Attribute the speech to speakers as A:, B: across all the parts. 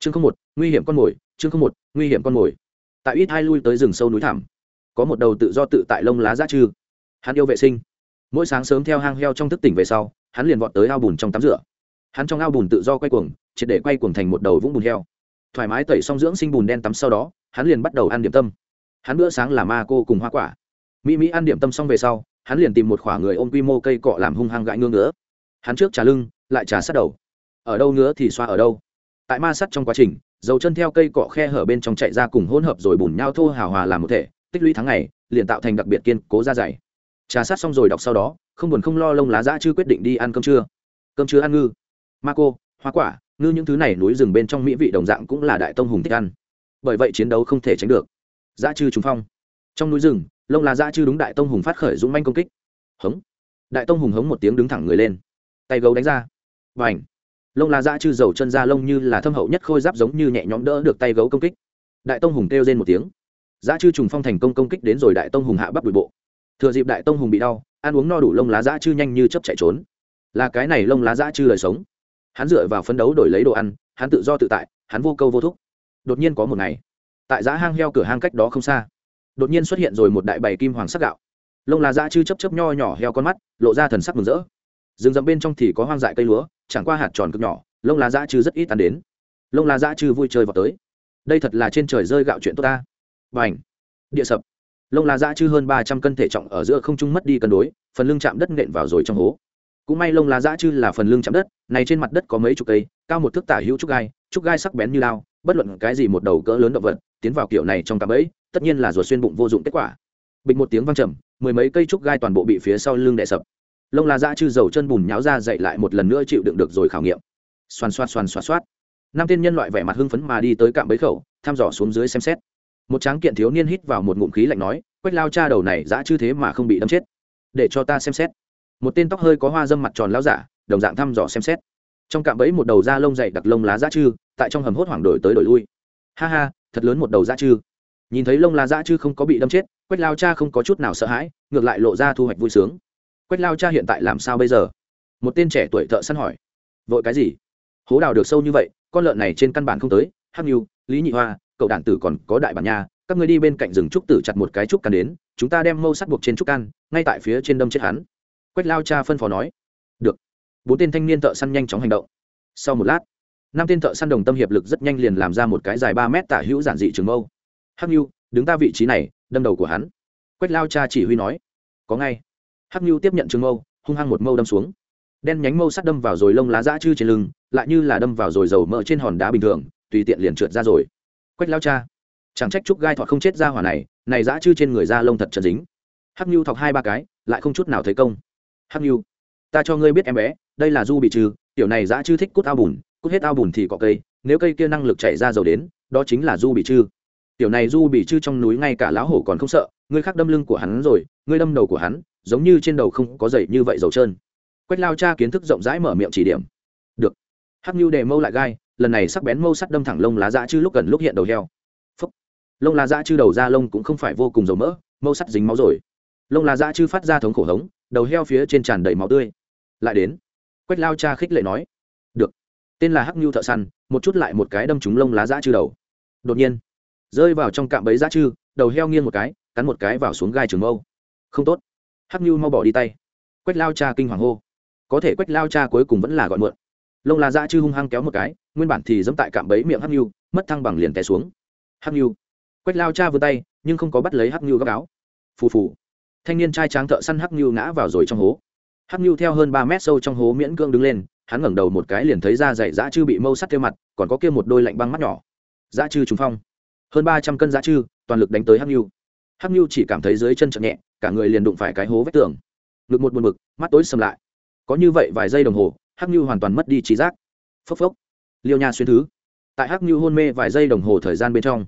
A: chương không một, nguy hiểm con mồi, chương không một, nguy hiểm con mồi. Tại ít hai lui tới rừng sâu núi thẳm, có một đầu tự do tự tại lông lá giá chư hắn yêu vệ sinh. Mỗi sáng sớm theo hang heo trong thức tỉnh về sau, hắn liền vọt tới ao bùn trong tắm rửa. Hắn trong ao bùn tự do quay cuồng, triệt để quay cuồng thành một đầu vũng bùn heo. Thoải mái tẩy xong dưỡng sinh bùn đen tắm sau đó, hắn liền bắt đầu ăn điểm tâm. Hắn bữa sáng là ma cô cùng hoa quả. Mỹ mỹ ăn điểm tâm xong về sau, hắn liền tìm một khoảng người ôm quy mô cây cọ làm hung hăng gãi ngưỡng nữa hắn trước trà lưng, lại trà sát đầu. Ở đâu nữa thì xoa ở đâu tại ma sắt trong quá trình, dầu chân theo cây cọ khe hở bên trong chạy ra cùng hỗn hợp rồi bùn nhau thô hào hòa làm một thể, tích lũy tháng ngày, liền tạo thành đặc biệt kiên cố da dày. Trà sát xong rồi đọc sau đó, không buồn không lo lông lá dã chưa quyết định đi ăn cơm trưa. Cơm trưa ăn ngư. Ma cô hoa quả, ngư những thứ này núi rừng bên trong mỹ vị đồng dạng cũng là đại tông hùng thích ăn. Bởi vậy chiến đấu không thể tránh được. Dã chư trùng phong. Trong núi rừng, lông lá dã chư đúng đại tông hùng phát khởi dũng manh công kích. Hống. Đại tông hùng hống một tiếng đứng thẳng người lên. Tay gấu đánh ra. Và ảnh lông lá dã chư dầu chân da lông như là thâm hậu nhất khôi giáp giống như nhẹ nhõm đỡ được tay gấu công kích. Đại tông hùng kêu lên một tiếng. Dã chư trùng phong thành công công kích đến rồi đại tông hùng hạ bắp bụi bộ. Thừa dịp đại tông hùng bị đau, ăn uống no đủ lông lá dã chư nhanh như chấp chạy trốn. Là cái này lông lá dã chư lời sống. Hắn dựa vào phấn đấu đổi lấy đồ ăn, hắn tự do tự tại, hắn vô câu vô thúc. Đột nhiên có một ngày, tại dã hang heo cửa hang cách đó không xa, đột nhiên xuất hiện rồi một đại bày kim hoàng sắc gạo. Lông lá dã chư chấp chấp nho nhỏ heo con mắt, lộ ra thần sắc mừng rỡ. Rừng rậm bên trong thì có hoang dại cây lúa chẳng qua hạt tròn cực nhỏ lông lá dã chư rất ít ăn đến. Lông lá dã chư vui chơi vào tới. Đây thật là trên trời rơi gạo chuyện tốt ta. Và ảnh địa sập. Lông lá dã chư hơn ba trăm cân thể trọng ở giữa không trung mất đi cân đối phần lưng chạm đất nện vào rồi trong hố. Cũng may lông lá dã chư là phần lưng chạm đất này trên mặt đất có mấy chục cây cao một thước tả hữu trúc gai trúc gai sắc bén như lao bất luận cái gì một đầu cỡ lớn động vật tiến vào kiểu này trong cạm ấy, tất nhiên là ruột xuyên bụng vô dụng kết quả. Bịch một tiếng vang trầm mười mấy cây trúc gai toàn bộ bị phía sau lưng đè sập lông lá dã chư dầu chân bùn nháo ra dậy lại một lần nữa chịu đựng được rồi khảo nghiệm. Xoan xoan xoan xoan xoát. Năm tên nhân loại vẻ mặt hưng phấn mà đi tới cạm bẫy khẩu, thăm dò xuống dưới xem xét. Một tráng kiện thiếu niên hít vào một ngụm khí lạnh nói, quách lao cha đầu này dã chư thế mà không bị đâm chết. Để cho ta xem xét. Một tên tóc hơi có hoa dâm mặt tròn lao giả, đồng dạng thăm dò xem xét. Trong cạm bẫy một đầu da lông dày đặc lông lá dã chư, tại trong hầm hốt hoảng đổi tới đổi lui. Ha ha, thật lớn một đầu dã chư. Nhìn thấy lông lá dã chư không có bị đâm chết, quách lao cha không có chút nào sợ hãi, ngược lại lộ ra thu hoạch vui sướng quách lao cha hiện tại làm sao bây giờ? Một tên trẻ tuổi thợ săn hỏi. Vội cái gì? Hố đào được sâu như vậy, con lợn này trên căn bản không tới. Hắc nhu lý nhị hoa, cậu đản tử còn có đại bản nha, các người đi bên cạnh rừng trúc tử chặt một cái trúc can đến, chúng ta đem mâu sắt buộc trên trúc can ngay tại phía trên đâm chết hắn. Quách lao cha phân phó nói. Được. Bốn tên thanh niên thợ săn nhanh chóng hành động. Sau một lát, năm tên thợ săn đồng tâm hiệp lực rất nhanh liền làm ra một cái dài ba mét tả hữu giản dị trường mâu. Hắc nhu đứng ta vị trí này, đâm đầu của hắn. Quách lao cha chỉ huy nói. Có ngay hắc nhu tiếp nhận trường mâu, hung hăng một mâu đâm xuống. Đen nhánh mâu sắt đâm vào rồi lông lá dã chư trên lưng, lại như là đâm vào rồi dầu mỡ trên hòn đá bình thường, tùy tiện liền trượt ra rồi. Quách lao cha, chẳng trách chúc gai thọ không chết ra hỏa này này dã chư trên người da lông thật trần dính. Hắc nhu thọc hai ba cái, lại không chút nào thấy công. Hắc nhu ta cho ngươi biết em bé, đây là du bị trừ, tiểu này dã chư thích cút ao bùn, cút hết ao bùn thì có cây, nếu cây kia năng lực chạy ra dầu đến, đó chính là du bị trừ. Tiểu này du bị trừ trong núi ngay cả lão hổ còn không sợ, ngươi khác đâm lưng của hắn rồi, ngươi đâm đầu của hắn giống như trên đầu không có dậy như vậy dầu trơn. Quách lao cha kiến thức rộng rãi mở miệng chỉ điểm. Được. Hắc nhu đề mâu lại gai, lần này sắc bén mâu sắt đâm thẳng lông lá dã chư lúc gần lúc hiện đầu heo. Phúc. lông lá dã chư đầu da lông cũng không phải vô cùng dầu mỡ, mâu sắt dính máu rồi. Lông lá dã chư phát ra thống khổ hống, đầu heo phía trên tràn đầy máu tươi. Lại đến. Quách lao cha khích lệ nói. Được. Tên là hắc nhu thợ săn, một chút lại một cái đâm trúng lông lá dã chư đầu. Đột nhiên, rơi vào trong cạm bẫy dã chư, đầu heo nghiêng một cái, cắn một cái vào xuống gai trường mâu. Không tốt hắc như mau bỏ đi tay. Quách lao cha kinh hoàng hô. Có thể quách lao cha cuối cùng vẫn là gọi mượn. Lông là dã dạ chư hung hăng kéo một cái, nguyên bản thì dẫm tại cạm bẫy miệng hắc như, mất thăng bằng liền té xuống. Hắc như. Quách lao cha vươn tay, nhưng không có bắt lấy hắc như góc áo. Phù phù. Thanh niên trai tráng thợ săn hắc như ngã vào rồi trong hố. Hắc như theo hơn ba mét sâu trong hố miễn cưỡng đứng lên, hắn ngẩng đầu một cái liền thấy da dày dã chư bị mâu sắt theo mặt, còn có kia một đôi lạnh băng mắt nhỏ. Dã chư trúng phong. Hơn ba trăm cân dã chư, toàn lực đánh tới hắc như. Hắc như chỉ cảm thấy dưới chân chậm nhẹ cả người liền đụng phải cái hố vách tường. Ngực một buồn bực, mắt tối sầm lại. Có như vậy vài giây đồng hồ, hắc như hoàn toàn mất đi trí giác. Phốc phốc. Liêu nha xuyên thứ. Tại hắc như hôn mê vài giây đồng hồ thời gian bên trong,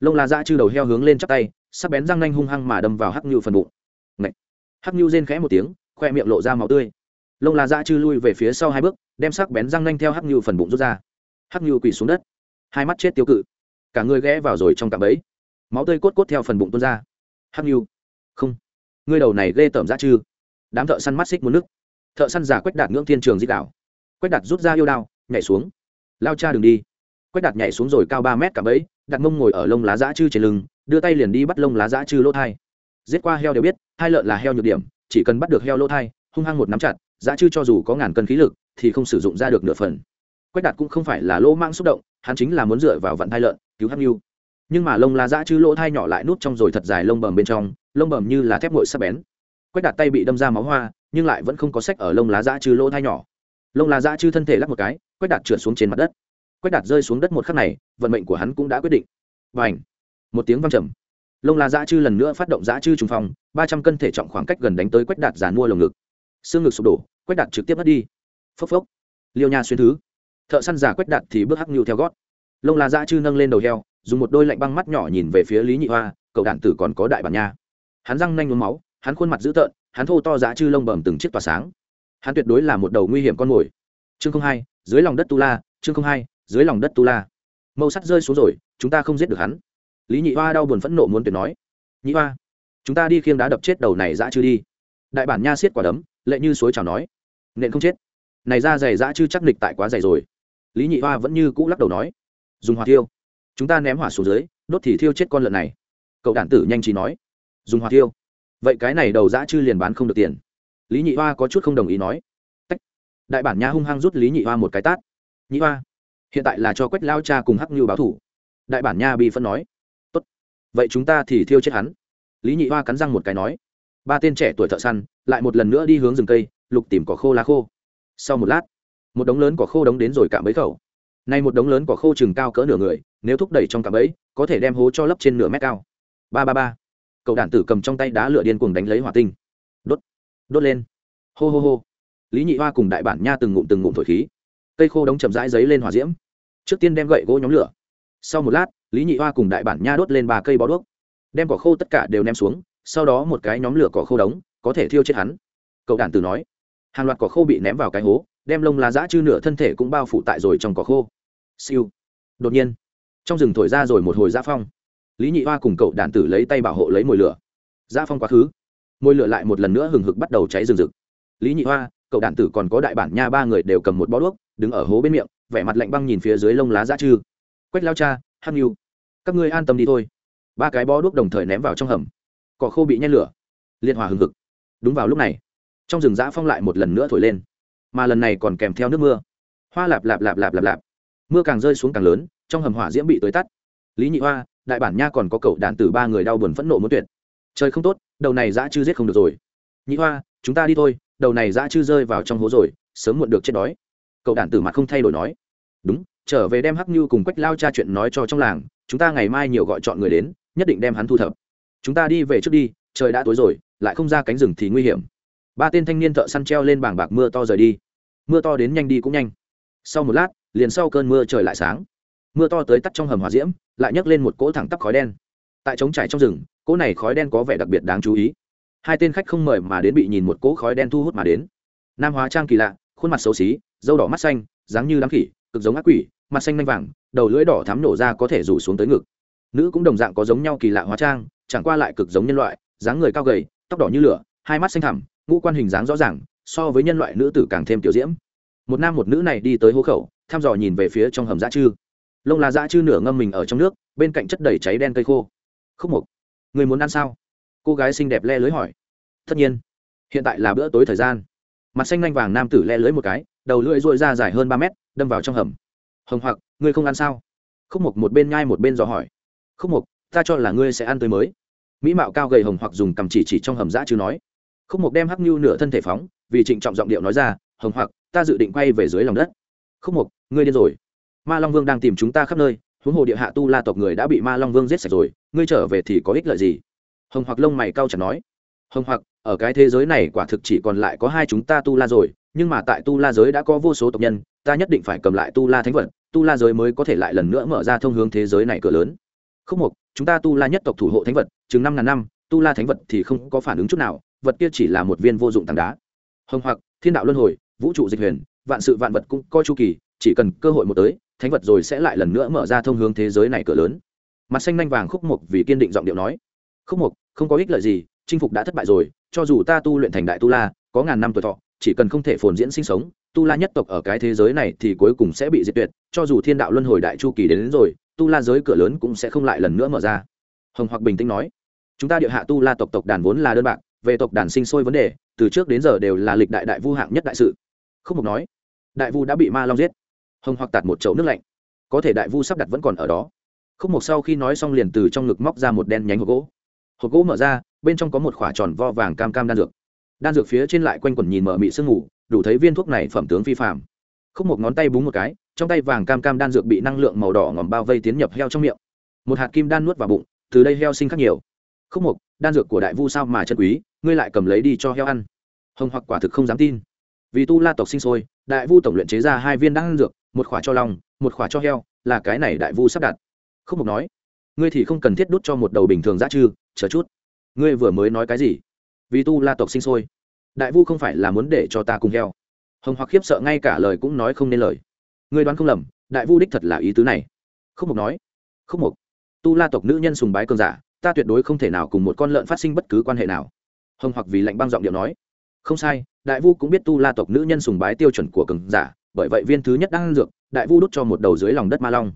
A: lông la dã chư đầu heo hướng lên chắp tay, sắc bén răng nanh hung hăng mà đâm vào hắc như phần bụng. Ngậy. hắc như rên khẽ một tiếng, khoe miệng lộ ra máu tươi. Lông la dã chư lui về phía sau hai bước, đem sắc bén răng nanh theo hắc như phần bụng rút ra. Hắc như quỳ xuống đất. Hai mắt chết tiêu cự. Cả người ghé vào rồi trong cạm bẫy. Máu tươi cốt cốt theo phần bụng tuôn ra. Hắc như không ngươi đầu này ghê tởm dã chư. Đám thợ săn mắt xích muốn nước. Thợ săn giả quách đạt ngưỡng thiên trường di đảo quách đạt rút ra yêu đao, nhảy xuống. Lao cha đừng đi. Quách đạt nhảy xuống rồi cao ba mét cả bẫy đặt mông ngồi ở lông lá dã chư trên lưng, đưa tay liền đi bắt lông lá dã chư lỗ thai. Giết qua heo đều biết, hai lợn là heo nhược điểm, chỉ cần bắt được heo lỗ thai, hung hăng một nắm chặt, dã chư cho dù có ngàn cân khí lực, thì không sử dụng ra được nửa phần. Quách đạt cũng không phải là lỗ mang xúc động, hắn chính là muốn dựa vào vận thai lợn, cứu hắc nhu nhưng mà lông lá dã chứ lỗ thai nhỏ lại nút trong rồi thật dài lông bầm bên trong, lông bầm như là thép ngội sắc bén. Quách đạt tay bị đâm ra máu hoa, nhưng lại vẫn không có sách ở lông lá dã chứ lỗ thai nhỏ. Lông lá dã chứ thân thể lắc một cái, quách đạt trượt xuống trên mặt đất. Quách đạt rơi xuống đất một khắc này, vận mệnh của hắn cũng đã quyết định. Và ảnh một tiếng văng trầm. Lông lá dã chư lần nữa phát động dã chư trùng phong, ba trăm cân thể trọng khoảng cách gần đánh tới quách đạt giàn mua lồng ngực. Xương ngực sụp đổ, quách đạt trực tiếp mất đi. Phốc phốc. Liêu nha xuyên thứ. Thợ săn giả quách đạt thì bước hắc nhu theo gót. Lông lá dã chư nâng lên đầu heo dùng một đôi lạnh băng mắt nhỏ nhìn về phía lý nhị hoa, cậu đạn tử còn có đại bản nha. Hắn răng nanh nhuốm máu, hắn khuôn mặt dữ tợn, hắn thô to dã chư lông bầm từng chiếc tỏa sáng. Hắn tuyệt đối là một đầu nguy hiểm con mồi. Chương không hai, dưới lòng đất tu la, chương không hai, dưới lòng đất tu la. Mâu sắt rơi xuống rồi, chúng ta không giết được hắn. Lý nhị hoa đau buồn phẫn nộ muốn tuyệt nói, nhị hoa, chúng ta đi khiêng đá đập chết đầu này dã chư đi. Đại bản nha xiết quả đấm, lệ như suối chào nói, nện không chết. Này ra dày dã chư chắc nịch tại quá dày rồi. Lý nhị hoa vẫn như cũ lắc đầu nói, dùng hỏa tiêu chúng ta ném hỏa xuống dưới, đốt thì thiêu chết con lợn này. Cậu đản tử nhanh trí nói. Dùng hỏa thiêu. Vậy cái này đầu dã chư liền bán không được tiền. Lý nhị hoa có chút không đồng ý nói. Tách. đại bản nha hung hăng rút lý nhị hoa một cái tát. Nhị hoa, hiện tại là cho quách lao cha cùng hắc như báo thủ. Đại bản nha bị phân nói. Tốt. Vậy chúng ta thì thiêu chết hắn. Lý nhị hoa cắn răng một cái nói. Ba tên trẻ tuổi thợ săn lại một lần nữa đi hướng rừng cây, lục tìm cỏ khô lá khô. Sau một lát, một đống lớn cỏ khô đóng đến rồi cả mấy khẩu nay một đống lớn cỏ khô chừng cao cỡ nửa người, nếu thúc đẩy trong cạm bẫy, có thể đem hố cho lấp trên nửa mét cao. Ba ba ba. Cậu đàn tử cầm trong tay đá lửa điên cuồng đánh lấy hỏa tinh. Đốt. Đốt lên. Hô hô hô. Lý nhị hoa cùng đại bản nha từng ngụm từng ngụm thổi khí. Cây khô đống chầm rãi giấy lên hỏa diễm. Trước tiên đem gậy gỗ nhóm lửa. Sau một lát, lý nhị hoa cùng đại bản nha đốt lên ba cây bó đuốc. Đem cỏ khô tất cả đều ném xuống, sau đó một cái nhóm lửa cỏ khô đống có thể thiêu chết hắn. Cậu đàn tử nói. Hàng loạt cỏ khô bị ném vào cái hố đem lông lá dã chư nửa thân thể cũng bao phủ tại rồi trong cỏ khô. Siêu. Đột nhiên, trong rừng thổi ra rồi một hồi giã phong. Lý nhị hoa cùng cậu đàn tử lấy tay bảo hộ lấy mồi lửa. Giã phong quá khứ. Mồi lửa lại một lần nữa hừng hực bắt đầu cháy rừng rực. Lý nhị hoa, cậu đàn tử còn có đại bản nha ba người đều cầm một bó đuốc, đứng ở hố bên miệng, vẻ mặt lạnh băng nhìn phía dưới lông lá dã chư. Quách lao cha, hắc nhu các ngươi an tâm đi thôi. Ba cái bó đuốc đồng thời ném vào trong hầm. Cỏ khô bị nhen lửa. Liên hòa hừng hực. Đúng vào lúc này, trong rừng dã phong lại một lần nữa thổi lên mà lần này còn kèm theo nước mưa. Hoa lạp lạp lạp lạp lạp lạp. Mưa càng rơi xuống càng lớn, trong hầm hỏa diễm bị tới tắt. Lý nhị hoa, đại bản nha còn có cậu đàn tử ba người đau buồn phẫn nộ muốn tuyệt. Trời không tốt, đầu này dã chư giết không được rồi. Nhị hoa, chúng ta đi thôi, đầu này dã chư rơi vào trong hố rồi, sớm muộn được chết đói. Cậu đàn tử mặt không thay đổi nói. Đúng, trở về đem hắc như cùng quách lao cha chuyện nói cho trong làng, chúng ta ngày mai nhiều gọi chọn người đến, nhất định đem hắn thu thập. Chúng ta đi về trước đi, trời đã tối rồi, lại không ra cánh rừng thì nguy hiểm ba tên thanh niên thợ săn treo lên bảng bạc mưa to rời đi. Mưa to đến nhanh đi cũng nhanh. Sau một lát, liền sau cơn mưa trời lại sáng. Mưa to tới tắt trong hầm hòa diễm, lại nhấc lên một cỗ thẳng tắp khói đen. Tại trống trải trong rừng, cỗ này khói đen có vẻ đặc biệt đáng chú ý. Hai tên khách không mời mà đến bị nhìn một cỗ khói đen thu hút mà đến. Nam hóa trang kỳ lạ, khuôn mặt xấu xí dâu đỏ mắt xanh, dáng như đám khỉ, cực giống ác quỷ, mặt xanh nanh vàng, đầu lưỡi đỏ thắm nổ ra có thể rủ xuống tới ngực. Nữ cũng đồng dạng có giống nhau kỳ lạ hóa trang, chẳng qua lại cực giống nhân loại, dáng người cao gầy, tóc đỏ như lửa, hai mắt xanh thẳm ngũ quan hình dáng rõ ràng, so với nhân loại nữ tử càng thêm tiểu diễm. Một nam một nữ này đi tới hố khẩu, thăm dò nhìn về phía trong hầm dã chư. Lông là dã chư nửa ngâm mình ở trong nước, bên cạnh chất đầy cháy đen cây khô. Khúc mục, người muốn ăn sao? Cô gái xinh đẹp le lưới hỏi. Tất nhiên. Hiện tại là bữa tối thời gian. Mặt xanh lanh vàng nam tử le lưới một cái, đầu lưỡi rội ra dài hơn ba mét, đâm vào trong hầm. Hồng hoặc ngươi không ăn sao? Khúc mục một bên nhai một bên dò hỏi. Khúc mục, ta cho là ngươi sẽ ăn tới mới. Mỹ mạo cao gầy hồng hoặc dùng cầm chỉ chỉ trong hầm dã chứ nói khúc mục đem hắc nhu nửa thân thể phóng, vì trịnh trọng giọng điệu nói ra, hồng hoặc, ta dự định quay về dưới lòng đất. Khúc mục, ngươi điên rồi. Ma long vương đang tìm chúng ta khắp nơi, huống hồ địa hạ tu la tộc người đã bị ma long vương giết sạch rồi, ngươi trở về thì có ích lợi gì? Hồng hoặc lông mày cao chẳng nói. Hồng hoặc, ở cái thế giới này quả thực chỉ còn lại có hai chúng ta tu la rồi, nhưng mà tại tu la giới đã có vô số tộc nhân, ta nhất định phải cầm lại tu la thánh vật, tu la giới mới có thể lại lần nữa mở ra thông hướng thế giới này cửa lớn. Không một chúng ta tu la nhất tộc thủ hộ thánh vật, chừng năm ngàn năm, tu la thánh vật thì không có phản ứng chút nào vật kia chỉ là một viên vô dụng tảng đá. Hồng hoặc thiên đạo luân hồi vũ trụ dịch huyền vạn sự vạn vật cũng coi chu kỳ chỉ cần cơ hội một tới thánh vật rồi sẽ lại lần nữa mở ra thông hướng thế giới này cửa lớn. Mặt xanh nanh vàng khúc mục vì kiên định giọng điệu nói khúc mục không có ích lợi gì chinh phục đã thất bại rồi cho dù ta tu luyện thành đại tu la có ngàn năm tuổi thọ chỉ cần không thể phồn diễn sinh sống tu la nhất tộc ở cái thế giới này thì cuối cùng sẽ bị diệt tuyệt cho dù thiên đạo luân hồi đại chu kỳ đến, đến rồi tu la giới cửa lớn cũng sẽ không lại lần nữa mở ra. Hồng hoặc bình tĩnh nói chúng ta địa hạ tu la tộc tộc đàn vốn là đơn bạc về tộc đàn sinh sôi vấn đề, từ trước đến giờ đều là lịch đại đại vu hạng nhất đại sự. Không mục nói, đại vu đã bị ma long giết. Hồng hoặc tạt một chậu nước lạnh. Có thể đại vu sắp đặt vẫn còn ở đó. Không mục sau khi nói xong liền từ trong ngực móc ra một đen nhánh hộp gỗ. Hộp gỗ mở ra, bên trong có một khỏa tròn vo vàng cam cam đan dược. Đan dược phía trên lại quanh quẩn nhìn mở mị sương ngủ, đủ thấy viên thuốc này phẩm tướng phi phạm không một ngón tay búng một cái, trong tay vàng cam cam đan dược bị năng lượng màu đỏ ngòm bao vây tiến nhập heo trong miệng. Một hạt kim đan nuốt vào bụng, từ đây heo sinh khác nhiều. Không một đan dược của đại vu sao mà chân quý? Ngươi lại cầm lấy đi cho heo ăn. Hồng hoặc quả thực không dám tin. Vì tu la tộc sinh sôi, đại vu tổng luyện chế ra hai viên đan dược, một khỏa cho lòng một khỏa cho heo, là cái này đại vu sắp đặt. Không một nói, ngươi thì không cần thiết đút cho một đầu bình thường giá chư chờ chút. Ngươi vừa mới nói cái gì? Vì tu la tộc sinh sôi, đại vu không phải là muốn để cho ta cùng heo. Hồng hoặc khiếp sợ ngay cả lời cũng nói không nên lời. Ngươi đoán không lầm, đại vu đích thật là ý tứ này. Không mục nói không mục, tu la tộc nữ nhân sùng bái cơn giả, ta tuyệt đối không thể nào cùng một con lợn phát sinh bất cứ quan hệ nào hồng hoặc vì lạnh băng giọng điệu nói. Không sai, đại vu cũng biết tu la tộc nữ nhân sùng bái tiêu chuẩn của cường giả, bởi vậy viên thứ nhất đang ăn dược, đại vu đút cho một đầu dưới lòng đất ma long.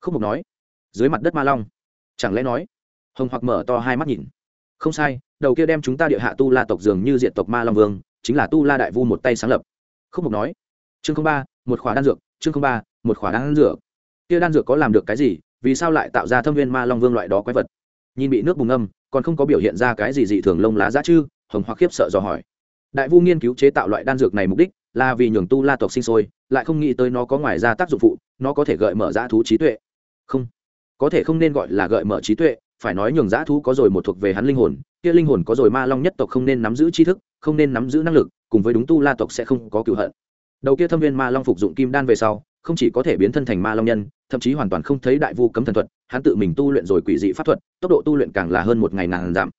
A: Không mục nói, dưới mặt đất ma long. Chẳng lẽ nói? Hồng hoặc mở to hai mắt nhìn. Không sai, đầu kia đem chúng ta địa hạ tu la tộc dường như diện tộc ma long vương, chính là tu la đại vu một tay sáng lập. Không mục nói, chương ba, một khỏa đan dược, chương ba, một khỏa đan dược. Kia đan dược có làm được cái gì? Vì sao lại tạo ra thâm viên ma long vương loại đó quái vật? Nhìn bị nước bùng âm còn không có biểu hiện ra cái gì dị thường lông lá giá chứ hồng hoặc khiếp sợ dò hỏi. Đại vu nghiên cứu chế tạo loại đan dược này mục đích là vì nhường tu la tộc sinh sôi, lại không nghĩ tới nó có ngoài ra tác dụng phụ, nó có thể gợi mở dã thú trí tuệ. Không, có thể không nên gọi là gợi mở trí tuệ, phải nói nhường dã thú có rồi một thuộc về hắn linh hồn, kia linh hồn có rồi ma long nhất tộc không nên nắm giữ tri thức, không nên nắm giữ năng lực, cùng với đúng tu la tộc sẽ không có cựu hận. Đầu kia thâm viên ma long phục dụng kim đan về sau, không chỉ có thể biến thân thành ma long nhân thậm chí hoàn toàn không thấy đại vu cấm thần thuật hắn tự mình tu luyện rồi quỷ dị pháp thuật tốc độ tu luyện càng là hơn một ngày ngàn giảm.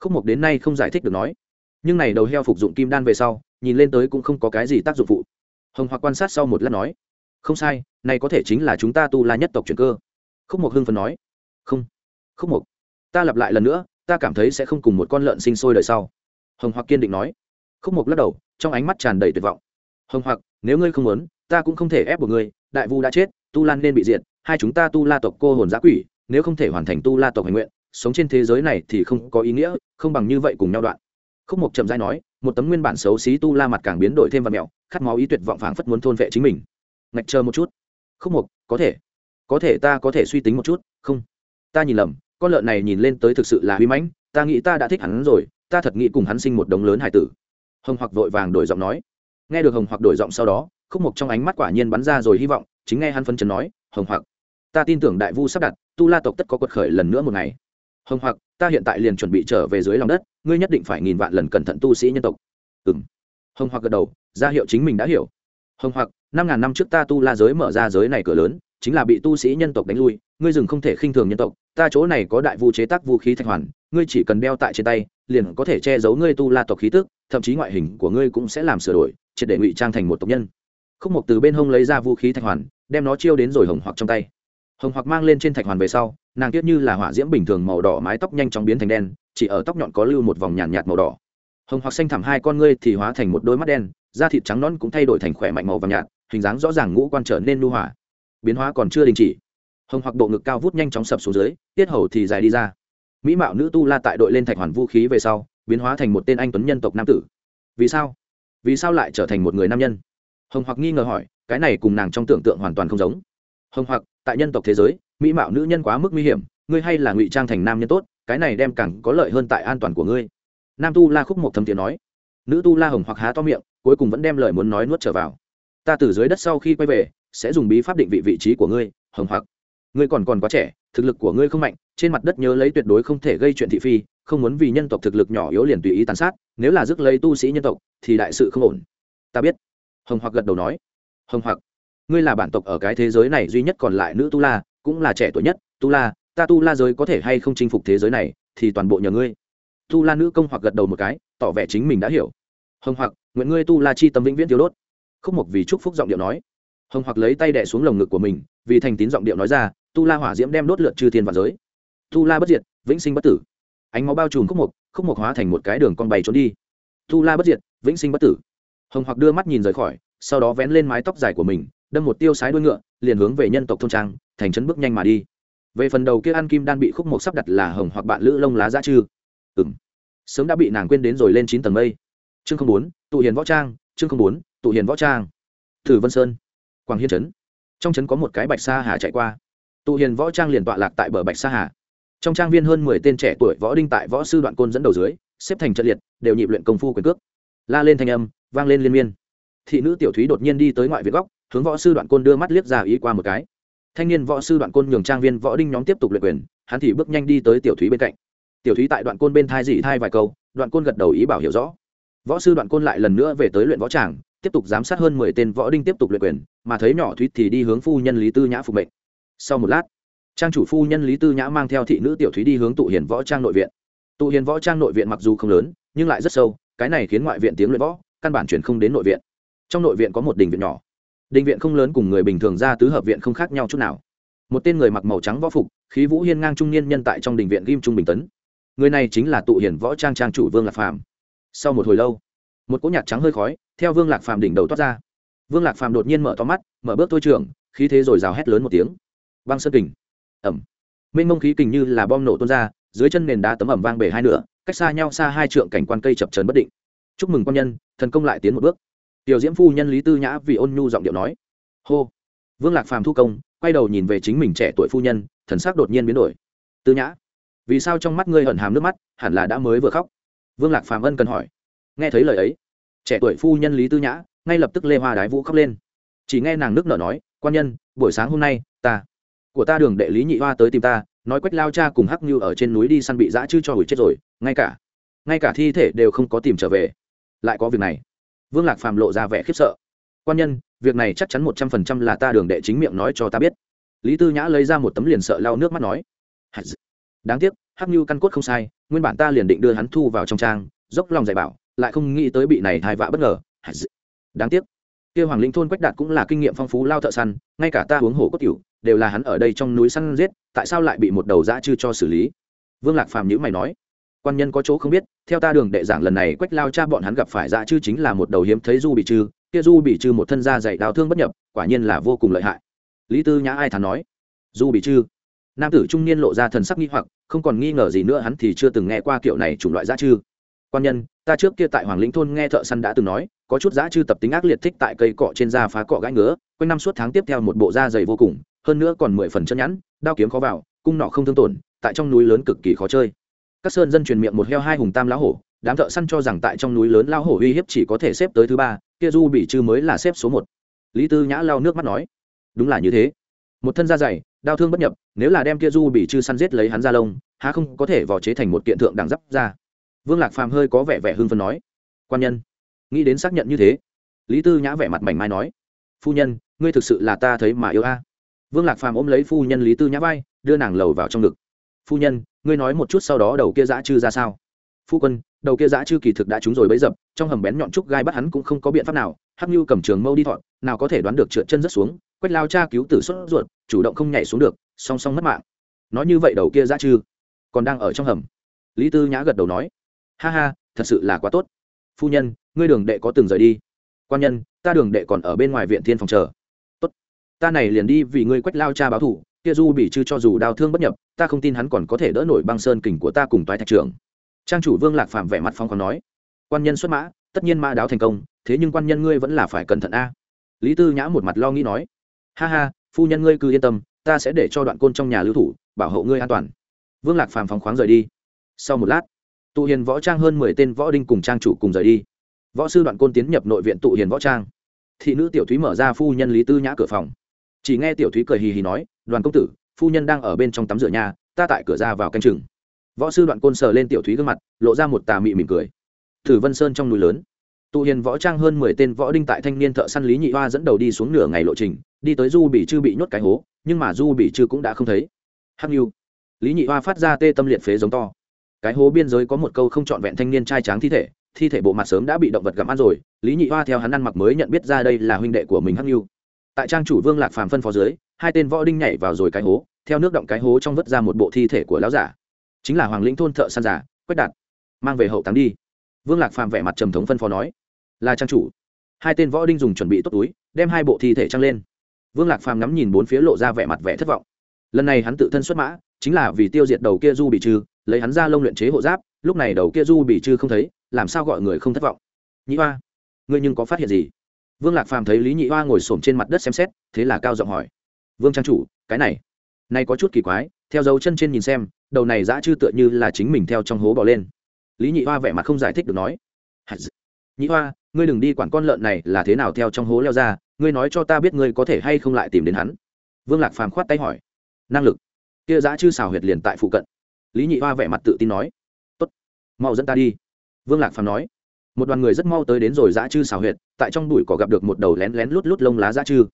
A: Khúc mục đến nay không giải thích được nói nhưng này đầu heo phục dụng kim đan về sau nhìn lên tới cũng không có cái gì tác dụng phụ. Hồng hoặc quan sát sau một lát nói không sai này có thể chính là chúng ta tu la nhất tộc chuyển cơ. Khúc mục hưng phấn nói không khúc mục, ta lặp lại lần nữa ta cảm thấy sẽ không cùng một con lợn sinh sôi đời sau. Hồng hoặc kiên định nói. Khúc mục lắc đầu trong ánh mắt tràn đầy tuyệt vọng. Hồng hoặc nếu ngươi không muốn ta cũng không thể ép buộc ngươi đại vu đã chết tu lan nên bị diệt, hai chúng ta tu la tộc cô hồn giã quỷ, nếu không thể hoàn thành tu la tộc hành nguyện, sống trên thế giới này thì không có ý nghĩa, không bằng như vậy cùng nhau đoạn. Khúc mộc chậm dai nói, một tấm nguyên bản xấu xí tu la mặt càng biến đổi thêm và mẹo, khát máu ý tuyệt vọng phảng phất muốn thôn vệ chính mình. Ngạch chờ một chút. Khúc mộc, có thể. Có thể ta có thể suy tính một chút, không. Ta nhìn lầm, con lợn này nhìn lên tới thực sự là huy mãnh, ta nghĩ ta đã thích hắn rồi, ta thật nghĩ cùng hắn sinh một đống lớn hải tử. Hồng hoặc vội vàng đổi giọng nói. Nghe được hồng hoặc đổi giọng sau đó, khúc mộc trong ánh mắt quả nhiên bắn ra rồi hy vọng chính nghe hắn phân trần nói, hồng hoặc, ta tin tưởng đại vu sắp đặt, tu la tộc tất có quật khởi lần nữa một ngày. Hồng hoặc, ta hiện tại liền chuẩn bị trở về dưới lòng đất, ngươi nhất định phải nghìn vạn lần cẩn thận tu sĩ nhân tộc. Ừ m hồng hoặc gật đầu, ra hiệu chính mình đã hiểu. Hồng hoặc, năm ngàn năm trước ta tu la giới mở ra giới này cửa lớn, chính là bị tu sĩ nhân tộc đánh lui, ngươi dừng không thể khinh thường nhân tộc, ta chỗ này có đại vu chế tác vũ khí thạch hoàn, ngươi chỉ cần đeo tại trên tay, liền có thể che giấu ngươi tu la tộc khí tức, thậm chí ngoại hình của ngươi cũng sẽ làm sửa đổi, triệt để ngụy trang thành một tộc nhân khúc mộc từ bên hông lấy ra vũ khí thạch hoàn đem nó chiêu đến rồi hồng hoặc trong tay. Hồng hoặc mang lên trên thạch hoàn về sau nàng tiếc như là hỏa diễm bình thường màu đỏ mái tóc nhanh chóng biến thành đen chỉ ở tóc nhọn có lưu một vòng nhàn nhạt, nhạt màu đỏ. Hồng hoặc xanh thẳm hai con ngươi thì hóa thành một đôi mắt đen da thịt trắng nón cũng thay đổi thành khỏe mạnh màu vàng nhạt hình dáng rõ ràng ngũ quan trở nên nu hỏa biến hóa còn chưa đình chỉ hồng hoặc bộ ngực cao vút nhanh chóng sập xuống dưới tiết hầu thì dài đi ra. Mỹ mạo nữ tu la tại đội lên thạch hoàn vũ khí về sau biến hóa thành một tên anh tuấn nhân tộc nam tử. Vì sao? Vì sao lại trở thành một người nam nhân? Hồng hoặc nghi ngờ hỏi, cái này cùng nàng trong tưởng tượng hoàn toàn không giống. Hồng hoặc, tại nhân tộc thế giới, mỹ mạo nữ nhân quá mức nguy hiểm, ngươi hay là ngụy trang thành nam nhân tốt, cái này đem càng có lợi hơn tại an toàn của ngươi. Nam tu la khúc một thâm tiếng nói. Nữ tu la hồng hoặc há to miệng, cuối cùng vẫn đem lời muốn nói nuốt trở vào. Ta từ dưới đất sau khi quay về, sẽ dùng bí pháp định vị vị trí của ngươi, hồng hoặc. Ngươi còn còn quá trẻ, thực lực của ngươi không mạnh, trên mặt đất nhớ lấy tuyệt đối không thể gây chuyện thị phi, không muốn vì nhân tộc thực lực nhỏ yếu liền tùy ý tàn sát, nếu là rước lấy tu sĩ nhân tộc, thì đại sự không ổn. Ta biết hồng hoặc gật đầu nói, hồng hoặc, ngươi là bản tộc ở cái thế giới này duy nhất còn lại nữ tu la, cũng là trẻ tuổi nhất. Tu la, ta tu la giới có thể hay không chinh phục thế giới này, thì toàn bộ nhờ ngươi. Tu la nữ công hoặc gật đầu một cái, tỏ vẻ chính mình đã hiểu. Hồng hoặc, nguyện ngươi tu la chi tâm vĩnh viễn tiêu đốt. Không một vì chúc phúc giọng điệu nói. Hồng hoặc lấy tay đẻ xuống lồng ngực của mình, vì thành tín giọng điệu nói ra, tu la hỏa diễm đem đốt lượt chư thiên và giới. Tu la bất diệt, vĩnh sinh bất tử. Ánh máu bao trùm khúc mục khúc mục hóa thành một cái đường con bay trốn đi. Tu la bất diệt, vĩnh sinh bất tử hồng hoặc đưa mắt nhìn rời khỏi, sau đó vén lên mái tóc dài của mình, đâm một tiêu sái đuôi ngựa, liền hướng về nhân tộc thôn trang, thành trấn bước nhanh mà đi. Về phần đầu kia ăn kim đan bị khúc một sắp đặt là hồng hoặc bạn lữ lông lá giá chư. Ừng sớm đã bị nàng quên đến rồi lên chín tầng mây. Chương không bốn, tụ hiền võ trang, chương không bốn, tụ hiền võ trang. Thử vân sơn. Quảng hiên trấn. Trong trấn có một cái bạch sa hà chạy qua. Tụ hiền võ trang liền tọa lạc tại bờ bạch sa hà. Trong trang viên hơn mười tên trẻ tuổi võ đinh tại võ sư đoạn côn dẫn đầu dưới, xếp thành trận liệt, đều nhịp luyện công phu quyền cước. La lên thanh âm vang lên liên miên. Thị nữ tiểu thúy đột nhiên đi tới ngoại viện góc, hướng võ sư đoạn côn đưa mắt liếc ra ý qua một cái. Thanh niên võ sư đoạn côn nhường trang viên võ đinh nhóm tiếp tục luyện quyền, hắn thì bước nhanh đi tới tiểu thúy bên cạnh. Tiểu thúy tại đoạn côn bên thai dị thai vài câu, đoạn côn gật đầu ý bảo hiểu rõ. Võ sư đoạn côn lại lần nữa về tới luyện võ tràng, tiếp tục giám sát hơn mười tên võ đinh tiếp tục luyện quyền, mà thấy nhỏ thúy thì đi hướng phu nhân lý tư nhã phục mệnh. Sau một lát, trang chủ phu nhân lý tư nhã mang theo thị nữ tiểu thúy đi hướng tụ hiền võ trang nội viện. Tụ hiền võ trang nội viện mặc dù không lớn, nhưng lại rất sâu, cái này khiến ngoại viện tiếng luyện võ căn bản chuyển không đến nội viện. Trong nội viện có một đình viện nhỏ. Đình viện không lớn cùng người bình thường ra tứ hợp viện không khác nhau chút nào. Một tên người mặc màu trắng võ phục, khí vũ hiên ngang trung niên nhân tại trong đình viện ghim trung bình tấn. Người này chính là tụ hiền võ trang trang chủ vương lạc phàm. Sau một hồi lâu, một cỗ nhạt trắng hơi khói theo vương lạc phàm đỉnh đầu toát ra. Vương lạc phàm đột nhiên mở to mắt, mở bước thôi trường khí thế rồi rào hét lớn một tiếng. Băng sơn kình. Ẩm mênh mông khí kình như là bom nổ tuôn ra, dưới chân nền đá tấm ẩm vang bể hai nửa, cách xa nhau xa hai trượng cảnh quan cây chập trấn bất định chúc mừng quan nhân, thần công lại tiến một bước. Tiểu diễm phu nhân lý tư nhã vì ôn nhu giọng điệu nói, hô. Vương lạc phàm thu công, quay đầu nhìn về chính mình trẻ tuổi phu nhân, thần sắc đột nhiên biến đổi. Tư nhã, vì sao trong mắt ngươi hận hàm nước mắt, hẳn là đã mới vừa khóc? Vương lạc phàm ân cần hỏi. Nghe thấy lời ấy, trẻ tuổi phu nhân lý tư nhã ngay lập tức lê hoa đái vũ khóc lên. Chỉ nghe nàng nước nở nói, quan nhân, buổi sáng hôm nay, ta, của ta đường đệ lý nhị hoa tới tìm ta, nói quách lao cha cùng hắc như ở trên núi đi săn bị dã chư cho hủy chết rồi, ngay cả ngay cả thi thể đều không có tìm trở về lại có việc này. Vương lạc phàm lộ ra vẻ khiếp sợ. Quan nhân, việc này chắc chắn một trăm phần trăm là ta đường đệ chính miệng nói cho ta biết. Lý tư nhã lấy ra một tấm liền sợ lau nước mắt nói. Đáng tiếc, hắc như căn cốt không sai, nguyên bản ta liền định đưa hắn thu vào trong trang, dốc lòng dạy bảo, lại không nghĩ tới bị này thai vạ bất ngờ. Đáng tiếc. Kia hoàng linh thôn quách đạt cũng là kinh nghiệm phong phú lao thợ săn, ngay cả ta uống hổ cốt tiểu, đều là hắn ở đây trong núi săn giết, tại sao lại bị một đầu dã chư cho xử lý? Vương lạc phàm nhữ mày nói quan nhân có chỗ không biết, theo ta đường đệ giảng lần này quách lao cha bọn hắn gặp phải dã chư chính là một đầu hiếm thấy du bị chư kia du bị chư một thân da dày đào thương bất nhập, quả nhiên là vô cùng lợi hại. Lý tư nhã ai thắn nói? Du bị chư nam tử trung niên lộ ra thần sắc nghi hoặc, không còn nghi ngờ gì nữa, hắn thì chưa từng nghe qua kiểu này chủng loại dã chư. Quan nhân, ta trước kia tại hoàng lĩnh thôn nghe thợ săn đã từng nói, có chút dã chư tập tính ác liệt thích tại cây cọ trên da phá cọ gãi ngứa, quanh năm suốt tháng tiếp theo một bộ da dày vô cùng, hơn nữa còn mười phần chân nhẵn, đao kiếm khó vào, cung nọ không thương tổn, tại trong núi lớn cực kỳ khó chơi các sơn dân truyền miệng một heo hai hùng tam lão hổ, đám thợ săn cho rằng tại trong núi lớn lão hổ uy hiếp chỉ có thể xếp tới thứ ba, kia du bị chư mới là xếp số một. Lý tư nhã lao nước mắt nói, đúng là như thế. Một thân da dày, đau thương bất nhập, nếu là đem kia du bị chư săn giết lấy hắn ra lông, há không có thể vò chế thành một kiện thượng đẳng giáp ra vương lạc phàm hơi có vẻ vẻ hưng phân nói, quan nhân, nghĩ đến xác nhận như thế. Lý tư nhã vẻ mặt mảnh mai nói, phu nhân, ngươi thực sự là ta thấy mà yêu a. Vương lạc phàm ôm lấy phu nhân lý tư nhã vai, đưa nàng lầu vào trong ngực. Phu nhân ngươi nói một chút sau đó đầu kia dã chư ra sao? Phu quân, đầu kia dã chư kỳ thực đã trúng rồi bấy dập, trong hầm bén nhọn trúc gai bắt hắn cũng không có biện pháp nào, hắc như cầm trường mâu đi thọn, nào có thể đoán được trượt chân rất xuống, quách lao cha cứu tử xuất ruột, chủ động không nhảy xuống được, song song mất mạng. Nói như vậy đầu kia dã chư còn đang ở trong hầm. Lý tư nhã gật đầu nói, ha ha, thật sự là quá tốt. Phu nhân, ngươi đường đệ có từng rời đi? Quan nhân, ta đường đệ còn ở bên ngoài viện thiên phòng chờ. Tốt, ta này liền đi vì ngươi quách lao cha báo thủ kia du bị chư cho dù đau thương bất nhập, ta không tin hắn còn có thể đỡ nổi băng sơn kình của ta cùng toái thạch trưởng. Trang chủ vương lạc phạm vẻ mặt phong còn nói. Quan nhân xuất mã, tất nhiên mã đáo thành công, thế nhưng quan nhân ngươi vẫn là phải cẩn thận a. Lý tư nhã một mặt lo nghĩ nói. Ha ha, phu nhân ngươi cứ yên tâm, ta sẽ để cho đoạn côn trong nhà lưu thủ, bảo hộ ngươi an toàn. Vương lạc phàm phóng khoáng rời đi. Sau một lát, tụ hiền võ trang hơn mười tên võ đinh cùng trang chủ cùng rời đi. Võ sư đoạn côn tiến nhập nội viện tụ hiền võ trang. Thị nữ tiểu thúy mở ra phu nhân lý tư nhã cửa phòng chỉ nghe tiểu thúy cười hì hì nói, đoàn công tử, phu nhân đang ở bên trong tắm rửa nhà, ta tại cửa ra vào canh chừng. Võ sư đoạn côn sờ lên tiểu thúy gương mặt, lộ ra một tà mị mỉm cười. Thử vân sơn trong núi lớn. Tụ hiền võ trang hơn mười tên võ đinh tại thanh niên thợ săn lý nhị hoa dẫn đầu đi xuống nửa ngày lộ trình, đi tới du bị chư bị nhốt cái hố, nhưng mà du bị chư cũng đã không thấy. Hắc nhu lý nhị hoa phát ra tê tâm liệt phế giống to. Cái hố biên giới có một câu không trọn vẹn thanh niên trai tráng thi thể thi thể bộ mặt sớm đã bị động vật gặm ăn rồi. Lý nhị hoa theo hắn ăn mặc mới nhận biết ra đây là huynh đệ của mình hắc nhu tại trang chủ vương lạc phàm phân phó dưới, hai tên võ đinh nhảy vào rồi cái hố, theo nước động cái hố trong vớt ra một bộ thi thể của lão giả. Chính là hoàng lĩnh thôn thợ săn giả, quách đạt. Mang về hậu táng đi. Vương lạc phàm vẻ mặt trầm thống phân phó nói, là trang chủ. Hai tên võ đinh dùng chuẩn bị tốt túi, đem hai bộ thi thể trăng lên. Vương lạc phàm ngắm nhìn bốn phía lộ ra vẻ mặt vẻ thất vọng. Lần này hắn tự thân xuất mã, chính là vì tiêu diệt đầu kia du bị trừ lấy hắn ra lông luyện chế hộ giáp, lúc này đầu kia du bị trừ không thấy, làm sao gọi người không thất vọng? Nhĩ hoa, ngươi nhưng có phát hiện gì? Vương lạc phàm thấy lý nhị hoa ngồi s trên mặt đất xem xét, thế là cao giọng hỏi. Vương trang chủ, cái này này có chút kỳ quái, theo dấu chân trên nhìn xem, đầu này dã chư tựa như là chính mình theo trong hố bỏ lên. Lý nhị hoa vẻ mặt không giải thích được nói. Nhị hoa, ngươi đừng đi quản con lợn này là thế nào theo trong hố leo ra, ngươi nói cho ta biết ngươi có thể hay không lại tìm đến hắn. Vương lạc phàm khoát tay hỏi. Năng lực. Kia dã chư xào huyệt liền tại phụ cận. Lý nhị hoa vẻ mặt tự tin nói. Tốt, mau dẫn ta đi. Vương lạc phàm nói một đoàn người rất mau tới đến rồi dã chư xào huyệt, tại trong bụi cỏ gặp được một đầu lén lén lút lút lông lá dã chư.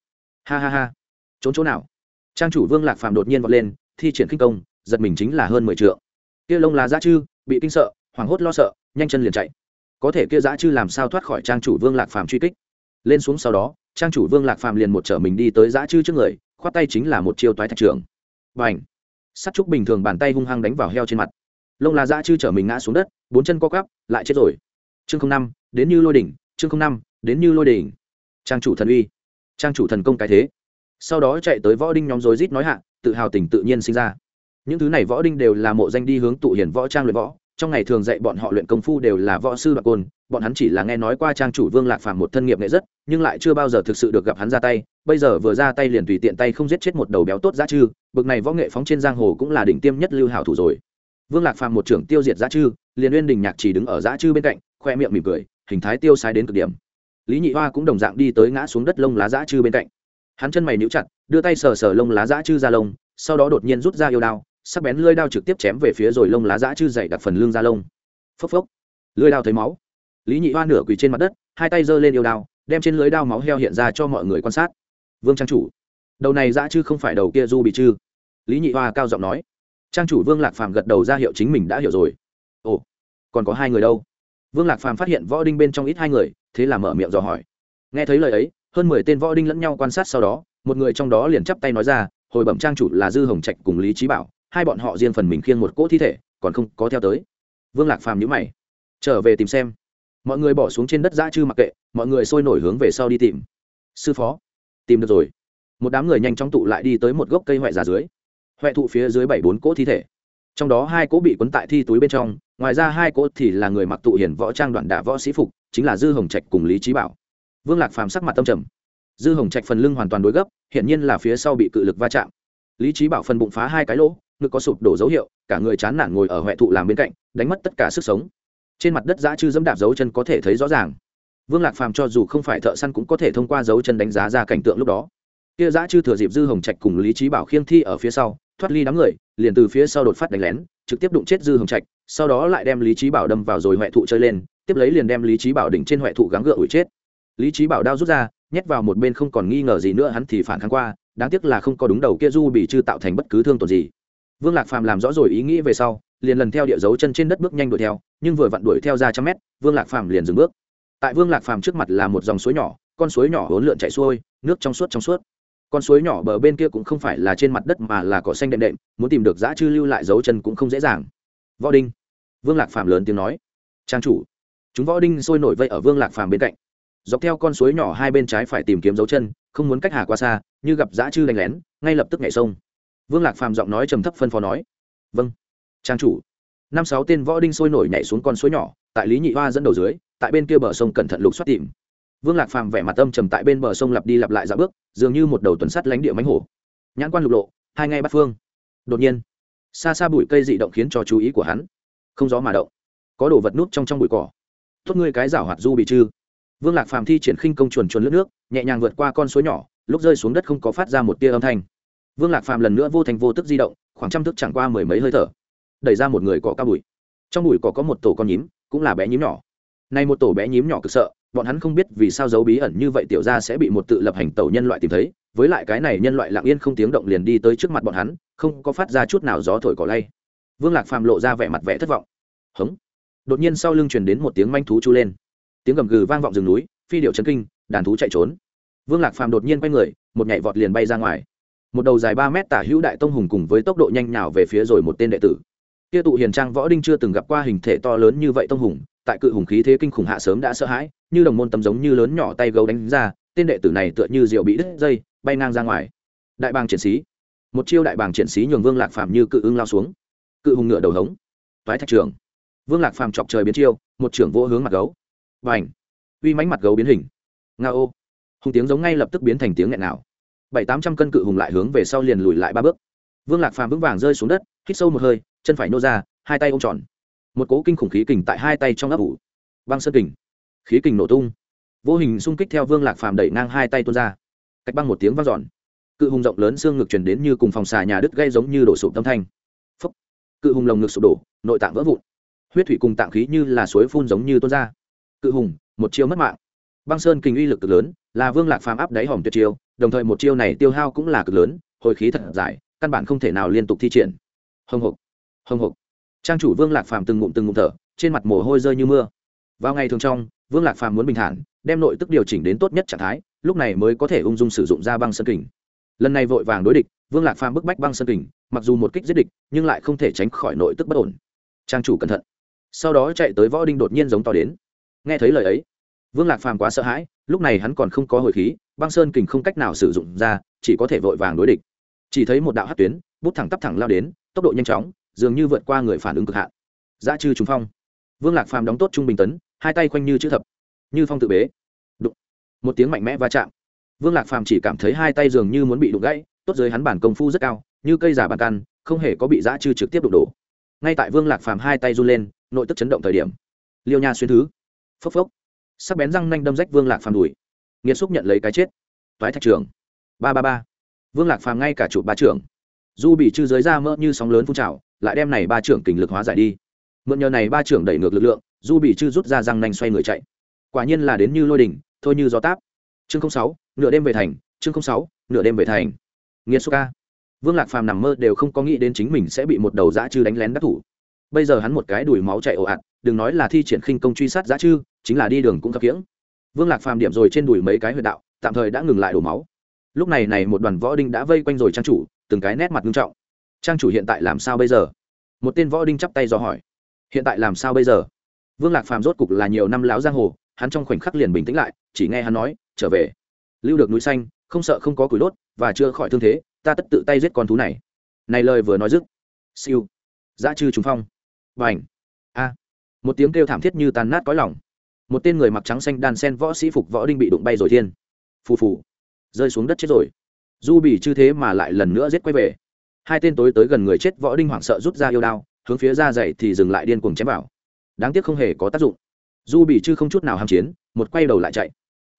A: Ha ha ha. Trốn chỗ nào? Trang chủ vương lạc phàm đột nhiên vọt lên, thi triển khinh công, giật mình chính là hơn mười t kia lông lá dã chư, bị kinh sợ, hoảng hốt lo sợ, nhanh chân liền chạy. Có thể kia dã chư làm sao thoát khỏi trang chủ vương lạc phàm truy kích? Lên xuống sau đó, trang chủ vương lạc phàm liền một trở mình đi tới dã chư trước người, khoát tay chính là một chiêu toái thạch trưởng. B à n h sắt trúc bình thường bàn tay hung hăng đánh vào heo trên mặt. Lông lá dã chư chở mình ngã xuống đất, bốn chân co cắp lại chết rồi chương không năm, đến như lôi đỉnh, chương không năm, đến như lôi đỉnh. Trang chủ thần uy. Trang chủ thần công cái thế. Sau đó chạy tới võ đinh nhóm rối rít nói hạ, tự hào tình tự nhiên sinh ra. Những thứ này võ đinh đều là mộ danh đi hướng tụ hiển võ trang luyện võ. Trong ngày thường dạy bọn họ luyện công phu đều là võ sư đoạt côn. Bọn hắn chỉ là nghe nói qua trang chủ vương lạc phàm một thân nghiệp nghệ rất, nhưng lại chưa bao giờ thực sự được gặp hắn ra tay. Bây giờ vừa ra tay liền tùy tiện tay không giết chết một đầu béo tốt giá chư. Bực này võ nghệ phóng trên giang hồ cũng là đỉnh tiêm nhất lưu hảo thủ rồi. Vương lạc phàm một trưởng tiêu diệt giá chư, liền uyên đình nhạc chỉ đứng ở giá chư bên cạnh khoe miệng mỉm cười, hình thái tiêu sai đến cực điểm. Lý nhị hoa cũng đồng dạng đi tới ngã xuống đất lông lá dã chư bên cạnh. Hắn chân mày níu chặt, đưa tay sờ sờ lông lá dã chư ra lông, sau đó đột nhiên rút ra yêu đao, sắc bén lưỡi đao trực tiếp chém về phía rồi lông lá dã chư dày đặt phần lưng ra lông. Phốc phốc. Lưỡi đao thấy máu. Lý nhị hoa nửa quỳ trên mặt đất, hai tay giơ lên yêu đao, đem trên lưỡi đao máu heo hiện ra cho mọi người quan sát. Vương trang chủ, đầu này dã chư không phải đầu kia du bị chư. Lý nhị hoa cao giọng nói. Trang chủ vương lạc phàm gật đầu ra hiệu chính mình đã hiểu rồi. Ồ, còn có hai người đâu? Vương lạc phàm phát hiện võ đinh bên trong ít hai người, thế là mở miệng dò hỏi. Nghe thấy lời ấy, hơn mười tên võ đinh lẫn nhau quan sát sau đó, một người trong đó liền chắp tay nói ra, hồi bẩm trang chủ là dư hồng trạch cùng lý trí bảo, hai bọn họ riêng phần mình khiêng một cỗ thi thể, còn không có theo tới. Vương lạc phàm nhữ mày, trở về tìm xem. Mọi người bỏ xuống trên đất dã chư mặc kệ, mọi người sôi nổi hướng về sau đi tìm. Sư phó. Tìm được rồi. Một đám người nhanh chóng tụ lại đi tới một gốc cây huệ già dưới. Huệ thụ phía dưới bảy bốn cỗ thi thể. Trong đó hai cỗ bị quấn tại thi túi bên trong ngoài ra hai cỗ thì là người mặc tụ hiển võ trang đoạn đả võ sĩ phục, chính là dư hồng trạch cùng lý trí bảo. Vương lạc phàm sắc mặt tâm trầm. Dư hồng trạch phần lưng hoàn toàn đối gấp hiện nhiên là phía sau bị cự lực va chạm. Lý trí bảo phần bụng phá hai cái lỗ, ngực có sụp đổ dấu hiệu, cả người chán nản ngồi ở huệ thụ làm bên cạnh, đánh mất tất cả sức sống. Trên mặt đất dã chư dẫm đạp dấu chân có thể thấy rõ ràng. Vương lạc phàm cho dù không phải thợ săn cũng có thể thông qua dấu chân đánh giá ra cảnh tượng lúc đó. Kia dã chư thừa dịp dư hồng trạch cùng lý trí bảo khiêng thi ở phía sau, thoát ly đám người, liền từ phía sau đột phát đánh lén trực tiếp đụng chết dư hồng trạch, sau đó lại đem lý trí bảo đâm vào rồi huệ thụ chơi lên, tiếp lấy liền đem lý trí bảo đỉnh trên huệ thụ gắng gượng ủi chết. Lý trí bảo đao rút ra, nhét vào một bên không còn nghi ngờ gì nữa hắn thì phản kháng qua, đáng tiếc là không có đúng đầu kia du bị chư tạo thành bất cứ thương tổn gì. Vương lạc phàm làm rõ rồi ý nghĩ về sau, liền lần theo địa dấu chân trên đất bước nhanh đuổi theo, nhưng vừa vặn đuổi theo ra trăm mét, vương lạc phàm liền dừng bước. Tại vương lạc phàm trước mặt là một dòng suối nhỏ, con suối nhỏ hỗn lượn chảy xuôi, nước trong suốt trong suốt con suối nhỏ bờ bên kia cũng không phải là trên mặt đất mà là cỏ xanh đệm đệm, muốn tìm được giã chư lưu lại dấu chân cũng không dễ dàng. Võ đinh. Vương lạc phàm lớn tiếng nói. Trang chủ, chúng võ đinh sôi nổi vây ở vương lạc phàm bên cạnh. Dọc theo con suối nhỏ hai bên trái phải tìm kiếm dấu chân, không muốn cách hà qua xa, như gặp dã chư đánh lén, ngay lập tức nhảy sông. Vương lạc phàm giọng nói trầm thấp phân phó nói. Vâng. Trang chủ. Năm sáu tên võ đinh sôi nổi nhảy xuống con suối nhỏ, tại lý nhị hoa dẫn đầu dưới, tại bên kia bờ sông cẩn thận lục xoát tìm vương lạc phàm vẻ mặt âm trầm tại bên bờ sông lặp đi lặp lại dạo bước, dường như một đầu tuần sắt lánh địa mánh hổ. Nhãn quan lục lộ, hai ngay bắt phương. Đột nhiên, xa xa bụi cây dị động khiến cho chú ý của hắn. Không gió mà động, có đồ vật núp trong trong bụi cỏ. Tốt ngươi cái rảo hoạt du bị chư vương lạc phàm thi triển khinh công chuồn chuồn lướt nước, nhẹ nhàng vượt qua con suối nhỏ, lúc rơi xuống đất không có phát ra một tia âm thanh. Vương lạc phàm lần nữa vô thành vô tức di động, khoảng trăm thước chẳng qua mười mấy hơi thở, đẩy ra một người cỏ cao bụi. Trong bụi cỏ có một tổ con nhím, cũng là bé nhím nhỏ. Nay một tổ bé nhím nhỏ cực sợ bọn hắn không biết vì sao dấu bí ẩn như vậy tiểu ra sẽ bị một tự lập hành tẩu nhân loại tìm thấy, với lại cái này nhân loại lặng yên không tiếng động liền đi tới trước mặt bọn hắn, không có phát ra chút nào gió thổi cỏ lay. Vương lạc phàm lộ ra vẻ mặt vẻ thất vọng. Hống. Đột nhiên sau lưng truyền đến một tiếng manh thú chu lên. Tiếng gầm gừ vang vọng rừng núi, phi điệu chấn kinh, đàn thú chạy trốn. Vương lạc phàm đột nhiên quay người, một nhảy vọt liền bay ra ngoài. Một đầu dài ba mét tả hữu đại tông hùng cùng với tốc độ nhanh nhào về phía rồi một tên đệ tử. Kia tụ hiền trang võ đinh chưa từng gặp qua hình thể to lớn như vậy tông hùng tại cự hùng khí thế kinh khủng hạ sớm đã sợ hãi, như đồng môn tấm giống như lớn nhỏ tay gấu đánh ra, tên đệ tử này tựa như rượu bị đứt dây, bay ngang ra ngoài. Đại bàng triển sĩ. Một chiêu đại bàng triển sĩ nhường vương lạc phàm như cự ưng lao xuống. Cự hùng ngựa đầu hống. Toái thạch trường vương lạc phàm chọc trời biến chiêu, một trưởng vô hướng mặt gấu. Và ảnh uy mánh mặt gấu biến hình. Nga ô. Hùng tiếng giống ngay lập tức biến thành tiếng nghẹn nào. Bảy tám trăm cân cự hùng lại hướng về sau liền lùi lại ba bước. Vương lạc phàm vững vàng rơi xuống đất, hít sâu một hơi, chân phải nô ra, hai tay ôm tròn một cố kinh khủng khí kình tại hai tay trong ấp ủ. Băng sơn kình. Khí kình nổ tung. Vô hình xung kích theo vương lạc phàm đẩy ngang hai tay tuôn ra. Cách băng một tiếng vang dọn. Cự hùng rộng lớn xương ngực truyền đến như cùng phòng xà nhà đứt gây giống như đổ sụp tâm thanh. Phúc. cự hùng lồng ngực sụp đổ, nội tạng vỡ vụn. Huyết thủy cùng tạng khí như là suối phun giống như tuôn ra. Cự hùng, một chiêu mất mạng. Băng sơn kình uy lực cực lớn, là vương lạc phàm áp đáy hòm tuyệt chiêu, đồng thời một chiêu này tiêu hao cũng là cực lớn, hồi khí thật dài, căn bản không thể nào liên tục thi triển. Hồng hộc. Hồng hộc trang chủ vương lạc phàm từng ngụm từng ngụm thở, trên mặt mồ hôi rơi như mưa. Vào ngày thường trong, vương lạc phàm muốn bình thản, đem nội tức điều chỉnh đến tốt nhất trạng thái, lúc này mới có thể ung dung sử dụng ra băng sơn kình. Lần này vội vàng đối địch, vương lạc phàm bức bách băng sơn kình, mặc dù một kích giết địch, nhưng lại không thể tránh khỏi nội tức bất ổn. Trang chủ cẩn thận. Sau đó chạy tới võ đinh đột nhiên giống to đến. Nghe thấy lời ấy, vương lạc phàm quá sợ hãi, lúc này hắn còn không có hồi khí, băng sơn kình không cách nào sử dụng ra, chỉ có thể vội vàng đối địch. Chỉ thấy một đạo hát tuyến, bút thẳng tắp thẳng lao đến, tốc độ nhanh chóng dường như vượt qua người phản ứng cực hạn. Giá trừ trùng phong. Vương lạc phàm đóng tốt trung bình tấn, hai tay quanh như chữ thập. Như phong tự bế. Đụng. Một tiếng mạnh mẽ va chạm. Vương lạc phàm chỉ cảm thấy hai tay dường như muốn bị đụng gãy, tốt dưới hắn bản công phu rất cao, như cây giả bàn căn, không hề có bị giã chư trực tiếp đụng đổ. Ngay tại vương lạc phàm hai tay run lên, nội tức chấn động thời điểm. Liêu nha xuyên thứ. Phốc phốc. Sắc bén răng nanh đâm rách vương lạc phàm đùi. Nghiệt xúc nhận lấy cái chết. Toái thạch trường ba ba ba. Vương lạc phàm ngay cả chụp ba trưởng. Du bị chư giới ra mỡ như sóng lớn phun trào lại đem này ba trưởng kình lực hóa giải đi. Mượn nhờ này ba trưởng đẩy ngược lực lượng du bị chư rút ra răng nanh xoay người chạy. Quả nhiên là đến như lôi đỉnh, thôi như gió táp. Chương sáu, nửa đêm về thành, chương sáu, nửa đêm về thành. Nghiệt xúc ca. Vương lạc phàm nằm mơ đều không có nghĩ đến chính mình sẽ bị một đầu dã chư đánh lén đắc thủ. Bây giờ hắn một cái đùi máu chạy ồ ạt, đừng nói là thi triển khinh công truy sát dã chư, chính là đi đường cũng thập kiễng vương lạc phàm điểm rồi trên đùi mấy cái huyệt đạo, tạm thời đã ngừng lại đổ máu. Lúc này này một đoàn võ đinh đã vây quanh rồi trang chủ, từng cái nét mặt nghiêm trọng trang chủ hiện tại làm sao bây giờ? Một tên võ đinh chắp tay do hỏi. Hiện tại làm sao bây giờ? Vương lạc phàm rốt cục là nhiều năm láo giang hồ, hắn trong khoảnh khắc liền bình tĩnh lại, chỉ nghe hắn nói, trở về. Lưu được núi xanh, không sợ không có củi đốt và chưa khỏi thương thế, ta tất tự tay giết con thú này. Này lời vừa nói dứt. Siêu. Dã chư trùng phong. Và ảnh a. Một tiếng kêu thảm thiết như tàn nát cõi lòng. Một tên người mặc trắng xanh đan sen võ sĩ phục võ đinh bị đụng bay rồi thiên. Phù phù. Rơi xuống đất chết rồi. Du bị chư thế mà lại lần nữa giết quay về hai tên tối tới gần người chết võ đinh hoảng sợ rút ra yêu đao, hướng phía ra dậy thì dừng lại điên cuồng chém vào. Đáng tiếc không hề có tác dụng. Du bị chư không chút nào hàm chiến, một quay đầu lại chạy.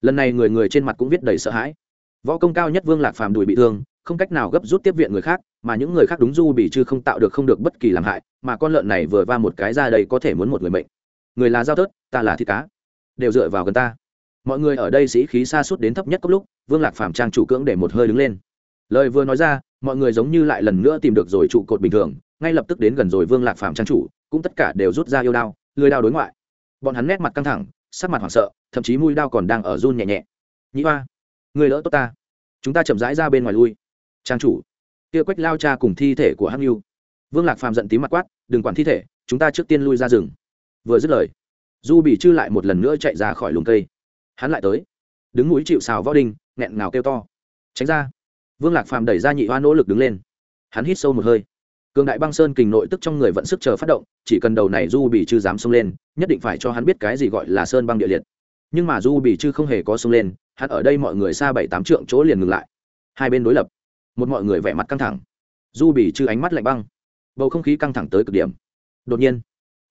A: Lần này người người trên mặt cũng viết đầy sợ hãi. Võ công cao nhất vương lạc phàm đùi bị thương, không cách nào gấp rút tiếp viện người khác, mà những người khác đúng du bị chư không tạo được không được bất kỳ làm hại, mà con lợn này vừa va một cái ra đây có thể muốn một người mệnh. Người là giao tớt ta là thịt cá. Đều dựa vào gần ta. Mọi người ở đây sĩ khí xa suốt đến thấp nhất cốc lúc, vương lạc phàm trang chủ cưỡng để một hơi đứng lên. Lời vừa nói ra mọi người giống như lại lần nữa tìm được rồi trụ cột bình thường, ngay lập tức đến gần rồi vương lạc phàm trang chủ, cũng tất cả đều rút ra yêu đao lưới đao đối ngoại. Bọn hắn nét mặt căng thẳng, sắc mặt hoảng sợ, thậm chí mũi đao còn đang ở run nhẹ nhẹ. Nhĩ hoa, người lỡ tốt ta. Chúng ta chậm rãi ra bên ngoài lui. Trang chủ. Kia quách lao cha cùng thi thể của hắc nhu vương lạc phàm giận tí mặt quát, đừng quản thi thể, chúng ta trước tiên lui ra rừng. Vừa dứt lời, du bị chư lại một lần nữa chạy ra khỏi lùm cây. Hắn lại tới. Đứng mũi chịu xào võ đinh, nghẹn ngào kêu to. Tránh ra vương lạc phàm đẩy ra nhị hoa nỗ lực đứng lên. Hắn hít sâu một hơi. Cường đại băng sơn kình nội tức trong người vẫn sức chờ phát động, chỉ cần đầu này du bị chư dám xông lên, nhất định phải cho hắn biết cái gì gọi là sơn băng địa liệt. Nhưng mà du bị chư không hề có xông lên, hắn ở đây mọi người xa bảy tám trượng chỗ liền ngừng lại. Hai bên đối lập. Một mọi người vẻ mặt căng thẳng. Du bị chư ánh mắt lạnh băng. Bầu không khí căng thẳng tới cực điểm. Đột nhiên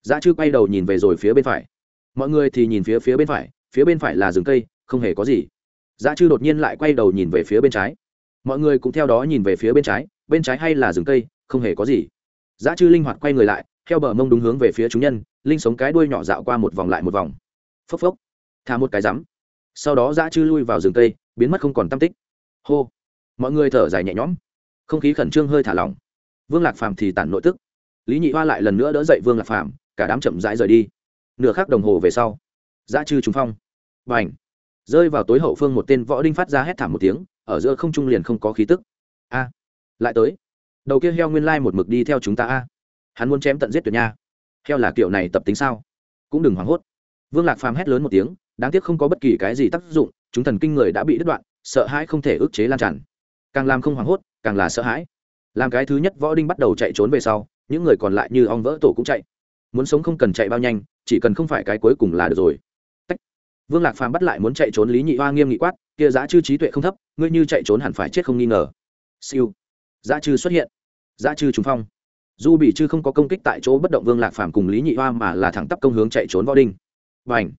A: dã chư quay đầu nhìn về rồi phía bên phải. Mọi người thì nhìn phía phía bên phải, phía bên phải là rừng cây, không hề có gì. Dã chư đột nhiên lại quay đầu nhìn về phía bên trái mọi người cũng theo đó nhìn về phía bên trái bên trái hay là rừng cây, không hề có gì. Giá chư linh hoạt quay người lại, theo bờ mông đúng hướng về phía chúng nhân, linh sống cái đuôi nhỏ dạo qua một vòng lại một vòng. Phốc phốc. Thả một cái rắm. Sau đó Giá chư lui vào rừng cây, biến mất không còn tâm tích. Hô. Mọi người thở dài nhẹ nhõm. Không khí khẩn trương hơi thả lỏng. Vương lạc phàm thì tản nội tức. Lý nhị hoa lại lần nữa đỡ dậy vương lạc phàm, cả đám chậm rãi rời đi. Nửa khắc đồng hồ về sau Giá chư trúng phong. B à n h rơi vào tối hậu phương một tên võ đinh phát ra hét thảm một tiếng ở giữa không trung liền không có khí tức. A, lại tới. Đầu kia heo nguyên lai một mực đi theo chúng ta a. Hắn muốn chém tận giết tuyệt nha. Heo là kiểu này tập tính sao? Cũng đừng hoảng hốt. Vương lạc phàm hét lớn một tiếng, đáng tiếc không có bất kỳ cái gì tác dụng, chúng thần kinh người đã bị đứt đoạn, sợ hãi không thể ức chế lan tràn. Càng làm không hoảng hốt, càng là sợ hãi. Làm cái thứ nhất võ đinh bắt đầu chạy trốn về sau, những người còn lại như ong vỡ tổ cũng chạy. Muốn sống không cần chạy bao nhanh, chỉ cần không phải cái cuối cùng là được rồi. Tách. vương lạc phàm bắt lại muốn chạy trốn lý nhị hoa nghiêm nghị quát kia giá chư trí tuệ không thấp, ngươi như chạy trốn hẳn phải chết không nghi ngờ. Siêu. Giá chư xuất hiện. Giá chư trùng phong. Du bị chư không có công kích tại chỗ bất động vương lạc phàm cùng lý nhị hoa mà là thẳng tắp công hướng chạy trốn võ đinh. Và ảnh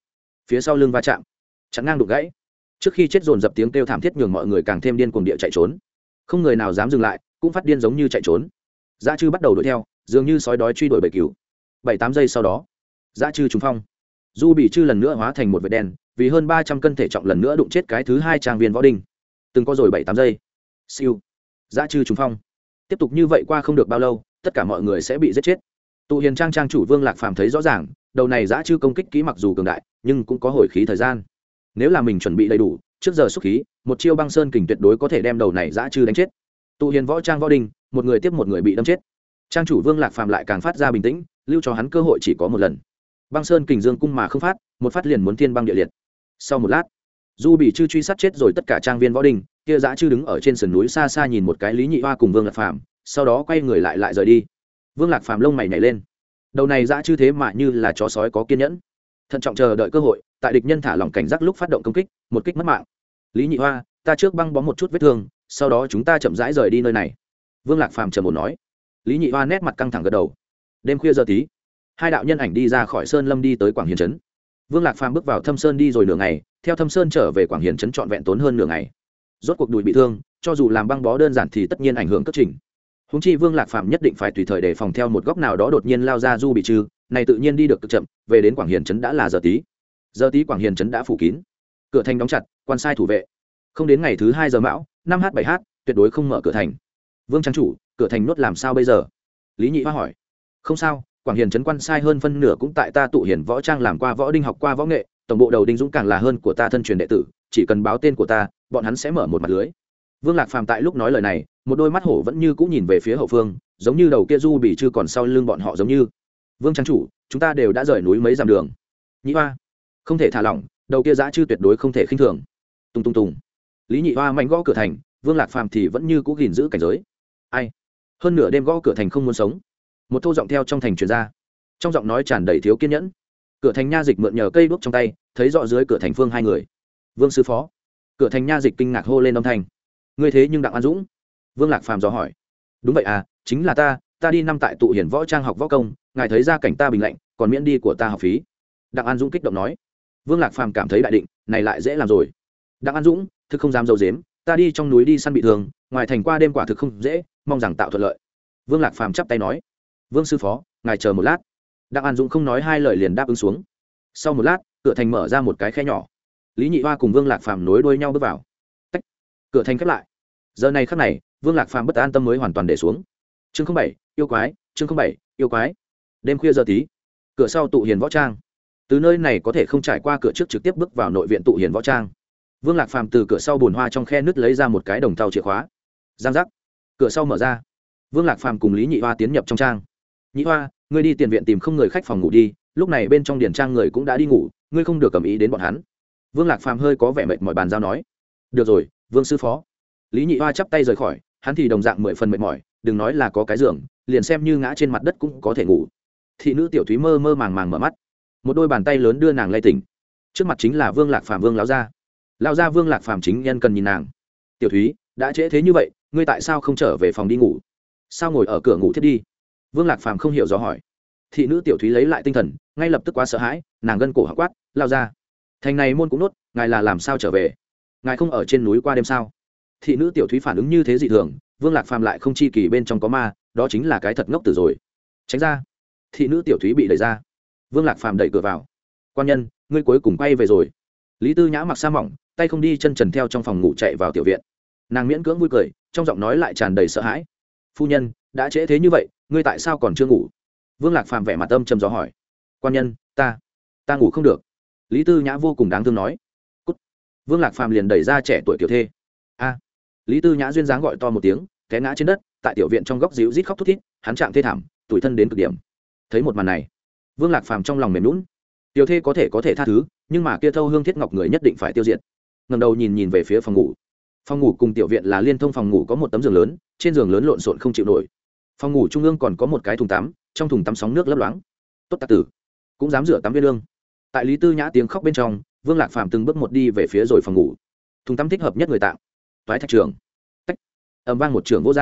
A: phía sau lưng va chạm. Chắn ngang đục gãy. Trước khi chết dồn dập tiếng kêu thảm thiết nhường mọi người càng thêm điên cuồng địa chạy trốn. Không người nào dám dừng lại, cũng phát điên giống như chạy trốn. Giá chư bắt đầu đuổi theo, dường như sói đói truy đuổi bầy cứu bảy tám giây sau đó giá chư trùng phong. Du bị chư lần nữa hóa thành một vệt đen vì hơn ba trăm cân thể trọng lần nữa đụng chết cái thứ hai trang viên võ đinh. Từng có rồi bảy tám giây. Siêu. Giá chư trúng phong. Tiếp tục như vậy qua không được bao lâu, tất cả mọi người sẽ bị giết chết. Tụ hiền trang trang chủ vương lạc phàm thấy rõ ràng, đầu này giã chư công kích kỹ mặc dù cường đại, nhưng cũng có hồi khí thời gian. Nếu là mình chuẩn bị đầy đủ, trước giờ xuất khí, một chiêu băng sơn kình tuyệt đối có thể đem đầu này giã chư đánh chết. Tụ hiền võ trang võ đình một người tiếp một người bị đâm chết. Trang chủ vương lạc phàm lại càng phát ra bình tĩnh, lưu cho hắn cơ hội chỉ có một lần. Băng sơn kình dương cung mà không phát, một phát liền muốn thiên băng địa liệt sau một lát du bị chư truy sát chết rồi tất cả trang viên võ đình kia dã chư đứng ở trên sườn núi xa xa nhìn một cái lý nhị hoa cùng vương lạc phàm, sau đó quay người lại lại rời đi. Vương lạc phàm lông mày nhảy lên. Đầu này dã chư thế mà như là chó sói có kiên nhẫn. Thận trọng chờ đợi cơ hội, tại địch nhân thả lỏng cảnh giác lúc phát động công kích, một kích mất mạng. Lý nhị hoa, ta trước băng bó một chút vết thương, sau đó chúng ta chậm rãi rời đi nơi này. Vương lạc phàm trầm một nói. Lý nhị hoa nét mặt căng thẳng gật đầu. Đêm khuya giờ tí, hai đạo nhân ảnh đi ra khỏi sơn lâm đi tới quảng hiền trấn vương lạc phàm bước vào thâm sơn đi rồi nửa ngày, theo thâm sơn trở về quảng hiền trấn trọn vẹn tốn hơn nửa ngày. Rốt cuộc đùi bị thương, cho dù làm băng bó đơn giản thì tất nhiên ảnh hưởng cất trình. Húng chi vương lạc Phàm nhất định phải tùy thời đề phòng theo một góc nào đó đột nhiên lao ra du bị trừ, này tự nhiên đi được cực chậm, về đến quảng hiền trấn đã là giờ tí. Giờ tí quảng hiền trấn đã phủ kín. Cửa thành đóng chặt, quan sai thủ vệ. Không đến ngày thứ hai giờ mão, năm h bảy h tuyệt đối không mở cửa thành. Vương trang chủ, cửa thành nuốt làm sao bây giờ? Lý nhị hoa hỏi. Không sao quảng hiền trấn quan sai hơn phân nửa cũng tại ta tụ hiền võ trang làm qua võ đinh học qua võ nghệ, tổng bộ đầu đinh dũng càng là hơn của ta thân truyền đệ tử, chỉ cần báo tên của ta, bọn hắn sẽ mở một mặt lưới. Vương lạc phàm tại lúc nói lời này, một đôi mắt hổ vẫn như cũng nhìn về phía hậu phương, giống như đầu kia du bị chưa còn sau lưng bọn họ giống như. Vương trang chủ, chúng ta đều đã rời núi mấy dặm đường. Nhị hoa, không thể thả lỏng, đầu kia giã chư tuyệt đối không thể khinh thường. Tùng tùng tùng. Lý nhị hoa mạnh gõ cửa thành, vương lạc phàm thì vẫn như cũ gìn giữ cảnh giới. Ai? Hơn nửa đêm gõ cửa thành không muốn sống một thô giọng theo trong thành truyền ra. Trong giọng nói tràn đầy thiếu kiên nhẫn. Cửa thành nha dịch mượn nhờ cây đuốc trong tay, thấy rõ dưới cửa thành phương hai người. Vương sư phó. Cửa thành nha dịch kinh ngạc hô lên âm thanh. Ngươi thế nhưng đặng an dũng? Vương lạc phàm dò hỏi. Đúng vậy à chính là ta ta đi năm tại tụ hiển võ trang học võ công, ngài thấy ra cảnh ta bình lạnh, còn miễn đi của ta học phí. Đặng an dũng kích động nói. Vương lạc phàm cảm thấy đại định, này lại dễ làm rồi. Đặng an dũng, thực không dám dầu dếm, ta đi trong núi đi săn bị thương, ngoài thành qua đêm quả thực không dễ, mong rằng tạo thuận lợi. Vương lạc phàm chắp tay nói vương sư phó, ngài chờ một lát. Đặng an dũng không nói hai lời liền đáp ứng xuống. Sau một lát, cửa thành mở ra một cái khe nhỏ. Lý nhị hoa cùng vương lạc phàm nối đuôi nhau bước vào. Tách. cửa thành khép lại. Giờ này khắc này, vương lạc phàm bất an tâm mới hoàn toàn để xuống. Chương bảy, yêu quái, chương bảy, yêu quái. Đêm khuya giờ tí, cửa sau tụ hiền võ trang. Từ nơi này có thể không trải qua cửa trước trực tiếp bước vào nội viện tụ hiền võ trang. Vương lạc phàm từ cửa sau bồn hoa trong khe nứt lấy ra một cái đồng tàu chìa khóa. Giang giác. Cửa sau mở ra. Vương lạc phàm cùng lý nhị hoa tiến nhập trong trang nhị hoa, ngươi đi tiền viện tìm không người khách phòng ngủ đi, lúc này bên trong điển trang người cũng đã đi ngủ, ngươi không được cầm ý đến bọn hắn. Vương lạc phàm hơi có vẻ mệt mỏi bàn giao nói. Được rồi, vương sư phó. Lý nhị hoa chắp tay rời khỏi, hắn thì đồng dạng mười phần mệt mỏi, đừng nói là có cái giường, liền xem như ngã trên mặt đất cũng có thể ngủ. Thị nữ tiểu thúy mơ mơ màng màng mở mắt. Một đôi bàn tay lớn đưa nàng lay tỉnh. Trước mặt chính là vương lạc phàm, vương lão gia. Lao gia vương lạc phàm chính nhân cần nhìn nàng. Tiểu thúy, đã trễ thế như vậy, ngươi tại sao không trở về phòng đi ngủ? Sao ngồi ở cửa ngủ thiết đi? Vương lạc phàm không hiểu rõ hỏi. Thị nữ tiểu thúy lấy lại tinh thần, ngay lập tức quá sợ hãi, nàng gân cổ hạ quát, lao ra. Thành này môn cũng nốt, ngài là làm sao trở về? Ngài không ở trên núi qua đêm sao? Thị nữ tiểu thúy phản ứng như thế dị thường, vương lạc phàm lại không chi kỳ bên trong có ma, đó chính là cái thật ngốc tử rồi. Tránh ra. Thị nữ tiểu thúy bị đẩy ra. Vương lạc phàm đẩy cửa vào. Quan nhân, ngươi cuối cùng quay về rồi. Lý tư nhã mặc sa mỏng, tay không đi chân trần theo trong phòng ngủ chạy vào tiểu viện. Nàng miễn cưỡng vui cười, trong giọng nói lại tràn đầy sợ hãi. Phu nhân đã trễ thế như vậy, ngươi tại sao còn chưa ngủ? Vương lạc phàm vẻ mặt âm trầm gió hỏi. Quan nhân, ta ta ngủ không được. Lý tư nhã vô cùng đáng thương nói. Cút. vương lạc phàm liền đẩy ra trẻ tuổi tiểu thê. A. Lý tư nhã duyên dáng gọi to một tiếng, té ngã trên đất, tại tiểu viện trong góc dịu rít khóc thút thít, hắn trạng thê thảm tủi thân đến cực điểm. Thấy một màn này, vương lạc phàm trong lòng mềm lún tiểu thê có thể có thể tha thứ, nhưng mà kia thâu hương thiết ngọc người nhất định phải tiêu diệt. Ngầm đầu nhìn nhìn về phía phòng ngủ. Phòng ngủ cùng tiểu viện là liên thông phòng ngủ có một tấm giường lớn, trên giường lớn lộn xộn không chịu nổi phòng ngủ trung ương còn có một cái thùng tắm, trong thùng tắm sóng nước lấp loáng. Tốt tạc tử, cũng dám rửa tắm viên lương. Tại lý tư nhã tiếng khóc bên trong, vương lạc phàm từng bước một đi về phía rồi phòng ngủ. Thùng tắm thích hợp nhất người tạm toái thạch trường. Tách. Ẩm vang một trường vô r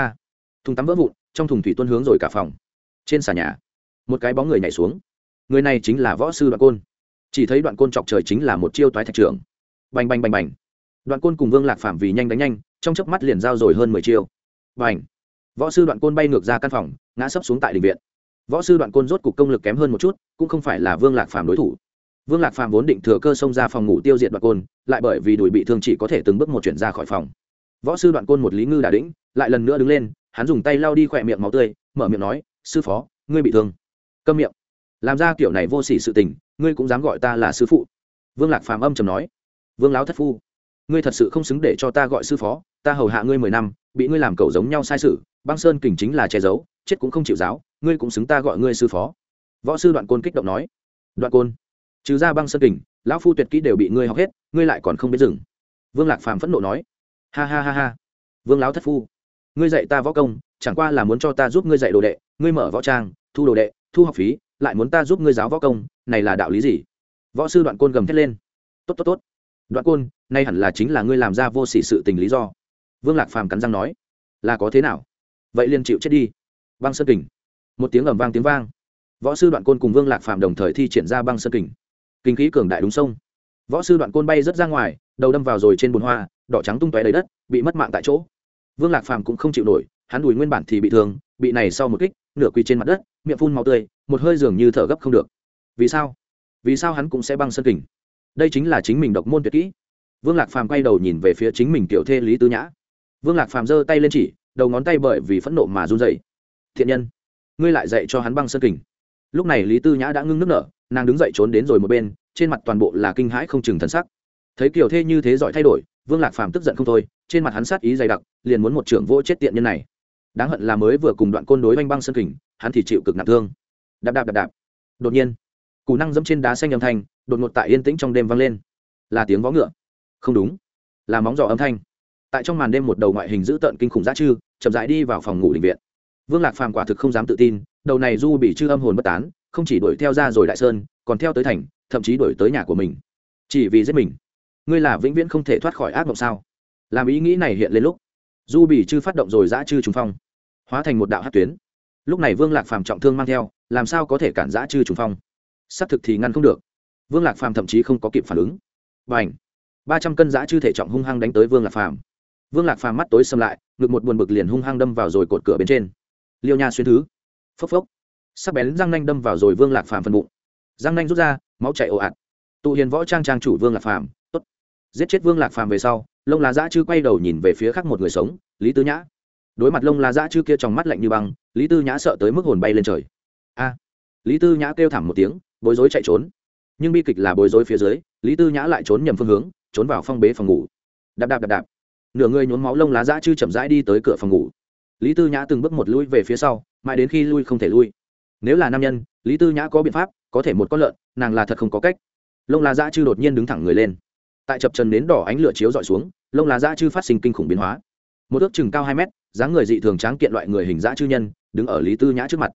A: thùng tắm vỡ vụn, trong thùng thủy tuân hướng rồi cả phòng. Trên xà nhà, một cái bóng người nhảy xuống. Người này chính là võ sư đoạn côn. Chỉ thấy đoạn côn chọc trời chính là một chiêu toái thạch trường. bành bành bành bành. Đoạn côn cùng vương lạc phàm vì nhanh đánh nhanh, trong chớp mắt liền giao rồi hơn mười chiêu. Bành võ sư đoạn côn bay ngược ra căn phòng, ngã sấp xuống tại đình viện. Võ sư đoạn côn rốt cục công lực kém hơn một chút, cũng không phải là vương lạc phàm đối thủ. Vương lạc phàm vốn định thừa cơ xông ra phòng ngủ tiêu diệt đoạn côn, lại bởi vì đùi bị thương chỉ có thể từng bước một chuyển ra khỏi phòng. Võ sư đoạn côn một lý ngư đà đĩnh, lại lần nữa đứng lên, hắn dùng tay lau đi khỏe miệng máu tươi, mở miệng nói, sư phó, ngươi bị thương. Câm miệng. Làm ra kiểu này vô s ỉ sự tình, ngươi cũng dám gọi ta là sư phụ. Vương lạc phàm âm trầm nói, vương láo thất phu, ngươi thật sự không xứng để cho ta gọi sư phó, ta hầu hạ ngươi mười năm, bị ngươi làm cậu giống nhau sai sự băng sơn kình chính là che giấu, chết cũng không chịu giáo, ngươi cũng xứng ta gọi ngươi sư phó. Võ sư đoạn côn kích động nói. Đoạn côn, trừ ra băng sơn kình, lão phu tuyệt kỹ đều bị ngươi học hết, ngươi lại còn không biết dừng. Vương lạc phàm phẫn nộ nói. Ha ha ha ha. Vương Lão thất phu, ngươi dạy ta võ công, chẳng qua là muốn cho ta giúp ngươi dạy đồ đệ, ngươi mở võ trang, thu đồ đệ, thu học phí, lại muốn ta giúp ngươi giáo võ công, này là đạo lý gì? Võ sư đoạn côn gầm thét lên. Tốt tốt tốt. Đoạn côn, nay hẳn là chính là ngươi làm ra vô sỉ sự tình lý do. Vương lạc phàm cắn răng nói. Là có thế nào? Vậy liền chịu chết đi. Băng sơn kình. Một tiếng ẩm vang tiếng vang. Võ sư đoạn côn cùng vương lạc phàm đồng thời thi triển ra băng sơn kình. Kinh khí cường đại đúng sông. Võ sư đoạn côn bay rớt ra ngoài, đầu đâm vào rồi trên bùn hoa, đỏ trắng tung tóe đầy đất, bị mất mạng tại chỗ. Vương lạc phàm cũng không chịu nổi, hắn đùi nguyên bản thì bị thương, bị này sau một kích, nửa quỳ trên mặt đất, miệng phun màu tươi, một hơi dường như thở gấp không được. Vì sao? Vì sao hắn cũng sẽ băng sơn kình? Đây chính là chính mình độc môn tuyệt kỹ. Vương lạc phàm quay đầu nhìn về phía chính mình tiểu thê lý tư nhã. Vương lạc phàm giơ tay lên chỉ đầu ngón tay bởi vì phẫn nộ mà run dậy thiện nhân, ngươi lại dạy cho hắn băng sơn kình. Lúc này lý tư nhã đã ngưng nước nở, nàng đứng dậy trốn đến rồi một bên, trên mặt toàn bộ là kinh hãi không chừng thần sắc. Thấy kiểu thê như thế giỏi thay đổi, vương lạc phàm tức giận không thôi, trên mặt hắn sát ý dày đặc, liền muốn một trưởng vô chết tiện nhân này. Đáng hận là mới vừa cùng đoạn côn đối oanh băng sân kình, hắn thì chịu cực nặng thương. Đạp đạp đạp đạp. Đột nhiên, cù năng dẫm trên đá xanh âm thanh, đột ngột tại yên tĩnh trong đêm vang lên. Là tiếng vó ngựa. Không đúng, là móng giỏ âm thanh tại trong màn đêm một đầu ngoại hình dữ tợn kinh khủng giá chư, chậm rãi đi vào phòng ngủ định viện. Vương lạc phàm quả thực không dám tự tin, đầu này du bị chư âm hồn bất tán, không chỉ đuổi theo ra rồi đại sơn, còn theo tới thành, thậm chí đuổi tới nhà của mình. Chỉ vì giết mình. Ngươi là vĩnh viễn không thể thoát khỏi ác mộng sao? Làm ý nghĩ này hiện lên lúc, du bị chư phát động rồi giã chư trùng phong, hóa thành một đạo hát tuyến. Lúc này vương lạc phàm trọng thương mang theo, làm sao có thể cản giã chư trùng phong? Xác thực thì ngăn không được. Vương lạc phàm thậm chí không có kịp phản ứng. Và ảnh ba trăm cân giã chư thể trọng hung hăng đánh tới vương lạc phàm vương lạc phàm mắt tối xâm lại, ngực một buồn bực liền hung hăng đâm vào rồi cột cửa bên trên. Liêu nha xuyên thứ. Phốc phốc. Sắc bén răng nanh đâm vào rồi vương lạc phàm phần bụng. Răng nanh rút ra, máu chảy ồ ạt. Tụ hiền võ trang trang chủ vương lạc phàm, tốt. Giết chết vương lạc phàm về sau, lông lá dã chư quay đầu nhìn về phía khác một người sống, lý tư nhã. Đối mặt lông lá dã chư kia trong mắt lạnh như băng, lý tư nhã sợ tới mức hồn bay lên trời. A. Lý tư nhã kêu thảm một tiếng, bối rối chạy trốn. Nhưng bi kịch là bối rối phía dưới, lý tư nhã lại trốn nhầm phương hướng, trốn vào phong bế phòng ngủ. Đạp đạp đạp đạp nửa người nhốn máu lông lá dã chư chậm rãi đi tới cửa phòng ngủ. Lý tư nhã từng bước một lui về phía sau, mãi đến khi lui không thể lui. Nếu là nam nhân, lý tư nhã có biện pháp, có thể một con lợn, nàng là thật không có cách. Lông lá dã chư đột nhiên đứng thẳng người lên. Tại chập trần nến đỏ ánh lửa chiếu dọi xuống, lông lá dã chư phát sinh kinh khủng biến hóa. Một ước chừng cao hai mét, dáng người dị thường tráng kiện loại người hình dã chư nhân, đứng ở lý tư nhã trước mặt.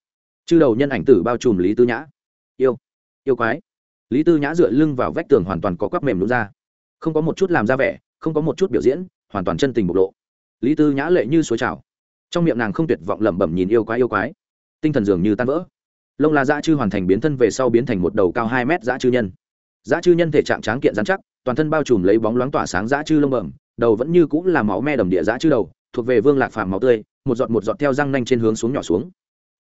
A: Chư đầu nhân ảnh tử bao trùm lý tư nhã. Yêu yêu quái. Lý tư nhã dựa lưng vào vách tường hoàn toàn có quắp mềm lún ra. Không có một chút làm ra vẻ, không có một chút biểu diễn hoàn toàn chân tình bộc lộ. Lý tư nhã lệ như suối trào. Trong miệng nàng không tuyệt vọng lẩm bẩm nhìn yêu quái yêu quái. Tinh thần dường như tan vỡ. Lông là dã chư hoàn thành biến thân về sau biến thành một đầu cao hai mét dã chư nhân. Dã chư nhân thể trạng tráng kiện dán chắc, toàn thân bao trùm lấy bóng loáng tỏa sáng dã chư lông bẩm, đầu vẫn như cũng là máu me đầm địa dã chư đầu, thuộc về vương lạc phàm máu tươi, một giọt một giọt theo răng nanh trên hướng xuống nhỏ xuống.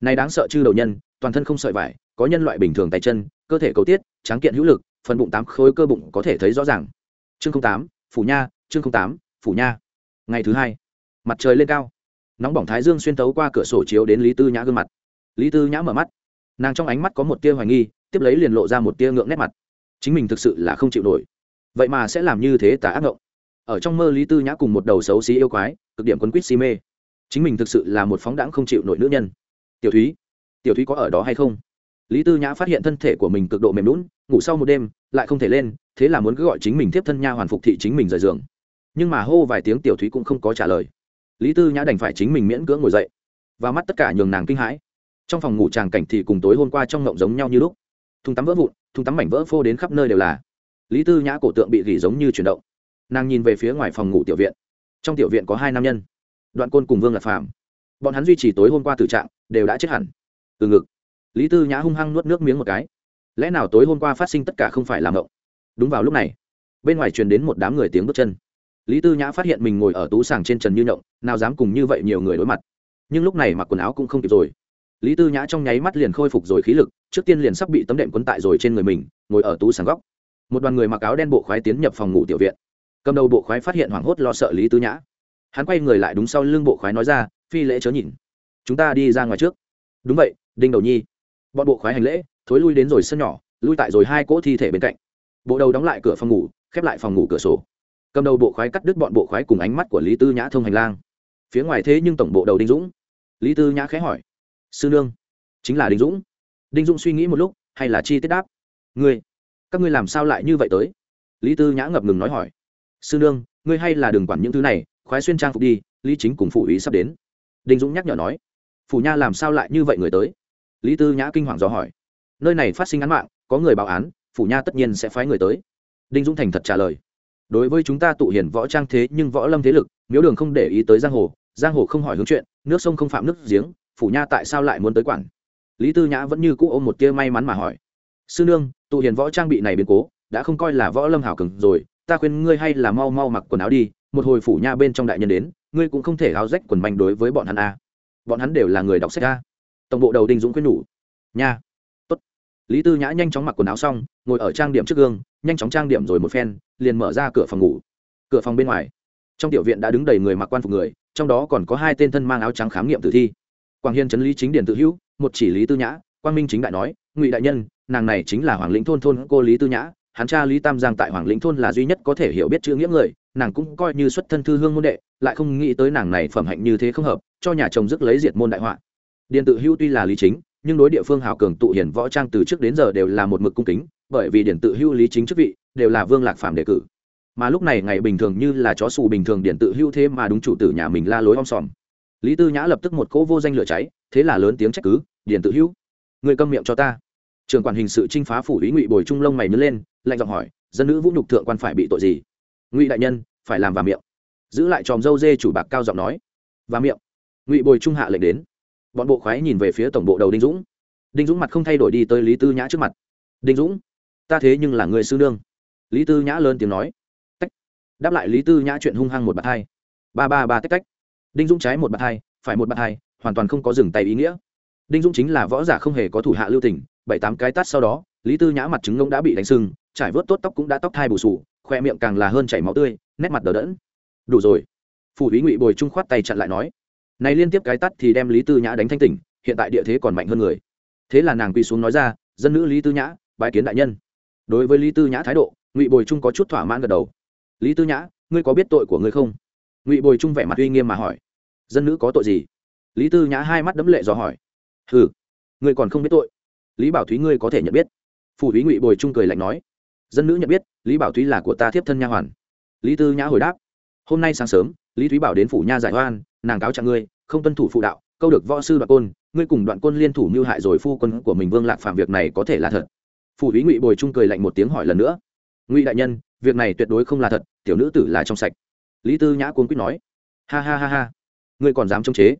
A: Này đáng sợ chư đầu nhân, toàn thân không sợi vải, có nhân loại bình thường tay chân, cơ thể cầu tiết, tráng kiện hữu lực, phần bụng tám khối cơ bụng có thể thấy rõ ràng. Chương tám, phủ nha, chương tám phủ nha. Ngày thứ hai, mặt trời lên cao. Nóng bỏng thái dương xuyên tấu qua cửa sổ chiếu đến lý tư nhã gương mặt. Lý tư nhã mở mắt. Nàng trong ánh mắt có một tia hoài nghi, tiếp lấy liền lộ ra một tia ngượng nét mặt. Chính mình thực sự là không chịu nổi. Vậy mà sẽ làm như thế tả ác ngộng. Ở trong mơ lý tư nhã cùng một đầu xấu xí yêu quái, cực điểm quấn quýt si mê. Chính mình thực sự là một phóng đãng không chịu nổi nữ nhân. Tiểu thúy tiểu thúy có ở đó hay không? Lý tư nhã phát hiện thân thể của mình cực độ mềm lún ngủ sau một đêm, lại không thể lên, thế là muốn cứ gọi chính mình tiếp thân nha hoàn phục thị chính mình rời giường nhưng mà hô vài tiếng tiểu thúy cũng không có trả lời. Lý tư nhã đành phải chính mình miễn cưỡng ngồi dậy, và mắt tất cả nhường nàng kinh hãi. Trong phòng ngủ tràng cảnh thì cùng tối hôm qua trong ngộng giống nhau như lúc. Thùng tắm vỡ vụn, thùng tắm mảnh vỡ phô đến khắp nơi đều là. Lý tư nhã cổ tượng bị gỉ giống như chuyển động. Nàng nhìn về phía ngoài phòng ngủ tiểu viện. Trong tiểu viện có hai nam nhân, đoạn côn cùng vương lạc phàm. Bọn hắn duy trì tối hôm qua tử trạng, đều đã chết hẳn. Từ ngực, lý tư nhã hung hăng nuốt nước miếng một cái. Lẽ nào tối hôm qua phát sinh tất cả không phải là ngộng? Đúng vào lúc này, bên ngoài truyền đến một đám người tiếng bước chân lý tư nhã phát hiện mình ngồi ở tú sàng trên trần như nhộng, nào dám cùng như vậy nhiều người đối mặt. Nhưng lúc này mặc quần áo cũng không kịp rồi. Lý tư nhã trong nháy mắt liền khôi phục rồi khí lực, trước tiên liền sắp bị tấm đệm quấn tại rồi trên người mình, ngồi ở tú sàng góc. Một đoàn người mặc áo đen bộ khoái tiến nhập phòng ngủ tiểu viện. Cầm đầu bộ khoái phát hiện hoảng hốt lo sợ lý tư nhã. Hắn quay người lại đúng sau lưng bộ khoái nói ra, phi lễ chớ nhìn. Chúng ta đi ra ngoài trước. Đúng vậy, đinh đầu nhi. Bọn bộ khoái hành lễ, thối lui đến rồi sân nhỏ, lui tại rồi hai cỗ thi thể bên cạnh. Bộ đầu đóng lại cửa phòng ngủ, khép lại phòng ngủ cửa sổ cầm đầu bộ khoái cắt đứt bọn bộ khoái cùng ánh mắt của lý tư nhã thông hành lang. Phía ngoài thế nhưng tổng bộ đầu đinh dũng. Lý tư nhã khẽ hỏi, sư nương, chính là đinh dũng? Đinh dũng suy nghĩ một lúc, hay là chi tiết đáp? Ngươi, các ngươi làm sao lại như vậy tới? Lý tư nhã ngập ngừng nói hỏi, sư nương, ngươi hay là đừng quản những thứ này, khoái xuyên trang phục đi, lý chính cùng phụ ý sắp đến. Đinh dũng nhắc nhở nói, phủ nha làm sao lại như vậy người tới? Lý tư nhã kinh hoàng dò hỏi, nơi này phát sinh án mạng, có người báo án, phủ nha tất nhiên sẽ phái người tới. Đinh dũng thành thật trả lời đối với chúng ta tụ hiển võ trang thế nhưng võ lâm thế lực, miếu đường không để ý tới giang hồ giang hồ không hỏi hướng chuyện, nước sông không phạm nước giếng, phủ nha tại sao lại muốn tới quản lý tư nhã vẫn như cũ ôm một tia may mắn mà hỏi. Sư nương, tụ hiền võ trang bị này biến cố, đã không coi là võ lâm hảo cường rồi, ta khuyên ngươi hay là mau mau mặc quần áo đi, một hồi phủ nha bên trong đại nhân đến, ngươi cũng không thể áo rách quần manh đối với bọn hắn a. Bọn hắn đều là người đọc sách a. Tổng bộ đầu đinh dũng khuyên nhủ. Nha lý tư nhã nhanh chóng mặc quần áo xong, ngồi ở trang điểm trước gương, nhanh chóng trang điểm rồi một phen, liền mở ra cửa phòng ngủ. Cửa phòng bên ngoài, trong tiểu viện đã đứng đầy người mặc quan phục người, trong đó còn có hai tên thân mang áo trắng khám nghiệm tử thi. Quảng hiên trấn lý chính điển tự hữu, một chỉ lý tư nhã, quang minh chính đại nói, ngụy đại nhân, nàng này chính là hoàng lĩnh thôn thôn cô lý tư nhã, hắn cha lý tam giang tại hoàng lĩnh thôn là duy nhất có thể hiểu biết chữ nghĩa người, nàng cũng coi như xuất thân thư hương môn đệ, lại không nghĩ tới nàng này phẩm hạnh như thế không hợp, cho nhà chồng dứt lấy diệt môn đại họa. Điện tự hữu tuy là lý chính nhưng đối địa phương hào cường tụ hiển võ trang từ trước đến giờ đều là một mực cung kính, bởi vì điện tự hưu lý chính chức vị, đều là vương lạc phàm đề cử. Mà lúc này ngày bình thường như là chó xù bình thường điện tự hưu thế mà đúng chủ tử nhà mình la lối om sòm. Lý tư nhã lập tức một cỗ vô danh lửa cháy, thế là lớn tiếng trách cứ điện tự hưu người câm miệng cho ta. Trường quản hình sự trinh phá phủ lý ngụy bồi trung lông mày nhớ lên, lạnh giọng hỏi, dân nữ vũ nhục thượng quan phải bị tội gì? Ngụy đại nhân, phải làm vào miệng. Giữ lại tròm dâu dê chủ bạc cao giọng nói, và miệng. Ngụy bồi trung hạ lệnh đến bọn bộ khoái nhìn về phía tổng bộ đầu đinh dũng. Đinh dũng mặt không thay đổi đi tới lý tư nhã trước mặt. Đinh dũng, ta thế nhưng là người sư nương. Lý tư nhã lớn tiếng nói. Tách. Đáp lại lý tư nhã chuyện hung hăng một bạt hai. Ba ba ba, tách tách. Đinh dũng trái một bạt hai, phải một bạt hai, hoàn toàn không có dừng tay ý nghĩa. Đinh dũng chính là võ giả không hề có thủ hạ lưu tình, bảy tám cái tát sau đó, lý tư nhã mặt trứng ngông đã bị đánh sưng, trải vớt tốt tóc cũng đã tóc thai bù sù, khoe miệng càng là hơn chảy máu tươi, nét mặt đờ đẫn. Đủ rồi. Phủ ý ngụy bồi trung khoát tay chặn lại nói này liên tiếp cái tắt thì đem lý tư nhã đánh thanh tỉnh, hiện tại địa thế còn mạnh hơn người. Thế là nàng quỳ xuống nói ra, dân nữ lý tư nhã, bái kiến đại nhân. Đối với lý tư nhã thái độ, ngụy bồi trung có chút thỏa mãn gật đầu. Lý tư nhã, ngươi có biết tội của ngươi không? Ngụy bồi trung vẻ mặt uy nghiêm mà hỏi. Dân nữ có tội gì? Lý tư nhã hai mắt đấm lệ dò hỏi. Hừ, ngươi còn không biết tội. Lý bảo thúy ngươi có thể nhận biết. Phủ thúy ngụy bồi trung cười lạnh nói. Dân nữ nhận biết, lý bảo thúy là của ta thiếp thân nha hoàn. Lý tư nhã hồi đáp. Hôm nay sáng sớm, lý thúy bảo đến phủ nha giải oan nàng cáo trạng ngươi, không tuân thủ phụ đạo, câu được võ sư đoạn côn, ngươi cùng đoạn côn liên thủ mưu hại rồi phu quân của mình vương lạc phạm việc này có thể là thật. Phủ ý ngụy bồi trung cười lạnh một tiếng hỏi lần nữa. Ngụy đại nhân, việc này tuyệt đối không là thật, tiểu nữ tử là trong sạch. Lý tư nhã cuốn quýt nói. Ha ha ha ha. Ngươi còn dám chống chế.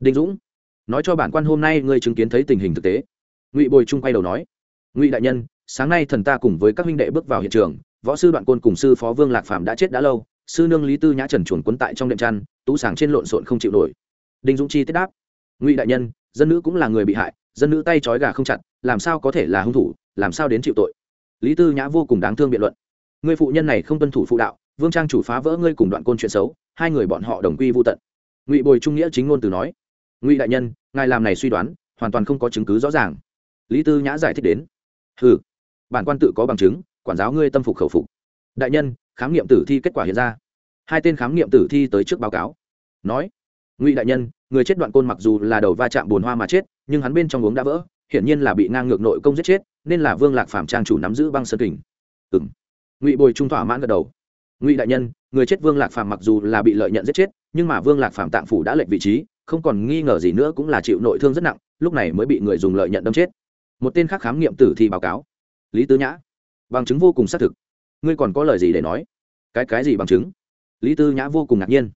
A: Đinh dũng, nói cho bản quan hôm nay ngươi chứng kiến thấy tình hình thực tế. Ngụy bồi trung quay đầu nói. Ngụy đại nhân, sáng nay thần ta cùng với các huynh đệ bước vào hiện trường, võ sư đoạn côn cùng sư phó vương lạc phạm đã chết đã lâu sư nương lý tư nhã trần chuồn quấn tại trong đệm chăn, tú sàng trên lộn xộn không chịu nổi. Đinh dũng chi tiết đáp, ngụy đại nhân, dân nữ cũng là người bị hại, dân nữ tay trói gà không chặt, làm sao có thể là hung thủ, làm sao đến chịu tội? Lý tư nhã vô cùng đáng thương biện luận người phụ nhân này không tuân thủ phụ đạo, vương trang chủ phá vỡ ngươi cùng đoạn côn chuyện xấu, hai người bọn họ đồng quy vô tận. Ngụy bồi trung nghĩa chính ngôn từ nói, ngụy đại nhân, ngài làm này suy đoán, hoàn toàn không có chứng cứ rõ ràng. Lý tư nhã giải thích đến ừ bản quan tự có bằng chứng, quản giáo ngươi tâm phục khẩu phục. Đại nhân khám nghiệm tử thi kết quả hiện ra. Hai tên khám nghiệm tử thi tới trước báo cáo. Nói, ngụy đại nhân, người chết đoạn côn mặc dù là đầu va chạm bồn hoa mà chết, nhưng hắn bên trong uống đã vỡ, hiển nhiên là bị ngang ngược nội công giết chết, nên là vương lạc phạm trang chủ nắm giữ băng sơn kình. Ừng ngụy bồi trung thỏa mãn gật đầu. Ngụy đại nhân, người chết vương lạc phàm mặc dù là bị lợi nhận giết chết, nhưng mà vương lạc phàm tạng phủ đã lệnh vị trí, không còn nghi ngờ gì nữa cũng là chịu nội thương rất nặng, lúc này mới bị người dùng lợi nhận đâm chết. Một tên khác khám nghiệm tử thi báo cáo. Lý tứ nhã, bằng chứng vô cùng xác thực ngươi còn có lời gì để nói? Cái cái gì bằng chứng? Lý tư nhã vô cùng ngạc nhiên.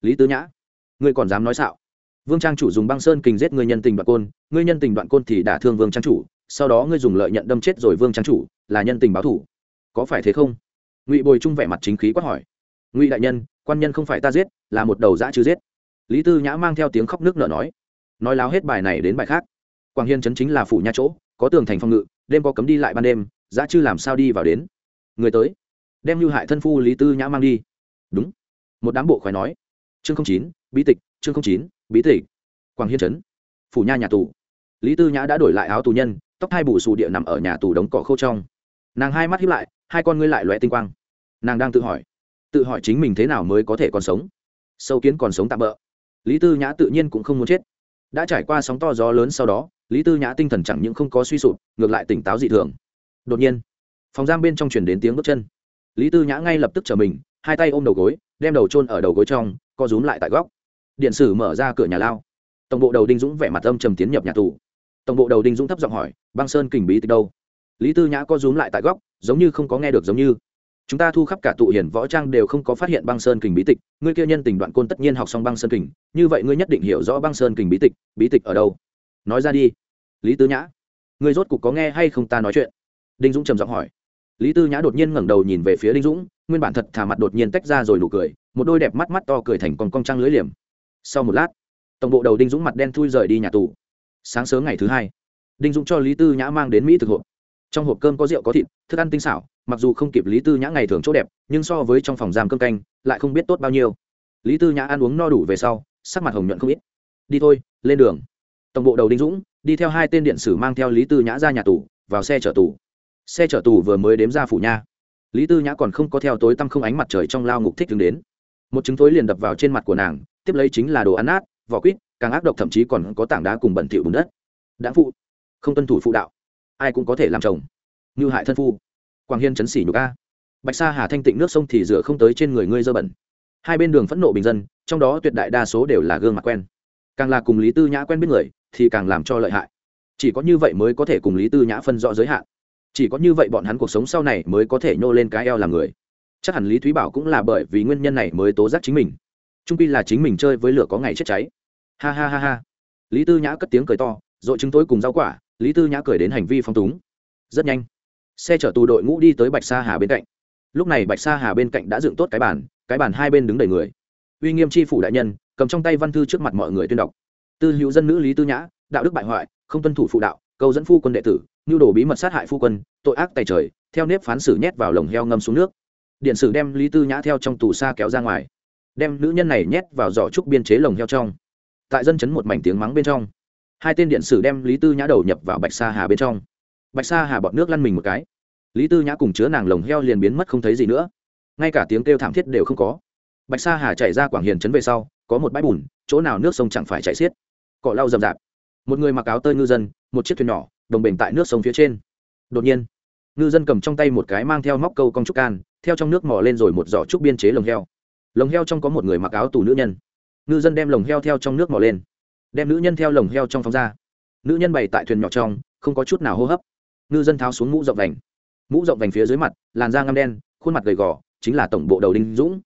A: Lý Tư nhã, ngươi còn dám nói xạo. Vương trang chủ dùng băng sơn kình giết ngươi nhân tình đoạn côn, ngươi nhân tình đoạn côn thì đả thương vương trang chủ, sau đó ngươi dùng lợi nhận đâm chết rồi vương trang chủ, là nhân tình báo thủ. Có phải thế không? Ngụy bồi trung vẻ mặt chính khí quát hỏi. Ngụy đại nhân, quan nhân không phải ta giết, là một đầu dã chứ giết. Lý tư nhã mang theo tiếng khóc nước nở nói. Nói láo hết bài này đến bài khác. Quảng hiên chấn chính là phủ nha chỗ, có tường thành phòng ngự, đêm có cấm đi lại ban đêm, dã chư làm sao đi vào đến? Người tới, đem lưu hại thân phu lý tư nhã mang đi. Đúng. Một đám bộ khoái nói. Chương chín, bí tịch, chương chín, bí tịch. Quảng hiên trấn, phủ nha nhà tù. Lý tư nhã đã đổi lại áo tù nhân, tóc hai bù xù địa nằm ở nhà tù đống cỏ khô trong. Nàng hai mắt hiếp lại, hai con ngươi lại loẹ tinh quang. Nàng đang tự hỏi tự hỏi chính mình thế nào mới có thể còn sống. Sâu kiến còn sống tạm bỡ lý tư nhã tự nhiên cũng không muốn chết. Đã trải qua sóng to gió lớn sau đó, lý tư nhã tinh thần chẳng những không có suy sụp, ngược lại tỉnh táo dị thường. Đột nhiên phòng giam bên trong chuyển đến tiếng bước chân. Lý tư nhã ngay lập tức trở mình, hai tay ôm đầu gối, đem đầu trôn ở đầu gối trong, co rúm lại tại góc. Điện sử mở ra cửa nhà lao. Tổng bộ đầu đinh dũng vẻ mặt âm trầm tiến nhập nhà tù. Tổng bộ đầu đinh dũng thấp giọng hỏi, băng sơn kình bí tịch đâu? Lý tư nhã co rúm lại tại góc, giống như không có nghe được giống như. Chúng ta thu khắp cả tụ hiển võ trang đều không có phát hiện băng sơn kình bí tịch, ngươi kia nhân tình đoạn côn tất nhiên học xong băng sơn kình, như vậy ngươi nhất định hiểu rõ băng sơn kình bí tịch bí tịch ở đâu. Nói ra đi. Lý tư nhã. Ngươi rốt cục có nghe hay không ta nói chuyện? Đinh dũng trầm giọng hỏi lý tư nhã đột nhiên ngẩng đầu nhìn về phía đinh dũng, nguyên bản thật thà mặt đột nhiên tách ra rồi nụ cười, một đôi đẹp mắt mắt to cười thành con cong trăng lưới liềm. Sau một lát, tổng bộ đầu đinh dũng mặt đen thui rời đi nhà tù. Sáng sớm ngày thứ hai, đinh dũng cho lý tư nhã mang đến mỹ thực hộp. Trong hộp cơm có rượu có thịt, thức ăn tinh xảo, mặc dù không kịp lý tư nhã ngày thường chỗ đẹp, nhưng so với trong phòng giam cơm canh, lại không biết tốt bao nhiêu. Lý tư nhã ăn uống no đủ về sau, sắc mặt hồng nhuận không ít. Đi thôi, lên đường. Tổng bộ đầu đinh dũng đi theo hai tên điện sử mang theo lý tư nhã ra nhà tù, vào xe chở tù xe chở tù vừa mới đếm ra phủ nha. Lý tư nhã còn không có theo tối tăm không ánh mặt trời trong lao ngục thích đứng đến. Một chứng tối liền đập vào trên mặt của nàng, tiếp lấy chính là đồ ăn nát, vỏ quýt, càng ác độc thậm chí còn có tảng đá cùng bẩn thỉu bùn đất. Đã phụ, không tuân thủ phụ đạo, ai cũng có thể làm chồng. Như hại thân phu. Quảng hiên chấn xỉ nhục a. Bạch sa hà thanh tịnh nước sông thì rửa không tới trên người ngươi dơ bẩn. Hai bên đường phẫn nộ bình dân, trong đó tuyệt đại đa số đều là gương mặt quen. Càng là cùng lý tư nhã quen biết người, thì càng làm cho lợi hại. Chỉ có như vậy mới có thể cùng lý tư nhã phân rõ giới hạn chỉ có như vậy bọn hắn cuộc sống sau này mới có thể nhô lên cái eo làm người. Chắc hẳn lý thúy bảo cũng là bởi vì nguyên nhân này mới tố giác chính mình. Trung pi là chính mình chơi với lửa có ngày chết cháy. Ha ha ha ha. Lý tư nhã cất tiếng cười to, rồi chứng tối cùng rau quả, lý tư nhã cười đến hành vi phong túng. Rất nhanh, xe chở tù đội ngũ đi tới bạch sa hà bên cạnh. Lúc này bạch sa hà bên cạnh đã dựng tốt cái bàn cái bàn hai bên đứng đầy người. Uy nghiêm tri phủ đại nhân, cầm trong tay văn thư trước mặt mọi người tuyên đọc. Tư hữu dân nữ lý tư nhã, đạo đức bại hoại, không tuân thủ phụ đạo câu dẫn phu quân đệ tử nhu đồ bí mật sát hại phu quân, tội ác tài trời, theo nếp phán xử nhét vào lồng heo ngâm xuống nước. Điện sử đem lý tư nhã theo trong tù xa kéo ra ngoài, đem nữ nhân này nhét vào giỏ trúc biên chế lồng heo trong. Tại dân chấn một mảnh tiếng mắng bên trong, hai tên điện sử đem lý tư nhã đầu nhập vào bạch sa hà bên trong. Bạch sa hà bọt nước lăn mình một cái. Lý tư nhã cùng chứa nàng lồng heo liền biến mất không thấy gì nữa. Ngay cả tiếng kêu thảm thiết đều không có. Bạch sa hà chạy ra quảng hiền trấn về sau, có một bãi bùn, chỗ nào nước sông chẳng phải chạy xiết. Cỏ lau rậm rạp. Một người mặc áo tơi ngư dân, một chiếc thuyền nhỏ đồng bền tại nước sông phía trên. Đột nhiên, ngư dân cầm trong tay một cái mang theo móc câu cong trúc can, theo trong nước mò lên rồi một giỏ trúc biên chế lồng heo. Lồng heo trong có một người mặc áo tù nữ nhân. Ngư dân đem lồng heo theo trong nước mò lên, đem nữ nhân theo lồng heo trong phóng ra. Nữ nhân bày tại thuyền nhỏ trong, không có chút nào hô hấp. Ngư dân tháo xuống mũ rộng vành. Mũ rộng vành phía dưới mặt, làn da ngâm đen, khuôn mặt gầy gò, chính là tổng bộ đầu đinh dũng.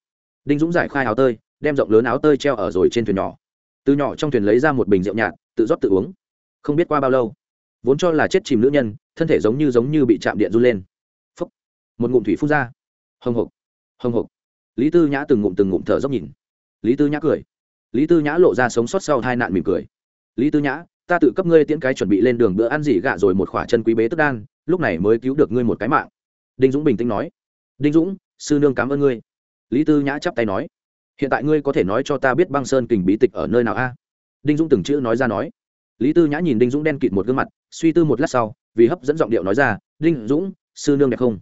A: Đinh dũng giải khai áo tơi, đem rộng lớn áo tơi treo ở rồi trên thuyền nhỏ. Từ nhỏ trong thuyền lấy ra một bình rượu nhạt, tự rót tự uống. Không biết qua bao lâu vốn cho là chết chìm nữ nhân, thân thể giống như giống như bị chạm điện run lên. Phúc. một ngụm thủy phun ra. Hồng hộc. Hồng hộc. Lý tư nhã từng ngụm từng ngụm thở dốc nhìn. Lý tư nhã cười. Lý tư nhã lộ ra sống sót sau hai nạn mỉm cười. Lý tư nhã, ta tự cấp ngươi tiễn cái chuẩn bị lên đường bữa ăn gì gạ rồi một khỏa chân quý bế tức đan, lúc này mới cứu được ngươi một cái mạng. Đinh dũng bình tĩnh nói. Đinh dũng, sư nương cảm ơn ngươi. Lý tư nhã chắp tay nói. Hiện tại ngươi có thể nói cho ta biết băng sơn kình bí tịch ở nơi nào a? Đinh dũng từng chữ nói ra nói lý tư nhã nhìn đinh dũng đen kịt một gương mặt, suy tư một lát sau, vì hấp dẫn giọng điệu nói ra, đinh dũng, sư nương đẹp không?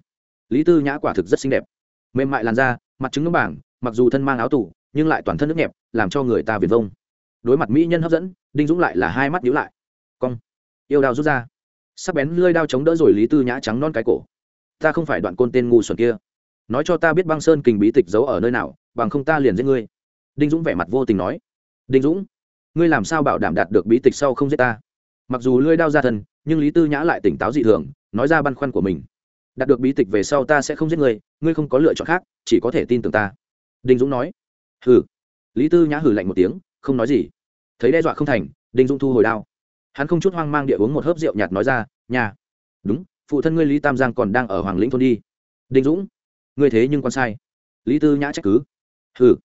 A: Lý tư nhã quả thực rất xinh đẹp. Mềm mại làn da, mặt trứng nước bảng, mặc dù thân mang áo tủ nhưng lại toàn thân nước nhẹp, làm cho người ta viền vông. Đối mặt mỹ nhân hấp dẫn, đinh dũng lại là hai mắt nhíu lại. Cong. Yêu đao rút ra. Sắc bén lơi đao chống đỡ rồi lý tư nhã trắng non cái cổ. Ta không phải đoạn côn tên ngu xuẩn kia. Nói cho ta biết băng sơn kình bí tịch giấu ở nơi nào, bằng không ta liền giết ngươi. Đinh dũng vẻ mặt vô tình nói. Đinh dũng ngươi làm sao bảo đảm đạt được bí tịch sau không giết ta? Mặc dù lưỡi đao ra thân, nhưng lý tư nhã lại tỉnh táo dị thường, nói ra băn khoăn của mình. Đạt được bí tịch về sau ta sẽ không giết ngươi ngươi không có lựa chọn khác, chỉ có thể tin tưởng ta. Đinh dũng nói. Hừ. Lý tư nhã hừ lạnh một tiếng, không nói gì. Thấy đe dọa không thành đinh dũng thu hồi đao. Hắn không chút hoang mang địa uống một hớp rượu nhạt nói ra, nhà. Đúng, phụ thân ngươi lý tam giang còn đang ở hoàng lĩnh thôn đi. Đinh dũng, ngươi thế nhưng con sai. Lý tư nhã trách cứ. Hừ.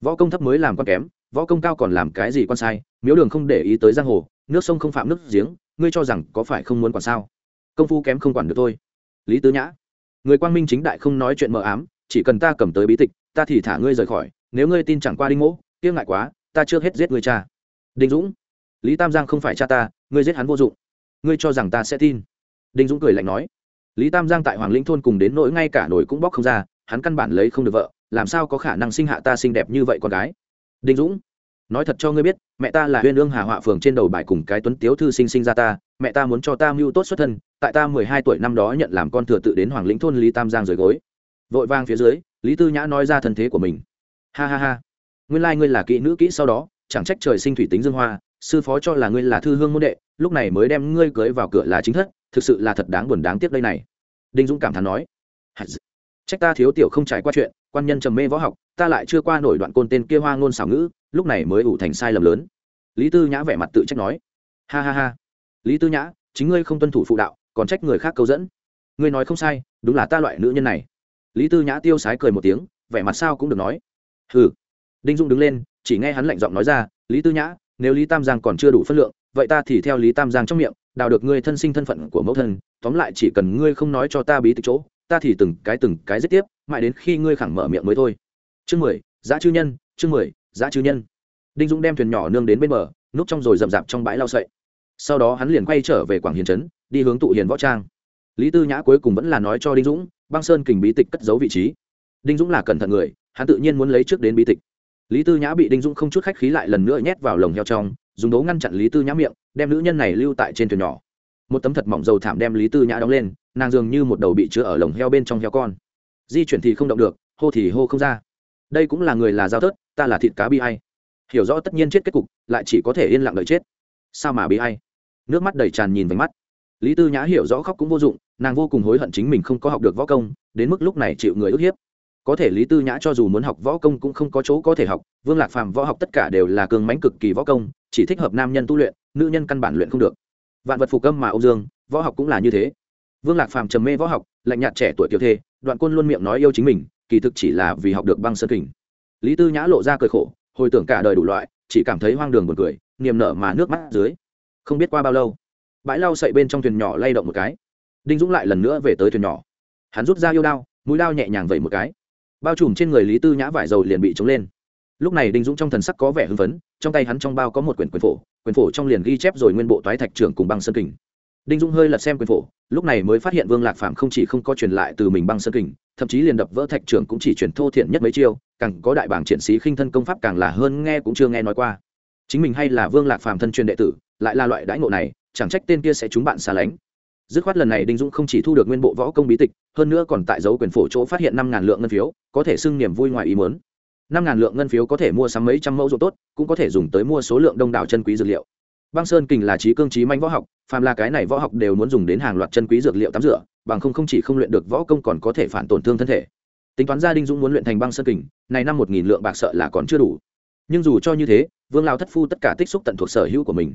A: Võ công thấp mới làm con kém võ công cao còn làm cái gì quan sai, miếu đường không để ý tới giang hồ, nước sông không phạm nước giếng, ngươi cho rằng có phải không muốn quản sao? Công phu kém không quản được thôi. Lý tứ nhã, người quang minh chính đại không nói chuyện mờ ám, chỉ cần ta cầm tới bí tịch, ta thì thả ngươi rời khỏi, nếu ngươi tin chẳng qua đinh mỗ tiếc ngại quá, ta chưa hết giết người cha. Đinh dũng, lý tam giang không phải cha ta, ngươi giết hắn vô dụng. Ngươi cho rằng ta sẽ tin. Đinh dũng cười lạnh nói. Lý tam giang tại hoàng lĩnh thôn cùng đến nỗi ngay cả nổi cũng bóc không ra, hắn căn bản lấy không được vợ, làm sao có khả năng sinh hạ ta xinh đẹp như vậy con gái? Đinh dũng, nói thật cho ngươi biết, mẹ ta là huyên ương hà họa phường trên đầu bài cùng cái tuấn tiếu thư sinh sinh ra ta, mẹ ta muốn cho ta mưu tốt xuất thân, tại ta mười hai tuổi năm đó nhận làm con thừa tự đến hoàng lĩnh thôn lý tam giang rời gối. Vội vang phía dưới, lý tư nhã nói ra thân thế của mình. Ha ha ha. Nguyên lai、like、ngươi là kỹ nữ kỹ sau đó, chẳng trách trời sinh thủy tính dương hoa, sư phó cho là ngươi là thư hương môn đệ, lúc này mới đem ngươi cưới vào cửa là chính thất, thực sự là thật đáng buồn đáng tiếc đây này. Đinh dũng cảm thán nói. Trách ta thiếu tiểu không trải qua chuyện quan nhân trầm mê võ học, ta lại chưa qua nổi đoạn côn tên kia hoa ngôn xảo ngữ, lúc này mới ủ thành sai lầm lớn. Lý tư nhã vẻ mặt tự trách nói. Ha ha ha. Lý tư nhã, chính ngươi không tuân thủ phụ đạo, còn trách người khác câu dẫn. Ngươi nói không sai, đúng là ta loại nữ nhân này. Lý tư nhã tiêu sái cười một tiếng, vẻ mặt sao cũng được nói. Hừ. Đinh dung đứng lên, chỉ nghe hắn lạnh giọng nói ra, lý tư nhã, nếu lý tam giang còn chưa đủ phân lượng, vậy ta thì theo lý tam giang trong miệng, đào được ngươi thân sinh thân phận của mẫu thân, tóm lại chỉ cần ngươi không nói cho ta bí tịch chỗ ta thì từng cái từng cái giết tiếp, mãi đến khi ngươi khẳng mở miệng mới thôi. Chương mười, giá chư nhân, chương mười, giá chư nhân. Đinh dũng đem thuyền nhỏ nương đến bên bờ, núp trong rồi rậm rạp trong bãi lao sậy. Sau đó hắn liền quay trở về quảng hiền trấn, đi hướng tụ hiền võ trang. Lý tư nhã cuối cùng vẫn là nói cho đinh dũng, băng sơn kình bí tịch cất giấu vị trí. Đinh dũng là cẩn thận người, hắn tự nhiên muốn lấy trước đến bí tịch. Lý tư nhã bị đinh dũng không chút khách khí lại lần nữa nhét vào lồng heo trong, dùng đố ngăn chặn lý tư nhã miệng, đem nữ nhân này lưu tại trên thuyền nhỏ. Một tấm thật mỏng dầu thảm đem lý tư nhã đóng lên nàng dường như một đầu bị chứa ở lồng heo bên trong heo con. Di chuyển thì không động được, hô thì hô không ra. Đây cũng là người là giao thớt, ta là thịt cá bi hay hiểu rõ tất nhiên chết kết cục, lại chỉ có thể yên lặng đợi chết. Sao mà bi hay nước mắt đầy tràn nhìn vánh mắt. Lý tư nhã hiểu rõ khóc cũng vô dụng, nàng vô cùng hối hận chính mình không có học được võ công, đến mức lúc này chịu người ức hiếp. Có thể lý tư nhã cho dù muốn học võ công cũng không có chỗ có thể học, vương lạc phàm võ học tất cả đều là cường mánh cực kỳ võ công, chỉ thích hợp nam nhân tu luyện, nữ nhân căn bản luyện không được. Vạn vật phục âm mà âu dương, võ học cũng là như thế vương lạc phàm trầm mê võ học, lạnh nhạt trẻ tuổi tiểu thê, đoạn quân luôn miệng nói yêu chính mình, kỳ thực chỉ là vì học được băng sơn kình. Lý tư nhã lộ ra cười khổ, hồi tưởng cả đời đủ loại, chỉ cảm thấy hoang đường buồn cười, niềm nở mà nước mắt dưới. Không biết qua bao lâu, bãi lau sậy bên trong thuyền nhỏ lay động một cái. Đinh dũng lại lần nữa về tới thuyền nhỏ. Hắn rút ra yêu đao, mũi đao nhẹ nhàng vẩy một cái. Bao trùm trên người lý tư nhã vải dầu liền bị trống lên. Lúc này đinh dũng trong thần sắc có vẻ hưng phấn, trong tay hắn trong bao có một quyển quyền phổ quyền phổ trong liền ghi chép rồi nguyên bộ toái thạch trưởng cùng băng sơn kình đinh dũng hơi lật xem quyền phổ, lúc này mới phát hiện vương lạc phạm không chỉ không có truyền lại từ mình băng sơn kình, thậm chí liền đập vỡ thạch trưởng cũng chỉ truyền thô thiện nhất mấy chiêu, càng có đại bảng triển sĩ khinh thân công pháp càng là hơn nghe cũng chưa nghe nói qua. Chính mình hay là vương lạc phàm thân truyền đệ tử, lại là loại đãi ngộ này, chẳng trách tên kia sẽ chúng bạn xa lánh. Dứt khoát lần này đinh dũng không chỉ thu được nguyên bộ võ công bí tịch, hơn nữa còn tại dấu quyền phổ chỗ phát hiện năm ngàn lượng ngân phiếu, có thể xưng niềm vui ngoài ý mớn năm ngàn lượng ngân phiếu có thể mua sắm mấy trăm mẫu ruộng tốt, cũng có thể dùng tới mua số lượng đông đảo chân quý dược liệu băng sơn kình là trí cương trí manh võ học, phàm là cái này võ học đều muốn dùng đến hàng loạt chân quý dược liệu tắm rửa, bằng không không chỉ không luyện được võ công còn có thể phản tổn thương thân thể. Tính toán gia đinh dũng muốn luyện thành băng sơn kình, này năm một nghìn lượng bạc sợ là còn chưa đủ. Nhưng dù cho như thế, vương lao thất phu tất cả tích xúc tận thuộc sở hữu của mình.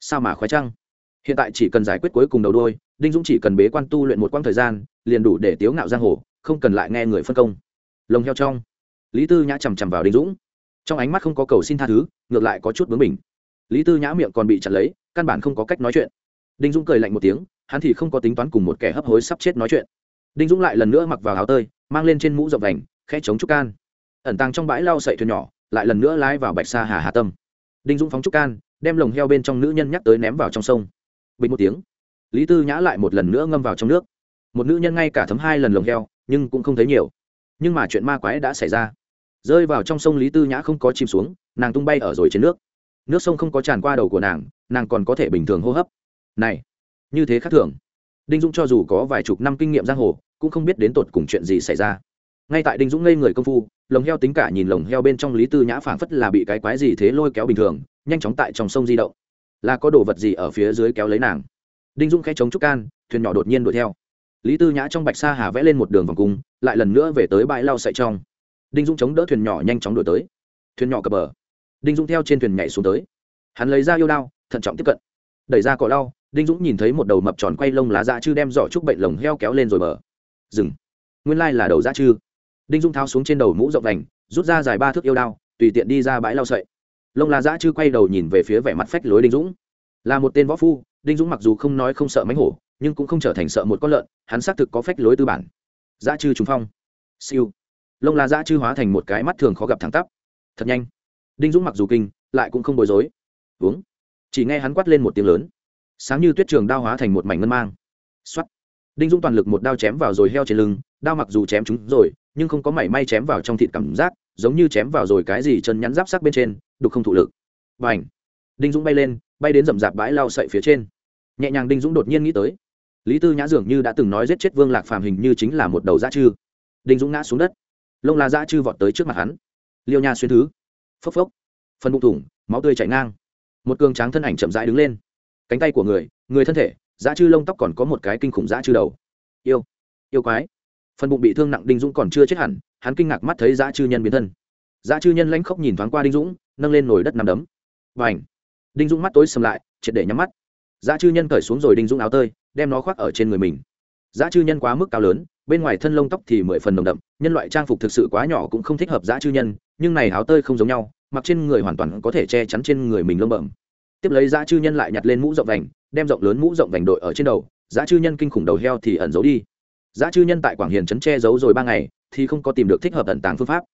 A: Sao mà khoái trăng? Hiện tại chỉ cần giải quyết cuối cùng đầu đôi, đinh dũng chỉ cần bế quan tu luyện một quãng thời gian, liền đủ để tiếu ngạo giang hồ, không cần lại nghe người phân công. Lồng heo trong. Lý tư nhã chằm chằm vào đinh dũng. Trong ánh mắt không có cầu xin tha thứ, ngược lại có chút bướng mình lý tư nhã miệng còn bị chặt lấy, căn bản không có cách nói chuyện. Đinh dũng cười lạnh một tiếng, hắn thì không có tính toán cùng một kẻ hấp hối sắp chết nói chuyện. Đinh dũng lại lần nữa mặc vào áo tơi, mang lên trên mũ rộng vành khe chống trúc can. Ẩn tàng trong bãi lau sậy thuyền nhỏ, lại lần nữa lái vào bạch sa hà hà tâm. Đinh dũng phóng trúc can, đem lồng heo bên trong nữ nhân nhắc tới ném vào trong sông. Bình một tiếng, lý tư nhã lại một lần nữa ngâm vào trong nước. Một nữ nhân ngay cả thấm hai lần lồng heo, nhưng cũng không thấy nhiều. Nhưng mà chuyện ma quái đã xảy ra. Rơi vào trong sông lý tư nhã không có chìm xuống, nàng tung bay ở rồi trên nước nước sông không có tràn qua đầu của nàng nàng còn có thể bình thường hô hấp. Này, như thế khác thường. Đinh dũng cho dù có vài chục năm kinh nghiệm giang hồ, cũng không biết đến tột cùng chuyện gì xảy ra. Ngay tại đinh dũng ngây người công phu, lồng heo tính cả nhìn lồng heo bên trong lý tư nhã phảng phất là bị cái quái gì thế lôi kéo bình thường, nhanh chóng tại trong sông di động. Là có đồ vật gì ở phía dưới kéo lấy nàng? Đinh dũng khẽ chống trúc can, thuyền nhỏ đột nhiên đuổi theo. Lý tư nhã trong bạch sa hà vẽ lên một đường vòng cung, lại lần nữa về tới bãi lau sậy trong. Đinh dũng chống đỡ thuyền nhỏ nhanh chóng đuổi tới. Thuyền nhỏ cập bờ đinh dũng theo trên thuyền nhảy xuống tới. Hắn lấy ra yêu đao, thận trọng tiếp cận. Đẩy ra cỏ đau đinh dũng nhìn thấy một đầu mập tròn quay lông lá dã chư đem giỏ trúc bệnh lồng heo kéo lên rồi bờ dừng. Nguyên lai là đầu dã chư. Đinh dũng tháo xuống trên đầu mũ rộng đành rút ra dài ba thước yêu đao, tùy tiện đi ra bãi lau sậy. Lông lá dã chư quay đầu nhìn về phía vẻ mặt phách lối đinh dũng. Là một tên võ phu, đinh dũng mặc dù không nói không sợ mánh hổ, nhưng cũng không trở thành sợ một con lợn, hắn xác thực có phách lối tư bản. Dã chư trúng phong. Siêu. Lông lá dã chư hóa thành một cái mắt thường khó gặp thẳng tắp. Thật nhanh đinh dũng mặc dù kinh, lại cũng không bối rối. Uống. Chỉ nghe hắn quát lên một tiếng lớn. Sáng như tuyết trường đao hóa thành một mảnh ngân mang. X đinh dũng toàn lực một đao chém vào rồi heo trên lưng, đao mặc dù chém chúng rồi, nhưng không có mảy may chém vào trong thịt cảm giác, giống như chém vào rồi cái gì chân nhắn giáp sắc bên trên, đục không thụ lực. B à n h đinh dũng bay lên, bay đến rậm rạp bãi lao sậy phía trên. Nhẹ nhàng đinh dũng đột nhiên nghĩ tới. Lý tư nhã dường như đã từng nói giết chết vương lạc phàm hình như chính là một đầu dã chư. Đinh dũng ngã xuống đất. Lông la dã chư vọt tới trước mặt hắn. Liêu nha xuyên thứ phốc phốc. Phân bụng thủng, máu tươi chảy ngang. Một cường tráng thân ảnh chậm rãi đứng lên. Cánh tay của người người thân thể dã chư lông tóc còn có một cái kinh khủng dã chư đầu. Yêu yêu quái. Phần bụng bị thương nặng đinh dũng còn chưa chết hẳn, hắn kinh ngạc mắt thấy dã chư nhân biến thân. Dã chư nhân lãnh khóc nhìn thoáng qua đinh dũng, nâng lên nồi đất nằm đấm. Và ảnh đinh dũng mắt tối sầm lại, triệt để nhắm mắt. Dã chư nhân cởi xuống rồi đinh dũng áo tơi, đem nó khoác ở trên người mình giá chư nhân quá mức cao lớn, bên ngoài thân lông tóc thì mười phần đồng đậm, nhân loại trang phục thực sự quá nhỏ cũng không thích hợp giá chư nhân, nhưng này áo tơi không giống nhau, mặc trên người hoàn toàn có thể che chắn trên người mình lông bẩm. Tiếp lấy giá chư nhân lại nhặt lên mũ rộng vành, đem rộng lớn mũ rộng vành đội ở trên đầu, giá chư nhân kinh khủng đầu heo thì ẩn giấu đi. Giá chư nhân tại quảng hiền trấn che giấu rồi ba ngày, thì không có tìm được thích hợp ẩn tàng phương pháp.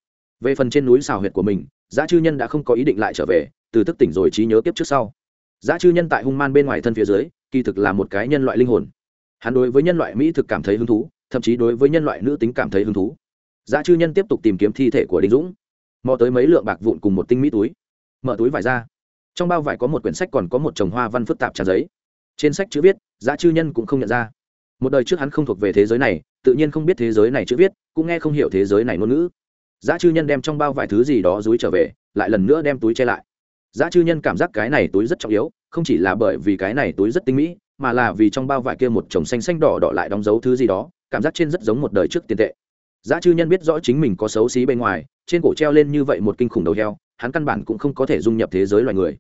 A: Về phần trên núi xào huyệt của mình, giá chư nhân đã không có ý định lại trở về, từ thức tỉnh rồi trí nhớ kiếp trước sau. Giá chư nhân tại hung man bên ngoài thân phía dưới, kỳ thực là một cái nhân loại linh hồn hắn đối với nhân loại mỹ thực cảm thấy hứng thú, thậm chí đối với nhân loại nữ tính cảm thấy hứng thú. Giá chư nhân tiếp tục tìm kiếm thi thể của đinh dũng. Mò tới mấy lượng bạc vụn cùng một tinh mỹ túi. Mở túi vải ra. Trong bao vải có một quyển sách còn có một chồng hoa văn phức tạp trang giấy. Trên sách chữ viết, Giá chư nhân cũng không nhận ra. Một đời trước hắn không thuộc về thế giới này, tự nhiên không biết thế giới này chữ viết, cũng nghe không hiểu thế giới này ngôn ngữ. Giá chư nhân đem trong bao vải thứ gì đó dúi trở về, lại lần nữa đem túi che lại. Giá chư nhân cảm giác cái này túi rất trọng yếu, không chỉ là bởi vì cái này túi rất tinh mỹ mà là vì trong bao vải kia một chồng xanh xanh đỏ đỏ lại đóng dấu thứ gì đó, cảm giác trên rất giống một đời trước tiền tệ. Giá chư nhân biết rõ chính mình có xấu xí bên ngoài, trên cổ treo lên như vậy một kinh khủng đầu heo, hắn căn bản cũng không có thể dung nhập thế giới loài người.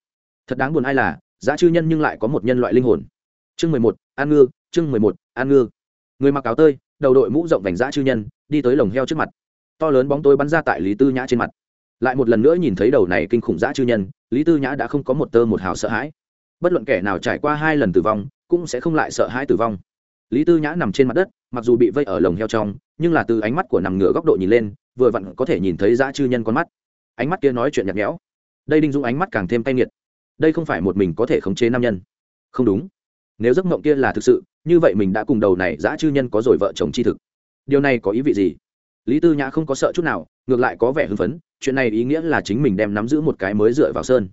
A: Thật đáng buồn ai là, giá chư nhân nhưng lại có một nhân loại linh hồn. Chương mười một, an ngư, chương mười một, an ngư. Người mặc áo tơi, đầu đội mũ rộng vành giá chư nhân, đi tới lồng heo trước mặt. To lớn bóng tối bắn ra tại lý tư nhã trên mặt. Lại một lần nữa nhìn thấy đầu này kinh khủng dã chư nhân, lý tư nhã đã không có một tơ một hào sợ hãi. Bất luận kẻ nào trải qua hai lần tử vong cũng sẽ không lại sợ hãi tử vong. Lý tư nhã nằm trên mặt đất, mặc dù bị vây ở lồng heo trong, nhưng là từ ánh mắt của nằm ngửa góc độ nhìn lên, vừa vặn có thể nhìn thấy dã chư nhân con mắt. Ánh mắt kia nói chuyện nhạt nhẽo. Đây đinh dũng ánh mắt càng thêm tay nghiệt. Đây không phải một mình có thể khống chế nam nhân. Không đúng. Nếu giấc mộng kia là thực sự, như vậy mình đã cùng đầu này dã chư nhân có rồi vợ chồng chi thực. Điều này có ý vị gì? Lý tư nhã không có sợ chút nào, ngược lại có vẻ hưng phấn, chuyện này ý nghĩa là chính mình đem nắm giữ một cái mới dựa vào sơn.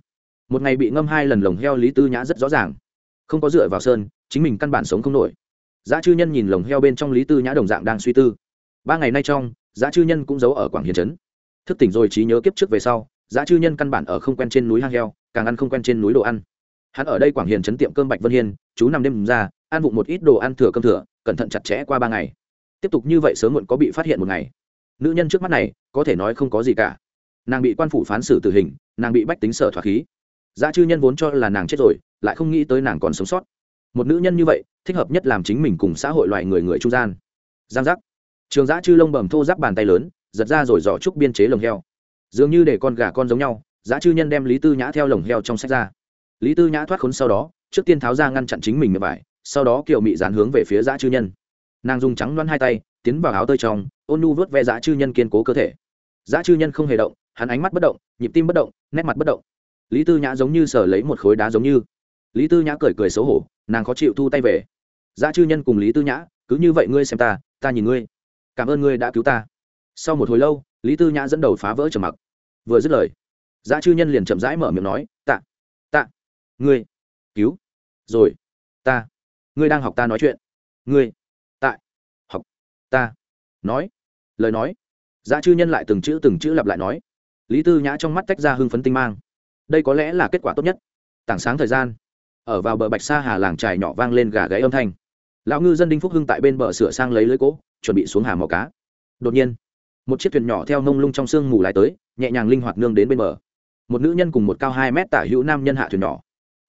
A: Một ngày bị ngâm hai lần lồng heo lý tư nhã rất rõ ràng không có dựa vào sơn, chính mình căn bản sống không nổi. Giá chư nhân nhìn lồng heo bên trong lý tư nhã đồng dạng đang suy tư. Ba ngày nay trong, giá chư nhân cũng giấu ở quảng hiền trấn. Thức tỉnh rồi trí nhớ kiếp trước về sau, giá chư nhân căn bản ở không quen trên núi hang heo, càng ăn không quen trên núi đồ ăn. Hắn ở đây quảng hiền trấn tiệm cơm bạch vân hiên, chú nằm đêm ra, ăn vụng một ít đồ ăn thừa cơm thừa, cẩn thận chặt chẽ qua ba ngày. Tiếp tục như vậy sớm muộn có bị phát hiện một ngày. Nữ nhân trước mắt này, có thể nói không có gì cả. Nàng bị quan phủ phán xử tử hình, nàng bị bách tính sở thoát khí dã chư nhân vốn cho là nàng chết rồi, lại không nghĩ tới nàng còn sống sót. Một nữ nhân như vậy, thích hợp nhất làm chính mình cùng xã hội loài người người trung gian. Giang giác. Trường giã chư lông bầm thô giáp bàn tay lớn, giật ra rồi giỏ trúc biên chế lồng heo. Dường như để con gà con giống nhau giã chư nhân đem lý tư nhã theo lồng heo trong sách ra. Lý tư nhã thoát khốn sau đó, trước tiên tháo ra ngăn chặn chính mình miệng vải, sau đó kiều mị dán hướng về phía giã chư nhân. Nàng dùng trắng loăn hai tay, tiến vào áo tơi trong, ôn nu vớt ve giã chư nhân kiên cố cơ thể. Giã chư nhân không hề động, hắn ánh mắt bất động, nhịp tim bất động, nét mặt bất động lý tư nhã giống như sở lấy một khối đá giống như. Lý tư nhã cười cười xấu hổ, nàng khó chịu thu tay về. Giá chư nhân cùng lý tư nhã, cứ như vậy ngươi xem ta ta nhìn ngươi. Cảm ơn ngươi đã cứu ta. Sau một hồi lâu, lý tư nhã dẫn đầu phá vỡ trầm mặc. Vừa dứt lời giá chư nhân liền chậm rãi mở miệng nói, tạ tạ, ngươi, cứu, rồi, ta, ngươi đang học ta nói chuyện, ngươi tại học ta, nói, lời nói. Giá chư nhân lại từng chữ từng chữ lặp lại nói. Lý tư nhã trong mắt tách ra hưng phấn tinh mang đây có lẽ là kết quả tốt nhất. Tảng sáng thời gian, ở vào bờ bạch sa hà làng trài nhỏ vang lên gà gáy âm thanh. Lão ngư dân đinh phúc hưng tại bên bờ sửa sang lấy lưới cỗ chuẩn bị xuống hà mò cá. Đột nhiên, một chiếc thuyền nhỏ theo nông lung trong sương mù lái tới, nhẹ nhàng linh hoạt nương đến bên bờ. Một nữ nhân cùng một cao hai mét tả hữu nam nhân hạ thuyền nhỏ.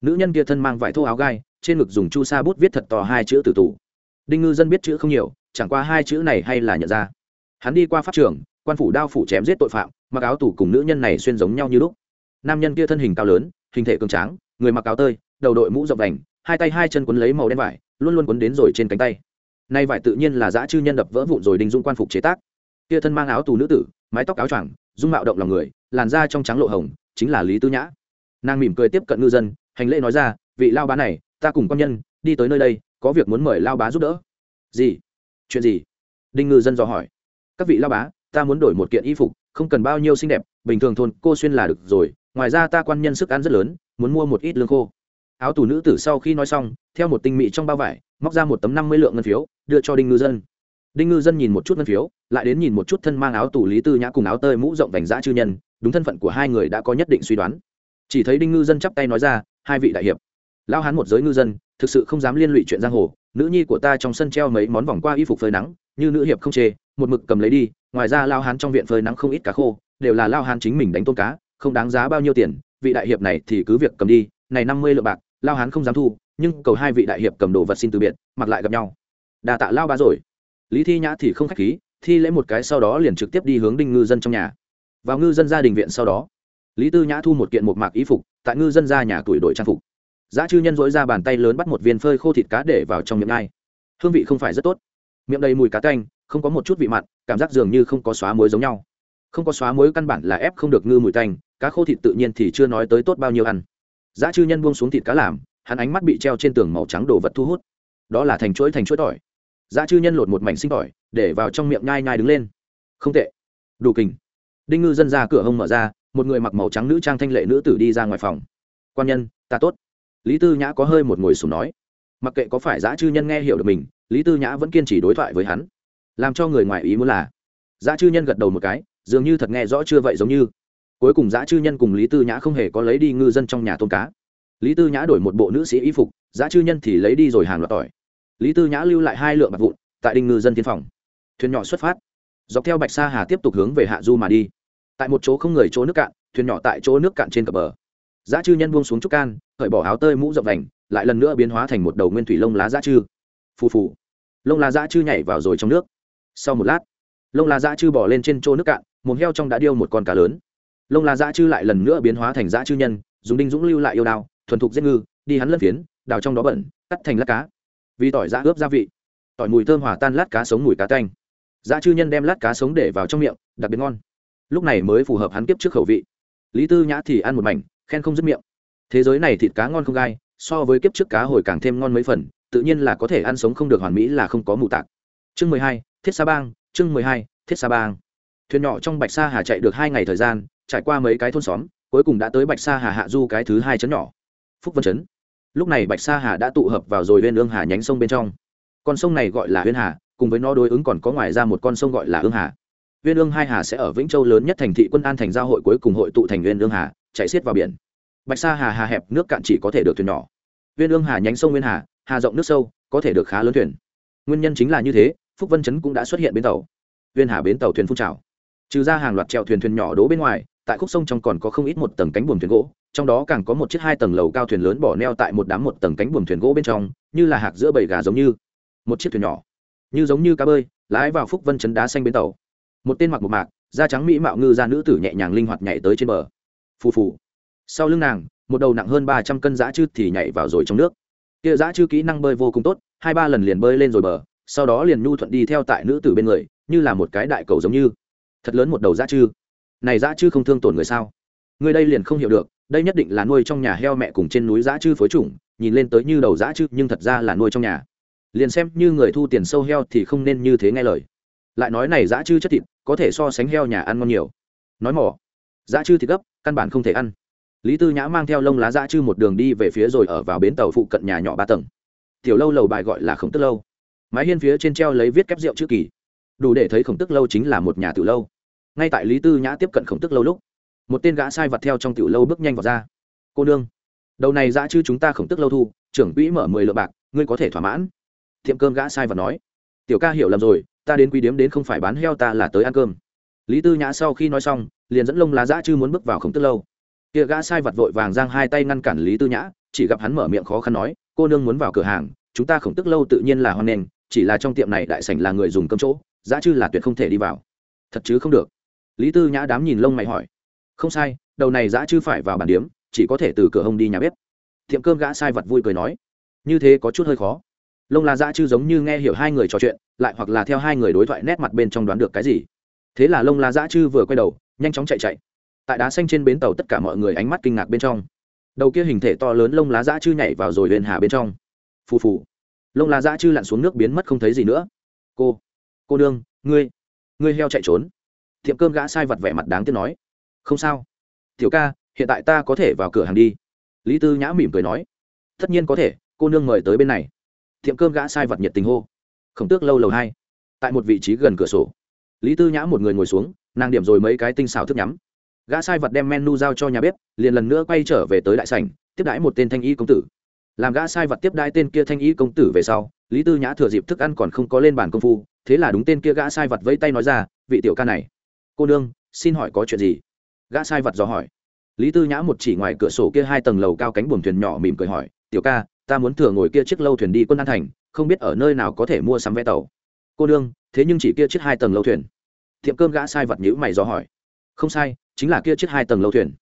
A: Nữ nhân kia thân mang vải thô áo gai, trên ngực dùng chu sa bút viết thật to hai chữ tử tù. Đinh ngư dân biết chữ không nhiều, chẳng qua hai chữ này hay là nhận ra. Hắn đi qua pháp trường, quan phủ đao phủ chém giết tội phạm, mặc áo tù cùng nữ nhân này xuyên giống nhau như lúc nam nhân kia thân hình cao lớn, hình thể cường tráng, người mặc áo tơi, đầu đội mũ rộng vành, hai tay hai chân quấn lấy màu đen vải, luôn luôn quấn đến rồi trên cánh tay. Nay vải tự nhiên là dã chư nhân đập vỡ vụn rồi đinh dung quan phục chế tác. Kia thân mang áo tù nữ tử, mái tóc áo choàng, dung mạo động lòng người, làn da trong trắng lộ hồng, chính là lý tư nhã. Nàng mỉm cười tiếp cận ngư dân, hành lễ nói ra, vị lao bá này, ta cùng con nhân, đi tới nơi đây, có việc muốn mời lao bá giúp đỡ. Gì? Chuyện gì? Đinh ngư dân dò hỏi. Các vị lao bá, ta muốn đổi một kiện y phục, không cần bao nhiêu xinh đẹp, bình thường thôn cô xuyên là được rồi ngoài ra ta quan nhân sức ăn rất lớn, muốn mua một ít lương khô. Áo tù nữ tử sau khi nói xong, theo một tinh mị trong bao vải, móc ra một tấm năm mươi lượng ngân phiếu, đưa cho đinh ngư dân. Đinh ngư dân nhìn một chút ngân phiếu, lại đến nhìn một chút thân mang áo tù lý tư nhã cùng áo tơi mũ rộng vành giã chư nhân, đúng thân phận của hai người đã có nhất định suy đoán. Chỉ thấy đinh ngư dân chắp tay nói ra, hai vị đại hiệp. Lao hán một giới ngư dân, thực sự không dám liên lụy chuyện giang hồ, nữ nhi của ta trong sân treo mấy món vòng qua y phục phơi nắng, như nữ hiệp không chê, một mực cầm lấy đi, ngoài ra lao hán trong viện phơi nắng không ít cá khô, đều là lao hán chính mình đánh tôm cá không đáng giá bao nhiêu tiền, vị đại hiệp này thì cứ việc cầm đi, này năm mươi lượng bạc, lao hán không dám thu, nhưng cầu hai vị đại hiệp cầm đồ vật xin từ biệt, mặc lại gặp nhau. Đà tạ lao ba rồi. Lý thi nhã thì không khách khí, thi lễ một cái sau đó liền trực tiếp đi hướng đinh ngư dân trong nhà. Vào ngư dân gia đình viện sau đó, lý tư nhã thu một kiện một mạc ý phục, tại ngư dân ra nhà tuổi đội trang phục. Giá chư nhân dối ra bàn tay lớn bắt một viên phơi khô thịt cá để vào trong miệng ngai hương vị không phải rất tốt. Miệng đầy mùi cá canh, không có một chút vị mặn, cảm giác dường như không có xóa muối giống nhau. Không có xóa muối căn bản là ép không được ngư mùi tanh cá khô thịt tự nhiên thì chưa nói tới tốt bao nhiêu ăn. Giá chư nhân buông xuống thịt cá làm, hắn ánh mắt bị treo trên tường màu trắng đồ vật thu hút. Đó là thành chuỗi thành chuỗi tỏi. Giá chư nhân lột một mảnh sinh tỏi, để vào trong miệng nhai nhai đứng lên. Không tệ. Đủ kình. Đinh ngư dân ra cửa hông mở ra, một người mặc màu trắng nữ trang thanh lệ nữ tử đi ra ngoài phòng. Quan nhân, ta tốt. Lý tư nhã có hơi một ngồi sùng nói. Mặc kệ có phải Giá chư nhân nghe hiểu được mình, lý tư nhã vẫn kiên trì đối thoại với hắn. Làm cho người ngoài ý muốn là, Giá chư nhân gật đầu một cái, dường như thật nghe rõ chưa vậy giống như cuối cùng giã chư nhân cùng lý tư nhã không hề có lấy đi ngư dân trong nhà tôm cá. Lý tư nhã đổi một bộ nữ sĩ y phục, giã chư nhân thì lấy đi rồi hàng loạt tỏi. Lý tư nhã lưu lại hai lượng bạc vụn, tại đinh ngư dân tiên phòng. Thuyền nhỏ xuất phát. Dọc theo bạch sa hà tiếp tục hướng về hạ du mà đi. Tại một chỗ không người chỗ nước cạn, thuyền nhỏ tại chỗ nước cạn trên cập bờ. Giá chư nhân buông xuống trúc can khởi bỏ áo tơi mũ rộng vành, lại lần nữa biến hóa thành một đầu nguyên thủy lông lá giá chư. Phù phù. Lông lá giá chư nhảy vào rồi trong nước. Sau một lát, lông lá giá chư bỏ lên trên chỗ nước cạn, một heo trong đã điêu một con cá lớn lông La Dã chư lại lần nữa biến hóa thành Dã chư nhân, dùng đinh dũng lưu lại yêu đao, thuần thục giết ngư, đi hắn lân phiến, đào trong đó bẩn, cắt thành lát cá. Vì tỏi dã ướp gia vị, tỏi mùi thơm hòa tan lát cá sống mùi cá canh Dã chư nhân đem lát cá sống để vào trong miệng, đặc biệt ngon. Lúc này mới phù hợp hắn kiếp trước khẩu vị. Lý tư nhã thì ăn một mảnh, khen không dứt miệng. Thế giới này thịt cá ngon không gai, so với kiếp trước cá hồi càng thêm ngon mấy phần, tự nhiên là có thể ăn sống không được hoàn mỹ là không có mù tạc. Chương mười hai, thiết sa bang, chương mười hai, thiết sa bang. Thuyền nhỏ trong bạch sa hà chạy được hai ngày thời gian trải qua mấy cái thôn xóm cuối cùng đã tới bạch sa hà hạ du cái thứ hai chấn nhỏ phúc vân chấn lúc này bạch sa hà đã tụ hợp vào rồi huyên ương hà nhánh sông bên trong con sông này gọi là huyên hà cùng với nó đối ứng còn có ngoài ra một con sông gọi là ương hà Viên Ương Hai Hà sẽ ở Vĩnh Châu lớn nhất thành thị Quân An thành giao hội cuối cùng hội tụ thành Viên Ương Hà, chảy xiết vào biển. Bạch Sa Hà hà hẹp, nước cạn chỉ có thể được thuyền nhỏ. Viên Ương Hà nhánh sông Nguyên Hà, hà rộng nước sâu, có thể được khá lớn thuyền. Nguyên nhân chính là như thế, Phúc Vân Chấn cũng đã xuất hiện bến tàu. Viên Hà bến tàu thuyền phun trào. Trừ ra hàng loạt chèo thuyền thuyền nhỏ đỗ bên ngoài, tại khúc sông trong còn có không ít một tầng cánh buồm thuyền gỗ, trong đó càng có một chiếc hai tầng lầu cao thuyền lớn bỏ neo tại một đám một tầng cánh buồm thuyền gỗ bên trong, như là hạc giữa bầy gà giống như. Một chiếc thuyền nhỏ, như giống như cá bơi, lái vào Phúc Vân trấn đá xanh bến tàu. Một tên mặc một mạc, da trắng mỹ mạo ngư ra nữ tử nhẹ nhàng linh hoạt nhảy tới trên bờ. Phù phù. Sau lưng nàng một đầu nặng hơn ba trăm cân dã chư thì nhảy vào rồi trong nước. Kia dã chư kỹ năng bơi vô cùng tốt hai ba lần liền bơi lên rồi bờ sau đó liền nhu thuận đi theo tại nữ tử bên người như là một cái đại cầu giống như. Thật lớn một đầu dã chư này dã chư không thương tổn người sao? Người đây liền không hiểu được, đây nhất định là nuôi trong nhà heo mẹ cùng trên núi dã chư phối chủng, nhìn lên tới như đầu dã chư, nhưng thật ra là nuôi trong nhà. Liền xem như người thu tiền sâu heo thì không nên như thế nghe lời. Lại nói này dã chư chất thịt, có thể so sánh heo nhà ăn ngon nhiều. Nói mỏ, dã chư thịt gấp, căn bản không thể ăn. Lý tư nhã mang theo lông lá dã chư một đường đi về phía rồi ở vào bến tàu phụ cận nhà nhỏ ba tầng. Tiểu lâu lầu bài gọi là khổng tức lâu. Mái hiên phía trên treo lấy viết kép rượu chữ kỳ. Đủ để thấy khổng tức lâu chính là một nhà từ lâu ngay tại lý tư nhã tiếp cận khổng tức lâu lúc, một tên gã sai vặt theo trong tiểu lâu bước nhanh vào ra. Cô nương, đầu này dã chư chúng ta khổng tức lâu thu, trưởng quỹ mở mười lượng bạc, ngươi có thể thỏa mãn. Tiệm cơm gã sai vặt nói. Tiểu ca hiểu lầm rồi, ta đến quý điếm đến không phải bán heo ta là tới ăn cơm. Lý tư nhã sau khi nói xong, liền dẫn lông lá dã chư muốn bước vào khổng tức lâu. Kia gã sai vặt vội vàng giang hai tay ngăn cản lý tư nhã, chỉ gặp hắn mở miệng khó khăn nói, cô nương muốn vào cửa hàng, chúng ta khổng tức lâu tự nhiên là hoan nghênh, chỉ là trong tiệm này đại sảnh là người dùng cơm chỗ, dã chư là tuyệt không thể đi vào. Thật chứ không được lý tư nhã đám nhìn lông mày hỏi. Không sai, đầu này dã chư phải vào bản điếm, chỉ có thể từ cửa hông đi nhà bếp. Tiệm cơm gã sai vật vui cười nói. Như thế có chút hơi khó. Lông là dã chư giống như nghe hiểu hai người trò chuyện, lại hoặc là theo hai người đối thoại nét mặt bên trong đoán được cái gì. Thế là lông la dã chư vừa quay đầu, nhanh chóng chạy chạy. Tại đá xanh trên bến tàu tất cả mọi người ánh mắt kinh ngạc bên trong. Đầu kia hình thể to lớn lông lá dã chư nhảy vào rồi lên hà bên trong. Phù phù. Lông lá dã chư lặn xuống nước biến mất không thấy gì nữa. Cô. Cô đương ngươi. Ngươi heo chạy trốn tiệm cơm gã sai vật vẻ mặt đáng tiếc nói, không sao. Tiểu ca, hiện tại ta có thể vào cửa hàng đi. Lý tư nhã mỉm cười nói, tất nhiên có thể, cô nương mời tới bên này. Tiệm cơm gã sai vật nhiệt tình hô, khổng tước lâu lầu hai, tại một vị trí gần cửa sổ. Lý tư nhã một người ngồi xuống, nàng điểm rồi mấy cái tinh xào thức nhắm. Gã sai vật đem menu giao cho nhà bếp, liền lần nữa quay trở về tới đại sảnh, tiếp đãi một tên thanh y công tử. Làm gã sai vật tiếp đãi tên kia thanh y công tử về sau, lý tư nhã thừa dịp thức ăn còn không có lên bàn công phu, thế là đúng tên kia gã sai vật vẫy tay nói ra, vị tiểu ca này cô nương, xin hỏi có chuyện gì? Gã sai vật dò hỏi. Lý tư nhã một chỉ ngoài cửa sổ kia hai tầng lầu cao cánh buồm thuyền nhỏ mỉm cười hỏi, tiểu ca, ta muốn thừa ngồi kia chiếc lâu thuyền đi quân an thành, không biết ở nơi nào có thể mua sắm vé tàu. Cô đương thế nhưng chỉ kia chiếc hai tầng lâu thuyền. Tiệm cơm gã sai vật nhữ mày dò hỏi. Không sai, chính là kia chiếc hai tầng lâu thuyền.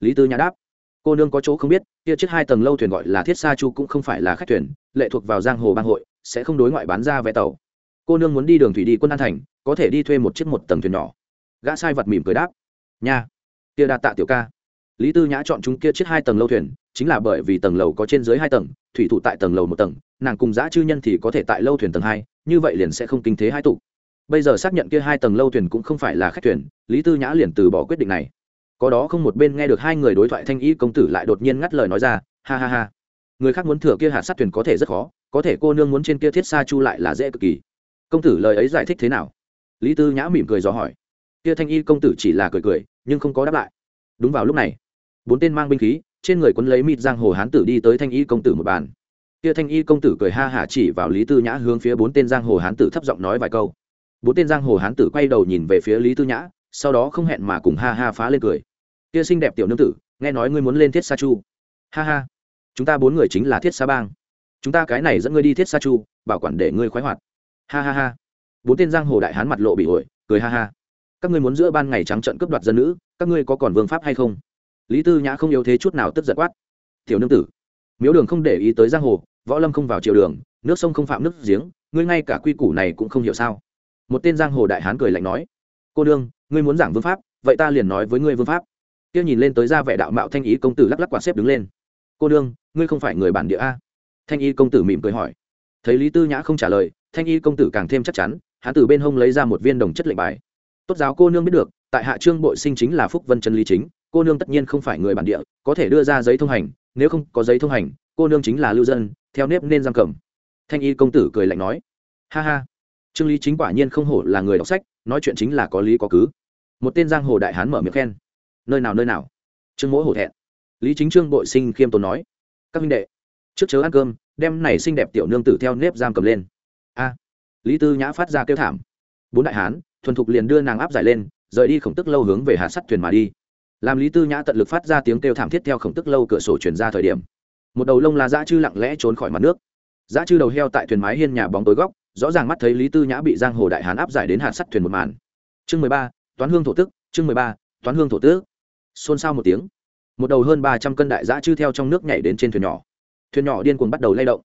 A: Lý tư nhã đáp. Cô nương có chỗ không biết, kia chiếc hai tầng lâu thuyền gọi là thiết sa chu cũng không phải là khách thuyền, lệ thuộc vào giang hồ bang hội, sẽ không đối ngoại bán ra vé tàu. Cô nương muốn đi đường thủy đi quân an thành, có thể đi thuê một chiếc một tầng thuyền nhỏ gã sai vật mỉm cười đáp. Nha. Kia đa tạ tiểu ca. Lý tư nhã chọn chúng kia chiếc hai tầng lâu thuyền, chính là bởi vì tầng lầu có trên dưới hai tầng, thủy thủ tại tầng lầu một tầng, nàng cùng giã chư nhân thì có thể tại lâu thuyền tầng hai, như vậy liền sẽ không kinh thế hai tụ. Bây giờ xác nhận kia hai tầng lâu thuyền cũng không phải là khách thuyền, lý tư nhã liền từ bỏ quyết định này. Có đó không một bên nghe được hai người đối thoại thanh ý công tử lại đột nhiên ngắt lời nói ra, ha ha ha. Người khác muốn thừa kia hạt sát thuyền có thể rất khó, có thể cô nương muốn trên kia thiết xa chu lại là dễ cực kỳ. Công tử lời ấy giải thích thế nào? Lý tư nhã mỉm cười dò hỏi kia thanh y công tử chỉ là cười cười, nhưng không có đáp lại. Đúng vào lúc này, bốn tên mang binh khí, trên người quấn lấy mịt giang hồ hán tử đi tới thanh y công tử một bàn. Kia thanh y công tử cười ha hả chỉ vào lý tư nhã hướng phía bốn tên giang hồ hán tử thấp giọng nói vài câu. Bốn tên giang hồ hán tử quay đầu nhìn về phía lý tư nhã, sau đó không hẹn mà cùng ha ha phá lên cười. Kia xinh đẹp tiểu nương tử, nghe nói ngươi muốn lên thiết sa chu. Ha ha, chúng ta bốn người chính là thiết sa bang. Chúng ta cái này dẫn ngươi đi thiết sa chu, bảo quản để ngươi khoái hoạt. Ha ha ha. Bốn tên giang hồ đại hán mặt lộ bị ổi, cười ha ha các ngươi muốn giữa ban ngày trắng trận cướp đoạt dân nữ, các ngươi có còn vương pháp hay không? Lý tư nhã không yếu thế chút nào tức giật quát. Tiểu nương tử, miếu đường không để ý tới giang hồ, võ lâm không vào triều đường, nước sông không phạm nước giếng, ngươi ngay cả quy củ này cũng không hiểu sao? Một tên giang hồ đại hán cười lạnh nói, cô đương ngươi muốn giảng vương pháp, vậy ta liền nói với ngươi vương pháp. Tiêu nhìn lên tới ra vẻ đạo mạo thanh ý công tử lắc lắc quả xếp đứng lên. Cô đương ngươi không phải người bản địa a? Thanh y công tử mỉm cười hỏi. Thấy lý tư nhã không trả lời, thanh y công tử càng thêm chắc chắn, hắn từ bên hông lấy ra một viên đồng chất lệnh bài tốt giáo cô nương biết được, tại hạ trương bội sinh chính là phúc vân chân lý chính, cô nương tất nhiên không phải người bản địa, có thể đưa ra giấy thông hành, nếu không có giấy thông hành, cô nương chính là lưu dân, theo nếp nên giam cầm. Thanh y công tử cười lạnh nói. Ha ha, trương lý chính quả nhiên không hổ là người đọc sách, nói chuyện chính là có lý có cứ. Một tên giang hồ đại hán mở miệng khen. Nơi nào nơi nào? Trương mỗi hổ thẹn. Lý chính trương bội sinh khiêm tốn nói. Các minh đệ, trước chớ ăn cơm, đem này xinh đẹp tiểu nương tử theo nếp giam cầm lên. A. Lý tư nhã phát ra kêu thảm. Bốn đại hán thuần thục liền đưa nàng áp giải lên, rời đi khổng tức lâu hướng về hạ sắt thuyền mà đi. Làm lý tư nhã tận lực phát ra tiếng kêu thảm thiết theo khổng tức lâu cửa sổ chuyển ra thời điểm. Một đầu lông là dã chư lặng lẽ trốn khỏi mặt nước. Dã chư đầu heo tại thuyền mái hiên nhà bóng tối góc, rõ ràng mắt thấy lý tư nhã bị giang hồ đại hán áp giải đến hạ sắt thuyền một màn. Chương mười ba, toán hương thổ tức chương mười ba, toán hương thổ tước. Xôn xao một tiếng, một đầu hơn ba trăm cân đại dã chư theo trong nước nhảy đến trên thuyền nhỏ. Thuyền nhỏ điên cuồng bắt đầu lay động.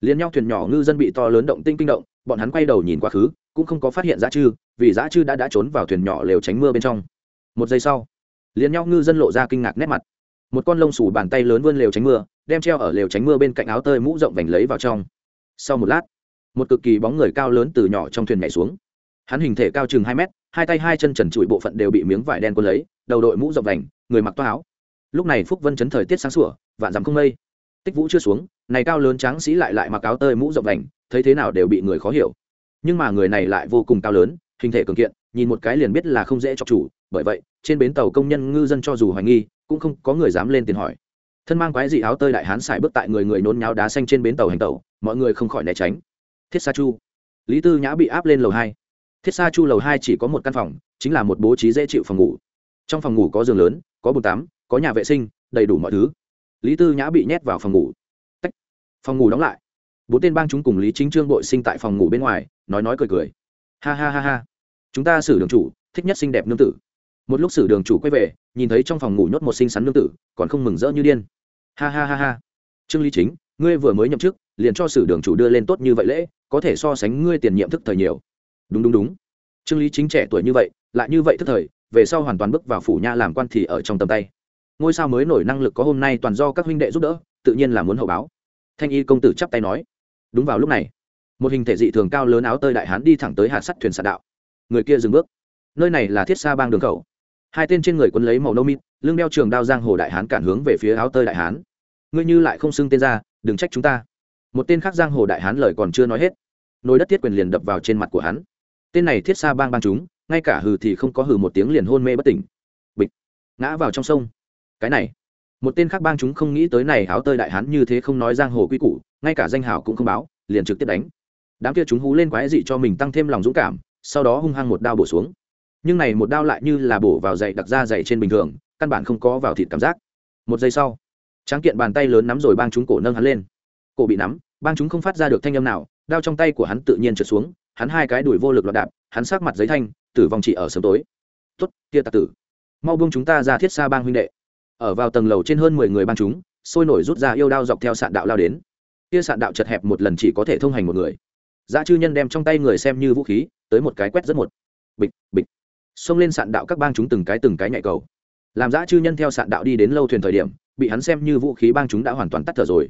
A: Liền nhau thuyền nhỏ ngư dân bị to lớn động tinh kinh động bọn hắn quay đầu nhìn quá khứ, cũng không có phát hiện dã chư, vì dã chư đã đã trốn vào thuyền nhỏ lều tránh mưa bên trong. Một giây sau, liền nhau ngư dân lộ ra kinh ngạc nét mặt. Một con lông xù bàn tay lớn vươn lều tránh mưa, đem treo ở lều tránh mưa bên cạnh áo tơi mũ rộng vành lấy vào trong. Sau một lát, một cực kỳ bóng người cao lớn từ nhỏ trong thuyền nhảy xuống. Hắn hình thể cao chừng hai mét, hai tay hai chân trần trụi bộ phận đều bị miếng vải đen quân lấy, đầu đội mũ rộng vành, người mặc toa áo. Lúc này phúc vân chấn thời tiết sáng sủa, vạn dặm không mây. Tích vũ chưa xuống này cao lớn tráng sĩ lại lại mặc áo tơi mũ rộng vành, thấy thế nào đều bị người khó hiểu. Nhưng mà người này lại vô cùng cao lớn, hình thể cường kiện, nhìn một cái liền biết là không dễ cho chủ. Bởi vậy, trên bến tàu công nhân ngư dân cho dù hoài nghi, cũng không có người dám lên tiền hỏi. Thân mang quái dị áo tơi đại hán xài bước tại người người nôn nháo đá xanh trên bến tàu hành tàu mọi người không khỏi né tránh. Thiết sa chu. Lý tư nhã bị áp lên lầu hai. Thiết sa chu lầu hai chỉ có một căn phòng, chính là một bố trí dễ chịu phòng ngủ. Trong phòng ngủ có giường lớn, có bồn tắm, có nhà vệ sinh, đầy đủ mọi thứ. Lý tư nhã bị nhét vào phòng ngủ phòng ngủ đóng lại. Bốn tên bang chúng cùng lý chính trương bội sinh tại phòng ngủ bên ngoài, nói nói cười cười. Ha ha ha ha. Chúng ta xử đường chủ, thích nhất xinh đẹp nương tử. Một lúc xử đường chủ quay về, nhìn thấy trong phòng ngủ nhốt một xinh xắn nương tử, còn không mừng rỡ như điên. Ha ha ha ha. Trương lý chính, ngươi vừa mới nhậm chức, liền cho sử đường chủ đưa lên tốt như vậy lễ, có thể so sánh ngươi tiền nhiệm thức thời nhiều. Đúng đúng đúng. Trương lý chính trẻ tuổi như vậy, lại như vậy thức thời, về sau hoàn toàn bước vào phủ nha làm quan thì ở trong tầm tay. Ngôi sao mới nổi năng lực có hôm nay toàn do các huynh đệ giúp đỡ, tự nhiên là muốn hậu báo thanh y công tử chắp tay nói, đúng vào lúc này, một hình thể dị thường cao lớn áo tơi đại hán đi thẳng tới hạt sắt thuyền sạt đạo. Người kia dừng bước. Nơi này là thiết xa bang đường khẩu. Hai tên trên người quân lấy màu nâu mịt, lưng đeo trường đao giang hồ đại hán cản hướng về phía áo tơi đại hán. Ngươi như lại không xưng tên ra, đừng trách chúng ta. Một tên khác giang hồ đại hán lời còn chưa nói hết, nồi đất thiết quyền liền đập vào trên mặt của hắn. Tên này thiết xa bang bang chúng, ngay cả hừ thì không có hừ một tiếng liền hôn mê bất tỉnh. Bịch, ngã vào trong sông. Cái này một tên khác bang chúng không nghĩ tới này áo tơi đại hán như thế không nói giang hồ quy củ, ngay cả danh hào cũng không báo, liền trực tiếp đánh. Đám kia chúng hú lên quái dị cho mình tăng thêm lòng dũng cảm, sau đó hung hăng một đao bổ xuống. Nhưng này một đao lại như là bổ vào dậy đặc ra dậy trên bình thường, căn bản không có vào thịt cảm giác. Một giây sau, tráng kiện bàn tay lớn nắm rồi bang chúng cổ nâng hắn lên. Cổ bị nắm, bang chúng không phát ra được thanh âm nào, đao trong tay của hắn tự nhiên trượt xuống, hắn hai cái đuổi vô lực loạt đạp, hắn sát mặt giấy thanh, tử vong chỉ ở sớm tối. Tuất tia tạc tử, mau buông chúng ta ra thiết xa bang huynh đệ ở vào tầng lầu trên hơn mười người ban chúng, sôi nổi rút ra yêu đao dọc theo sạn đạo lao đến. Kia sạn đạo chật hẹp một lần chỉ có thể thông hành một người. Dã chư nhân đem trong tay người xem như vũ khí, tới một cái quét rất một. Bịch bịch. Xông lên sạn đạo các bang chúng từng cái từng cái nhạy cầu. Làm dã chư nhân theo sạn đạo đi đến lâu thuyền thời điểm, bị hắn xem như vũ khí bang chúng đã hoàn toàn tắt thở rồi.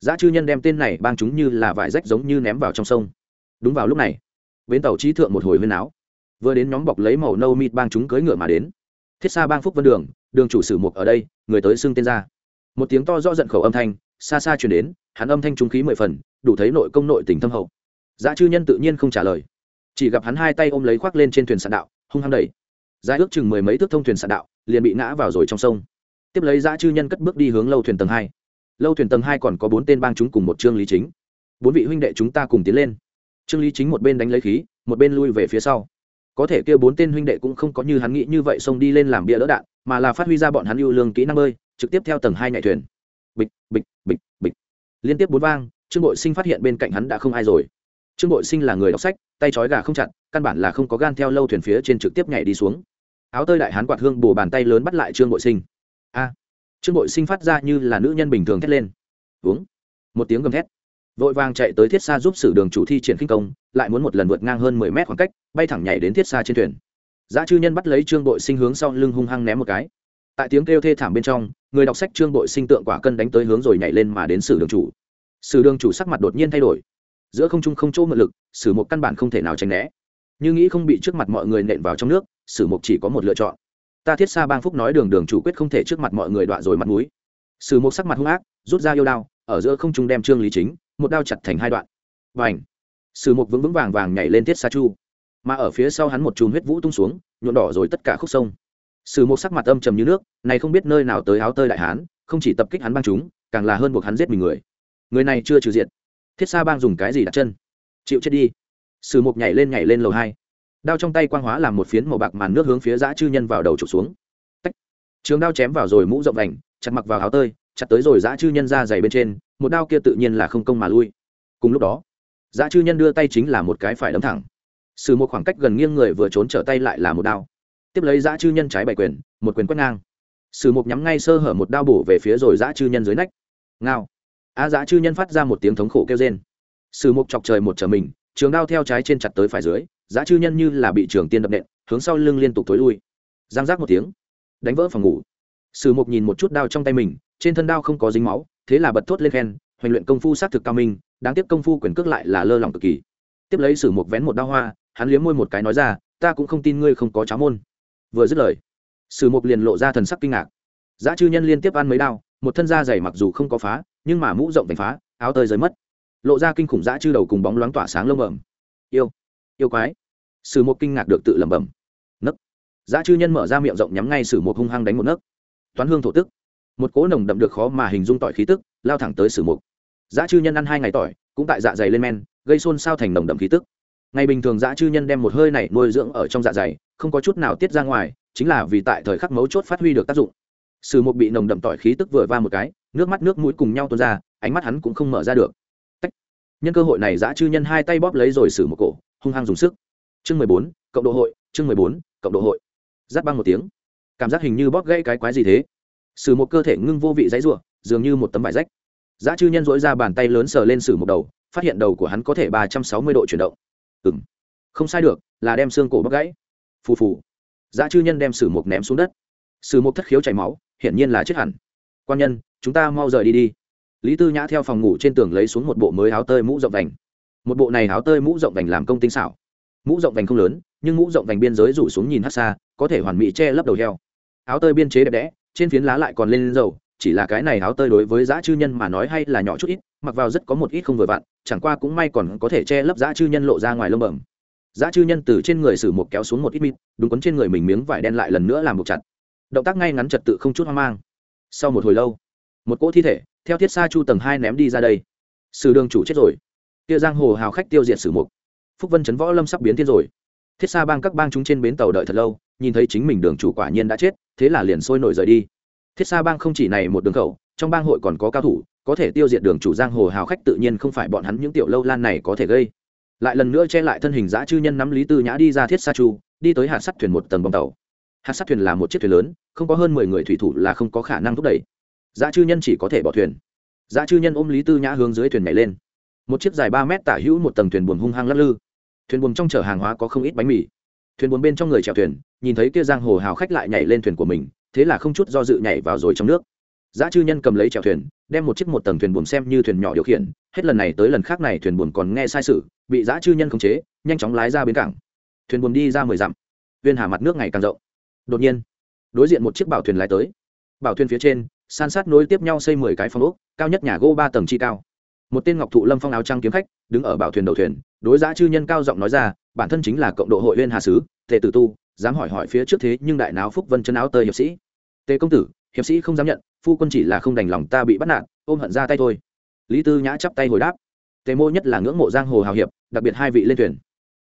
A: Dã chư nhân đem tên này bang chúng như là vải rách giống như ném vào trong sông. Đúng vào lúc này, bến tàu trí thượng một hồi huyên áo vừa đến nhóm bọc lấy màu nâu mịt bang chúng cưỡi ngựa mà đến thiết xa bang phúc vân đường đường chủ sử mục ở đây, người tới xưng tên ra. Một tiếng to rõ giận khẩu âm thanh, xa xa chuyển đến, hắn âm thanh trung khí mười phần, đủ thấy nội công nội tình thâm hậu. Giá chư nhân tự nhiên không trả lời. Chỉ gặp hắn hai tay ôm lấy khoác lên trên thuyền sạn đạo, hung hăng đẩy. Giá ước chừng mười mấy thước thông thuyền sạn đạo, liền bị ngã vào rồi trong sông. Tiếp lấy giá chư nhân cất bước đi hướng lâu thuyền tầng hai. Lâu thuyền tầng hai còn có bốn tên bang chúng cùng một trương lý chính. Bốn vị huynh đệ chúng ta cùng tiến lên. Trương lý chính một bên đánh lấy khí, một bên lui về phía sau có thể kia bốn tên huynh đệ cũng không có như hắn nghĩ như vậy xông đi lên làm bia đỡ đạn, mà là phát huy ra bọn hắn ưu lương kỹ năng bơi trực tiếp theo tầng hai nhảy thuyền. Bịch bịch bịch bịch. Liên tiếp bốn vang, trương bội sinh phát hiện bên cạnh hắn đã không ai rồi. Trương bội sinh là người đọc sách, tay trói gà không chặt, căn bản là không có gan theo lâu thuyền phía trên trực tiếp nhảy đi xuống. Áo tơi đại hán quạt hương bù bàn tay lớn bắt lại trương bội sinh. A! Trương bội sinh phát ra như là nữ nhân bình thường thét lên. Uống. Một tiếng gầm thét vội vàng chạy tới thiết xa giúp sử đường chủ thi triển khinh công, lại muốn một lần vượt ngang hơn mười mét khoảng cách, bay thẳng nhảy đến thiết xa trên thuyền. Giá chư nhân bắt lấy trương bội sinh hướng sau lưng hung hăng ném một cái. Tại tiếng kêu thê thảm bên trong, người đọc sách trương bội sinh tượng quả cân đánh tới hướng rồi nhảy lên mà đến sử đường chủ. Sử đường chủ sắc mặt đột nhiên thay đổi. Giữa không trung không chỗ mượn lực, sử một căn bản không thể nào tránh né. Như nghĩ không bị trước mặt mọi người nện vào trong nước, sử mục chỉ có một lựa chọn. Ta thiết xa bang phúc nói đường đường chủ quyết không thể trước mặt mọi người đọa rồi mặt mũi. Sử mục sắc mặt hung ác, rút ra yêu đao, ở giữa không trung đem trương lý chính một đao chặt thành hai đoạn. Và ảnh sử mục vững vững vàng vàng nhảy lên thiết xa chu. Mà ở phía sau hắn một chùm huyết vũ tung xuống nhuộn đỏ rồi tất cả khúc sông. Sử mục sắc mặt âm trầm như nước, này không biết nơi nào tới áo tơi đại hán, không chỉ tập kích hắn băng chúng, càng là hơn buộc hắn giết mình người. Người này chưa trừ diện thiết xa bang dùng cái gì đặt chân? Chịu chết đi. Sử mục nhảy lên nhảy lên lầu hai. Đao trong tay quang hóa làm một phiến màu bạc màn nước hướng phía dã chư nhân vào đầu trục xuống. Tách. trường đao chém vào rồi mũ rộng vành, chặt mặc vào áo tơi, chặt tới rồi dã chư nhân ra dày bên trên một đao kia tự nhiên là không công mà lui. Cùng lúc đó dã chư nhân đưa tay chính là một cái phải đấm thẳng. Sử một khoảng cách gần nghiêng người vừa trốn trở tay lại là một đao. Tiếp lấy dã chư nhân trái bảy quyền, một quyền quét ngang. Sử một nhắm ngay sơ hở một đao bổ về phía rồi dã chư nhân dưới nách. Ngao. A dã chư nhân phát ra một tiếng thống khổ kêu rên. Sử mục chọc trời một trở mình, trường đao theo trái trên chặt tới phải dưới, giá chư nhân như là bị trường tiên đập nện, hướng sau lưng liên tục tối lui. Giang giác một tiếng, đánh vỡ phòng ngủ. Sử mục nhìn một chút đao trong tay mình, trên thân đao không có dính máu thế là bật thốt lên khen, hoành luyện công phu xác thực cao minh, đáng tiếc công phu quyền cước lại là lơ lỏng cực kỳ. Tiếp lấy sử mục vén một đao hoa, hắn liếm môi một cái nói ra, ta cũng không tin ngươi không có cháo môn. Vừa dứt lời, sử mục liền lộ ra thần sắc kinh ngạc. Giá chư nhân liên tiếp ăn mấy đao, một thân da dày mặc dù không có phá, nhưng mà mũ rộng vành phá, áo tơi rơi mất. Lộ ra kinh khủng giá chư đầu cùng bóng loáng tỏa sáng lông bẩm. Yêu yêu quái. Sử mục kinh ngạc được tự lẩm bẩm. Nấc. Giá chư nhân mở ra miệng rộng nhắm ngay sử mục hung hăng đánh một nấc. Toán hương thổ tức một cỗ nồng đậm được khó mà hình dung tỏi khí tức, lao thẳng tới sử mục. Giá chư nhân ăn hai ngày tỏi, cũng tại dạ dày lên men, gây xôn xao thành nồng đậm khí tức. Ngày bình thường dã chư nhân đem một hơi này nuôi dưỡng ở trong dạ dày, không có chút nào tiết ra ngoài, chính là vì tại thời khắc mấu chốt phát huy được tác dụng. Sử mục bị nồng đậm tỏi khí tức vừa va một cái, nước mắt nước mũi cùng nhau tuôn ra, ánh mắt hắn cũng không mở ra được. Tách. nhân cơ hội này dã chư nhân hai tay bóp lấy rồi sử một cổ, hung hăng dùng sức. Chương mười bốn, cộng độ hội, chương mười bốn, cộng độ hội. Giáp băng một tiếng. Cảm giác hình như bóp gãy cái quái gì thế? Sử một cơ thể ngưng vô vị dãy ruộng dường như một tấm vải rách. Giá chư nhân dỗi ra bàn tay lớn sờ lên sử một đầu, phát hiện đầu của hắn có thể ba trăm sáu mươi độ chuyển động. Ừ m không sai được, là đem xương cổ bóc gãy. Phù phù. Giá chư nhân đem sử một ném xuống đất. Sử một thất khiếu chảy máu, hiển nhiên là chết hẳn. Quan nhân, chúng ta mau rời đi đi. Lý tư nhã theo phòng ngủ trên tường lấy xuống một bộ mới áo tơi mũ rộng vành. Một bộ này áo tơi mũ rộng vành làm công tinh xảo. Mũ rộng vành không lớn, nhưng mũ rộng vành biên giới rủ xuống nhìn hát xa, có thể hoàn mỹ che lấp đầu heo. Áo tơi biên chế đẹp đẽ trên phiến lá lại còn lên dầu, chỉ là cái này áo tơi đối với dã chư nhân mà nói hay là nhỏ chút ít, mặc vào rất có một ít không vừa vặn, chẳng qua cũng may còn có thể che lấp dã chư nhân lộ ra ngoài lông bẩm. Dã chư nhân từ trên người sử một kéo xuống một ít mịt, đúng quấn trên người mình miếng vải đen lại lần nữa làm buộc chặt. Động tác ngay ngắn trật tự không chút hoang mang. Sau một hồi lâu, một cỗ thi thể, theo thiết xa chu tầng hai ném đi ra đây. Sử đường chủ chết rồi. Kia giang hồ hào khách tiêu diệt sử mục. Phúc vân chấn võ lâm sắp biến thiên rồi thiết xa bang các bang chúng trên bến tàu đợi thật lâu, nhìn thấy chính mình đường chủ quả nhiên đã chết, thế là liền sôi nổi rời đi. Thiết xa bang không chỉ này một đường khẩu, trong bang hội còn có cao thủ, có thể tiêu diệt đường chủ giang hồ hào khách tự nhiên không phải bọn hắn những tiểu lâu lan này có thể gây. Lại lần nữa che lại thân hình giã chư nhân nắm lý tư nhã đi ra thiết sa chu, đi tới hạt sắt thuyền một tầng bong tàu. Hạt sắt thuyền là một chiếc thuyền lớn, không có hơn mười người thủy thủ là không có khả năng thúc đẩy. Giã chư nhân chỉ có thể bỏ thuyền. Giã chư nhân ôm lý tư nhã hướng dưới thuyền nhảy lên. Một chiếc dài ba mét tả hữu một tầng thuyền buồm hung hăng lắc lư thuyền buồm trong chở hàng hóa có không ít bánh mì. Thuyền buồm bên trong người chèo thuyền, nhìn thấy kia giang hồ hào khách lại nhảy lên thuyền của mình, thế là không chút do dự nhảy vào rồi trong nước. Giá chư nhân cầm lấy chèo thuyền, đem một chiếc một tầng thuyền buồm xem như thuyền nhỏ điều khiển, hết lần này tới lần khác này thuyền buồm còn nghe sai sự, bị giá chư nhân khống chế, nhanh chóng lái ra bến cảng. Thuyền buồm đi ra mười dặm. Viên hà mặt nước ngày càng rộng. Đột nhiên, đối diện một chiếc bảo thuyền lái tới. Bảo thuyền phía trên, san sát nối tiếp nhau xây mười cái phòng ốc, cao nhất nhà gỗ ba tầng chi cao một tên ngọc thụ lâm phong áo trăng kiếm khách, đứng ở bảo thuyền đầu thuyền, đối giã chư nhân cao giọng nói ra, bản thân chính là cộng độ hội viên hà sứ, tề tử tu, dám hỏi hỏi phía trước thế nhưng đại náo phúc vân chân áo tơi hiệp sĩ. Tề công tử, hiệp sĩ không dám nhận, phu quân chỉ là không đành lòng ta bị bắt nạt, ôm hận ra tay thôi. Lý tư nhã chắp tay hồi đáp. Tề mô nhất là ngưỡng mộ giang hồ hào hiệp, đặc biệt hai vị lên thuyền.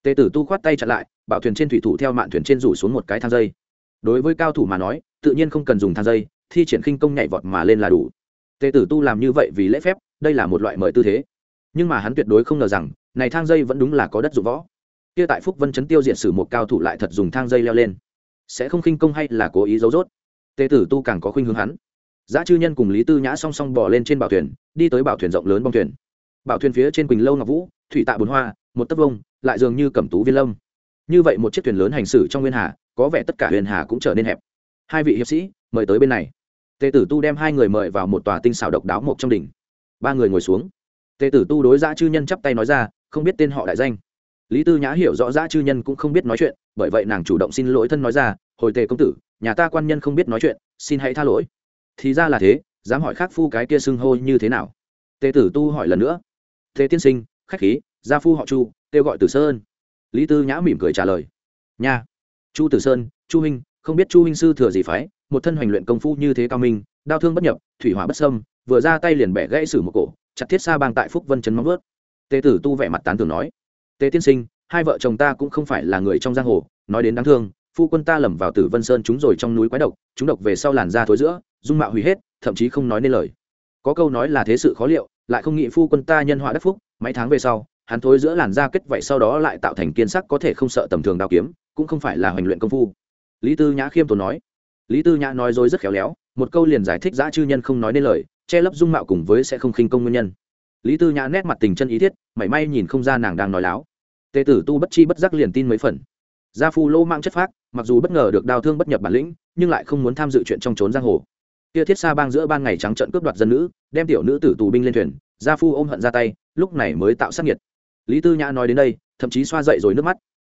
A: Tề tử tu khoát tay chặn lại, bảo thuyền trên thủy thủ theo mạn thuyền trên rủ xuống một cái thang dây. Đối với cao thủ mà nói, tự nhiên không cần dùng thang dây, thi triển khinh công nhảy vọt mà lên là đủ. Tề tử tu làm như vậy vì lễ phép đây là một loại mời tư thế. Nhưng mà hắn tuyệt đối không ngờ rằng, này thang dây vẫn đúng là có đất dụng võ. Kia tại phúc vân chấn tiêu diệt sử một cao thủ lại thật dùng thang dây leo lên. Sẽ không khinh công hay là cố ý giấu rốt? Tề tử tu càng có khuynh hướng hắn. Giá chư nhân cùng lý tư nhã song song bỏ lên trên bảo thuyền, đi tới bảo thuyền rộng lớn bong thuyền. Bảo thuyền phía trên quỳnh lâu ngọc vũ, thủy tạ bồn hoa, một tấc vông, lại dường như cẩm tú viên lâm. Như vậy một chiếc thuyền lớn hành xử trong nguyên hà, có vẻ tất cả huyền hà cũng trở nên hẹp. Hai vị hiệp sĩ, mời tới bên này. Tề tử tu đem hai người mời vào một tòa tinh xảo độc đáo một trong đỉnh ba người ngồi xuống. Tề tử tu đối giã chư nhân chắp tay nói ra, không biết tên họ đại danh. Lý tư nhã hiểu rõ giã chư nhân cũng không biết nói chuyện, bởi vậy nàng chủ động xin lỗi thân nói ra, hồi tề công tử, nhà ta quan nhân không biết nói chuyện, xin hãy tha lỗi. Thì ra là thế, dám hỏi khác phu cái kia xưng hô như thế nào? Tề tử tu hỏi lần nữa. Thế tiên sinh, khách khí, gia phu họ chu, kêu gọi tử sơn. Lý tư nhã mỉm cười trả lời. Nha, chu tử sơn, chu huynh, không biết chu huynh sư thừa gì phái, một thân hoành luyện công phu như thế cao minh, đao thương bất nhập, thủy hỏa bất sâm vừa ra tay liền bẻ gãy sử một cổ, chặt thiết xa bang tại phúc vân chấn móng vớt tề tử tu vẻ mặt tán tưởng nói, tề tiên sinh, hai vợ chồng ta cũng không phải là người trong giang hồ, nói đến đáng thương, phu quân ta lầm vào tử vân sơn chúng rồi trong núi quái độc, chúng độc về sau làn da thối giữa, dung mạo hủy hết, thậm chí không nói nên lời. Có câu nói là thế sự khó liệu, lại không nghĩ phu quân ta nhân họa đắc phúc, mấy tháng về sau, hắn thối giữa làn da kết vậy sau đó lại tạo thành kiên sắc có thể không sợ tầm thường đao kiếm, cũng không phải là hoành luyện công phu. Lý tư nhã khiêm tốn nói. Lý tư nhã nói dối rất khéo léo, một câu liền giải thích dã chư nhân không nói nên lời che lấp dung mạo cùng với sẽ không khinh công nguyên nhân. Lý tư nhã nét mặt tình chân ý thiết, mảy may nhìn không ra nàng đang nói láo. Tề tử tu bất chi bất giác liền tin mấy phần. Gia phu lô mang chất phác, mặc dù bất ngờ được đau thương bất nhập bản lĩnh, nhưng lại không muốn tham dự chuyện trong trốn giang hồ. Kia thiết xa bang giữa ban ngày trắng trận cướp đoạt dân nữ, đem tiểu nữ tử tù binh lên thuyền, gia phu ôm hận ra tay, lúc này mới tạo sát nhiệt lý tư nhã nói đến đây, thậm chí xoa dậy rồi nước mắt.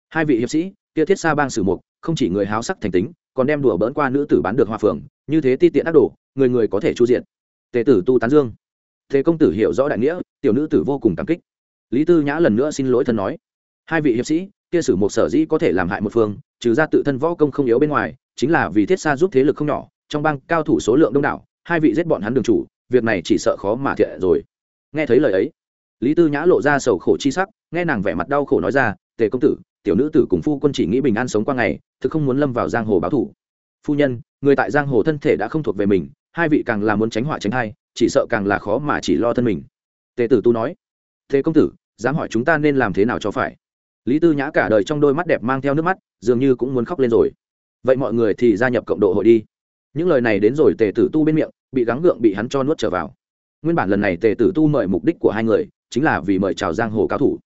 A: Hai vị hiệp sĩ, kia thiết xa bang sử mục, không chỉ người háo sắc thành tính, còn đem đùa bỡn qua nữ tử bán được hoa phường như thế ti tiện ác đồ, người người có thể chu diện tề tử tu tán dương. Thế công tử hiểu rõ đại nghĩa, tiểu nữ tử vô cùng cảm kích. Lý tư nhã lần nữa xin lỗi thân nói. Hai vị hiệp sĩ, kia sử một sở dĩ có thể làm hại một phương, trừ ra tự thân võ công không yếu bên ngoài, chính là vì thiết xa giúp thế lực không nhỏ, trong bang cao thủ số lượng đông đảo, hai vị giết bọn hắn đường chủ, việc này chỉ sợ khó mà thiện rồi. Nghe thấy lời ấy, lý tư nhã lộ ra sầu khổ chi sắc, nghe nàng vẻ mặt đau khổ nói ra, tề công tử, tiểu nữ tử cùng phu quân chỉ nghĩ bình an sống qua ngày, thực không muốn lâm vào giang hồ báo thủ. Phu nhân, người tại giang hồ thân thể đã không thuộc về mình hai vị càng là muốn tránh họa tránh hai chỉ sợ càng là khó mà chỉ lo thân mình. Tề tử tu nói, thế công tử, dám hỏi chúng ta nên làm thế nào cho phải? Lý tư nhã cả đời trong đôi mắt đẹp mang theo nước mắt, dường như cũng muốn khóc lên rồi. Vậy mọi người thì gia nhập cộng độ hội đi. Những lời này đến rồi tề tử tu bên miệng, bị gắng gượng bị hắn cho nuốt trở vào. Nguyên bản lần này tề tử tu mời mục đích của hai người, chính là vì mời chào giang hồ cao thủ.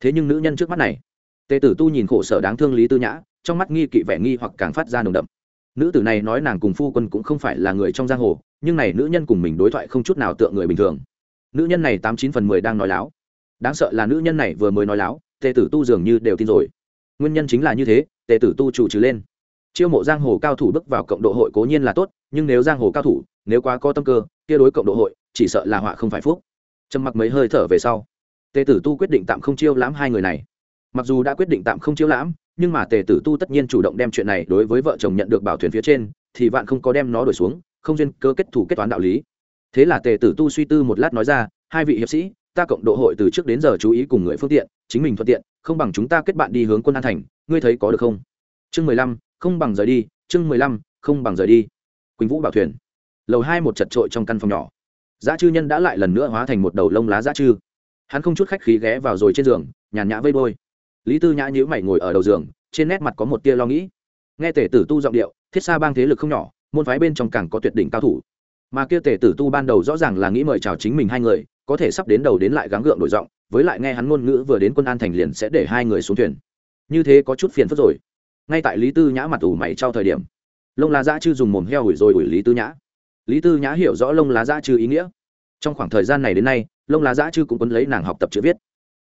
A: Thế nhưng nữ nhân trước mắt này, tề tử tu nhìn khổ sở đáng thương lý tư nhã, trong mắt nghi kỵ vẻ nghi hoặc càng phát ra nồng đậm nữ tử này nói nàng cùng phu quân cũng không phải là người trong giang hồ, nhưng này nữ nhân cùng mình đối thoại không chút nào tượng người bình thường. Nữ nhân này tám chín phần mười đang nói láo. Đáng sợ là nữ nhân này vừa mới nói láo, tề tử tu dường như đều tin rồi. Nguyên nhân chính là như thế, tề tử tu chủ trừ lên. Chiêu mộ giang hồ cao thủ bước vào cộng độ hội cố nhiên là tốt, nhưng nếu giang hồ cao thủ, nếu quá có tâm cơ, kia đối cộng độ hội, chỉ sợ là họa không phải phúc. Trầm mặc mấy hơi thở về sau, tề tử tu quyết định tạm không chiêu lãm hai người này. Mặc dù đã quyết định tạm không chiêu lãm nhưng mà tề tử tu tất nhiên chủ động đem chuyện này đối với vợ chồng nhận được bảo thuyền phía trên, thì vạn không có đem nó đổi xuống, không duyên cơ kết thủ kết toán đạo lý. Thế là tề tử tu suy tư một lát nói ra, hai vị hiệp sĩ, ta cộng độ hội từ trước đến giờ chú ý cùng người phương tiện, chính mình thuận tiện, không bằng chúng ta kết bạn đi hướng quân an thành, ngươi thấy có được không? Chương mười lăm, không bằng rời đi. Chương mười lăm, không bằng rời đi. Quỳnh vũ bảo thuyền. Lầu hai một chật trội trong căn phòng nhỏ. Giá chư nhân đã lại lần nữa hóa thành một đầu lông lá giá chư. Hắn không chút khách khí ghé vào rồi trên giường, nhàn nhã vây bôi lý tư nhã nhữ mày ngồi ở đầu giường, trên nét mặt có một tia lo nghĩ. Nghe tể tử tu giọng điệu, thiết xa bang thế lực không nhỏ, môn phái bên trong càng có tuyệt đỉnh cao thủ. Mà kia tể tử tu ban đầu rõ ràng là nghĩ mời chào chính mình hai người, có thể sắp đến đầu đến lại gắng gượng đổi giọng, với lại nghe hắn ngôn ngữ vừa đến quân an thành liền sẽ để hai người xuống thuyền. Như thế có chút phiền phức rồi. Ngay tại lý tư nhã mặt ủ mày trao thời điểm lông lá dã chư dùng mồm heo ủi rồi ủi lý tư nhã. Lý tư nhã hiểu rõ lông lá dã chư ý nghĩa. Trong khoảng thời gian này đến nay lông lá dã chư cũng quấn lấy nàng học tập chữ viết.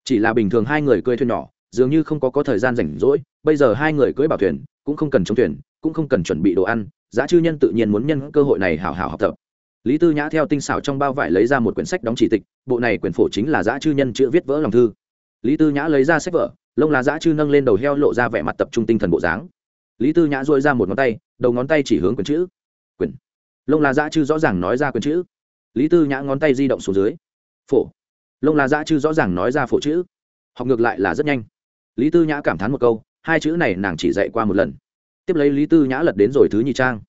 A: Chỉ là bình thường hai người cười thuyền nhỏ dường như không có có thời gian rảnh rỗi, bây giờ hai người cưỡi bảo thuyền, cũng không cần chống thuyền, cũng không cần chuẩn bị đồ ăn, giá chư nhân tự nhiên muốn nhân cơ hội này hào hào học tập. Lý tư nhã theo tinh xảo trong bao vải lấy ra một quyển sách đóng chỉ tịch, bộ này quyển phổ chính là giá chư nhân chữ viết vỡ lòng thư. Lý tư nhã lấy ra sách vở, lông lá giá chư nâng lên đầu heo lộ ra vẻ mặt tập trung tinh thần bộ dáng. Lý tư nhã dội ra một ngón tay, đầu ngón tay chỉ hướng quyển chữ. Quyển. Lông lá giá chư rõ ràng nói ra quyển chữ. Lý tư nhã ngón tay di động xuống dưới. Phổ. Lông lá giá chư rõ ràng nói ra phổ chữ. Học ngược lại là rất nhanh lý tư nhã cảm thán một câu, hai chữ này nàng chỉ dạy qua một lần. Tiếp lấy lý tư nhã lật đến rồi thứ nhì trang.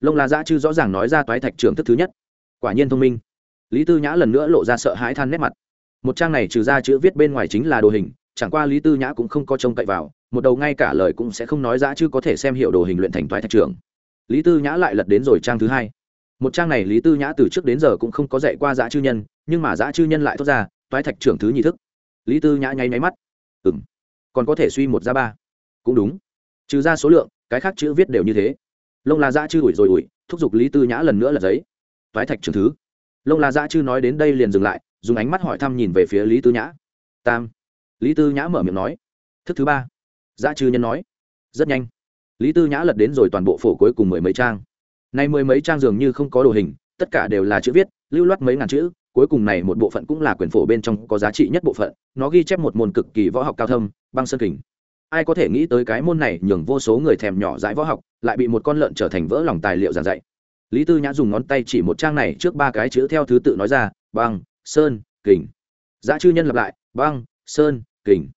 A: Lông la dã chư rõ ràng nói ra toái thạch Trường thức thứ nhất. Quả nhiên thông minh. Lý tư nhã lần nữa lộ ra sợ hãi than nét mặt. Một trang này trừ ra chữ viết bên ngoài chính là đồ hình, chẳng qua lý tư nhã cũng không có trông cậy vào, một đầu ngay cả lời cũng sẽ không nói dã chư có thể xem hiệu đồ hình luyện thành toái thạch Trường. lý tư nhã lại lật đến rồi trang thứ hai. Một trang này lý tư nhã từ trước đến giờ cũng không có dạy qua dã chư nhân, nhưng mà dã chư nhân lại thốt ra, toái thạch trưởng thứ nhị thức. Lý tư nhã nháy máy mắt còn có thể suy một ra ba. Cũng đúng. Trừ ra số lượng, cái khác chữ viết đều như thế. Lông la dã chư ủi rồi ủi, thúc giục lý tư nhã lần nữa là giấy. Toái thạch trường thứ. Lông la dã chư nói đến đây liền dừng lại, dùng ánh mắt hỏi thăm nhìn về phía lý tư nhã. Tam. Lý tư nhã mở miệng nói. Thức thứ ba. Dã chư nhân nói. Rất nhanh. Lý tư nhã lật đến rồi toàn bộ phổ cuối cùng mười mấy trang. Nay mười mấy trang dường như không có đồ hình, tất cả đều là chữ viết, lưu loát mấy ngàn chữ cuối cùng này một bộ phận cũng là quyền phổ bên trong có giá trị nhất bộ phận, nó ghi chép một môn cực kỳ võ học cao thâm, băng sơn kình. Ai có thể nghĩ tới cái môn này nhường vô số người thèm nhỏ dãi võ học, lại bị một con lợn trở thành vỡ lòng tài liệu giảng dạy. Lý tư nhã dùng ngón tay chỉ một trang này trước ba cái chữ theo thứ tự nói ra, băng, sơn, kình. Giá chư nhân lặp lại, băng, sơn, kình.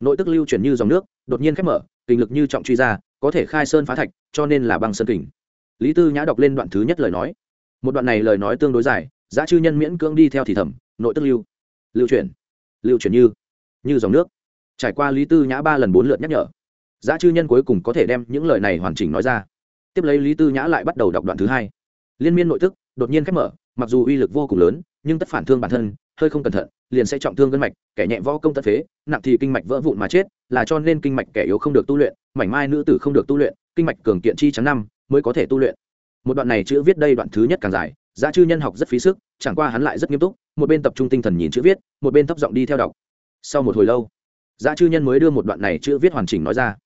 A: Nội tức lưu chuyển như dòng nước, đột nhiên khép mở, kình lực như trọng truy ra, có thể khai sơn phá thạch, cho nên là băng sơn kình. Lý tư nhã đọc lên đoạn thứ nhất lời nói. Một đoạn này lời nói tương đối dài giá chư nhân miễn cưỡng đi theo thì thầm, nội tức lưu. Lưu chuyển. Lưu chuyển như như dòng nước. Trải qua lý tư nhã ba lần bốn lượt nhắc nhở. Giá chư nhân cuối cùng có thể đem những lời này hoàn chỉnh nói ra. Tiếp lấy lý tư nhã lại bắt đầu đọc đoạn thứ hai. Liên miên nội tức, đột nhiên khép mở, mặc dù uy lực vô cùng lớn, nhưng tất phản thương bản thân, hơi không cẩn thận, liền sẽ trọng thương gân mạch, kẻ nhẹ võ công tất phế, nặng thì kinh mạch vỡ vụn mà chết, là cho nên kinh mạch kẻ yếu không được tu luyện, mảnh mai nữ tử không được tu luyện, kinh mạch cường kiện chi trắng năm mới có thể tu luyện. Một đoạn này chữ viết đây đoạn thứ nhất càng dài giá chư nhân học rất phí sức, chẳng qua hắn lại rất nghiêm túc, một bên tập trung tinh thần nhìn chữ viết, một bên thấp giọng đi theo đọc. Sau một hồi lâu, giá chư nhân mới đưa một đoạn này chữ viết hoàn chỉnh nói ra.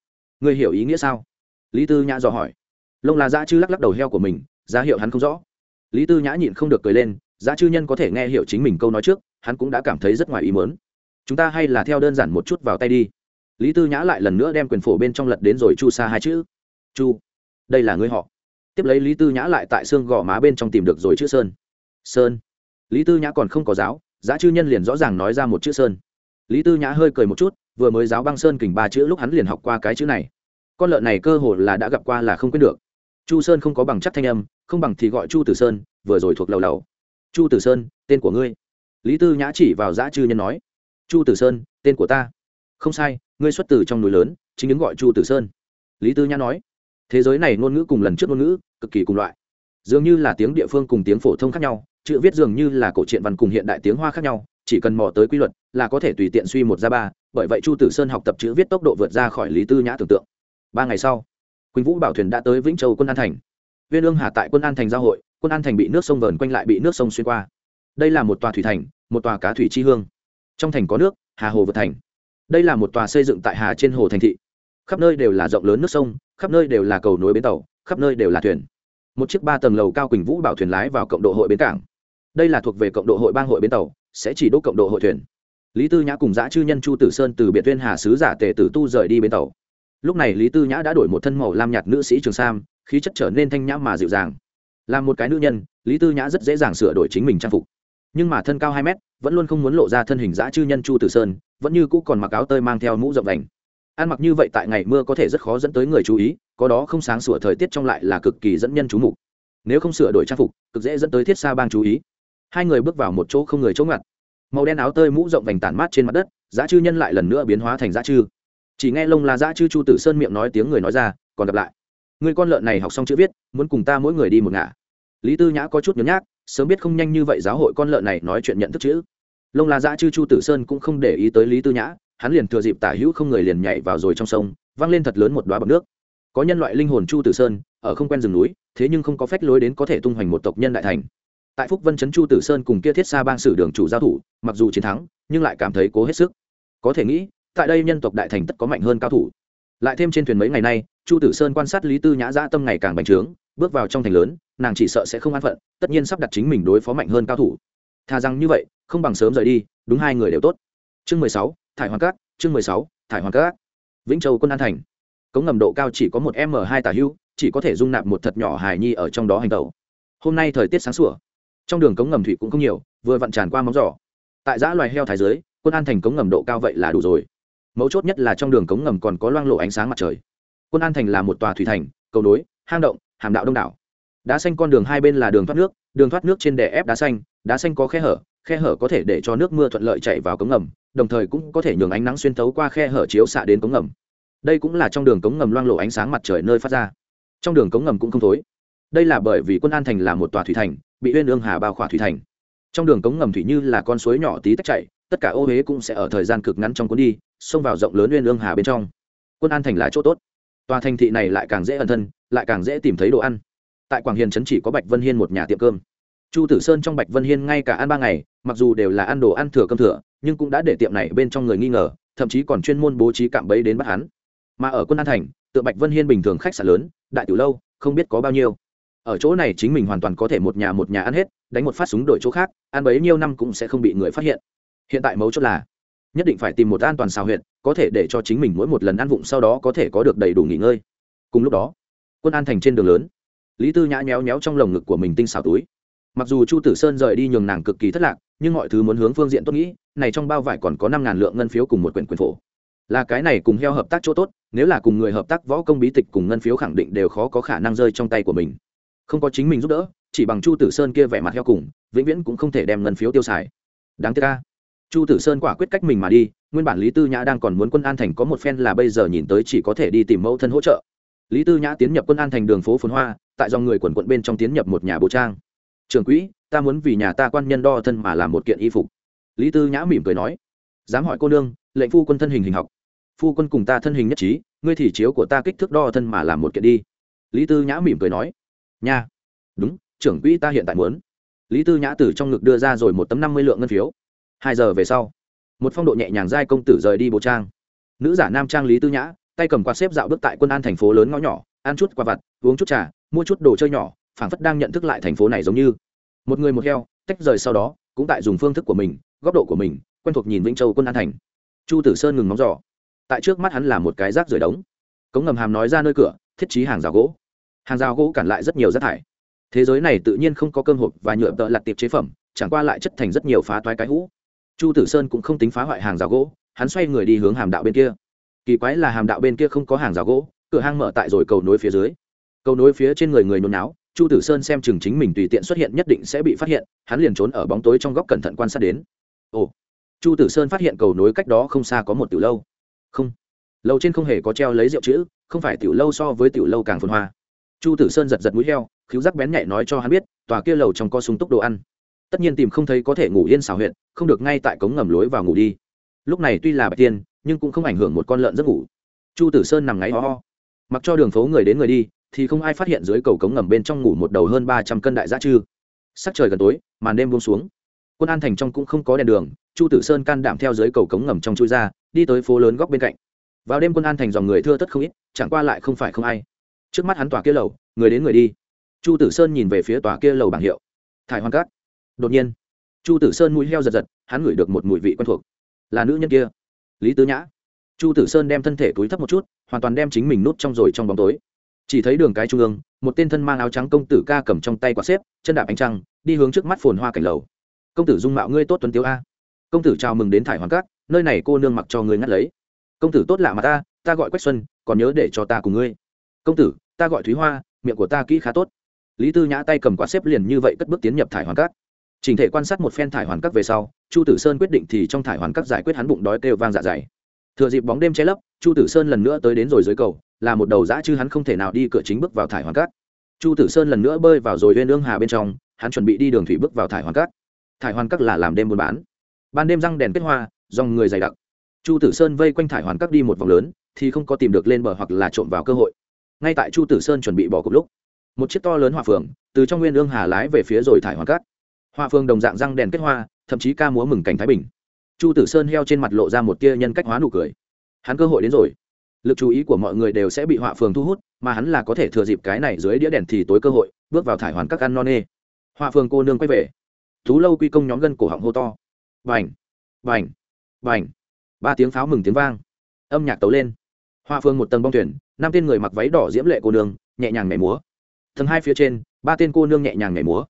A: Người hiểu ý nghĩa sao? Lý tư nhã dò hỏi. Lông là giá chư lắc lắc đầu heo của mình, giá hiệu hắn không rõ. Lý tư nhã nhịn không được cười lên, giá chư nhân có thể nghe hiểu chính mình câu nói trước, hắn cũng đã cảm thấy rất ngoài ý mớn chúng ta hay là theo đơn giản một chút vào tay đi. Lý tư nhã lại lần nữa đem quyền phổ bên trong lật đến rồi chu sa hai chữ. Chu, đây là người họ tiếp lấy lý tư nhã lại tại xương gò má bên trong tìm được rồi chữ sơn. Sơn. Lý tư nhã còn không có giáo, giá chư nhân liền rõ ràng nói ra một chữ sơn. Lý tư nhã hơi cười một chút, vừa mới giáo băng sơn kình ba chữ lúc hắn liền học qua cái chữ này. Con lợn này cơ hồ là đã gặp qua là không quên được. Chu sơn không có bằng chắc thanh âm, không bằng thì gọi chu tử sơn, vừa rồi thuộc lầu lầu. Chu tử sơn, tên của ngươi. Lý tư nhã chỉ vào giã chư nhân nói. Chu tử sơn, tên của ta. Không sai, ngươi xuất từ trong núi lớn, chính đứng gọi chu tử sơn. Lý tư nhã nói thế giới này ngôn ngữ cùng lần trước ngôn ngữ, cực kỳ cùng loại. Dường như là tiếng địa phương cùng tiếng phổ thông khác nhau, chữ viết dường như là cổ truyện văn cùng hiện đại tiếng hoa khác nhau, chỉ cần mò tới quy luật là có thể tùy tiện suy một ra ba, bởi vậy chu tử sơn học tập chữ viết tốc độ vượt ra khỏi lý tư nhã tưởng tượng. Ba ngày sau, quỳnh vũ bảo thuyền đã tới vĩnh châu quân an thành. Viên ương hà tại quân an thành giao hội, quân an thành bị nước sông vờn quanh lại bị nước sông xuyên qua. Đây là một tòa thủy thành, một tòa cá thủy chi hương. Trong thành có nước, hà hồ vượt thành. Đây là một tòa xây dựng tại hà trên hồ thành thị khắp nơi đều là rộng lớn nước sông, khắp nơi đều là cầu nối bến tàu, khắp nơi đều là thuyền. Một chiếc ba tầng lầu cao quỳnh vũ bảo thuyền lái vào cộng độ hội bến cảng. Đây là thuộc về cộng độ hội bang hội bến tàu, sẽ chỉ đốt cộng độ hội thuyền. Lý tư nhã cùng giã chư nhân chu tử sơn từ biệt viên hà sứ giả tề tử tu rời đi bến tàu. Lúc này lý tư nhã đã đổi một thân màu lam nhạt nữ sĩ trường sam, khí chất trở nên thanh nhã mà dịu dàng. Là một cái nữ nhân, lý tư nhã rất dễ dàng sửa đổi chính mình trang phục. Nhưng mà thân cao hai mét, vẫn luôn không muốn lộ ra thân hình dã chư nhân chu tử sơn, vẫn như cũ còn mặc áo tơi mang theo mũ rộng đành ăn mặc như vậy tại ngày mưa có thể rất khó dẫn tới người chú ý, có đó không sáng sủa thời tiết trong lại là cực kỳ dẫn nhân chú mục. Nếu không sửa đổi trang phục, cực dễ dẫn tới thiết xa bang chú ý. Hai người bước vào một chỗ không người chỗ ngặt màu đen áo tơi mũ rộng vành tản mát trên mặt đất, Giá chư nhân lại lần nữa biến hóa thành Giá chư. Chỉ nghe lông là Giá chư chu tử sơn miệng nói tiếng người nói ra, còn gặp lại. Người con lợn này học xong chữ viết, muốn cùng ta mỗi người đi một ngả. Lý tư nhã có chút nhớ nhác, sớm biết không nhanh như vậy giáo hội con lợn này nói chuyện nhận thức chữ. Lông la Giá chư chu tử sơn cũng không để ý tới lý tư nhã hắn liền thừa dịp tả hữu không người liền nhảy vào rồi trong sông, văng lên thật lớn một đoá bọc nước. Có nhân loại linh hồn chu tử sơn, ở không quen rừng núi, thế nhưng không có phách lối đến có thể tung hoành một tộc nhân đại thành. Tại phúc vân chấn chu tử sơn cùng kia thiết xa bang sử đường chủ giao thủ, mặc dù chiến thắng, nhưng lại cảm thấy cố hết sức. Có thể nghĩ, tại đây nhân tộc đại thành tất có mạnh hơn cao thủ. Lại thêm trên thuyền mấy ngày nay, chu tử sơn quan sát lý tư nhã dã tâm ngày càng bành trướng, bước vào trong thành lớn, nàng chỉ sợ sẽ không an phận, tất nhiên sắp đặt chính mình đối phó mạnh hơn cao thủ. Thà rằng như vậy, không bằng sớm rời đi, đúng hai người đều tốt. Chương mười sáu thải hoàng cát, chương mười sáu, thải hoàng cát. Vĩnh châu quân an thành. Cống ngầm độ cao chỉ có một m hai tả hưu, chỉ có thể dung nạp một thật nhỏ hài nhi ở trong đó hành tẩu. Hôm nay thời tiết sáng sủa. Trong đường cống ngầm thủy cũng không nhiều, vừa vặn tràn qua móng giỏ tại giã loài heo thái dưới, quân an thành cống ngầm độ cao vậy là đủ rồi. Mấu chốt nhất là trong đường cống ngầm còn có loang lộ ánh sáng mặt trời. Quân an thành là một tòa thủy thành, cầu nối, hang động, hàm đạo đông đảo. Đá xanh con đường hai bên là đường thoát nước, đường thoát nước trên đè ép đá xanh đá xanh có khe hở khe hở có thể để cho nước mưa thuận lợi chảy vào cống ngầm đồng thời cũng có thể nhường ánh nắng xuyên thấu qua khe hở chiếu xạ đến cống ngầm. Đây cũng là trong đường cống ngầm loang lộ ánh sáng mặt trời nơi phát ra. Trong đường cống ngầm cũng không thối. Đây là bởi vì quân an thành là một tòa thủy thành, bị huyên ương hà bao khỏa thủy thành. Trong đường cống ngầm thủy như là con suối nhỏ tí tách chảy tất cả ô huế cũng sẽ ở thời gian cực ngắn trong cuốn đi, xông vào rộng lớn huyên ương hà bên trong. Quân an thành là chỗ tốt. Tòa thành thị này lại càng dễ ẩn thân, lại càng dễ tìm thấy đồ ăn. Tại quảng hiền trấn chỉ có bạch vân hiên một nhà tiệm cơm. Chu tử sơn trong bạch vân hiên ngay cả ăn ba ngày, mặc dù đều là ăn đồ ăn thừa cơm thừa nhưng cũng đã để tiệm này bên trong người nghi ngờ, thậm chí còn chuyên môn bố trí cạm bẫy đến bắt hắn. Mà ở quân an thành Tựa bạch vân hiên bình thường khách sạn lớn, đại tiểu lâu, không biết có bao nhiêu. Ở chỗ này chính mình hoàn toàn có thể một nhà một nhà ăn hết, đánh một phát súng đổi chỗ khác, ăn bấy nhiêu năm cũng sẽ không bị người phát hiện. Hiện tại mấu chốt là, nhất định phải tìm một an toàn xào huyện có thể để cho chính mình mỗi một lần ăn vụng sau đó có thể có được đầy đủ nghỉ ngơi. Cùng lúc đó, quân an thành trên đường lớn, lý tư nhã méo méo trong lồng ngực của mình tinh xào túi mặc dù chu tử sơn rời đi nhường nàng cực kỳ thất lạc, nhưng mọi thứ muốn hướng phương diện tốt nghĩ, này trong bao vải còn có năm ngàn lượng ngân phiếu cùng một quyển quyền phổ. Là cái này cùng heo hợp tác chỗ tốt, nếu là cùng người hợp tác võ công bí tịch cùng ngân phiếu khẳng định đều khó có khả năng rơi trong tay của mình. Không có chính mình giúp đỡ, chỉ bằng chu tử sơn kia vẻ mặt heo cùng, vĩnh viễn cũng không thể đem ngân phiếu tiêu xài. Đáng tiếc ca chu tử sơn quả quyết cách mình mà đi, nguyên bản lý tư nhã đang còn muốn quân an thành có một phen là bây giờ nhìn tới chỉ có thể đi tìm mẫu thân hỗ trợ. Lý tư nhã tiến nhập quân an thành đường phố phồn hoa, tại dòng người quần quận bên trong tiến nhập một nhà bộ trang trường quỹ, ta muốn vì nhà ta quan nhân đo thân mà làm một kiện y phục. Lý tư nhã mỉm cười nói. Dám hỏi cô nương, lệnh phu quân thân hình hình học. Phu quân cùng ta thân hình nhất trí, ngươi thì chiếu của ta kích thước đo thân mà làm một kiện đi. Lý tư nhã mỉm cười nói. Nha. Đúng, trưởng quỹ ta hiện tại muốn. Lý tư nhã từ trong ngực đưa ra rồi một tấm năm mươi lượng ngân phiếu. Hai giờ về sau, một phong độ nhẹ nhàng giai công tử rời đi bộ trang. Nữ giả nam trang lý tư nhã, tay cầm quạt xếp dạo bước tại quân an thành phố lớn ngõ nhỏ, ăn chút quà vặt, uống chút trà, mua chút đồ chơi nhỏ phảng phất đang nhận thức lại thành phố này giống như. Một người một heo, tách rời sau đó, cũng tại dùng phương thức của mình, góc độ của mình, quen thuộc nhìn vĩnh châu quân an thành. Chu tử sơn ngừng móng giỏ tại trước mắt hắn là một cái rác rời đống. Cống ngầm hàm nói ra nơi cửa, thiết trí hàng rào gỗ. Hàng rào gỗ cản lại rất nhiều rác thải. Thế giới này tự nhiên không có cơm hộp và nhựa tợ lặt tiệp chế phẩm, chẳng qua lại chất thành rất nhiều phá toái cái hũ. Chu tử sơn cũng không tính phá hoại hàng rào gỗ, hắn xoay người đi hướng hàm đạo bên kia. Kỳ quái là hàm đạo bên kia không có hàng rào gỗ, cửa hang mở tại rồi cầu nối phía dưới. Cầu nối phía trên người người nôn náo chu tử sơn xem chừng chính mình tùy tiện xuất hiện nhất định sẽ bị phát hiện, hắn liền trốn ở bóng tối trong góc cẩn thận quan sát đến. Ồ, chu tử sơn phát hiện cầu nối cách đó không xa có một tiểu lâu. Không, lâu trên không hề có treo lấy rượu chữ, không phải tiểu lâu so với tiểu lâu càng phồn hoa. Chu tử sơn giật giật mũi heo cứu giác bén nhạy nói cho hắn biết, tòa kia lầu trong co súng túc đồ ăn. Tất nhiên tìm không thấy có thể ngủ yên xào huyện không được ngay tại cống ngầm lối vào ngủ đi. Lúc này tuy là bạch tiên, nhưng cũng không ảnh hưởng một con lợn giấc ngủ. Chu tử sơn nằm ngáy ho ho. Mặc cho đường phố người đến người đi thì không ai phát hiện dưới cầu cống ngầm bên trong ngủ một đầu hơn ba trăm cân đại giá chư. Sắc trời gần tối, màn đêm buông xuống. Quân an thành trong cũng không có đèn đường, chu tử sơn can đảm theo dưới cầu cống ngầm trong chui ra, đi tới phố lớn góc bên cạnh. Vào đêm quân an thành dòng người thưa thớt không ít, chẳng qua lại không phải không ai. Trước mắt hắn tòa kia lầu, người đến người đi. Chu tử sơn nhìn về phía tòa kia lầu bảng hiệu. Thải hoang cát. Đột nhiên, chu tử sơn mũi heo giật giật, hắn ngửi được một mùi vị quen thuộc. Là nữ nhân kia. Lý tứ nhã. Chu tử sơn đem thân thể túi thấp một chút, hoàn toàn đem chính mình nút trong rồi trong bóng tối chỉ thấy đường cái trung ương, một tên thân mang áo trắng công tử ca cầm trong tay quạt xếp, chân đạp ánh trăng, đi hướng trước mắt phồn hoa cảnh lầu. Công tử dung mạo ngươi tốt tuấn tiếu a. Công tử chào mừng đến thải hoàng cát, nơi này cô nương mặc cho ngươi ngắt lấy. Công tử tốt lạ mà ta ta gọi quách xuân, còn nhớ để cho ta cùng ngươi. Công tử, ta gọi thúy hoa, miệng của ta kỹ khá tốt. Lý tư nhã tay cầm quạt xếp liền như vậy cất bước tiến nhập thải hoàng cát. Trình thể quan sát một phen thải hoàn cát về sau, chu tử sơn quyết định thì trong thải hoàn cát giải quyết hắn bụng đói kêu vang dạ dày. Thừa dịp bóng đêm che lấp, chu tử sơn lần nữa tới đến rồi dưới cầu là một đầu dã chứ hắn không thể nào đi cửa chính bước vào thải hoàn cát. chu tử sơn lần nữa bơi vào rồi huyên ương hà bên trong, hắn chuẩn bị đi đường thủy bước vào thải hoàn cát. thải hoàn cát là làm đêm buôn bán ban đêm răng đèn kết hoa, dòng người dày đặc chu tử sơn vây quanh thải hoàn cát đi một vòng lớn, thì không có tìm được lên bờ hoặc là trộm vào cơ hội ngay tại chu tử sơn chuẩn bị bỏ cuộc lúc, một chiếc to lớn hỏa phường từ trong nguyên ương hà lái về phía rồi thải hoàn cát. hoa phường đồng dạng răng đèn kết hoa, thậm chí ca múa mừng cảnh thái bình chu tử sơn heo trên mặt lộ ra một tia nhân cách hóa nụ cười hắn cơ hội đến rồi lực chú ý của mọi người đều sẽ bị họa phường thu hút, mà hắn là có thể thừa dịp cái này dưới đĩa đèn thì tối cơ hội, bước vào thải hoàn các ăn non nê. Họa phường cô nương quay về. Tú lâu quy công nhóm gân cổ họng hô to. Vành vành vành ba tiếng pháo mừng tiếng vang. Âm nhạc tấu lên. Họa phường một tầng bong thuyền, năm tên người mặc váy đỏ diễm lệ cô nương, nhẹ nhàng nhảy múa. Tầng hai phía trên, ba tên cô nương nhẹ nhàng nhảy múa.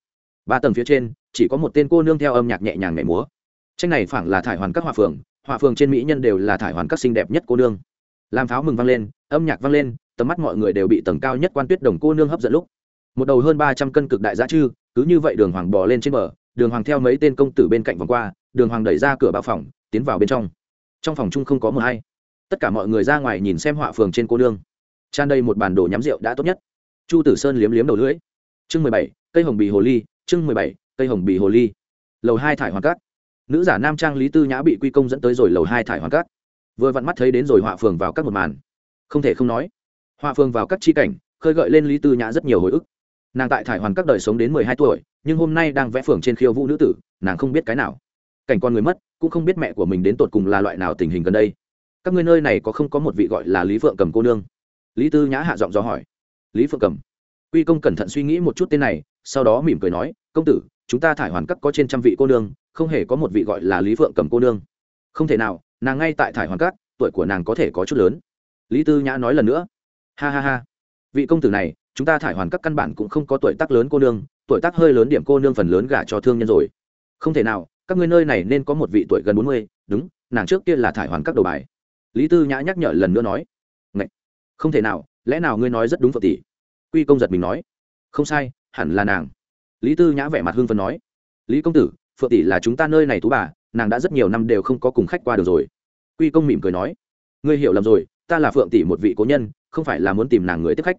A: Ba tầng phía trên, chỉ có một tên cô nương theo âm nhạc nhẹ nhàng nhảy múa. Tranh này phảng là thải hoàn các họa phường họa phường trên mỹ nhân đều là thải hoàn các xinh đẹp nhất cô nương làm pháo mừng vang lên, âm nhạc vang lên, tầm mắt mọi người đều bị tầng cao nhất quan tuyết đồng cô nương hấp dẫn lúc. Một đầu hơn ba trăm cân cực đại giá chư, cứ như vậy đường hoàng bò lên trên bờ, đường hoàng theo mấy tên công tử bên cạnh vòng qua, đường hoàng đẩy ra cửa bao phòng, tiến vào bên trong. Trong phòng chung không có mờ hay. Tất cả mọi người ra ngoài nhìn xem họa phường trên cô nương. Tràn đầy một bản đồ nhắm rượu đã tốt nhất. Chu tử sơn liếm liếm đầu lưỡi. Chương mười bảy, cây hồng bì hồ ly, chương mười bảy, cây hồng bì hồ ly. Lầu hai thải hoàng cát. Nữ giả nam trang lý tư nhã bị quy công dẫn tới rồi lầu hai thải hoàng cát vừa vặn mắt thấy đến rồi họa phường vào các một màn. Không thể không nói, họa phường vào các chi cảnh, khơi gợi lên lý tư nhã rất nhiều hồi ức. Nàng tại thải hoàn các đời sống đến mười hai tuổi, nhưng hôm nay đang vẽ phường trên khiêu vũ nữ tử, nàng không biết cái nào. Cảnh con người mất, cũng không biết mẹ của mình đến tột cùng là loại nào tình hình gần đây. Các ngươi nơi này có không có một vị gọi là lý phượng cầm cô nương? Lý tư nhã hạ giọng do hỏi. Lý phượng cầm. Quy công cẩn thận suy nghĩ một chút tên này, sau đó mỉm cười nói, công tử, chúng ta thải hoàn các có trên trăm vị cô nương, không hề có một vị gọi là lý phượng cầm cô nương. Không thể nào nàng ngay tại thải hoàn cát, tuổi của nàng có thể có chút lớn. Lý tư nhã nói lần nữa. Ha ha ha. Vị công tử này, chúng ta thải hoàn các căn bản cũng không có tuổi tác lớn cô nương, tuổi tác hơi lớn điểm cô nương phần lớn gả cho thương nhân rồi. Không thể nào, các ngươi nơi này nên có một vị tuổi gần bốn mươi, đúng, nàng trước kia là thải hoàn các đầu bài. Lý tư nhã nhắc nhở lần nữa nói. Ngậy! không thể nào, lẽ nào ngươi nói rất đúng phật tỷ? Quy công giật mình nói. Không sai, hẳn là nàng. Lý tư nhã vẻ mặt hương phần nói. Lý công tử, phượng tỷ là chúng ta nơi này tú bà, nàng đã rất nhiều năm đều không có cùng khách qua được rồi quy công mỉm cười nói, ngươi hiểu lầm rồi, ta là phượng tỷ một vị cố nhân, không phải là muốn tìm nàng người tiếp khách.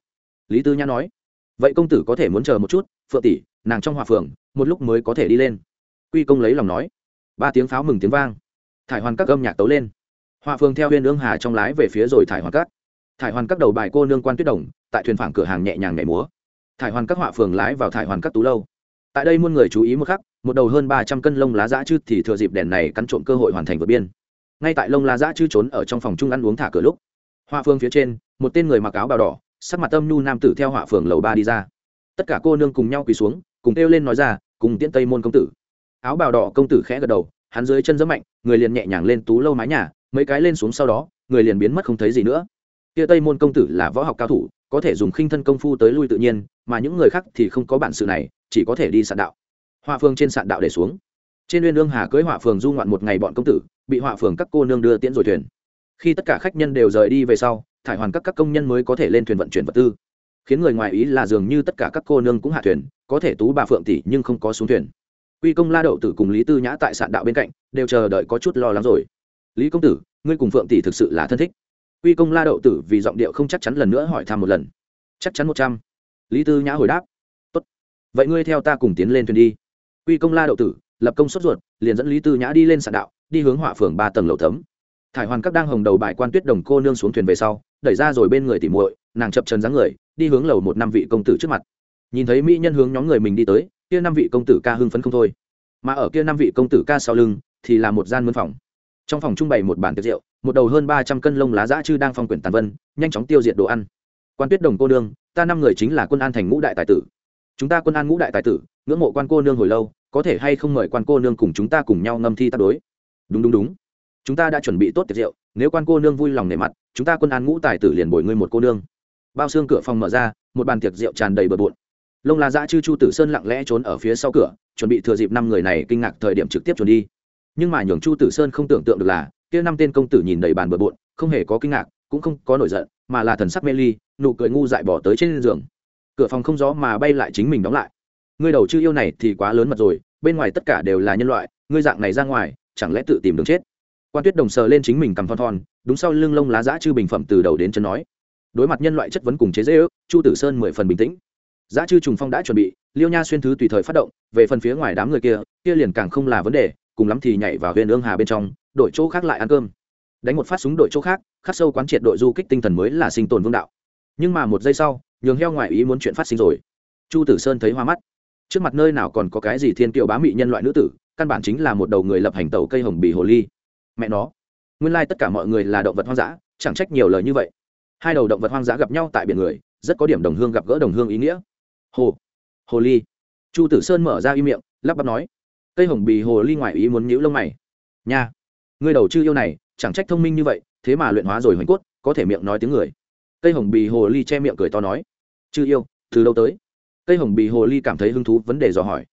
A: Lý tư nhã nói, vậy công tử có thể muốn chờ một chút, phượng tỷ, nàng trong hòa phượng một lúc mới có thể đi lên. Quy công lấy lòng nói, ba tiếng pháo mừng tiếng vang. Thải hoàn các âm nhạc tấu lên. Hòa phượng theo huyên ương hà trong lái về phía rồi thải hoàn các. Thải hoàn các đầu bài cô nương quan tuyết đồng, tại thuyền phảng cửa hàng nhẹ nhàng nhảy múa. Thải hoàn các họa phường lái vào thải hoàn các tú lâu. Tại đây muôn người chú ý một khắc, một đầu hơn ba trăm cân lông lá dã chư thì thừa dịp đèn này cắn trộm cơ hội hoàn thành vượt biên ngay tại lông la dã chư trốn ở trong phòng chung ăn uống thả cửa lúc họa phương phía trên, một tên người mặc áo bào đỏ, sắc mặt tâm nhu nam tử theo họa phường lầu ba đi ra. Tất cả cô nương cùng nhau quỳ xuống, cùng kêu lên nói ra, cùng tiễn tây môn công tử. Áo bào đỏ công tử khẽ gật đầu, hắn dưới chân rất mạnh, người liền nhẹ nhàng lên tú lâu mái nhà, mấy cái lên xuống sau đó, người liền biến mất không thấy gì nữa. Kia tây môn công tử là võ học cao thủ, có thể dùng khinh thân công phu tới lui tự nhiên, mà những người khác thì không có bản sự này, chỉ có thể đi sạn đạo. Hoa phương trên sạn đạo để xuống trên uyên lương hà cưới họa phường du ngoạn một ngày bọn công tử, bị họa phường các cô nương đưa tiễn rồi thuyền. Khi tất cả khách nhân đều rời đi về sau, thải hoàn các các công nhân mới có thể lên thuyền vận chuyển vật tư. Khiến người ngoài ý là dường như tất cả các cô nương cũng hạ thuyền, có thể tú bà phượng tỷ nhưng không có xuống thuyền. Quy công la đậu tử cùng lý tư nhã tại sạn đạo bên cạnh, đều chờ đợi có chút lo lắng rồi. Lý công tử, ngươi cùng phượng tỷ thực sự là thân thích. Quy công la đậu tử vì giọng điệu không chắc chắn lần nữa hỏi thăm một lần. Chắc chắn một trăm. Lý tư nhã hồi đáp. Tốt. Vậy ngươi theo ta cùng tiến lên thuyền đi. Quy công la đậu tử lập công sốt ruột, liền dẫn lý tư nhã đi lên sạn đạo, đi hướng hỏa phường ba tầng lầu thấm. Thải hoàn các đang hồng đầu bài quan tuyết đồng cô nương xuống thuyền về sau, đẩy ra rồi bên người tỉ muội, nàng chập trần dáng người, đi hướng lầu một năm vị công tử trước mặt. Nhìn thấy mỹ nhân hướng nhóm người mình đi tới, kia năm vị công tử ca hưng phấn không thôi. Mà ở kia năm vị công tử ca sau lưng, thì là một gian mướn phòng. Trong phòng trung bày một bàn tiệc rượu, một đầu hơn ba trăm cân lông lá dã chư đang phong quyển tàn vân, nhanh chóng tiêu diệt đồ ăn. Quan tuyết đồng cô nương, ta năm người chính là quân an thành ngũ đại tài tử. Chúng ta quân an ngũ đại tài tử, ngưỡng mộ quan cô nương hồi lâu có thể hay không mời quan cô nương cùng chúng ta cùng nhau ngâm thi tác đối? Đúng đúng đúng. Chúng ta đã chuẩn bị tốt tiệc rượu, nếu quan cô nương vui lòng nề mặt, chúng ta quân an ngũ tài tử liền bồi ngươi một cô nương. Bao xương cửa phòng mở ra, một bàn tiệc rượu tràn đầy bờ bộn. Lông la dã chư chu tử sơn lặng lẽ trốn ở phía sau cửa, chuẩn bị thừa dịp năm người này kinh ngạc thời điểm trực tiếp trốn đi. Nhưng mà nhường chu tử sơn không tưởng tượng được là, kia năm tên công tử nhìn đầy bàn bờ bộn, không hề có kinh ngạc, cũng không có nổi giận, mà là thần sắc mê ly, nụ cười ngu dại bỏ tới trên giường. Cửa phòng không gió mà bay lại chính mình đóng lại ngươi đầu chư yêu này thì quá lớn mật rồi, bên ngoài tất cả đều là nhân loại, ngươi dạng này ra ngoài, chẳng lẽ tự tìm đường chết? Quan tuyết đồng sờ lên chính mình cầm thon thon, đúng sau lưng lông lá dã chư bình phẩm từ đầu đến chân nói. Đối mặt nhân loại chất vấn cùng chế dễ ước, chu tử sơn mười phần bình tĩnh. Dã chư trùng phong đã chuẩn bị, liêu nha xuyên thứ tùy thời phát động, về phần phía ngoài đám người kia kia liền càng không là vấn đề, cùng lắm thì nhảy vào huyền ương hà bên trong đội chỗ khác lại ăn cơm. Đánh một phát súng đội chỗ khác, khắc sâu quán triệt đội du kích tinh thần mới là sinh tồn vương đạo. Nhưng mà một giây sau, nhường heo ngoại ý muốn chuyện phát sinh rồi. Chu tử sơn thấy hoa mắt trước mặt nơi nào còn có cái gì thiên kiệu bá mị nhân loại nữ tử, căn bản chính là một đầu người lập hành tàu cây hồng bì hồ ly. Mẹ nó, nguyên lai tất cả mọi người là động vật hoang dã, chẳng trách nhiều lời như vậy. Hai đầu động vật hoang dã gặp nhau tại biển người, rất có điểm đồng hương gặp gỡ đồng hương ý nghĩa. Hồ hồ ly. Chu tử sơn mở ra im miệng, lắp bắp nói. Cây hồng bì hồ ly ngoài ý muốn nhíu lông mày. Nha người đầu chư yêu này, chẳng trách thông minh như vậy, thế mà luyện hóa rồi hoành cốt, có thể miệng nói tiếng người. Cây hồng bì hồ ly che miệng cười to nói. Chư yêu, từ đâu tới? Cây hồng bì hồ ly cảm thấy hứng thú, vấn đề dò hỏi.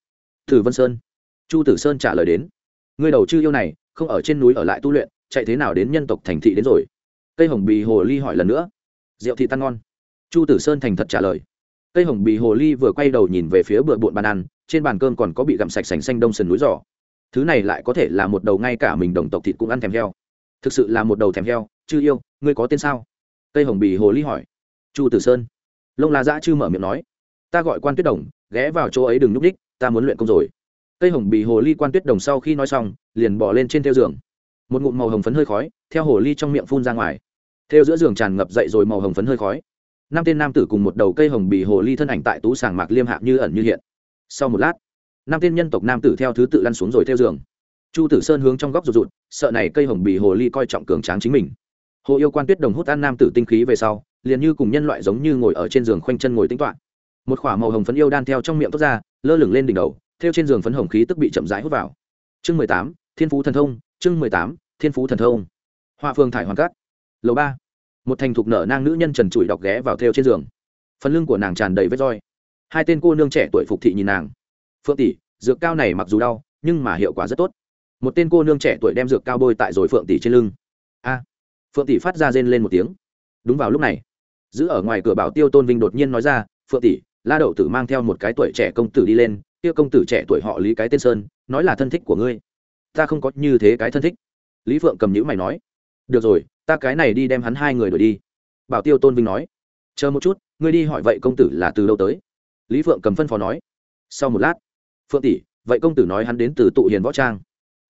A: Thử vân sơn. Chu tử sơn trả lời đến. Người đầu chư yêu này, không ở trên núi ở lại tu luyện, chạy thế nào đến nhân tộc thành thị đến rồi? Cây hồng bì hồ ly hỏi lần nữa. Rượu thị tan ngon. Chu tử sơn thành thật trả lời. Cây hồng bì hồ ly vừa quay đầu nhìn về phía bừa bộn bàn ăn, trên bàn cơm còn có bị gặm sạch sành xanh đông sườn núi giỏ thứ này lại có thể là một đầu ngay cả mình đồng tộc thịt cũng ăn thèm heo. Thực sự là một đầu thèm heo, chư yêu, ngươi có tên sao? Cây hồng bì hồ ly hỏi. Chu tử sơn. Lông la dã chư mở miệng nói ta gọi quan tuyết đồng, ghé vào chỗ ấy đừng nhúc ních ta muốn luyện công rồi. Cây hồng bì hồ ly quan tuyết đồng sau khi nói xong, liền bỏ lên trên theo giường. Một ngụm màu hồng phấn hơi khói, theo hồ ly trong miệng phun ra ngoài. Theo giữa giường tràn ngập dậy rồi màu hồng phấn hơi khói. Năm tên nam tử cùng một đầu cây hồng bì hồ ly thân ảnh tại tú sàng mạc liêm hạ như ẩn như hiện. Sau một lát, năm tên nhân tộc nam tử theo thứ tự lăn xuống rồi theo giường. Chu tử sơn hướng trong góc rụt rụt, sợ này cây hồng bì hồ ly coi trọng cường tráng chính mình. Hồ yêu quan tuyết đồng hút ăn nam tử tinh khí về sau, liền như cùng nhân loại giống như ngồi ở trên giường khoanh chân ngồi tính toán một k h ỏ a màu hồng phấn yêu đan theo trong miệng tốt ra, lơ lửng lên đỉnh đầu, theo trên giường phấn hồng khí tức bị chậm rãi hút vào. Chương mười tám, thiên phú thần thông, chương mười tám, thiên phú thần thông. Họa phương thải hoàn cát. Lầu ba, một thành thục nở nang nữ nhân trần trụi đọc ghé vào theo trên giường. Phần lưng của nàng tràn đầy vết roi. Hai tên cô nương trẻ tuổi phục thị nhìn nàng. Phượng tỷ, dược cao này mặc dù đau, nhưng mà hiệu quả rất tốt. Một tên cô nương trẻ tuổi đem dược cao bôi tại rồi phượng tỷ trên lưng. A. Phượng tỷ phát ra rên lên một tiếng. Đúng vào lúc này, giữ ở ngoài cửa bảo tiêu tôn vinh đột nhiên nói ra, phượng tỷ la đậu tử mang theo một cái tuổi trẻ công tử đi lên, kia công tử trẻ tuổi họ lý cái tên sơn, nói là thân thích của ngươi. Ta không có như thế cái thân thích. Lý phượng cầm nhữ mày nói. Được rồi, ta cái này đi đem hắn hai người đuổi đi. Bảo tiêu tôn vinh nói. Chờ một chút, ngươi đi hỏi vậy công tử là từ đâu tới? Lý phượng cầm phân phó nói. Sau một lát, phượng tỷ, vậy công tử nói hắn đến từ tụ hiền võ trang.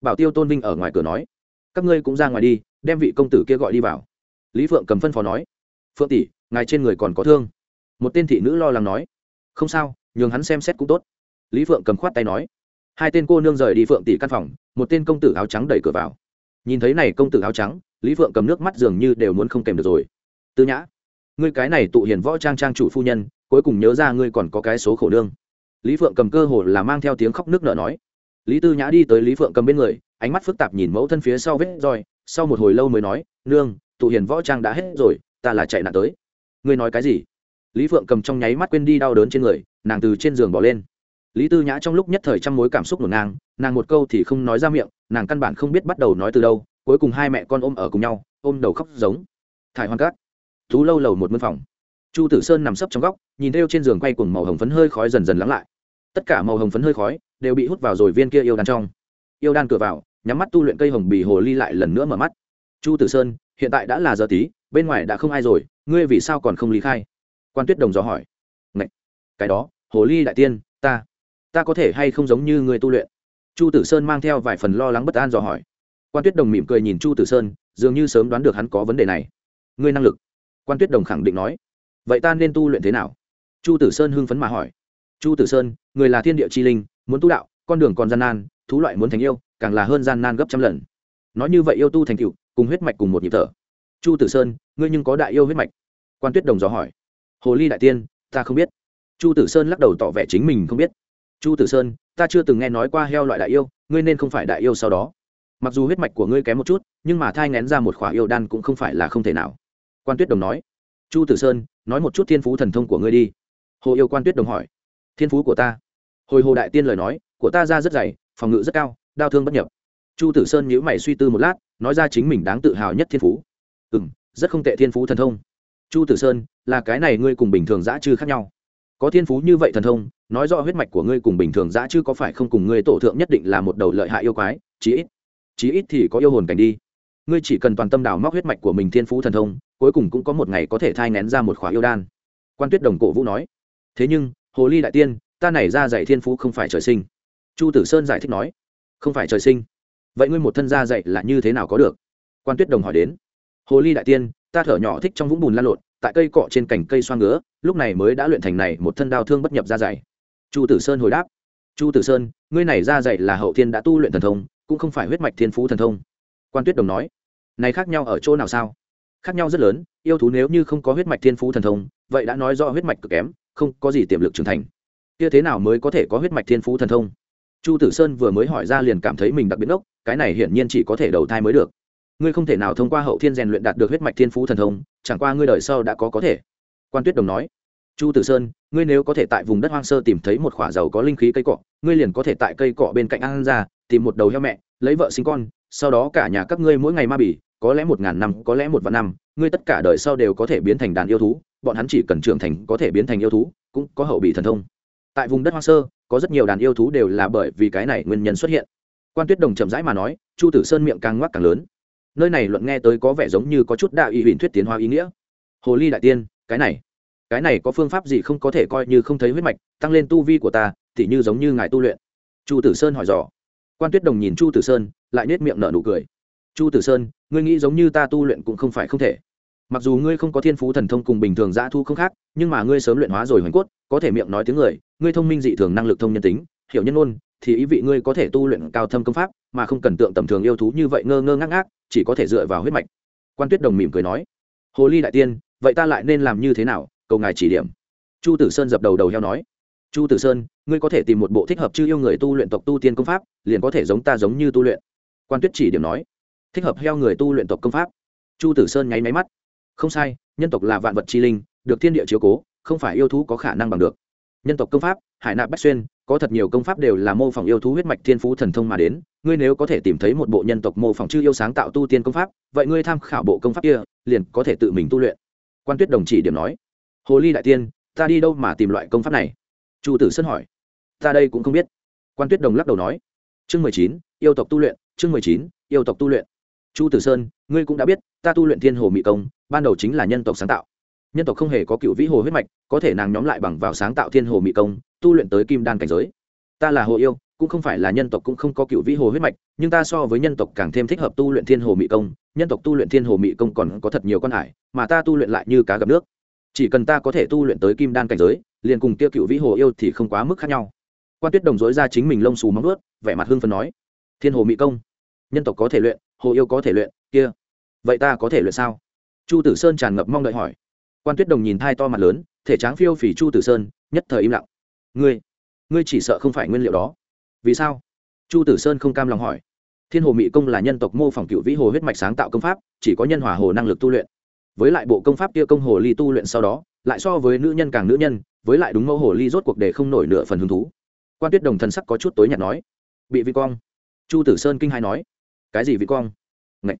A: Bảo tiêu tôn vinh ở ngoài cửa nói. Các ngươi cũng ra ngoài đi, đem vị công tử kia gọi đi vào. Lý phượng cầm phân phó nói. Phượng tỷ, ngài trên người còn có thương. Một tên thị nữ lo lắng nói không sao, nhường hắn xem xét cũng tốt. Lý phượng cầm khoát tay nói. Hai tên cô nương rời đi phượng tỷ căn phòng, một tên công tử áo trắng đẩy cửa vào. Nhìn thấy này công tử áo trắng, lý phượng cầm nước mắt dường như đều muốn không kèm được rồi. Tư nhã, ngươi cái này tụ hiền võ trang trang chủ phu nhân, cuối cùng nhớ ra ngươi còn có cái số khổ nương. Lý phượng cầm cơ hồ là mang theo tiếng khóc nước nở nói. Lý tư nhã đi tới lý phượng cầm bên người, ánh mắt phức tạp nhìn mẫu thân phía sau vết roi, sau một hồi lâu mới nói, nương, tụ hiền võ trang đã hết rồi, ta là chạy nạn tới. Ngươi nói cái gì? Lý phượng cầm trong nháy mắt quên đi đau đớn trên người, nàng từ trên giường bỏ lên. Lý tư nhã trong lúc nhất thời trăm mối cảm xúc nổ nàng nàng một câu thì không nói ra miệng, nàng căn bản không biết bắt đầu nói từ đâu, cuối cùng hai mẹ con ôm ở cùng nhau, ôm đầu khóc giống. Thải hoan cát. Thú lâu lầu một mân phòng. Chu tử sơn nằm sấp trong góc, nhìn theo trên giường quay cùng màu hồng phấn hơi khói dần dần lắng lại. Tất cả màu hồng phấn hơi khói đều bị hút vào rồi viên kia yêu đan trong. Yêu đan cửa vào, nhắm mắt tu luyện cây hồng bì hồ ly lại lần nữa mở mắt. Chu tử sơn, hiện tại đã là giờ tí, bên ngoài đã không ai rồi, ngươi vì sao còn không lý khai? Quan tuyết đồng dò hỏi. Ngậy! cái đó, hồ ly đại tiên, ta ta có thể hay không giống như người tu luyện? Chu tử sơn mang theo vài phần lo lắng bất an dò hỏi. Quan tuyết đồng mỉm cười nhìn chu tử sơn, dường như sớm đoán được hắn có vấn đề này. Ngươi năng lực, quan tuyết đồng khẳng định nói. Vậy ta nên tu luyện thế nào? Chu tử sơn hưng phấn mà hỏi. Chu tử sơn, người là thiên địa chi linh, muốn tu đạo, con đường còn gian nan, thú loại muốn thành yêu, càng là hơn gian nan gấp trăm lần. Nói như vậy yêu tu thành cựu cùng huyết mạch cùng một nhịp thở. Chu tử sơn, ngươi nhưng có đại yêu huyết mạch? Quan tuyết đồng dò hỏi hồ ly đại tiên, ta không biết. Chu tử sơn lắc đầu tỏ vẻ chính mình không biết. Chu tử sơn, ta chưa từng nghe nói qua heo loại đại yêu, ngươi nên không phải đại yêu sau đó. Mặc dù huyết mạch của ngươi kém một chút, nhưng mà thai ngén ra một khỏa yêu đan cũng không phải là không thể nào. Quan tuyết đồng nói. Chu tử sơn, nói một chút thiên phú thần thông của ngươi đi. Hồ yêu quan tuyết đồng hỏi. Thiên phú của ta. Hồi hồ đại tiên lời nói, của ta ra rất dày, phòng ngự rất cao, đau thương bất nhập. Chu tử sơn nhíu mày suy tư một lát, nói ra chính mình đáng tự hào nhất thiên phú. Ừ m rất không tệ thiên phú thần thông chu tử sơn, là cái này ngươi cùng bình thường dã chư khác nhau. Có thiên phú như vậy thần thông, nói rõ huyết mạch của ngươi cùng bình thường dã chư có phải không cùng ngươi tổ thượng nhất định là một đầu lợi hại yêu quái, chí ít chí ít thì có yêu hồn cảnh đi. Ngươi chỉ cần toàn tâm đào móc huyết mạch của mình thiên phú thần thông, cuối cùng cũng có một ngày có thể thai ngén ra một khóa yêu đan. Quan tuyết đồng cổ vũ nói. Thế nhưng, hồ ly đại tiên, ta này ra dạy thiên phú không phải trời sinh. Chu tử sơn giải thích nói. Không phải trời sinh. Vậy ngươi một thân da dạy là như thế nào có được? Quan tuyết đồng hỏi đến hồ ly đại tiên, ta thở nhỏ thích trong vũng bùn lan lộn, tại cây cọ trên cành cây xoang ngứa, lúc này mới đã luyện thành này một thân đao thương bất nhập ra dày. Chu tử sơn hồi đáp. Chu tử sơn, ngươi này ra dày là hậu thiên đã tu luyện thần thông, cũng không phải huyết mạch thiên phú thần thông. Quan tuyết đồng nói. Này khác nhau ở chỗ nào sao? Khác nhau rất lớn, yêu thú nếu như không có huyết mạch thiên phú thần thông, vậy đã nói do huyết mạch cực kém, không có gì tiềm lực trưởng thành. Kia thế nào mới có thể có huyết mạch thiên phú thần thông? Chu tử sơn vừa mới hỏi ra liền cảm thấy mình đặc biệt ốc cái này hiển nhiên chỉ có thể đầu thai mới được ngươi không thể nào thông qua hậu thiên rèn luyện đạt được huyết mạch thiên phú thần thông, chẳng qua ngươi đời sau đã có có thể. Quan tuyết đồng nói. Chu tử sơn, ngươi nếu có thể tại vùng đất hoang sơ tìm thấy một khoả dầu có linh khí cây cọ ngươi liền có thể tại cây cọ bên cạnh ăn ra, tìm một đầu heo mẹ, lấy vợ sinh con, sau đó cả nhà các ngươi mỗi ngày ma bỉ, có lẽ một ngàn năm, có lẽ một vạn năm, ngươi tất cả đời sau đều có thể biến thành đàn yêu thú, bọn hắn chỉ cần trưởng thành có thể biến thành yêu thú, cũng có hậu bị thần thông. Tại vùng đất hoang sơ, có rất nhiều đàn yêu thú đều là bởi vì cái này nguyên nhân xuất hiện. Quan tuyết đồng chậm rãi mà nói, chu tử sơn miệng càng ngoắc càng lớn nơi này luận nghe tới có vẻ giống như có chút đạo ý huyền thuyết tiến hóa ý nghĩa. Hồ ly đại tiên, cái này cái này có phương pháp gì không có thể coi như không thấy huyết mạch, tăng lên tu vi của ta, thì như giống như ngài tu luyện. Chu tử sơn hỏi dò. Quan tuyết đồng nhìn chu tử sơn, lại nết miệng nở nụ cười. Chu tử sơn, ngươi nghĩ giống như ta tu luyện cũng không phải không thể. Mặc dù ngươi không có thiên phú thần thông cùng bình thường dã thu không khác, nhưng mà ngươi sớm luyện hóa rồi hoành cốt, có thể miệng nói tiếng người, ngươi thông minh dị thường, năng lực thông nhân tính, hiểu nhân ôn thì ý vị ngươi có thể tu luyện cao thâm công pháp mà không cần tượng tầm thường yêu thú như vậy ngơ ngơ ngác ngác, chỉ có thể dựa vào huyết mạch. Quan tuyết đồng mỉm cười nói, hồ ly đại tiên, vậy ta lại nên làm như thế nào? Cầu ngài chỉ điểm. Chu tử sơn dập đầu đầu heo nói, chu tử sơn, ngươi có thể tìm một bộ thích hợp chư yêu người tu luyện tộc tu tiên công pháp, liền có thể giống ta giống như tu luyện. Quan tuyết chỉ điểm nói, thích hợp heo người tu luyện tộc công pháp. Chu tử sơn nháy máy mắt, không sai, nhân tộc là vạn vật chi linh, được thiên địa chiếu cố, không phải yêu thú có khả năng bằng được. Nhân tộc công pháp, hải nạp bách xuyên có thật nhiều công pháp đều là mô phỏng yêu thú huyết mạch thiên phú thần thông mà đến, ngươi nếu có thể tìm thấy một bộ nhân tộc mô phỏng chư yêu sáng tạo tu tiên công pháp, vậy ngươi tham khảo bộ công pháp kia, liền có thể tự mình tu luyện. Quan tuyết đồng chỉ điểm nói. Hồ ly đại tiên, ta đi đâu mà tìm loại công pháp này? Chu tử sơn hỏi. Ta đây cũng không biết. Quan tuyết đồng lắc đầu nói. Chương mười chín, yêu tộc tu luyện, chương mười chín, yêu tộc tu luyện. Chu tử sơn, ngươi cũng đã biết, ta tu luyện thiên hồ mỹ công, ban đầu chính là nhân tộc sáng tạo. Nhân tộc không hề có cựu vĩ hồ huyết mạch, có thể nàng nhóm lại bằng vào sáng tạo thiên hồ mỹ công tu luyện tới kim đan cảnh giới. Ta là hồ yêu, cũng không phải là nhân tộc, cũng không có cựu vĩ hồ huyết mạch, nhưng ta so với nhân tộc càng thêm thích hợp tu luyện thiên hồ mỹ công, nhân tộc tu luyện thiên hồ mỹ công còn có thật nhiều con hải, mà ta tu luyện lại như cá gặp nước. Chỉ cần ta có thể tu luyện tới kim đan cảnh giới, liền cùng tiêu cựu vĩ hồ yêu thì không quá mức khác nhau. Quan tuyết đồng dối ra chính mình lông xù móng ướt vẻ mặt hưng phần nói, thiên hồ mỹ công, nhân tộc có thể luyện, hồ yêu có thể luyện, kia, vậy ta có thể luyện sao? Chu tử sơn tràn ngập mong đợi hỏi. Quan tuyết đồng nhìn thai to mặt lớn, thể tráng phiêu phỉ chu tử sơn, nhất thời im lặng ngươi ngươi chỉ sợ không phải nguyên liệu đó. Vì sao? Chu tử sơn không cam lòng hỏi. Thiên hồ mị công là nhân tộc mô phỏng cựu vĩ hồ huyết mạch sáng tạo công pháp, chỉ có nhân hòa hồ năng lực tu luyện. Với lại bộ công pháp kia công hồ ly tu luyện sau đó, lại so với nữ nhân càng nữ nhân, với lại đúng mẫu hồ ly rốt cuộc để không nổi nửa phần hứng thú. Quan tuyết đồng thần sắc có chút tối nhạt nói. Bị vi quang. Chu tử sơn kinh hai nói. Cái gì vi quang? Ngậy.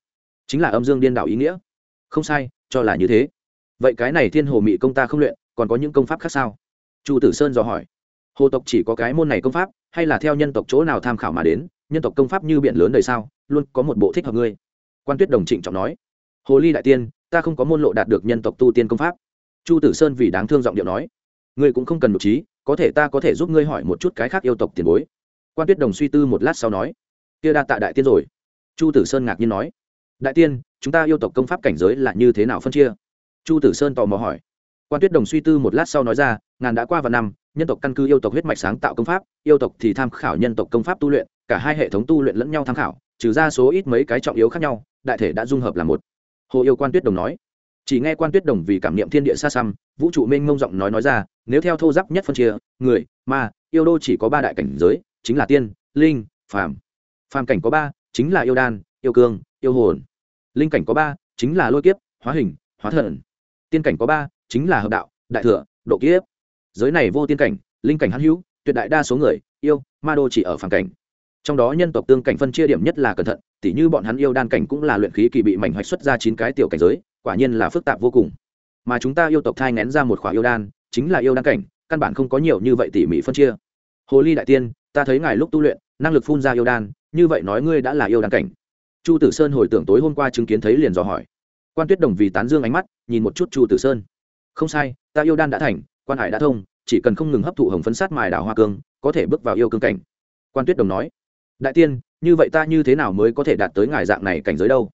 A: chính là âm dương điên đảo ý nghĩa. Không sai, cho là như thế. Vậy cái này thiên hồ mị công ta không luyện, còn có những công pháp khác sao? Chu tử sơn dò hỏi hồ tộc chỉ có cái môn này công pháp, hay là theo nhân tộc chỗ nào tham khảo mà đến, nhân tộc công pháp như biển lớn đời sao luôn có một bộ thích hợp ngươi. Quan tuyết đồng trịnh trọng nói. Hồ ly đại tiên, ta không có môn lộ đạt được nhân tộc tu tiên công pháp. Chu tử sơn vì đáng thương giọng điệu nói. Ngươi cũng không cần nội trí, có thể ta có thể giúp ngươi hỏi một chút cái khác yêu tộc tiền bối. Quan tuyết đồng suy tư một lát sau nói. Kia đa tạ đại tiên rồi. Chu tử sơn ngạc nhiên nói. Đại tiên, chúng ta yêu tộc công pháp cảnh giới là như thế nào phân chia? Chu tử sơn tò mò hỏi. Quan tuyết đồng suy tư một lát sau nói ra, ngàn đã qua và năm nhân tộc căn cứ yêu tộc huyết mạch sáng tạo công pháp, yêu tộc thì tham khảo nhân tộc công pháp tu luyện, cả hai hệ thống tu luyện lẫn nhau tham khảo, trừ ra số ít mấy cái trọng yếu khác nhau, đại thể đã dung hợp là một. Hồ yêu quan tuyết đồng nói. Chỉ nghe quan tuyết đồng vì cảm niệm thiên địa xa xăm, vũ trụ mênh mông giọng nói nói ra, nếu theo thô giáp nhất phân chia, người, ma, yêu đô chỉ có ba đại cảnh giới, chính là tiên, linh, phàm. Phàm cảnh có ba, chính là yêu đan, yêu cương, yêu hồn. Linh cảnh có ba, chính là lôi kiếp, hóa hình, hóa thần. Tiên cảnh có ba, chính là hợp đạo, đại thừa, độ kiếp giới này vô tiên cảnh, linh cảnh hãn hữu, tuyệt đại đa số người, yêu, ma đô chỉ ở phản cảnh. Trong đó nhân tộc tương cảnh phân chia điểm nhất là cẩn thận, tỉ như bọn hắn yêu đan cảnh cũng là luyện khí kỳ bị mảnh hoạch xuất ra chín cái tiểu cảnh giới, quả nhiên là phức tạp vô cùng. Mà chúng ta yêu tộc thai ngén ra một khỏa yêu đan, chính là yêu đan cảnh, căn bản không có nhiều như vậy tỉ mỉ phân chia. Hồ ly đại tiên, ta thấy ngài lúc tu luyện, năng lực phun ra yêu đan, như vậy nói ngươi đã là yêu đan cảnh. Chu tử sơn hồi tưởng tối hôm qua chứng kiến thấy liền dò hỏi. Quan tuyết đồng vì tán dương ánh mắt, nhìn một chút chu tử sơn. Không sai, ta yêu đan đã thành quan hải đã thông, chỉ cần không ngừng hấp thụ hồng phấn sát mài đảo hoa cương, có thể bước vào yêu cương cảnh. Quan tuyết đồng nói, đại tiên, như vậy ta như thế nào mới có thể đạt tới ngài dạng này cảnh giới đâu?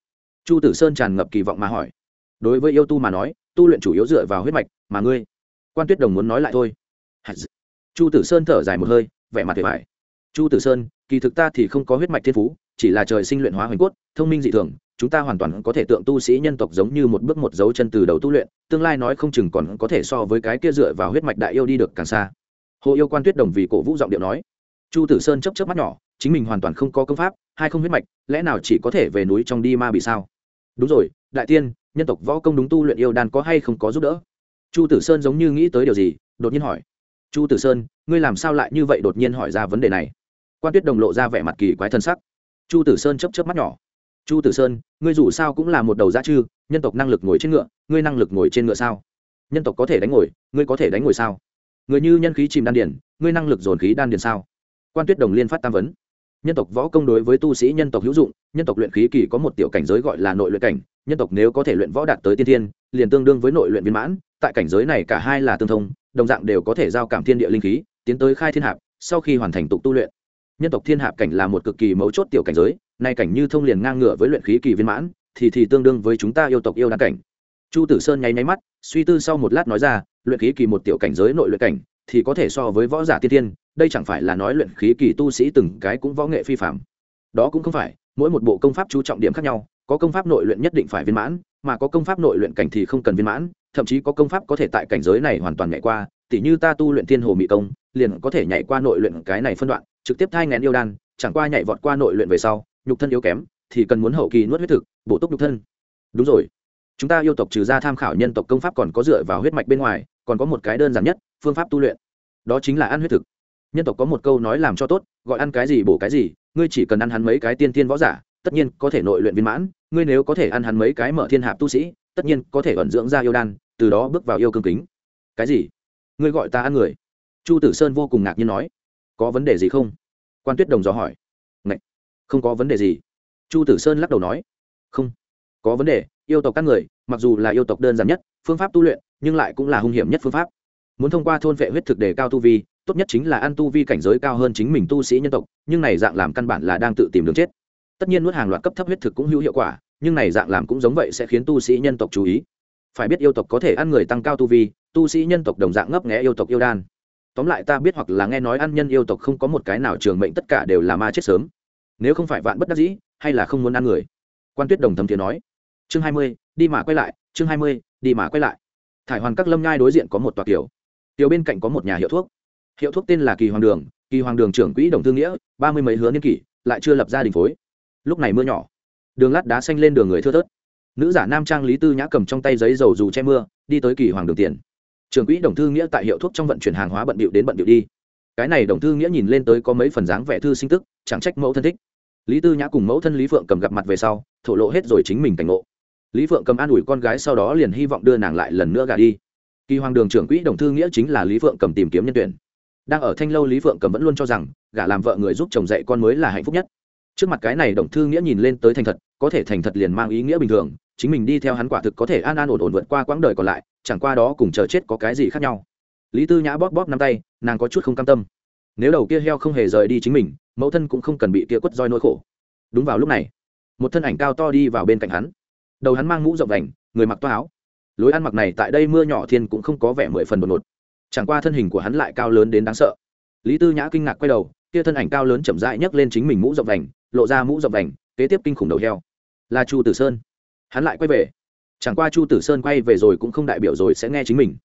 A: Chu tử sơn tràn ngập kỳ vọng mà hỏi. Đối với yêu tu mà nói, tu luyện chủ yếu dựa vào huyết mạch mà ngươi. Quan tuyết đồng muốn nói lại thôi. Chu tử sơn thở dài một hơi, vẻ mặt thiệt hại. Chu tử sơn kỳ thực ta thì không có huyết mạch thiên phú, chỉ là trời sinh luyện hóa hoành cốt, thông minh dị thường, chúng ta hoàn toàn có thể tượng tu sĩ nhân tộc giống như một bước một dấu chân từ đầu tu luyện, tương lai nói không chừng còn có thể so với cái kia dựa vào huyết mạch đại yêu đi được càng xa. Hồ yêu quan tuyết đồng vì cổ vũ giọng điệu nói. Chu tử sơn chấp chấp mắt nhỏ, chính mình hoàn toàn không có công pháp hay không huyết mạch, lẽ nào chỉ có thể về núi trong đi ma bị sao? Đúng rồi, đại tiên, nhân tộc võ công đúng tu luyện yêu đan có hay không có giúp đỡ? Chu tử sơn giống như nghĩ tới điều gì, đột nhiên hỏi. Chu tử sơn, ngươi làm sao lại như vậy đột nhiên hỏi ra vấn đề này? Quan tuyết đồng lộ ra vẻ mặt kỳ quái thân sắc. Chu tử sơn chấp chấp mắt nhỏ. Chu tử sơn, ngươi dù sao cũng là một đầu giá chư, nhân tộc năng lực ngồi trên ngựa, ngươi năng lực ngồi trên ngựa sao? Nhân tộc có thể đánh ngồi, ngươi có thể đánh ngồi sao? Người như nhân khí chìm đan điển ngươi năng lực dồn khí đan điển sao? Quan tuyết đồng liên phát tam vấn. Nhân tộc võ công đối với tu sĩ nhân tộc hữu dụng, nhân tộc luyện khí kỳ có một tiểu cảnh giới gọi là nội luyện cảnh, nhân tộc nếu có thể luyện võ đạt tới tiên thiên, liền tương đương với nội luyện viên mãn, tại cảnh giới này cả hai là tương thông, đồng dạng đều có thể giao cảm thiên địa linh khí, tiến tới khai thiên hạp, sau khi hoàn thành tục tu luyện nhân tộc thiên hạp cảnh là một cực kỳ mấu chốt tiểu cảnh giới, nay cảnh như thông liền ngang ngửa với luyện khí kỳ viên mãn, thì thì tương đương với chúng ta yêu tộc yêu đan cảnh. Chu tử sơn nháy nháy mắt, suy tư sau một lát nói ra, luyện khí kỳ một tiểu cảnh giới nội luyện cảnh, thì có thể so với võ giả tiên tiên đây chẳng phải là nói luyện khí kỳ tu sĩ từng cái cũng võ nghệ phi phạm. Đó cũng không phải, mỗi một bộ công pháp chú trọng điểm khác nhau, có công pháp nội luyện nhất định phải viên mãn, mà có công pháp nội luyện cảnh thì không cần viên mãn, thậm chí có công pháp có thể tại cảnh giới này hoàn toàn nhảy qua, tỉ như ta tu luyện thiên hồ mỹ công, liền có thể nhảy qua nội luyện cái này phân đoạn trực tiếp thai ngén yêu đan, chẳng qua nhảy vọt qua nội luyện về sau, nhục thân yếu kém, thì cần muốn hậu kỳ nuốt huyết thực, bổ túc nhục thân. Đúng rồi. Chúng ta yêu tộc trừ ra tham khảo nhân tộc công pháp còn có dựa vào huyết mạch bên ngoài, còn có một cái đơn giản nhất, phương pháp tu luyện. Đó chính là ăn huyết thực. Nhân tộc có một câu nói làm cho tốt, gọi ăn cái gì bổ cái gì, ngươi chỉ cần ăn hắn mấy cái tiên tiên võ giả, tất nhiên có thể nội luyện viên mãn, ngươi nếu có thể ăn hắn mấy cái mở thiên hạp tu sĩ, tất nhiên có thể ẩn dưỡng ra yêu đan, từ đó bước vào yêu cương kính. Cái gì? Ngươi gọi ta ăn người. Chu tử sơn vô cùng ngạc nhiên nói có vấn đề gì không? Quan tuyết đồng dò hỏi. Ngậy! không có vấn đề gì. Chu tử sơn lắc đầu nói. Không, có vấn đề, yêu tộc các người, mặc dù là yêu tộc đơn giản nhất, phương pháp tu luyện, nhưng lại cũng là hung hiểm nhất phương pháp. Muốn thông qua thôn vệ huyết thực đề cao tu vi, tốt nhất chính là ăn tu vi cảnh giới cao hơn chính mình tu sĩ nhân tộc, nhưng này dạng làm căn bản là đang tự tìm đường chết. Tất nhiên nuốt hàng loạt cấp thấp huyết thực cũng hữu hiệu quả, nhưng này dạng làm cũng giống vậy sẽ khiến tu sĩ nhân tộc chú ý. Phải biết yêu tộc có thể ăn người tăng cao tu vi, tu sĩ nhân tộc đồng dạng ngấp nghẽ yêu tộc yêu đan tóm lại ta biết hoặc là nghe nói ăn nhân yêu tộc không có một cái nào trường mệnh tất cả đều là ma chết sớm. Nếu không phải vạn bất đắc dĩ, hay là không muốn ăn người. Quan tuyết đồng thấm tiếng nói. Chương hai mươi, đi mà quay lại, chương hai mươi, đi mà quay lại. Thải hoàn các lâm nhai đối diện có một tòa kiểu tiểu bên cạnh có một nhà hiệu thuốc. Hiệu thuốc tên là kỳ hoàng đường, kỳ hoàng đường trưởng quỹ đồng thương nghĩa, ba mươi mấy hứa niên kỷ, lại chưa lập gia đình phối. Lúc này mưa nhỏ, đường lát đá xanh lên đường người thưa thớt. Nữ giả nam trang lý tư nhã cầm trong tay giấy dầu dù che mưa, đi tới kỳ hoàng đường tiền trường quỹ đồng thư nghĩa tại hiệu thuốc trong vận chuyển hàng hóa bận bịu đến bận bịu đi. Cái này đồng thư nghĩa nhìn lên tới có mấy phần dáng vẻ thư sinh tức, chẳng trách mẫu thân thích. Lý tư nhã cùng mẫu thân lý phượng cầm gặp mặt về sau, thổ lộ hết rồi chính mình cảnh ngộ. Lý phượng cầm an ủi con gái sau đó liền hy vọng đưa nàng lại lần nữa gà đi. Kỳ hoàng đường trưởng quỹ đồng thư nghĩa chính là lý phượng cầm tìm kiếm nhân tuyển. Đang ở thanh lâu lý phượng cầm vẫn luôn cho rằng, gả làm vợ người giúp chồng dạy con mới là hạnh phúc nhất. Trước mặt cái này đồng thư nghĩa nhìn lên tới thành thật, có thể thành thật liền mang ý nghĩa bình thường, chính mình đi theo hắn quả thực có thể an an ổn ổn vượt qua quãng đời còn lại chẳng qua đó cùng chờ chết có cái gì khác nhau. Lý tư nhã bóp bóp năm tay, nàng có chút không cam tâm. Nếu đầu kia heo không hề rời đi chính mình, mẫu thân cũng không cần bị kia quất roi nỗi khổ. Đúng vào lúc này, một thân ảnh cao to đi vào bên cạnh hắn. Đầu hắn mang mũ rộng vành, người mặc toa áo. Lối ăn mặc này tại đây mưa nhỏ thiên cũng không có vẻ mười phần một một chẳng qua thân hình của hắn lại cao lớn đến đáng sợ. Lý tư nhã kinh ngạc quay đầu, kia thân ảnh cao lớn chậm rãi nhấc lên chính mình mũ rộng vành, lộ ra mũ rộng vành, kế tiếp kinh khủng đầu heo. Là chu tử sơn. Hắn lại quay về chẳng qua chu tử sơn quay về rồi cũng không đại biểu rồi sẽ nghe chính mình.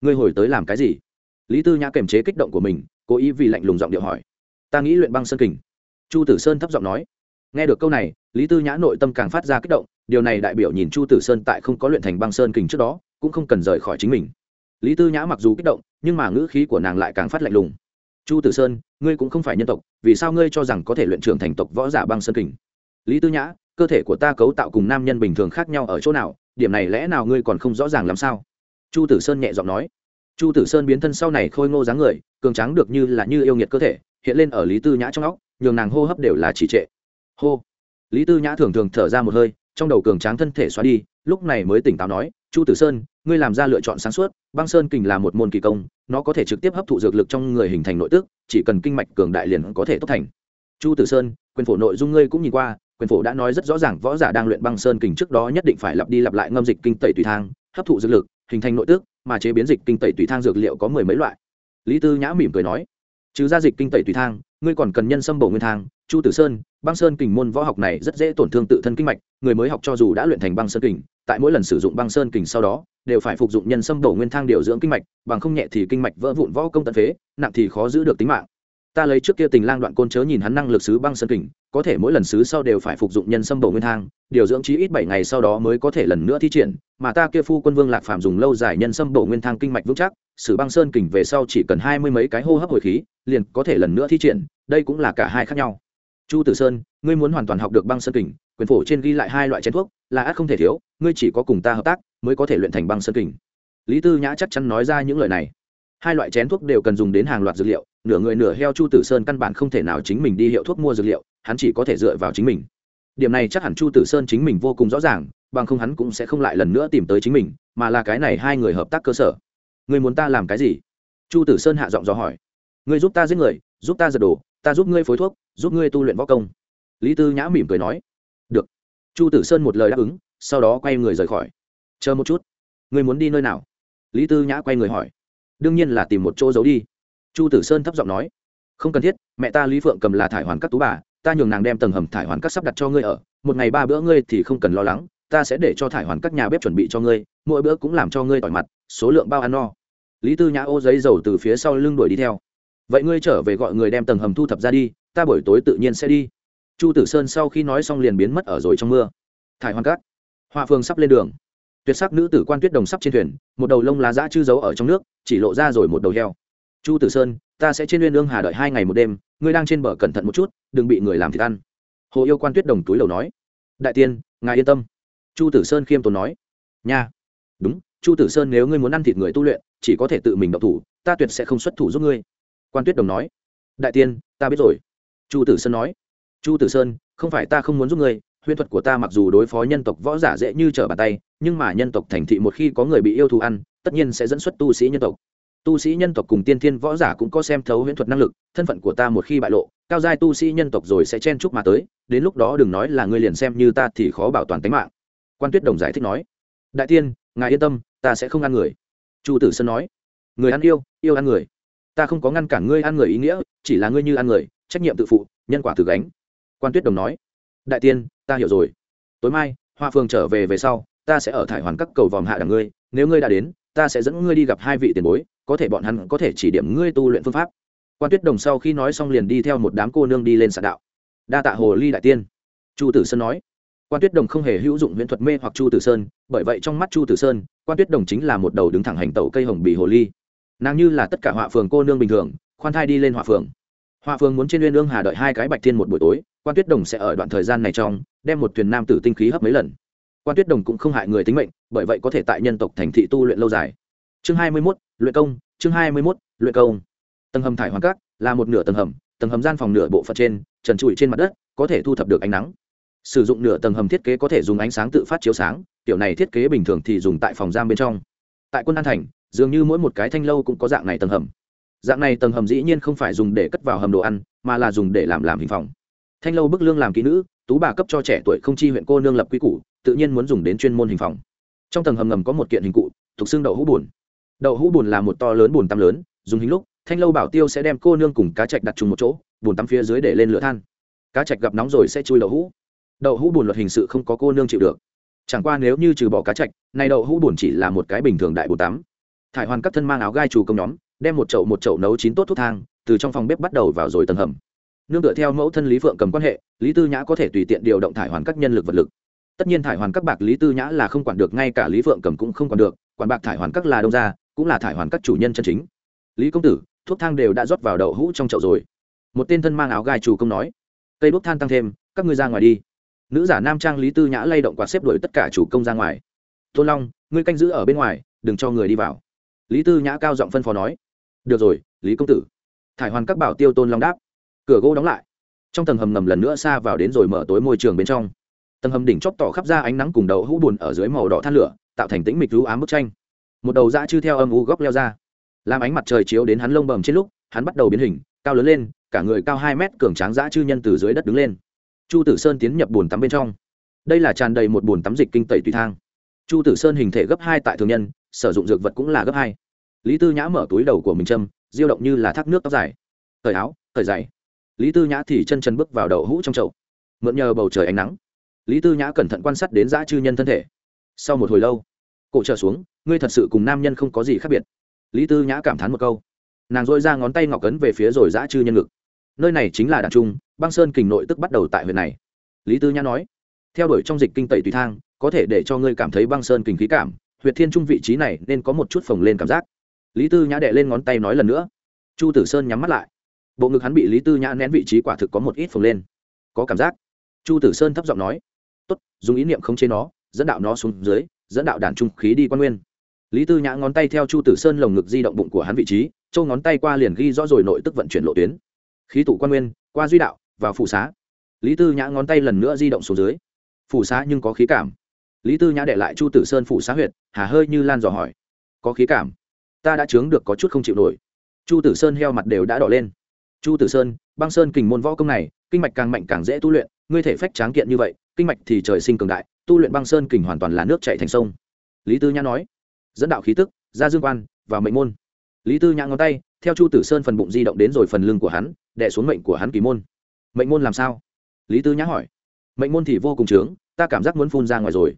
A: Ngươi hồi tới làm cái gì? Lý tư nhã kềm chế kích động của mình, cố ý vì lạnh lùng giọng điệu hỏi. Ta nghĩ luyện băng sơn kình. Chu tử sơn thấp giọng nói. Nghe được câu này, lý tư nhã nội tâm càng phát ra kích động, điều này đại biểu nhìn chu tử sơn tại không có luyện thành băng sơn kình trước đó, cũng không cần rời khỏi chính mình. Lý tư nhã mặc dù kích động, nhưng mà ngữ khí của nàng lại càng phát lạnh lùng. Chu tử sơn, ngươi cũng không phải nhân tộc, vì sao ngươi cho rằng có thể luyện trưởng thành tộc võ giả băng sơn kình? Lý tư nhã, cơ thể của ta cấu tạo cùng nam nhân bình thường khác nhau ở chỗ nào? Điểm này lẽ nào ngươi còn không rõ ràng làm sao? Chu tử sơn nhẹ giọng nói. Chu tử sơn biến thân sau này khôi ngô dáng người, cường trắng được như là như yêu nghiệt cơ thể, hiện lên ở lý tư nhã trong óc, nhường nàng hô hấp đều là trì trệ. Hô. Lý tư nhã thường thường thở ra một hơi, trong đầu cường tráng thân thể xóa đi, lúc này mới tỉnh táo nói, chu tử sơn, ngươi làm ra lựa chọn sáng suốt, băng sơn kình là một môn kỳ công, nó có thể trực tiếp hấp thụ dược lực trong người hình thành nội tức, chỉ cần kinh mạch cường đại liền có thể tốt thành. Chu tử sơn, quyền phổ nội dung ngươi cũng nhìn qua quyền phổ đã nói rất rõ ràng võ giả đang luyện băng sơn kình trước đó nhất định phải lặp đi lặp lại ngâm dịch kinh tẩy tùy thang, hấp thụ dược lực, hình thành nội tức, mà chế biến dịch kinh tẩy tùy thang dược liệu có mười mấy loại. Lý tư nhã mỉm cười nói, trừ ra dịch kinh tẩy tùy thang, ngươi còn cần nhân sâm bổ nguyên thang, chu tử sơn, băng sơn kình môn võ học này rất dễ tổn thương tự thân kinh mạch, người mới học cho dù đã luyện thành băng sơn kình, tại mỗi lần sử dụng băng sơn kình sau đó, đều phải phục dụng nhân sâm bổ nguyên thang điều dưỡng kinh mạch, bằng không nhẹ thì kinh mạch vỡ vụn võ công tận phế, nặng thì khó giữ được tính mạng ta lấy trước kia tình lang đoạn côn chớ nhìn hắn năng lực sứ băng sơn kình, có thể mỗi lần sứ sau đều phải phục dụng nhân sâm bổ nguyên thang, điều dưỡng chí ít bảy ngày sau đó mới có thể lần nữa thi triển, mà ta kia phu quân vương lạc phàm dùng lâu dài nhân sâm bổ nguyên thang kinh mạch vững chắc sử băng sơn kình về sau chỉ cần hai mươi mấy cái hô hấp hồi khí, liền có thể lần nữa thi triển, đây cũng là cả hai khác nhau. Chu tử sơn, ngươi muốn hoàn toàn học được băng sơn kình, quyền phổ trên ghi lại hai loại chén thuốc, là ác không thể thiếu, ngươi chỉ có cùng ta hợp tác, mới có thể luyện thành băng sơn kình. Lý tư nhã chắc chắn nói ra những lời này. Hai loại chén thuốc đều cần dùng đến hàng loạt dược liệu nửa người nửa heo chu tử sơn căn bản không thể nào chính mình đi hiệu thuốc mua dược liệu, hắn chỉ có thể dựa vào chính mình. Điểm này chắc hẳn chu tử sơn chính mình vô cùng rõ ràng, bằng không hắn cũng sẽ không lại lần nữa tìm tới chính mình, mà là cái này hai người hợp tác cơ sở. Người muốn ta làm cái gì? Chu tử sơn hạ giọng dò hỏi. Người giúp ta giết người, giúp ta giật đồ, ta giúp ngươi phối thuốc, giúp ngươi tu luyện võ công. Lý tư nhã mỉm cười nói. Được. Chu tử sơn một lời đáp ứng, sau đó quay người rời khỏi. Chờ một chút. Người muốn đi nơi nào? Lý tư nhã quay người hỏi. Đương nhiên là tìm một chỗ giấu đi chu tử sơn thấp giọng nói, không cần thiết, mẹ ta lý phượng cầm là thải hoàn các tú bà, ta nhường nàng đem tầng hầm thải hoàn các sắp đặt cho ngươi ở. Một ngày ba bữa ngươi thì không cần lo lắng, ta sẽ để cho thải hoàn các nhà bếp chuẩn bị cho ngươi, mỗi bữa cũng làm cho ngươi tỏi mặt, số lượng bao ăn no. Lý tư nhã ô giấy dầu từ phía sau lưng đuổi đi theo. Vậy ngươi trở về gọi người đem tầng hầm thu thập ra đi, ta buổi tối tự nhiên sẽ đi. Chu tử sơn sau khi nói xong liền biến mất ở rồi trong mưa. Thải hoàn cát Hoa phương sắp lên đường. Tuyệt sắc nữ tử quan tuyết đồng sắp trên thuyền, một đầu lông lá dã chư giấu ở trong nước, chỉ lộ ra rồi một đầu heo chu tử sơn, ta sẽ trên uyên ương hà đợi hai ngày một đêm, ngươi đang trên bờ cẩn thận một chút, đừng bị người làm thịt ăn. Hồ yêu quan tuyết đồng túi đầu nói. Đại tiên, ngài yên tâm. Chu tử sơn khiêm tốn nói. Nha. Đúng, chu tử sơn nếu ngươi muốn ăn thịt người tu luyện, chỉ có thể tự mình đậu thủ, ta tuyệt sẽ không xuất thủ giúp ngươi. Quan tuyết đồng nói. Đại tiên, ta biết rồi. Chu tử sơn nói. Chu tử sơn, không phải ta không muốn giúp ngươi, huyễn thuật của ta mặc dù đối phó nhân tộc võ giả dễ như trở bàn tay, nhưng mà nhân tộc thành thị một khi có người bị yêu thù ăn, tất nhiên sẽ dẫn xuất tu sĩ nhân tộc tu sĩ nhân tộc cùng tiên thiên võ giả cũng có xem thấu huyễn thuật năng lực, thân phận của ta một khi bại lộ, cao giai tu sĩ nhân tộc rồi sẽ chen chúc mà tới, đến lúc đó đừng nói là ngươi liền xem như ta thì khó bảo toàn tính mạng. Quan tuyết đồng giải thích nói. Đại tiên, ngài yên tâm, ta sẽ không ăn người. Chu tử sơn nói. Người ăn yêu yêu ăn người. Ta không có ngăn cản ngươi ăn người ý nghĩa, chỉ là ngươi như ăn người, trách nhiệm tự phụ, nhân quả tự gánh. Quan tuyết đồng nói. Đại tiên, ta hiểu rồi. Tối mai, hoa phương trở về về sau, ta sẽ ở thải hoàn các cầu vòm hạ đằng ngươi, nếu ngươi đã đến ta sẽ dẫn ngươi đi gặp hai vị tiền bối, có thể bọn hắn có thể chỉ điểm ngươi tu luyện phương pháp. Quan tuyết đồng sau khi nói xong liền đi theo một đám cô nương đi lên sạn đạo. Đa tạ hồ ly đại tiên. Chu tử sơn nói. Quan tuyết đồng không hề hữu dụng huyễn thuật mê hoặc chu tử sơn, bởi vậy trong mắt chu tử sơn, quan tuyết đồng chính là một đầu đứng thẳng hành tẩu cây hồng bì hồ ly. Nàng như là tất cả họa phường cô nương bình thường, khoan thai đi lên họa phường. Họa phường muốn trên uyên ương hà đợi hai cái bạch thiên một buổi tối, quan tuyết đồng sẽ ở đoạn thời gian này trong, đem một thuyền nam tử tinh khí hấp mấy lần quan tuyết đồng cũng không hại người tính mệnh, bởi vậy có thể tại nhân tộc thành thị tu luyện lâu dài. Chương hai mươi mốt, luyện công, chương hai mươi mốt, luyện công. Tầng hầm thải hoàn cát là một nửa tầng hầm tầng hầm gian phòng nửa bộ phận trên, trần trụi trên mặt đất, có thể thu thập được ánh nắng. Sử dụng nửa tầng hầm thiết kế có thể dùng ánh sáng tự phát chiếu sáng, kiểu này thiết kế bình thường thì dùng tại phòng giam bên trong. Tại quân an thành, dường như mỗi một cái thanh lâu cũng có dạng này tầng hầm. Dạng này tầng hầm dĩ nhiên không phải dùng để cất vào hầm đồ ăn, mà là dùng để làm làm hình phòng thanh lâu bức lương làm kỹ nữ, tú bà cấp cho trẻ tuổi không chi huyện cô nương lập quy củ, tự nhiên muốn dùng đến chuyên môn hình phòng. Trong tầng hầm ngầm có một kiện hình cụ, thuộc xương đậu hũ bùn. Đậu hũ bùn là một to lớn bùn tắm lớn, dùng hình lúc, thanh lâu bảo tiêu sẽ đem cô nương cùng cá chạch đặt chung một chỗ, bùn tắm phía dưới để lên lửa than. Cá chạch gặp nóng rồi sẽ chui đậu hũ. Đậu hũ bùn luật hình sự không có cô nương chịu được. Chẳng qua nếu như trừ bỏ cá chạch này đậu hũ bùn chỉ là một cái bình thường đại bùn tắm. Thải hoàn các thân mang áo gai chủ công nhóm, đem một chậu một chậu nấu chín tốt thuốc thang, từ trong phòng bếp bắt đầu vào rồi tầng hầm nương tựa theo mẫu thân lý phượng cầm quan hệ, lý tư nhã có thể tùy tiện điều động thải hoàn các nhân lực vật lực. Tất nhiên thải hoàn các bạc lý tư nhã là không quản được, ngay cả lý phượng cầm cũng không quản được, quản bạc thải hoàn các là đông gia, cũng là thải hoàn các chủ nhân chân chính. Lý công tử, thuốc thang đều đã rót vào đậu hũ trong chậu rồi. Một tên thân mang áo gai chủ công nói, cây đốt than tăng thêm, các ngươi ra ngoài đi. Nữ giả nam trang lý tư nhã lay động quạt xếp đuổi tất cả chủ công ra ngoài. Tôn long, ngươi canh giữ ở bên ngoài, đừng cho người đi vào. Lý tư nhã cao giọng phân phó nói, được rồi, lý công tử. Thải hoàn các bảo tiêu tôn long đáp cửa gỗ đóng lại. Trong tầng hầm ngầm lần nữa xa vào đến rồi mở tối môi trường bên trong. Tầng hầm đỉnh chóp tỏ khắp ra ánh nắng cùng đầu hũ bùn ở dưới màu đỏ than lửa, tạo thành tĩnh mịch lũ ám bức tranh. Một đầu dã chư theo âm u góc leo ra. Làm ánh mặt trời chiếu đến hắn lông bầm trên lúc, hắn bắt đầu biến hình, cao lớn lên, cả người cao hai mét, cường tráng dã chư nhân từ dưới đất đứng lên. Chu tử sơn tiến nhập bồn tắm bên trong. Đây là tràn đầy một bồn tắm dịch kinh tẩy tùy thang. Chu tử sơn hình thể gấp hai tại thường nhân, sử dụng dược vật cũng là gấp hai. Lý tư nhã mở túi đầu của mình châm, diêu động như là thác nước tóc dài. Cởi áo, cởi dày lý tư nhã thì chân chân bước vào đậu hũ trong chậu. Mượn nhờ bầu trời ánh nắng, lý tư nhã cẩn thận quan sát đến dã chư nhân thân thể. Sau một hồi lâu, cổ trở xuống, ngươi thật sự cùng nam nhân không có gì khác biệt. Lý tư nhã cảm thán một câu. Nàng dội ra ngón tay ngọc cấn về phía rồi dã chư nhân ngực. Nơi này chính là đặc trung, băng sơn kình nội tức bắt đầu tại huyện này. Lý tư nhã nói, theo đuổi trong dịch kinh tẩy tùy thang, có thể để cho ngươi cảm thấy băng sơn kình khí cảm, huyện thiên trung vị trí này nên có một chút phồng lên cảm giác. Lý tư nhã đệ lên ngón tay nói lần nữa. Chu tử sơn nhắm mắt lại bộ ngực hắn bị lý tư nhã nén vị trí quả thực có một ít phồng lên có cảm giác chu tử sơn thấp giọng nói tốt dùng ý niệm khống chế nó dẫn đạo nó xuống dưới dẫn đạo đàn trung khí đi quan nguyên lý tư nhã ngón tay theo chu tử sơn lồng ngực di động bụng của hắn vị trí châu ngón tay qua liền ghi rõ rồi nội tức vận chuyển lộ tuyến khí tụ quan nguyên qua duy đạo vào phủ xá lý tư nhã ngón tay lần nữa di động xuống dưới phủ xá nhưng có khí cảm lý tư nhã để lại chu tử sơn phủ xá huyệt hà hơi như lan dò hỏi có khí cảm ta đã chướng được có chút không chịu nổi chu tử sơn heo mặt đều đã đỏ lên chu tử sơn, băng sơn kình môn võ công này, kinh mạch càng mạnh càng dễ tu luyện, ngươi thể phách tráng kiện như vậy, kinh mạch thì trời sinh cường đại, tu luyện băng sơn kình hoàn toàn là nước chạy thành sông. Lý tư nhã nói, dẫn đạo khí tức, ra dương quan và mệnh môn. Lý tư nhã ngón tay, theo chu tử sơn phần bụng di động đến rồi phần lưng của hắn đẻ xuống mệnh của hắn kỳ môn. Mệnh môn làm sao? Lý tư nhã hỏi. Mệnh môn thì vô cùng trướng, ta cảm giác muốn phun ra ngoài rồi.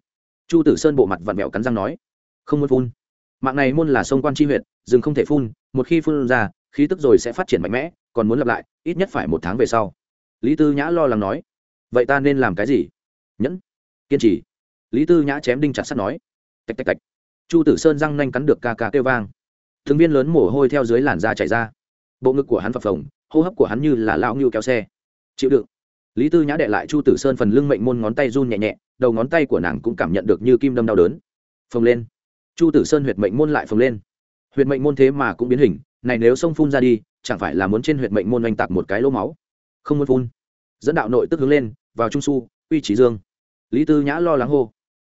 A: Chu tử sơn bộ mặt vặn mẹo cắn răng nói. Không muốn phun. Mạng này môn là sông quan tri huyện rừng không thể phun, một khi phun ra khí tức rồi sẽ phát triển mạnh mẽ, còn muốn lặp lại, ít nhất phải một tháng về sau. Lý tư nhã lo lắng nói. Vậy ta nên làm cái gì? Nhẫn. Kiên trì. Lý tư nhã chém đinh chặt sắt nói. Tạch tạch tạch. Chu tử sơn răng nanh cắn được ca ca kêu vang. Thường viên lớn mồ hôi theo dưới làn da chảy ra. Bộ ngực của hắn phập phồng, hô hấp của hắn như là lao ngưu kéo xe. Chịu đựng. Lý tư nhã đệ lại chu tử sơn phần lưng mệnh môn ngón tay run nhẹ nhẹ, đầu ngón tay của nàng cũng cảm nhận được như kim đâm đau đớn. Phồng lên. Chu tử sơn huyệt mệnh môn lại phồng lên. Huyệt mệnh môn thế mà cũng biến hình này nếu sông phun ra đi, chẳng phải là muốn trên huyệt mệnh môn oanh tạc một cái lỗ máu? Không muốn phun. Dẫn đạo nội tức hướng lên, vào trung su uy trí dương. Lý tư nhã lo lắng hô.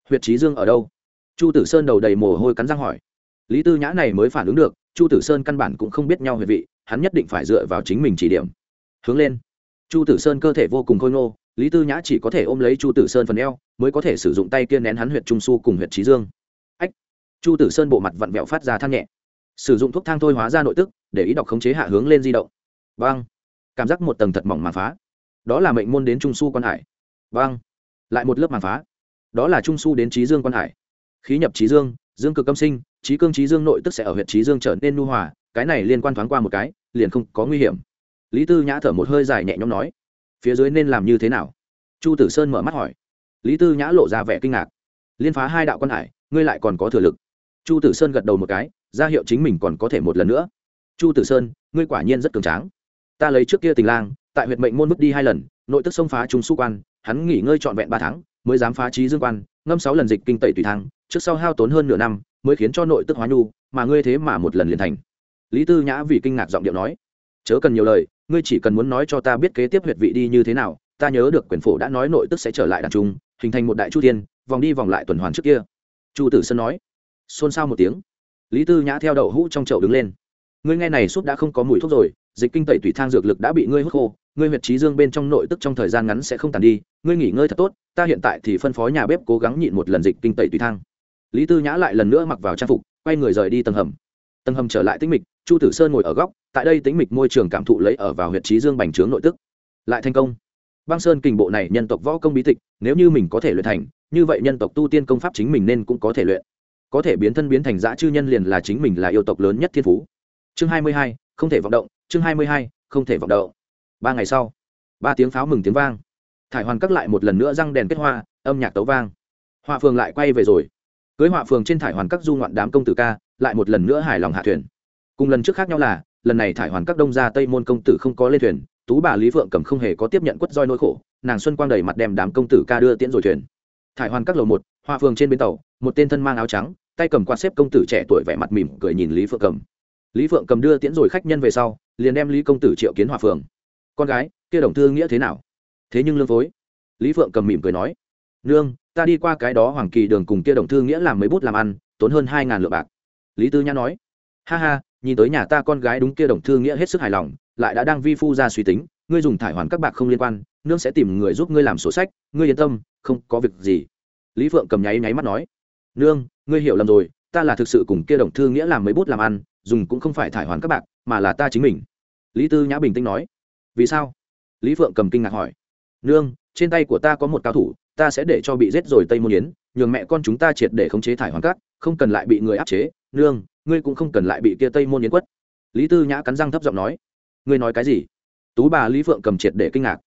A: Huyệt trí dương ở đâu? Chu tử sơn đầu đầy mồ hôi cắn răng hỏi. Lý tư nhã này mới phản ứng được, chu tử sơn căn bản cũng không biết nhau huyệt vị, hắn nhất định phải dựa vào chính mình chỉ điểm. Hướng lên. Chu tử sơn cơ thể vô cùng khôi ngô, lý tư nhã chỉ có thể ôm lấy chu tử sơn phần eo, mới có thể sử dụng tay kia nén hắn huyệt trung su cùng huyệt trí dương. Ách. Chu tử sơn bộ mặt vặn vẹo phát ra than nhẹ sử dụng thuốc thang thôi hóa ra nội tức, để ý đọc khống chế hạ hướng lên di động. Vang cảm giác một tầng thật mỏng màng phá. Đó là mệnh môn đến trung su quan hải. Vang lại một lớp màng phá. Đó là trung su đến trí dương quan hải. Khí nhập trí dương dương cực âm sinh trí cương trí dương nội tức sẽ ở huyện trí dương trở nên nu hòa, cái này liên quan thoáng qua một cái, liền không có nguy hiểm. Lý tư nhã thở một hơi dài nhẹ nhõm nói, phía dưới nên làm như thế nào? Chu tử sơn mở mắt hỏi. Lý tư nhã lộ ra vẻ kinh ngạc. Liên phá hai đạo quan hải, ngươi lại còn có thừa lực chu tử sơn gật đầu một cái, ra hiệu chính mình còn có thể một lần nữa. Chu tử sơn, ngươi quả nhiên rất cường tráng. Ta lấy trước kia tình lang, tại huyện mệnh môn mất đi hai lần, nội tức xông phá trung su quan, hắn nghỉ ngơi trọn vẹn ba tháng, mới dám phá trí dương quan, ngâm sáu lần dịch kinh tẩy tùy thang trước sau hao tốn hơn nửa năm, mới khiến cho nội tức hóa nhu, mà ngươi thế mà một lần liền thành. Lý tư nhã vì kinh ngạc giọng điệu nói, chớ cần nhiều lời, ngươi chỉ cần muốn nói cho ta biết kế tiếp huyệt vị đi như thế nào, ta nhớ được quyền phổ đã nói nội tức sẽ trở lại đàn trung, hình thành một đại chu tiên vòng đi vòng lại tuần hoàn trước kia. Chu tử sơn nói xôn xao một tiếng. Lý tư nhã theo đậu hũ trong chậu đứng lên. Ngươi nghe này súp đã không có mùi thuốc rồi, dịch kinh tẩy tùy thang dược lực đã bị ngươi hút khô, ngươi huyệt trí dương bên trong nội tức trong thời gian ngắn sẽ không tàn đi, ngươi nghỉ ngơi thật tốt, ta hiện tại thì phân phó nhà bếp cố gắng nhịn một lần dịch kinh tẩy tùy thang. Lý tư nhã lại lần nữa mặc vào trang phục, quay người rời đi tầng hầm. Tầng hầm trở lại tĩnh mịch, chu tử sơn ngồi ở góc, tại đây tĩnh mịch môi trường cảm thụ lấy ở vào huyệt trí dương bành trướng nội tức. Lại thành công. Băng sơn kình bộ này nhân tộc võ công bí tịch, nếu như mình có thể luyện thành, như vậy nhân tộc tu tiên công pháp chính mình nên cũng có thể luyện có thể biến thân biến thành dã chư nhân liền là chính mình là yêu tộc lớn nhất thiên phú. Chương hai mươi hai, không thể vọng động. Chương hai mươi hai, không thể vọng động. Ba ngày sau, ba tiếng pháo mừng tiếng vang. Thải hoàn cắt lại một lần nữa răng đèn kết hoa, âm nhạc tấu vang. Họa phường lại quay về rồi. Cưới họa phường trên thải hoàn các du ngoạn đám công tử ca, lại một lần nữa hài lòng hạ thuyền. Cùng lần trước khác nhau là, lần này thải hoàn các đông gia tây môn công tử không có lên thuyền, tú bà lý phượng cầm không hề có tiếp nhận quất roi nỗi khổ, nàng xuân quang đầy mặt đem đám công tử ca đưa tiễn rồi thuyền. Thải hoàn các lầu một hoa phường trên bến tàu, một tên thân mang áo trắng tay cầm quạt xếp công tử trẻ tuổi vẻ mặt mỉm cười nhìn lý phượng cầm. Lý phượng cầm đưa tiễn rồi khách nhân về sau, liền đem lý công tử triệu kiến hòa phường. Con gái, kia đồng thư nghĩa thế nào? Thế nhưng lương phối. Lý phượng cầm mỉm cười nói. Nương, ta đi qua cái đó hoàng kỳ đường cùng kia đồng thư nghĩa làm mấy bút làm ăn, tốn hơn hai ngàn lượng bạc. Lý tư nhã nói. Ha ha, nhìn tới nhà ta con gái đúng kia đồng thư nghĩa hết sức hài lòng, lại đã đang vi phu ra suy tính, ngươi dùng thải hoàn các bạc không liên quan, nương sẽ tìm người giúp ngươi làm sổ sách, ngươi yên tâm, không có việc gì. Lý phượng cầm nháy nháy mắt nói. Nương ngươi hiểu lầm rồi, ta là thực sự cùng kia đồng thư nghĩa làm mấy bút làm ăn, dùng cũng không phải thải hoàn các bạc, mà là ta chính mình. Lý tư nhã bình tĩnh nói. Vì sao? Lý phượng cầm kinh ngạc hỏi. Nương, trên tay của ta có một cao thủ, ta sẽ để cho bị giết rồi tây môn yến, nhường mẹ con chúng ta triệt để khống chế thải hoàn cát không cần lại bị người áp chế. Nương, ngươi cũng không cần lại bị kia tây môn yến quất. Lý tư nhã cắn răng thấp giọng nói. Ngươi nói cái gì? Tú bà lý phượng cầm triệt để kinh ngạc.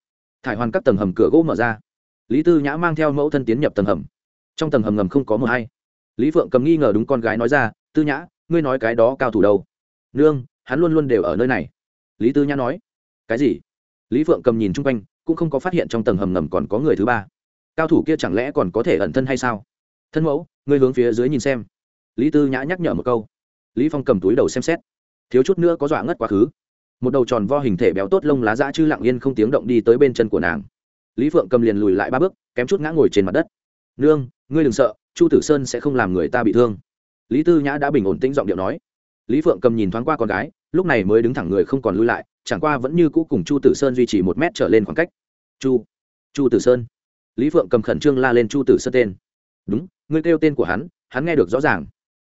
A: Thải hoàn các tầng hầm cửa gỗ mở ra. Lý tư nhã mang theo mẫu thân tiến nhập tầng hầm. Trong tầng hầm ngầm không có mờ hay lý phượng cầm nghi ngờ đúng con gái nói ra, tư nhã, ngươi nói cái đó cao thủ đâu? Nương, hắn luôn luôn đều ở nơi này. Lý tư nhã nói. Cái gì? Lý phượng cầm nhìn chung quanh, cũng không có phát hiện trong tầng hầm ngầm còn có người thứ ba. Cao thủ kia chẳng lẽ còn có thể ẩn thân hay sao? Thân mẫu, ngươi hướng phía dưới nhìn xem. Lý tư nhã nhắc nhở một câu. Lý phong cầm túi đầu xem xét. Thiếu chút nữa có dọa ngất quá khứ. Một đầu tròn vo hình thể béo tốt lông lá dã chư lặng yên không tiếng động đi tới bên chân của nàng. Lý phượng cầm liền lùi lại ba bước, kém chút ngã ngồi trên mặt đất. Nương, ngươi đừng sợ chu tử sơn sẽ không làm người ta bị thương. Lý tư nhã đã bình ổn tĩnh giọng điệu nói. Lý phượng cầm nhìn thoáng qua con gái, lúc này mới đứng thẳng người không còn lui lại, chẳng qua vẫn như cũ cùng chu tử sơn duy trì một mét trở lên khoảng cách. Chu chu tử sơn. Lý phượng cầm khẩn trương la lên chu tử sơn tên. Đúng, ngươi kêu tên của hắn hắn nghe được rõ ràng.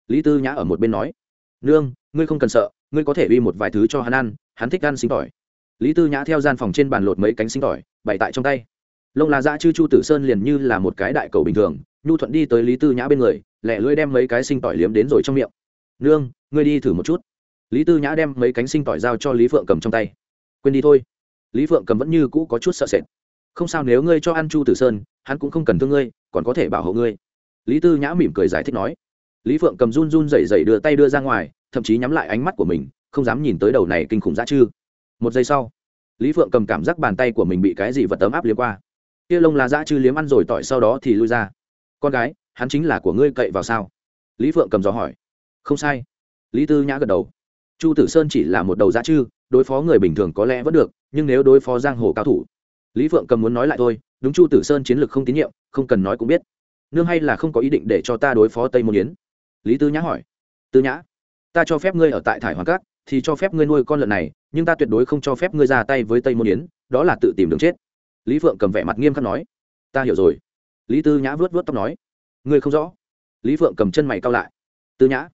A: Lý tư nhã ở một bên nói. Nương, ngươi không cần sợ, ngươi có thể uy một vài thứ cho hắn ăn, hắn thích ăn sinh tỏi. Lý tư nhã theo gian phòng trên bàn lột mấy cánh sinh tỏi, bày tại trong tay. Lông là dã chư chu tử sơn liền như là một cái đại cầu bình thường nhu thuận đi tới lý tư nhã bên người lẹ lưỡi đem mấy cái sinh tỏi liếm đến rồi trong miệng. Nương, ngươi đi thử một chút. Lý tư nhã đem mấy cánh sinh tỏi giao cho lý phượng cầm trong tay. Quên đi thôi. Lý phượng cầm vẫn như cũ có chút sợ sệt. Không sao, nếu ngươi cho ăn chu tử sơn, hắn cũng không cần thương ngươi, còn có thể bảo hộ ngươi. Lý tư nhã mỉm cười giải thích nói. Lý phượng cầm run run rẩy rẩy đưa tay đưa ra ngoài, thậm chí nhắm lại ánh mắt của mình, không dám nhìn tới đầu này kinh khủng dã chư. Một giây sau, lý phượng cầm cảm giác bàn tay của mình bị cái gì vật tấm áp liếm qua. Kia lông là dã chư liếm ăn rồi tỏi sau đó thì lui ra con gái, hắn chính là của ngươi, cậy vào sao? Lý phượng cầm gió hỏi. Không sai. Lý tư nhã gật đầu. Chu tử sơn chỉ là một đầu giá chư, đối phó người bình thường có lẽ vẫn được, nhưng nếu đối phó giang hồ cao thủ, lý phượng cầm muốn nói lại thôi, đúng chu tử sơn chiến lược không tín nhiệm, không cần nói cũng biết. Nương hay là không có ý định để cho ta đối phó tây môn yến? Lý tư nhã hỏi. Tư nhã, ta cho phép ngươi ở tại thải hoàng cát thì cho phép ngươi nuôi con lợn này, nhưng ta tuyệt đối không cho phép ngươi ra tay với tây môn yến, đó là tự tìm đường chết. Lý phượng cầm vẻ mặt nghiêm khắc nói. Ta hiểu rồi lý tư nhã vớt vớt tóc nói, ngươi không rõ. Lý phượng cầm chân mày cao lại, tư nhã,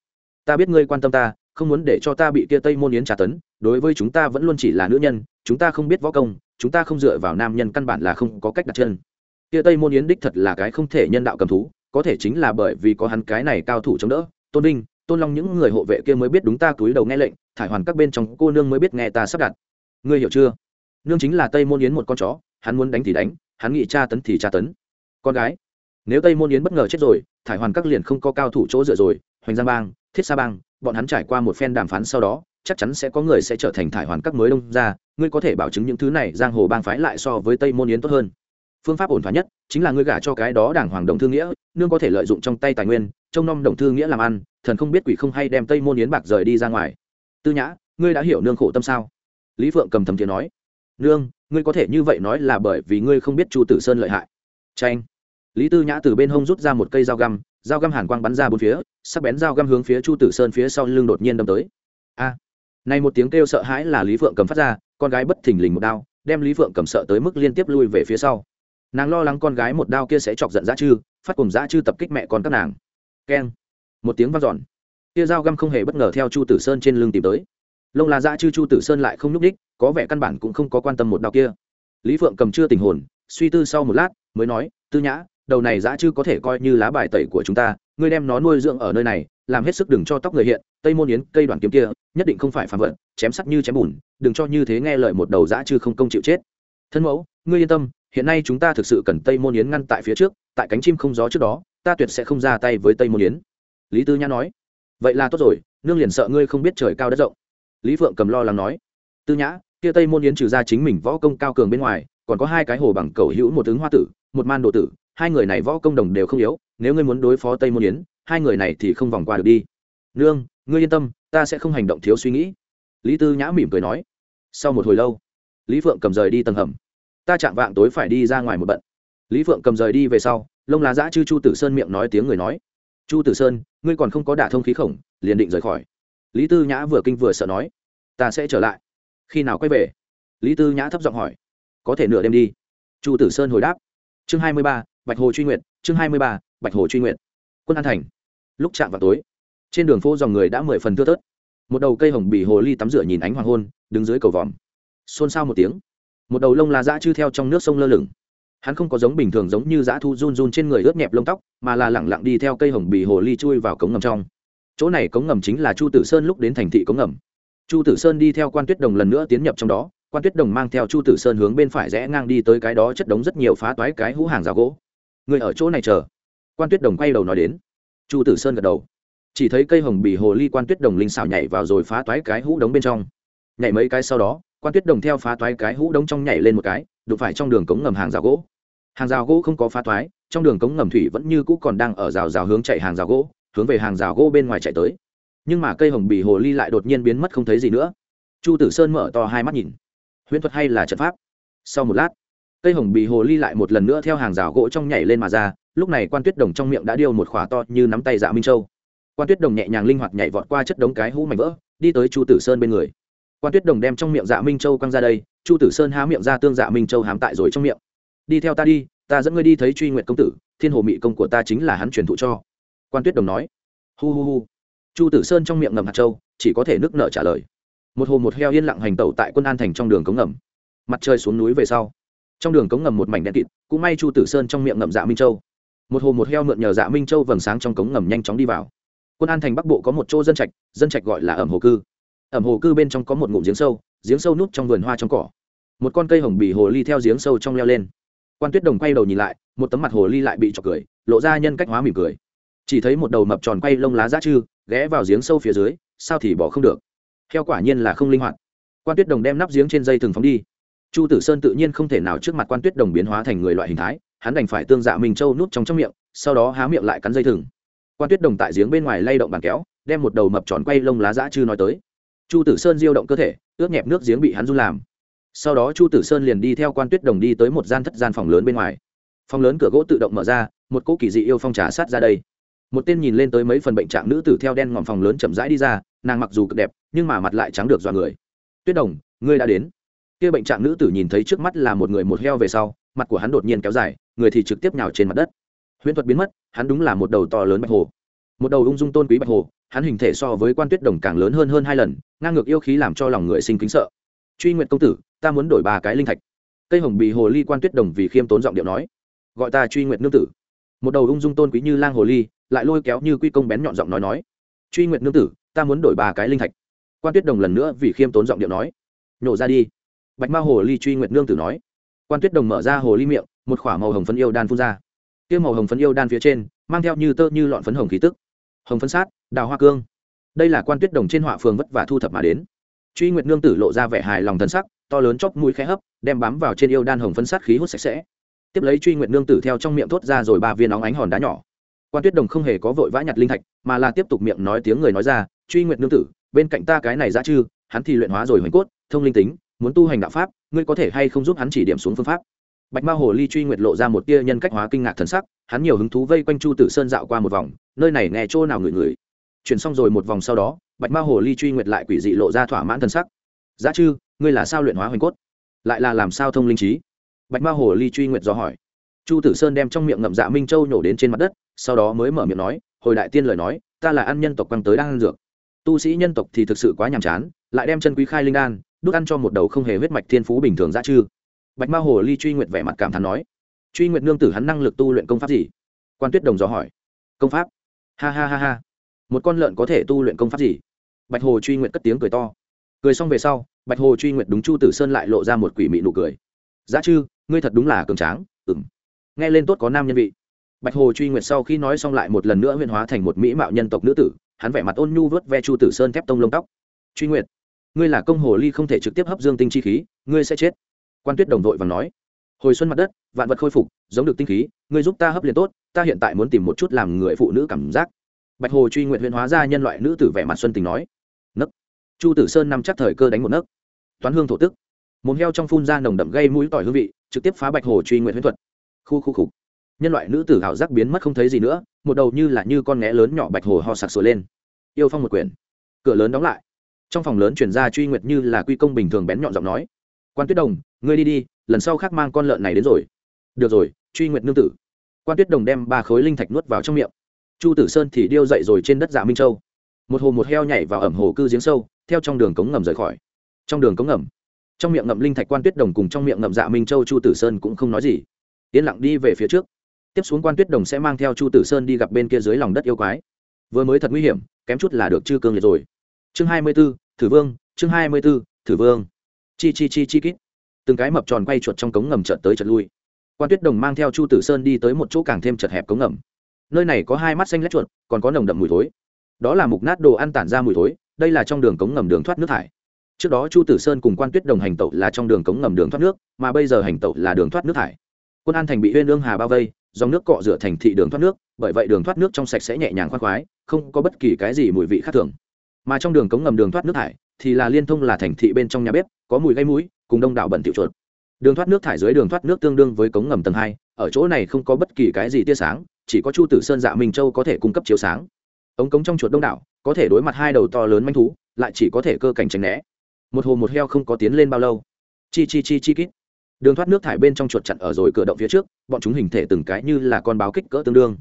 A: ta biết ngươi quan tâm ta, không muốn để cho ta bị kia tây môn yến trả tấn, đối với chúng ta vẫn luôn chỉ là nữ nhân, chúng ta không biết võ công, chúng ta không dựa vào nam nhân căn bản là không có cách đặt chân. Kia tây môn yến đích thật là cái không thể nhân đạo cầm thú, có thể chính là bởi vì có hắn cái này cao thủ chống đỡ, tôn vinh, tôn long những người hộ vệ kia mới biết đúng ta túi đầu nghe lệnh, thải hoàn các bên trong cô nương mới biết nghe ta sắp đặt. Ngươi hiểu chưa? Nương chính là tây môn yến một con chó, hắn muốn đánh thì đánh, hắn nghĩ tra tấn thì tra tấn con gái. Nếu tây môn yến bất ngờ chết rồi, thải hoàn các liền không có cao thủ chỗ dựa rồi, hoành giang bang, thiết sa bang, bọn hắn trải qua một phen đàm phán sau đó, chắc chắn sẽ có người sẽ trở thành thải hoàn các mới đông ra ngươi có thể bảo chứng những thứ này, giang hồ bang phái lại so với tây môn yến tốt hơn. Phương pháp ổn thỏa nhất chính là ngươi gả cho cái đó đảng hoàng đồng thương nghĩa, nương có thể lợi dụng trong tay tài nguyên, trông nom đồng thương nghĩa làm ăn, thần không biết quỷ không hay đem tây môn yến bạc rời đi ra ngoài. Tư nhã, ngươi đã hiểu nương khổ tâm sao? Lý phượng cầm thầm tiếng nói, nương, ngươi có thể như vậy nói là bởi vì ngươi không biết chu tử sơn lợi hại tranh lý tư nhã từ bên hông rút ra một cây dao găm dao găm hàn quang bắn ra bốn phía, sắc bén dao găm hướng phía chu tử sơn phía sau lưng đột nhiên đâm tới. A! Này một tiếng kêu sợ hãi là lý phượng cầm phát ra, con gái bất thình lình một đao, đem lý phượng cầm sợ tới mức liên tiếp lui về phía sau. Nàng lo lắng con gái một đao kia sẽ chọc giận dã chư, phát cùng dã chư tập kích mẹ con các nàng. Keng! Một tiếng vang dọn. Kia dao găm không hề bất ngờ theo chu tử sơn trên lưng tìm tới. Lông là dã chư chu tử sơn lại không nhúc đích có vẻ căn bản cũng không có quan tâm một đao kia. Lý phượng cầm chưa tình hồn, suy tư sau một lát mới nói, tư nhã, đầu này dã chư có thể coi như lá bài tẩy của chúng ta, ngươi đem nó nuôi dưỡng ở nơi này, làm hết sức đừng cho tóc người hiện, tây môn yến, cây đoàn kiếm kia, nhất định không phải phản vận chém sắt như chém bùn, đừng cho như thế nghe lời một đầu dã chư không công chịu chết. Thân mẫu, ngươi yên tâm, hiện nay chúng ta thực sự cần tây môn yến ngăn tại phía trước, tại cánh chim không gió trước đó, ta tuyệt sẽ không ra tay với tây môn yến. Lý tư nhã nói. Vậy là tốt rồi, nương liền sợ ngươi không biết trời cao đất rộng. Lý phượng cầm lo lắng nói. Tư nhã, kia tây môn yến trừ ra chính mình võ công cao cường bên ngoài, còn có hai cái hồ bằng cầu hữu một tướng hoa tử một man độ tử, hai người này võ công đồng đều không yếu, nếu ngươi muốn đối phó tây môn yến, hai người này thì không vòng qua được đi. Nương, ngươi yên tâm, ta sẽ không hành động thiếu suy nghĩ. Lý tư nhã mỉm cười nói. Sau một hồi lâu, lý phượng cầm rời đi tầng hầm. Ta chạm vạng tối phải đi ra ngoài một bận. Lý phượng cầm rời đi về sau, lông lá giã chư chu tử sơn miệng nói tiếng người nói. Chu tử sơn, ngươi còn không có đả thông khí khổng, liền định rời khỏi. Lý tư nhã vừa kinh vừa sợ nói. Ta sẽ trở lại. Khi nào quay về? Lý tư nhã thấp giọng hỏi. Có thể nửa đêm đi. Chu tử sơn hồi đáp chương hai mươi ba, bạch hồ truy nguyện chương hai mươi ba, bạch hồ truy nguyện quân an thành. Lúc chạm vào tối, trên đường phố dòng người đã mười phần thưa thớt. Một đầu cây hồng bì hồ ly tắm rửa nhìn ánh hoàng hôn, đứng dưới cầu vòm. Xôn xao một tiếng, một đầu lông là dã chư theo trong nước sông lơ lửng. Hắn không có giống bình thường giống như dã thu run run trên người ướt nhẹp lông tóc, mà là lẳng lặng đi theo cây hồng bì hồ ly chui vào cống ngầm trong. Chỗ này cống ngầm chính là chu tử sơn lúc đến thành thị cống ngầm. Chu tử sơn đi theo quan tuyết đồng lần nữa tiến nhập trong đó quan tuyết đồng mang theo chu tử sơn hướng bên phải rẽ ngang đi tới cái đó chất đống rất nhiều phá toái cái hũ hàng rào gỗ. Người ở chỗ này chờ. Quan tuyết đồng quay đầu nói đến. Chu tử sơn gật đầu. Chỉ thấy cây hồng bì hồ ly quan tuyết đồng linh xảo nhảy vào rồi phá toái cái hũ đống bên trong. Nhảy mấy cái sau đó, quan tuyết đồng theo phá toái cái hũ đống trong nhảy lên một cái, đụng phải trong đường cống ngầm hàng rào gỗ. Hàng rào gỗ không có phá toái, trong đường cống ngầm thủy vẫn như cũ còn đang ở rào rào hướng chạy hàng rào gỗ, hướng về hàng rào gỗ bên ngoài chạy tới. Nhưng mà cây hồng bì hồ ly lại đột nhiên biến mất không thấy gì nữa. Chu tử sơn mở to hai mắt nhìn huyễn thuật hay là trận pháp? Sau một lát, cây hồng bì hồ ly lại một lần nữa theo hàng rào gỗ trong nhảy lên mà ra, lúc này quan tuyết đồng trong miệng đã điêu một khỏa to như nắm tay dạ minh châu. Quan tuyết đồng nhẹ nhàng linh hoạt nhảy vọt qua chất đống cái hũ mảnh vỡ, đi tới chu tử sơn bên người. Quan tuyết đồng đem trong miệng dạ minh châu quăng ra đây, chu tử sơn há miệng ra tương dạ minh châu hám tại rồi trong miệng. Đi theo ta đi, ta dẫn ngươi đi thấy truy nguyện công tử, thiên hồ mị công của ta chính là hắn truyền thụ cho. Quan tuyết đồng nói. Hu hu hu. Chu tử sơn trong miệng ngầm hạt châu, chỉ có thể nước nợ trả lời một hồ một heo yên lặng hành tẩu tại quân an thành trong đường cống ngầm. Mặt trời xuống núi về sau, trong đường cống ngầm một mảnh đen kịt, cũng may chu tử sơn trong miệng ngậm dạ minh châu. Một hồ một heo mượn nhờ dạ minh châu vầng sáng trong cống ngầm nhanh chóng đi vào. Quân an thành bắc bộ có một chỗ dân trạch dân trạch gọi là ẩm hồ cư. Ẩm hồ cư bên trong có một ngụm giếng sâu giếng sâu nút trong vườn hoa trong cỏ. Một con cây hồng bì hồ ly theo giếng sâu trong leo lên. Quan tuyết đồng quay đầu nhìn lại, một tấm mặt hồ ly lại bị trọc cười, lộ ra nhân cách hóa mỉm cười. Chỉ thấy một đầu mập tròn quay lông lá giá chư ghé vào giếng sâu phía dưới, sao thì bỏ không được heo quả nhiên là không linh hoạt. Quan tuyết đồng đem nắp giếng trên dây thừng phóng đi. Chu tử sơn tự nhiên không thể nào trước mặt quan tuyết đồng biến hóa thành người loại hình thái, hắn đành phải tương dạ mình trâu nút trong trong miệng, sau đó há miệng lại cắn dây thừng. Quan tuyết đồng tại giếng bên ngoài lay động bàn kéo, đem một đầu mập tròn quay lông lá dã chư nói tới. Chu tử sơn diêu động cơ thể, ướt nhẹp nước giếng bị hắn run làm. Sau đó chu tử sơn liền đi theo quan tuyết đồng đi tới một gian thất gian phòng lớn bên ngoài. Phòng lớn cửa gỗ tự động mở ra, một cỗ kỳ dị yêu phong trà sát ra đây. Một tên nhìn lên tới mấy phần bệnh trạng nữ tử theo đen ngòm phòng lớn chậm rãi đi ra nàng mặc dù cực đẹp, nhưng mà mặt lại trắng được dọa người. Tuyết đồng, ngươi đã đến. Kia bệnh trạng nữ tử nhìn thấy trước mắt là một người một heo về sau, mặt của hắn đột nhiên kéo dài, người thì trực tiếp nhào trên mặt đất. Huyễn thuật biến mất, hắn đúng là một đầu to lớn bạch hồ. Một đầu ung dung tôn quý bạch hồ, hắn hình thể so với quan tuyết đồng càng lớn hơn hơn hai lần, ngang ngược yêu khí làm cho lòng người sinh kính sợ. Truy nguyện công tử, ta muốn đổi ba cái linh thạch. Cây hồng bì hồ ly quan tuyết đồng vì khiêm tốn giọng điệu nói. Gọi ta truy nguyện nương tử. Một đầu ung dung tôn quý như lang hồ ly, lại lôi kéo như quy công bén nhọn giọng nói nói. Truy nguyện nương tử ta muốn đổi ba cái linh thạch. Quan tuyết đồng lần nữa vì khiêm tốn giọng điệu nói nhổ ra đi. Bạch ma hồ ly truy Nguyệt nương tử nói. Quan tuyết đồng mở ra hồ ly miệng, một k h ỏ a màu hồng phấn yêu đan phun ra. Kia màu hồng phấn yêu đan phía trên, mang theo như tơ như lọn phấn hồng khí tức. Hồng phấn sát, đào hoa cương. Đây là quan tuyết đồng trên họa phường vất và thu thập mà đến. Truy nguyệt nương tử lộ ra vẻ hài lòng thân sắc, to lớn chóc mũi khẽ hấp, đem bám vào trên yêu đan hồng phấn sát khí hút sạch sẽ. Tiếp lấy truy nguyệt nương tử theo trong miệng thốt ra rồi ba viên óng ánh hòn đá nhỏ. Quan tuyết đồng không hề có vội vã nhặt linh thạch, mà là tiếp tục miệng nói tiếng người nói ra truy nguyệt nương tử, bên cạnh ta cái này ra chư, hắn thì luyện hóa rồi hoành cốt, thông linh tính, muốn tu hành đạo pháp, ngươi có thể hay không giúp hắn chỉ điểm xuống phương pháp? Bạch ma hồ ly truy nguyệt lộ ra một tia nhân cách hóa kinh ngạc thần sắc, hắn nhiều hứng thú vây quanh chu tử sơn dạo qua một vòng, nơi này nghe chỗ nào ngửi ngửi chuyển xong rồi một vòng sau đó, bạch ma hồ ly truy nguyệt lại quỷ dị lộ ra thỏa mãn thần sắc. Giá chư, ngươi là sao luyện hóa hoành cốt? Lại là làm sao thông linh trí? Bạch ma hồ ly truy nguyệt do hỏi. Chu tử sơn đem trong miệng ngậm dạ minh châu nhổ đến trên mặt đất, sau đó mới mở miệng nói, hồi đại tiên lời nói, ta là ăn nhân tộc quăng tới đang ăn dược tu sĩ nhân tộc thì thực sự quá nhàm chán, lại đem chân quý khai linh đan đúc ăn cho một đầu không hề huyết mạch thiên phú bình thường ra chư. Bạch ma hồ ly truy nguyệt vẻ mặt cảm thán nói, truy nguyệt nương tử hắn năng lực tu luyện công pháp gì? Quan tuyết đồng dò hỏi. Công pháp? Ha ha ha ha, một con lợn có thể tu luyện công pháp gì? Bạch hồ truy nguyệt cất tiếng cười to. Cười xong về sau, bạch hồ truy nguyệt đúng chu tử sơn lại lộ ra một quỷ mị nụ cười. Giá chư, ngươi thật đúng là cường tráng. Ừng nghe lên tốt có nam nhân vị. Bạch hồ truy nguyệt sau khi nói xong lại một lần nữa huyên hóa thành một mỹ mạo nhân tộc nữ tử hắn vẻ mặt ôn nhu vớt ve chu tử sơn thép tông lông tóc. Truy nguyệt, ngươi là công hồ ly không thể trực tiếp hấp dương tinh chi khí, ngươi sẽ chết. Quan tuyết đồng đội và nói. Hồi xuân mặt đất, vạn vật khôi phục, giống được tinh khí, ngươi giúp ta hấp liền tốt, ta hiện tại muốn tìm một chút làm người phụ nữ cảm giác. Bạch hồ truy nguyện huyên hóa ra nhân loại nữ tử vẻ mặt xuân tình nói. Nấc. Chu tử sơn nằm chắc thời cơ đánh một nấc. Toán hương thổ tức. Mồm heo trong phun ra nồng đậm gây mũi tỏi hương vị, trực tiếp phá bạch hồ truy nguyện huyễn thuật. Khu khu khục nhân loại nữ tử hảo giác biến mất không thấy gì nữa, một đầu như là như con nghé lớn nhỏ bạch hồ ho sặc sửa lên. Yêu phong một quyển. Cửa lớn đóng lại. Trong phòng lớn chuyển ra truy nguyệt như là quy công bình thường bén nhọn giọng nói. Quan tuyết đồng, ngươi đi đi, lần sau khác mang con lợn này đến rồi. Được rồi, truy nguyệt nương tử. Quan tuyết đồng đem ba khối linh thạch nuốt vào trong miệng. Chu tử sơn thì điêu dậy rồi trên đất dạ minh châu. Một hồ một heo nhảy vào ẩm hồ cư giếng sâu, theo trong đường cống ngầm rời khỏi. Trong đường cống ngầm, trong miệng ngậm linh thạch quan tuyết đồng cùng trong miệng ngậm dạ minh châu chu tử sơn cũng không nói gì. Yên lặng đi về phía trước tiếp xuống quan tuyết đồng sẽ mang theo chu tử sơn đi gặp bên kia dưới lòng đất yêu quái. Vừa mới thật nguy hiểm, kém chút là được chư cương liệt rồi. Chương hai mươi b ố thử vương, chương hai mươi b ố thử vương. Chi chi chi chi kít. Từng cái mập tròn quay chuột trong cống ngầm trợt tới trợt lui. Quan tuyết đồng mang theo chu tử sơn đi tới một chỗ càng thêm chật hẹp cống ngầm. Nơi này có hai mắt xanh lét chuột, còn có nồng đậm mùi thối. Đó là mục nát đồ ăn tản ra mùi thối, đây là trong đường cống ngầm đường thoát nước thải. Trước đó chu tử sơn cùng quan tuyết đồng hành tẩu là trong đường cống ngầm đường thoát nước, mà bây giờ hành tẩu là đường thoát nước thải quân an thành bị huyên ương hà bao vây, dòng nước cọ rửa thành thị đường thoát nước, bởi vậy đường thoát nước trong sạch sẽ nhẹ nhàng khoan khoái, không có bất kỳ cái gì mùi vị khác thường. Mà trong đường cống ngầm đường thoát nước thải, thì là liên thông là thành thị bên trong nhà bếp, có mùi gây mũi, cùng đông đảo bẩn tiểu chuột. Đường thoát nước thải dưới đường thoát nước tương đương với cống ngầm tầng hai, ở chỗ này không có bất kỳ cái gì tia sáng, chỉ có chu tử sơn dạ minh châu có thể cung cấp chiếu sáng. Ống cống trong chuột đông đảo, có thể đối mặt hai đầu to lớn manh thú, lại chỉ có thể cơ cảnh tránh né. Một hồ một heo không có tiến lên bao lâu. Chi chi chi chi kít đường thoát nước thải bên trong chuột chặn ở rồi cửa động phía trước, bọn chúng hình thể từng cái như là con báo kích cỡ tương đương.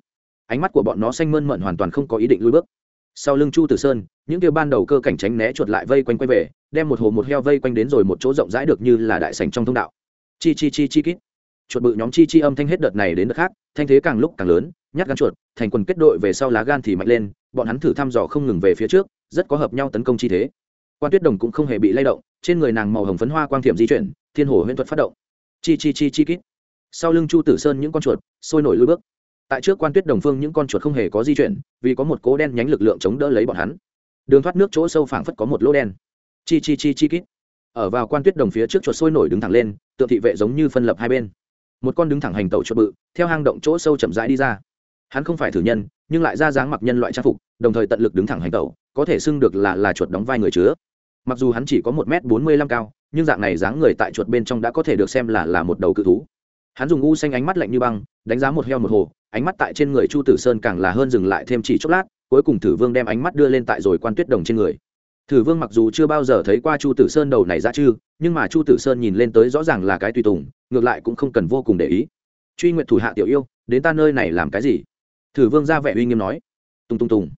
A: Ánh mắt của bọn nó xanh mơn mận hoàn toàn không có ý định lui bước. Sau lưng chu tử sơn, những kia ban đầu cơ cảnh tránh né chuột lại vây quanh quay về, đem một hồ một heo vây quanh đến rồi một chỗ rộng rãi được như là đại sành trong thông đạo. Chi chi chi chi kít. Chuột bự nhóm chi chi âm thanh hết đợt này đến đợt khác, thanh thế càng lúc càng lớn, nhát gan chuột, thành quần kết đội về sau lá gan thì mạnh lên, bọn hắn thử thăm dò không ngừng về phía trước, rất có hợp nhau tấn công chi thế. Quan tuyết đồng cũng không hề bị lay động, trên người nàng màu hồng phấn hoa quang thiểm di chuyển, thiên hồ huyễn thuật phát động chi chi chi chi kít. Sau lưng chu tử sơn những con chuột sôi nổi lưu bước. Tại trước quan tuyết đồng phương những con chuột không hề có di chuyển, vì có một cố đen nhánh lực lượng chống đỡ lấy bọn hắn. Đường thoát nước chỗ sâu phảng phất có một lỗ đen. Chi chi chi chi kít. Ở vào quan tuyết đồng phía trước chuột sôi nổi đứng thẳng lên, tượng thị vệ giống như phân lập hai bên. Một con đứng thẳng hành tẩu chuột bự, theo hang động chỗ sâu chậm rãi đi ra. Hắn không phải thử nhân, nhưng lại ra dáng mặc nhân loại trang phục, đồng thời tận lực đứng thẳng hành tẩu, có thể xưng được là là chuột đóng vai người chứa. Mặc dù hắn chỉ có một m bốn mươi lăm cao nhưng dạng này dáng người tại chuột bên trong đã có thể được xem là là một đầu cự thú. Hắn dùng u xanh ánh mắt lạnh như băng, đánh giá một heo một hồ, ánh mắt tại trên người chu tử sơn càng là hơn dừng lại thêm chỉ chốc lát, cuối cùng thử vương đem ánh mắt đưa lên tại rồi quan tuyết đồng trên người. Thử vương mặc dù chưa bao giờ thấy qua chu tử sơn đầu này ra chư, nhưng mà chu tử sơn nhìn lên tới rõ ràng là cái tùy tùng, ngược lại cũng không cần vô cùng để ý. Truy nguyện thủ hạ tiểu yêu, đến ta nơi này làm cái gì? Thử vương ra vẻ uy nghiêm nói. Tung tung tùng.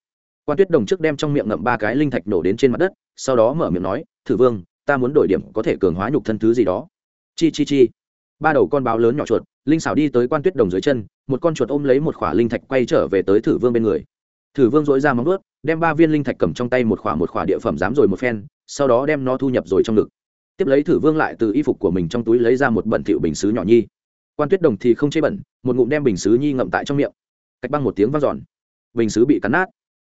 A: Quan tuyết đồng trước đem trong miệng ngậm ba cái linh thạch nổ đến trên mặt đất, sau đó mở miệng nói, thử vương ta muốn đổi điểm có thể cường hóa nhục thân thứ gì đó. Chi chi chi. Ba đầu con báo lớn nhỏ chuột, linh xảo đi tới quan tuyết đồng dưới chân, một con chuột ôm lấy một khỏa linh thạch quay trở về tới thử vương bên người. Thử vương dỗi ra móng ướt đem ba viên linh thạch cầm trong tay một khỏa một khỏa địa phẩm dám rồi một phen, sau đó đem nó thu nhập rồi trong ngực. Tiếp lấy thử vương lại từ y phục của mình trong túi lấy ra một bẩn thịu bình xứ nhỏ nhi. Quan tuyết đồng thì không chê bẩn, một ngụm đem bình xứ nhi ngậm tại trong miệng. Cách băng một tiếng vang giòn bình xứ bị cắn nát.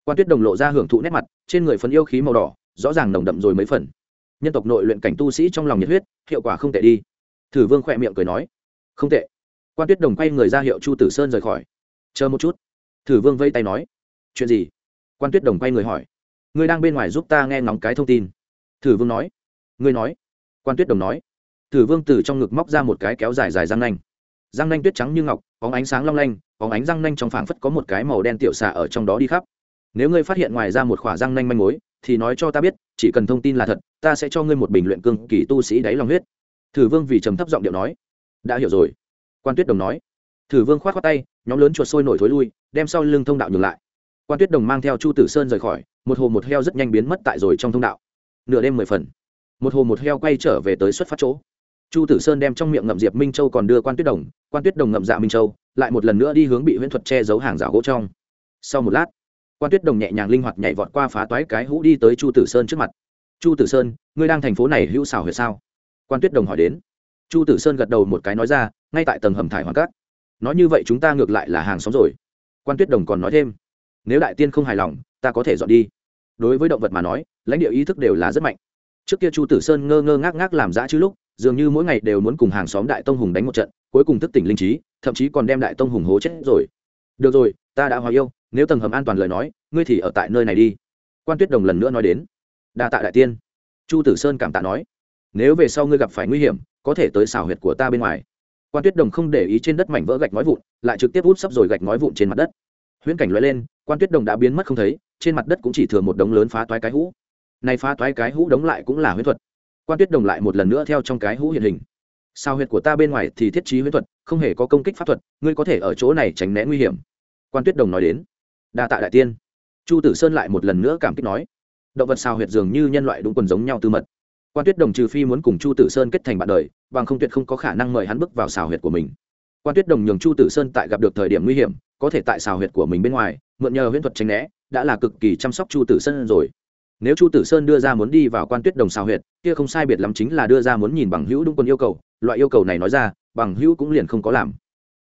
A: Quan tuyết đồng lộ ra hưởng thụ nét mặt, trên người phấn yêu khí màu đỏ, rõ ràng nồng đậm rồi mấy phần nhân tộc nội luyện cảnh tu sĩ trong lòng nhiệt huyết, hiệu quả không tệ đi. Thử vương khỏe miệng cười nói, không tệ. Quan tuyết đồng quay người ra hiệu chu tử sơn rời khỏi. Chờ một chút. Thử vương vây tay nói, chuyện gì? Quan tuyết đồng quay người hỏi ngươi đang bên ngoài giúp ta nghe ngóng cái thông tin. Thử vương nói ngươi nói. Quan tuyết đồng nói, thử vương từ trong ngực móc ra một cái kéo dài dài răng nanh. Răng nanh tuyết trắng như ngọc, có ánh sáng long lanh, có ánh răng nanh trong phảng phất có một cái màu đen tiểu xạ ở trong đó đi khắp. Nếu ngươi phát hiện ngoài ra một khỏa răng nanh manh mối thì nói cho ta biết, chỉ cần thông tin là thật, ta sẽ cho ngươi một bình luyện cương kỳ tu sĩ đáy lòng huyết. Thử vương vì trầm thấp giọng điệu nói. Đã hiểu rồi. Quan tuyết đồng nói. Thử vương k h o á t khoác tay, nhóm lớn chuột sôi nổi thối lui, đem sau lưng thông đạo nhường lại. Quan tuyết đồng mang theo chu tử sơn rời khỏi, một hồ một heo rất nhanh biến mất tại rồi trong thông đạo. Nửa đêm mười phần, một hồ một heo quay trở về tới xuất phát chỗ. Chu tử sơn đem trong miệng ngậm diệp minh châu còn đưa quan tuyết đồng, quan tuyết đồng ngậm dạ minh châu, lại một lần nữa đi hướng bị huyễn thuật che giấu hàng rào gỗ trong. Sau một lát quan tuyết đồng nhẹ nhàng linh hoạt nhảy vọt qua phá toái cái hũ đi tới chu tử sơn trước mặt chu tử sơn ngươi đang thành phố này hữu xảo huyệt sao quan tuyết đồng hỏi đến chu tử sơn gật đầu một cái nói ra ngay tại tầng hầm thải hoàng cát nói như vậy chúng ta ngược lại là hàng xóm rồi quan tuyết đồng còn nói thêm nếu đại tiên không hài lòng ta có thể dọn đi đối với động vật mà nói lãnh địa ý thức đều là rất mạnh trước kia chu tử sơn ngơ ngơ ngác ngác làm dã chứ lúc dường như mỗi ngày đều muốn cùng hàng xóm đại tông hùng đánh một trận cuối cùng thức tỉnh linh trí thậm chí còn đem đại tông hùng hố chết rồi được rồi ta đã hòa yêu nếu tầng hầm an toàn lời nói, ngươi thì ở tại nơi này đi. Quan tuyết đồng lần nữa nói đến. Đa tạ đại tiên. Chu tử sơn cảm tạ nói. Nếu về sau ngươi gặp phải nguy hiểm, có thể tới xào huyệt của ta bên ngoài. Quan tuyết đồng không để ý trên đất mảnh vỡ gạch nói vụn, lại trực tiếp út sấp rồi gạch nói vụn trên mặt đất. Huyễn cảnh loại lên, quan tuyết đồng đã biến mất không thấy, trên mặt đất cũng chỉ thừa một đống lớn phá toái cái hũ. Này phá toái cái hũ đống lại cũng là huyễn thuật. Quan tuyết đồng lại một lần nữa theo trong cái hũ hiện hình. Sao huyệt của ta bên ngoài thì thiết trí huyễn thuật, không hề có công kích pháp thuật, ngươi có thể ở chỗ này tránh né nguy hiểm. Quan tuyết đồng nói đến đa tạ đại tiên. Chu tử sơn lại một lần nữa cảm kích nói, động vật sao huyệt dường như nhân loại đúng quần giống nhau tư mật. Quan tuyết đồng trừ phi muốn cùng chu tử sơn kết thành bạn đời, bằng không tuyệt không có khả năng mời hắn bước vào xào huyệt của mình. Quan tuyết đồng nhường chu tử sơn tại gặp được thời điểm nguy hiểm, có thể tại xào huyệt của mình bên ngoài, mượn nhờ huyễn thuật tránh né, đã là cực kỳ chăm sóc chu tử sơn rồi. Nếu chu tử sơn đưa ra muốn đi vào quan tuyết đồng xào huyệt, kia không sai biệt lắm chính là đưa ra muốn nhìn bằng hữu đúng quân yêu cầu. Loại yêu cầu này nói ra, bằng hữu cũng liền không có làm.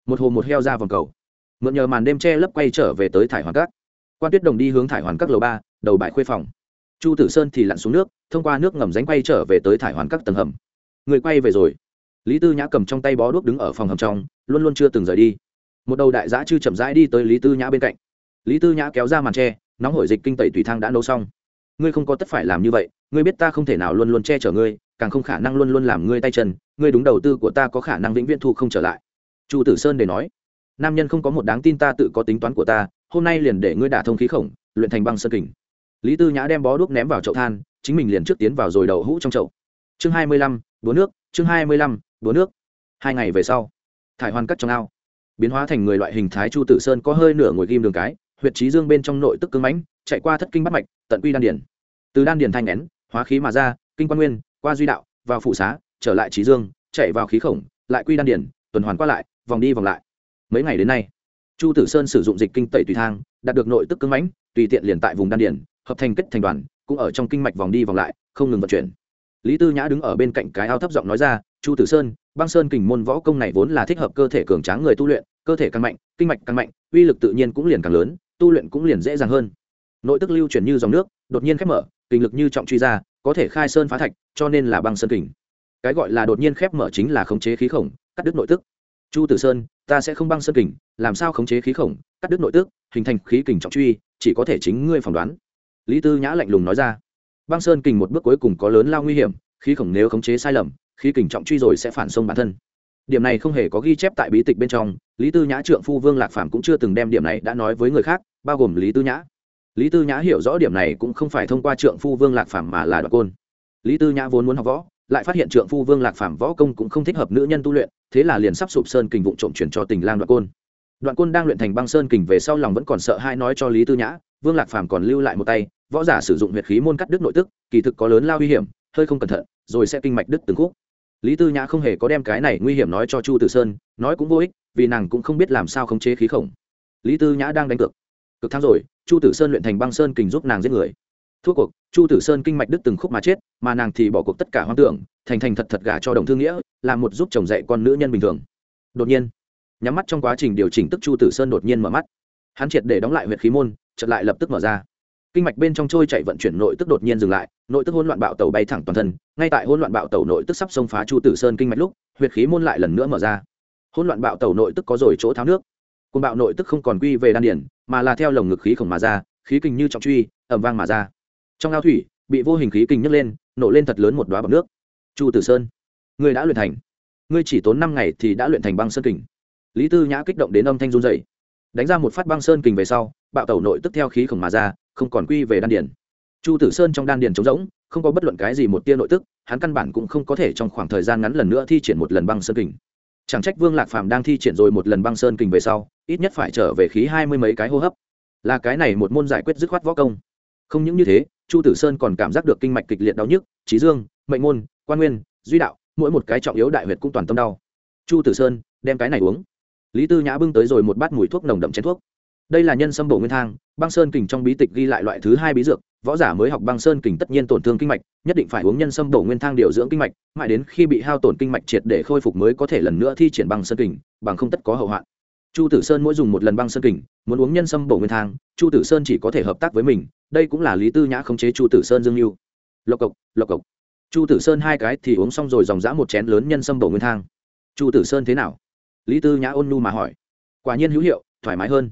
A: Một hồ một heo ra vòng cầu mượn nhờ màn đêm che lấp quay trở về tới thải hoàn các quan tuyết đồng đi hướng thải hoàn các lầu ba, đầu bãi khuê phòng. Chu tử sơn thì lặn xuống nước, thông qua nước ngầm ránh quay trở về tới thải hoàn các tầng hầm. Người quay về rồi. Lý tư nhã cầm trong tay bó đuốc đứng ở phòng hầm trong, luôn luôn chưa từng rời đi. Một đầu đại giã chư chậm rãi đi tới lý tư nhã bên cạnh. Lý tư nhã kéo ra màn tre, nóng hổi dịch kinh tẩy tùy thang đã nấu xong. Ngươi không có tất phải làm như vậy, ngươi biết ta không thể nào luôn luôn che chở ngươi, càng không khả năng luôn luôn làm ngươi tay chân, ngươi đúng đầu tư của ta có khả năng vĩnh viễn thu không trở lại. Chu tử sơn để nói nam nhân không có một đáng tin ta tự có tính toán của ta, hôm nay liền để ngươi đả thông khí khổng, luyện thành băng sơn kình. Lý tư nhã đem bó đuốc ném vào chậu than, chính mình liền trước tiến vào rồi đầu hũ trong chậu. Chương hai mươi lăm, búa nước, chương hai mươi lăm, búa nước. Hai ngày về sau, thải hoàn cắt trong ao, biến hóa thành người loại hình thái chu tử sơn có hơi nửa ngồi ghim đường cái, huyệt trí dương bên trong nội tức cưng mãnh, chạy qua thất kinh bắt mạch, tận quy đan điển. Từ đan điển thanh nén, hóa khí mà ra, kinh quan nguyên, qua duy đạo, vào phụ xá, trở lại trí dương, chạy vào khí khổng, lại quy đan điển, tuần hoàn qua lại, vòng đi vòng lại mấy ngày đến nay, chu tử sơn sử dụng dịch kinh tẩy tùy thang, đạt được nội tức cưng mãnh, tùy tiện liền tại vùng đan điển hợp thành kết thành đoàn, cũng ở trong kinh mạch vòng đi vòng lại, không ngừng vận chuyển. Lý tư nhã đứng ở bên cạnh cái ao thấp giọng nói ra, chu tử sơn, băng sơn kình môn võ công này vốn là thích hợp cơ thể cường tráng người tu luyện, cơ thể càng mạnh, kinh mạch càng mạnh, uy lực tự nhiên cũng liền càng lớn, tu luyện cũng liền dễ dàng hơn. Nội tức lưu chuyển như dòng nước, đột nhiên khép mở, kinh lực như trọng truy ra, có thể khai sơn phá thạch, cho nên là băng sơn kình. Cái gọi là đột nhiên khép mở chính là khống chế khí khổng, cắt đứt nội tức. Chu tử sơn ta sẽ không băng sơn kình, làm sao khống chế khí khổng, cắt đứt nội tức, hình thành khí kình trọng truy, chỉ có thể chính ngươi phỏng đoán. Lý tư nhã lạnh lùng nói ra. Băng sơn kình một bước cuối cùng có lớn lao nguy hiểm, khí khổng nếu khống chế sai lầm, khí kình trọng truy rồi sẽ phản xông bản thân. Điểm này không hề có ghi chép tại bí tịch bên trong, lý tư nhã trượng phu vương lạc phạm cũng chưa từng đem điểm này đã nói với người khác, bao gồm lý tư nhã. Lý tư nhã hiểu rõ điểm này cũng không phải thông qua trượng phu vương lạc phạm mà là đoạn côn. Lý tư nhã vốn muốn học võ lại phát hiện trượng phu vương lạc phạm võ công cũng không thích hợp nữ nhân tu luyện, thế là liền sắp sụp sơn kình vụ trộm chuyển cho tình lang đoạn côn. Đoạn côn đang luyện thành băng sơn kình về sau lòng vẫn còn sợ hai nói cho lý tư nhã, vương lạc phàm còn lưu lại một tay, võ giả sử dụng huyệt khí môn cắt đứt nội tức, kỳ thực có lớn lao nguy hiểm, hơi không cẩn thận, rồi sẽ kinh mạch đứt từng khúc. Lý tư nhã không hề có đem cái này nguy hiểm nói cho chu tử sơn, nói cũng vô ích, vì nàng cũng không biết làm sao khống chế khí khổng. Lý tư nhã đang đánh cược. Cực thắng rồi, chu tử sơn luyện thành băng sơn kình giúp nàng giết người thua cuộc, chu tử sơn kinh mạch đứt từng khúc mà chết, mà nàng thì bỏ cuộc tất cả hoang tưởng, thành thành thật thật gả cho đồng thương nghĩa là một giúp chồng dạy con nữ nhân bình thường. Đột nhiên, nhắm mắt trong quá trình điều chỉnh tức chu tử sơn đột nhiên mở mắt. Hắn triệt để đóng lại huyệt khí môn, chợt lại lập tức mở ra. Kinh mạch bên trong trôi chạy vận chuyển nội tức đột nhiên dừng lại, nội tức hỗn loạn bạo tàu bay thẳng toàn thân, ngay tại hỗn loạn bạo tàu nội tức sắp xông phá chu tử sơn kinh mạch lúc, huyệt khí môn lại lần nữa mở ra. Hỗn loạn bạo tàu nội tức có rồi chỗ tháo nước. Côn bạo nội tức không còn quy về đan điển mà là theo lồng ngực khí khổng mà ra, khí kinh như trọng truy ẩm vang mà ra trong ao thủy, bị vô hình khí kinh nhấc lên, nổ lên thật lớn một đoá bọc nước. Chu tử sơn, ngươi đã luyện thành. Ngươi chỉ tốn năm ngày thì đã luyện thành băng sơn kình. Lý tư nhã kích động đến âm thanh run dày đánh ra một phát băng sơn kình về sau, bạo tẩu nội tức theo khí khổng mà ra, không còn quy về đan điển chu tử sơn trong đan điển trống rỗng, không có bất luận cái gì một tia nội tức, hắn căn bản cũng không có thể trong khoảng thời gian ngắn lần nữa thi triển một lần băng sơn kình. Chẳng trách vương lạc phàm đang thi triển rồi một lần băng sơn kình về sau, ít nhất phải trở về khí hai mươi mấy cái hô hấp. Là cái này một môn giải quyết dứt khoát võ công. Không những như thế chu tử sơn còn cảm giác được kinh mạch kịch liệt đau nhức trí dương, mệnh môn, quan nguyên, duy đạo, mỗi một cái trọng yếu đại huyệt cũng toàn tâm đau. Chu tử sơn, đem cái này uống. Lý tư nhã bưng tới rồi một bát mùi thuốc nồng đậm chén thuốc. Đây là nhân sâm bổ nguyên thang, băng sơn kình trong bí tịch ghi lại loại thứ hai bí dược, võ giả mới học băng sơn kình tất nhiên tổn thương kinh mạch, nhất định phải uống nhân sâm bổ nguyên thang điều dưỡng kinh mạch, mãi đến khi bị hao tổn kinh mạch triệt để khôi phục mới có thể lần nữa thi triển băng sơn kình, bằng không tất có hậu hoạn chu tử sơn mỗi dùng một lần băng sơn kình, muốn uống nhân sâm bổ nguyên thang, chu tử sơn chỉ có thể hợp tác với mình, đây cũng là lý tư nhã khống chế chu tử sơn dương mưu lộc cộc lộc cộc. Chu tử sơn hai cái thì uống xong rồi dòng dã một chén lớn nhân sâm bổ nguyên thang. Chu tử sơn thế nào? Lý tư nhã ôn nu mà hỏi. Quả nhiên hữu hiệu, thoải mái hơn.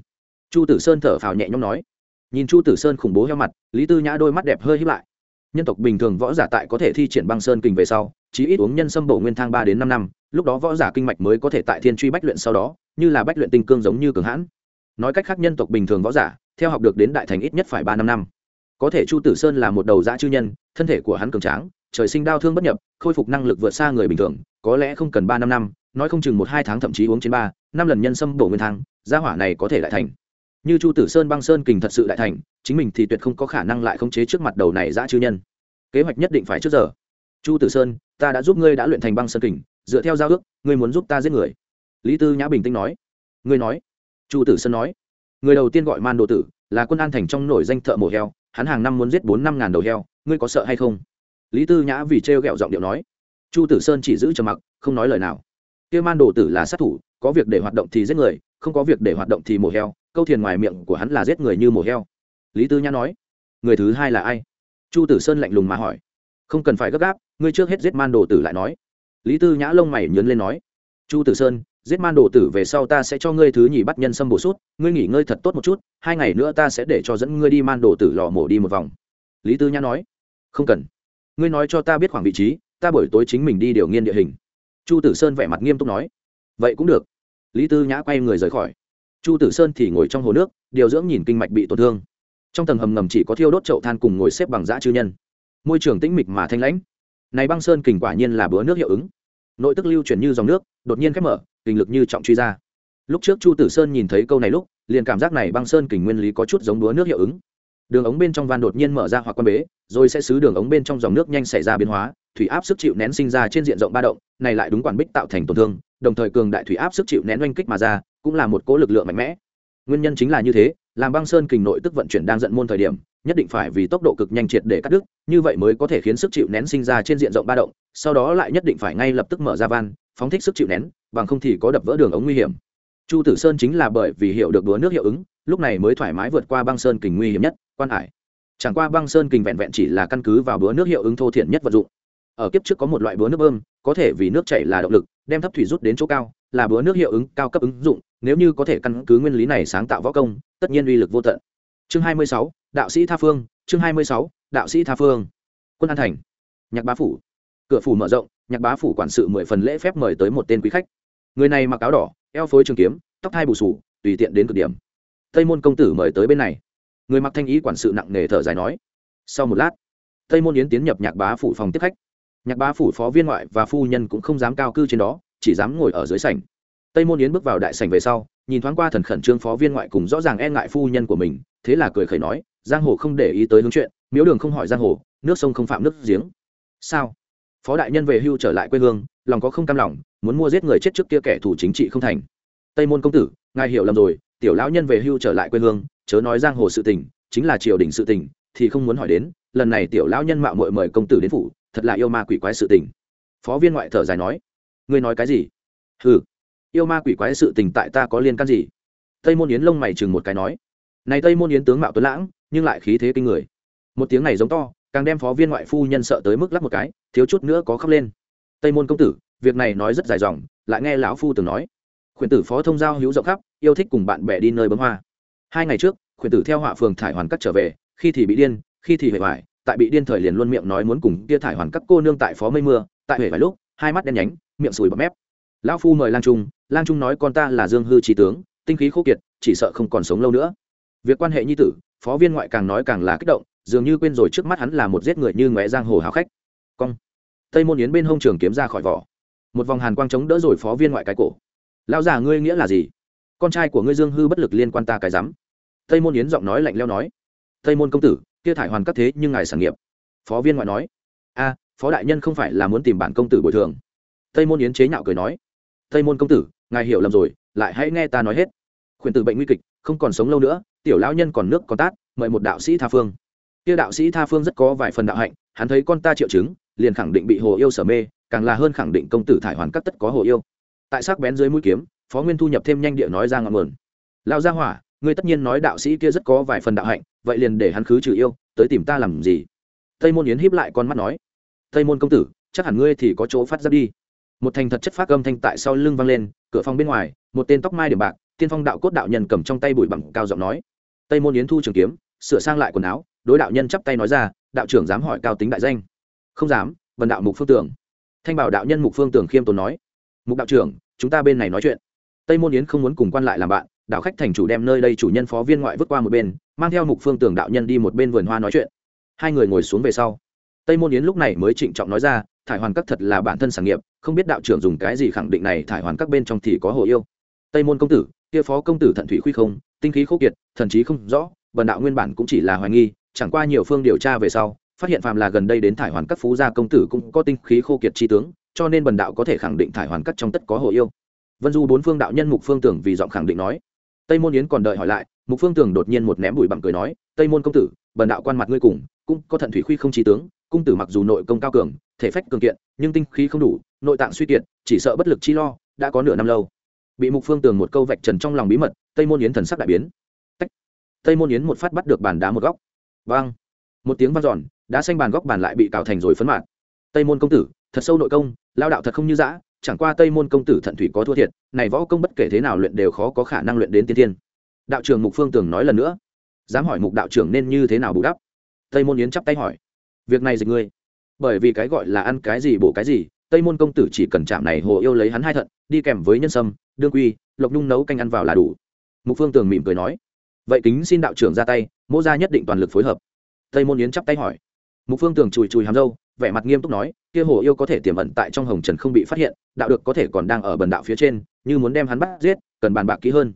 A: Chu tử sơn thở phào nhẹ nhõm nói. Nhìn chu tử sơn khủng bố heo mặt, lý tư nhã đôi mắt đẹp hơi hiếp lại. Nhân tộc bình thường võ giả tại có thể thi triển băng sơn kình về sau, chỉ ít uống nhân sâm bổ nguyên thang ba đến năm năm, lúc đó võ giả kinh mạch mới có thể tại thiên truy bách luyện sau đó như là bách luyện tinh cương giống như cường hãn. Nói cách khác, nhân tộc bình thường võ giả, theo học được đến đại thành ít nhất phải ba năm năm. Có thể chu tử sơn là một đầu dã chư nhân, thân thể của hắn cường tráng, trời sinh đau thương bất nhập, khôi phục năng lực vượt xa người bình thường, có lẽ không cần ba năm năm, nói không chừng một hai tháng thậm chí uống trên ba, năm lần nhân sâm bổ nguyên thang, gia hỏa này có thể lại thành. Như chu tử sơn băng sơn kình thật sự đại thành, chính mình thì tuyệt không có khả năng lại khống chế trước mặt đầu này dã chư nhân. Kế hoạch nhất định phải trước giờ. Chu tử sơn, ta đã giúp ngươi đã luyện thành băng sơn kình, dựa theo giao ước, ngươi muốn giúp ta giết người lý tư nhã bình tĩnh nói. Ngươi nói. Chu tử sơn nói. Người đầu tiên gọi man đồ tử là quân an thành trong nổi danh thợ mổ heo, hắn hàng năm muốn giết bốn năm ngàn đầu heo, ngươi có sợ hay không? Lý tư nhã vì trêu ghẹo giọng điệu nói. Chu tử sơn chỉ giữ trầm mặc, không nói lời nào. Kia man đồ tử là sát thủ, có việc để hoạt động thì giết người, không có việc để hoạt động thì mổ heo, câu thiền ngoài miệng của hắn là giết người như mổ heo. Lý tư nhã nói. Người thứ hai là ai? Chu tử sơn lạnh lùng mà hỏi. Không cần phải gấp gáp, ngươi trước hết giết man đồ tử lại nói. Lý tư nhã lông mày nhớn lên nói. Chu tử sơn giết man đồ tử về sau ta sẽ cho ngươi thứ nhì bắt nhân sâm bổ sút, ngươi nghỉ ngơi thật tốt một chút, hai ngày nữa ta sẽ để cho dẫn ngươi đi man đồ tử lò mổ đi một vòng. Lý tư nhã nói. Không cần. Ngươi nói cho ta biết khoảng vị trí, ta buổi tối chính mình đi điều nghiên địa hình. Chu tử sơn vẻ mặt nghiêm túc nói. Vậy cũng được. Lý tư nhã quay người rời khỏi. Chu tử sơn thì ngồi trong hồ nước, điều dưỡng nhìn kinh mạch bị tổn thương. Trong tầng hầm ngầm chỉ có thiêu đốt chậu than cùng ngồi xếp bằng dã chư nhân. Môi trường tĩnh mịch mà thanh lãnh. Này băng sơn kình quả nhiên là bữa nước hiệu ứng nội tức lưu chuyển như dòng nước, đột nhiên khép mở, kinh lực như trọng truy ra. Lúc trước chu tử sơn nhìn thấy câu này lúc, liền cảm giác này băng sơn kình nguyên lý có chút giống đúa nước hiệu ứng. Đường ống bên trong van đột nhiên mở ra hoặc quan bế, rồi sẽ xứ đường ống bên trong dòng nước nhanh xảy ra biến hóa, thủy áp sức chịu nén sinh ra trên diện rộng ba động, này lại đúng quản bích tạo thành tổn thương, đồng thời cường đại thủy áp sức chịu nén oanh kích mà ra, cũng là một cỗ lực lượng mạnh mẽ. Nguyên nhân chính là như thế làm băng sơn kình nội tức vận chuyển đang giận môn thời điểm, nhất định phải vì tốc độ cực nhanh triệt để cắt đứt, như vậy mới có thể khiến sức chịu nén sinh ra trên diện rộng ba động, sau đó lại nhất định phải ngay lập tức mở ra van, phóng thích sức chịu nén, bằng không thì có đập vỡ đường ống nguy hiểm. Chu tử sơn chính là bởi vì hiểu được đúa nước hiệu ứng, lúc này mới thoải mái vượt qua băng sơn kình nguy hiểm nhất, quan hải. Chẳng qua băng sơn kình vẹn vẹn chỉ là căn cứ vào búa nước hiệu ứng thô thiển nhất vật dụng. Ở kiếp trước có một loại búa nước bơm, có thể vì nước chảy là động lực đem thấp thủy rút đến chỗ cao là búa nước hiệu ứng cao cấp ứng dụng nếu như có thể căn cứ nguyên lý này sáng tạo võ công tất nhiên uy lực vô tận. Chương 26, đạo sĩ tha phương chương 26, đạo sĩ tha phương. Quân an thành nhạc bá phủ. Cửa phủ mở rộng nhạc bá phủ quản sự mười phần lễ phép mời tới một tên quý khách. Người này mặc áo đỏ eo phối trường kiếm tóc thai bù sù tùy tiện đến cực điểm. Tây môn công tử mời tới bên này. Người mặc thanh ý quản sự nặng nề thở dài nói. Sau một lát tây môn yến tiến nhập nhạc bá phủ phòng tiếp khách nhạc bá phủ phó viên ngoại và phu nhân cũng không dám cao cư trên đó, chỉ dám ngồi ở dưới sảnh. Tây môn yến bước vào đại sảnh về sau, nhìn thoáng qua thần khẩn trương phó viên ngoại cùng rõ ràng e ngại phu nhân của mình, thế là cười khẩy nói, giang hồ không để ý tới hướng chuyện, miếu đường không hỏi giang hồ, nước sông không phạm nước giếng. Sao? Phó đại nhân về hưu trở lại quê hương, lòng có không cam lòng, muốn mua giết người chết trước kia kẻ thù chính trị không thành. Tây môn công tử, ngài hiểu lầm rồi, tiểu lão nhân về hưu trở lại quê hương, chớ nói giang hồ sự tình, chính là triều đình sự tình, thì không muốn hỏi đến, lần này tiểu lão nhân mạo muội mời công tử đến phủ thật là yêu ma quỷ quái sự tình. Phó viên ngoại thở dài nói, ngươi nói cái gì? Ừ yêu ma quỷ quái sự tình tại ta có liên can gì? Tây môn yến lông mày chừng một cái nói, này tây môn yến tướng mạo tuấn lãng, nhưng lại khí thế kinh người. Một tiếng này giống to, càng đem phó viên ngoại phu nhân sợ tới mức lắc một cái, thiếu chút nữa có khóc lên. Tây môn công tử, việc này nói rất dài dòng, lại nghe lão phu từng nói. Khuyển tử phó thông giao hữu rộng khắp, yêu thích cùng bạn bè đi nơi bấm hoa. Hai ngày trước, khuyển tử theo họa phường thải hoàn cắt trở về, khi thì bị điên, khi thì hề hoài tại bị điên thời liền luôn miệng nói muốn cùng kia thải hoàn các cô nương tại phó mây mưa, tại huệ vài lúc, hai mắt đen nhánh, miệng sùi bọt mép. Lão phu mời lang trung lang trung nói con ta là dương hư trí tướng, tinh khí khô kiệt, chỉ sợ không còn sống lâu nữa. Việc quan hệ nhi tử, phó viên ngoại càng nói càng là kích động, dường như quên rồi trước mắt hắn là một giết người như ngoé giang hồ hào khách. Cong. Tây môn yến bên hông trường kiếm ra khỏi vỏ. Một vòng hàn quang chống đỡ rồi phó viên ngoại cái cổ. Lão già ngươi nghĩa là gì? Con trai của ngươi dương hư bất lực liên quan ta cái rắm. Tây môn yến giọng nói lạnh leo nói. Tây môn công tử kia thải hoàn các thế nhưng ngài sản nghiệp. Phó viên ngoại nói, a, phó đại nhân không phải là muốn tìm bản công tử bồi thường. Tây môn yến chế nhạo cười nói, tây môn công tử, ngài hiểu lầm rồi, lại hãy nghe ta nói hết. Khuyển tử bệnh nguy kịch, không còn sống lâu nữa, tiểu lão nhân còn nước còn tát, mời một đạo sĩ tha phương. Kia đạo sĩ tha phương rất có vài phần đạo hạnh, hắn thấy con ta triệu chứng, liền khẳng định bị hồ yêu sở mê, càng là hơn khẳng định công tử thải hoàn các tất có hồ yêu. Tại sắc bén dưới mũi kiếm, phó nguyên thu nhập thêm nhanh địa nói ra ngọn nguồn. Lao gia hỏa ngươi tất nhiên nói đạo sĩ kia rất có vài phần đạo hạnh, vậy liền để hắn khứ trừ yêu, tới tìm ta làm gì? Tây môn yến híp lại con mắt nói. Tây môn công tử, chắc hẳn ngươi thì có chỗ phát ra đi. Một thành thật chất phát âm thanh tại sau lưng vang lên, cửa phòng bên ngoài, một tên tóc mai điểm bạc, tiên phong đạo cốt đạo nhân cầm trong tay bụi bặm cao giọng nói. Tây môn yến thu trường kiếm, sửa sang lại quần áo, đối đạo nhân chắp tay nói ra, đạo trưởng dám hỏi cao tính đại danh. Không dám vần đạo mục phương tưởng. Thanh bảo đạo nhân mục phương tưởng khiêm tốn nói. Mục đạo trưởng, chúng ta bên này nói chuyện. Tây môn yến không muốn cùng quan lại làm bạn đạo khách thành chủ đem nơi đây chủ nhân phó viên ngoại vứt qua một bên, mang theo mục phương tưởng đạo nhân đi một bên vườn hoa nói chuyện. Hai người ngồi xuống về sau. Tây môn yến lúc này mới trịnh trọng nói ra, thải hoàn các thật là bản thân sản nghiệp, không biết đạo trưởng dùng cái gì khẳng định này thải hoàn các bên trong thì có hồ yêu. Tây môn công tử, kia phó công tử thận thủy khuy không, tinh khí khô kiệt, thần trí không rõ, vần đạo nguyên bản cũng chỉ là hoài nghi, chẳng qua nhiều phương điều tra về sau, phát hiện phàm là gần đây đến thải hoàn các phú gia công tử cũng có tinh khí khô kiệt chi tướng, cho nên bần đạo có thể khẳng định thải hoàn các trong tất có hồ yêu. Vân du bốn phương đạo nhân mục phương tưởng vì giọng khẳng định nói tây môn yến còn đợi hỏi lại, mục phương tường đột nhiên một ném bụi bặm cười nói, tây môn công tử, bần đạo quan mặt ngươi cùng, cũng có thận thủy khuy không chi tướng, cung tử mặc dù nội công cao cường, thể phách cường kiện, nhưng tinh khí không đủ, nội tạng suy kiệt, chỉ sợ bất lực chi lo, đã có nửa năm lâu. Bị mục phương tường một câu vạch trần trong lòng bí mật, tây môn yến thần sắc đại biến. Tách. tây môn yến một phát bắt được bàn đá một góc. Vang. Một tiếng vang giòn đá xanh bàn góc bàn lại bị cào thành rồi phấn mạt. Tây môn công tử, thật sâu nội công, lao đạo thật không như dã chẳng qua tây môn công tử thận thủy có thua thiệt, này võ công bất kể thế nào luyện đều khó có khả năng luyện đến tiên tiên đạo trưởng mục phương tường nói lần nữa. Dám hỏi mục đạo trưởng nên như thế nào bù đắp? Tây môn yến chắp tay hỏi. Việc này dịch ngươi. Bởi vì cái gọi là ăn cái gì bổ cái gì, tây môn công tử chỉ cần chạm này hồ yêu lấy hắn hai thận, đi kèm với nhân sâm, đương quy, lộc nhung nấu canh ăn vào là đủ. Mục phương tường mỉm cười nói. Vậy kính xin đạo trưởng ra tay mô gia nhất định toàn lực phối hợp. Tây môn yến chắp tay hỏi. Mục phương tường chùi chùi hàm râu vẻ mặt nghiêm túc nói, kia hồ yêu có thể tiềm ẩn tại trong hồng trần không bị phát hiện, đạo được có thể còn đang ở bần đạo phía trên, như muốn đem hắn bắt giết, cần bàn bạc kỹ hơn.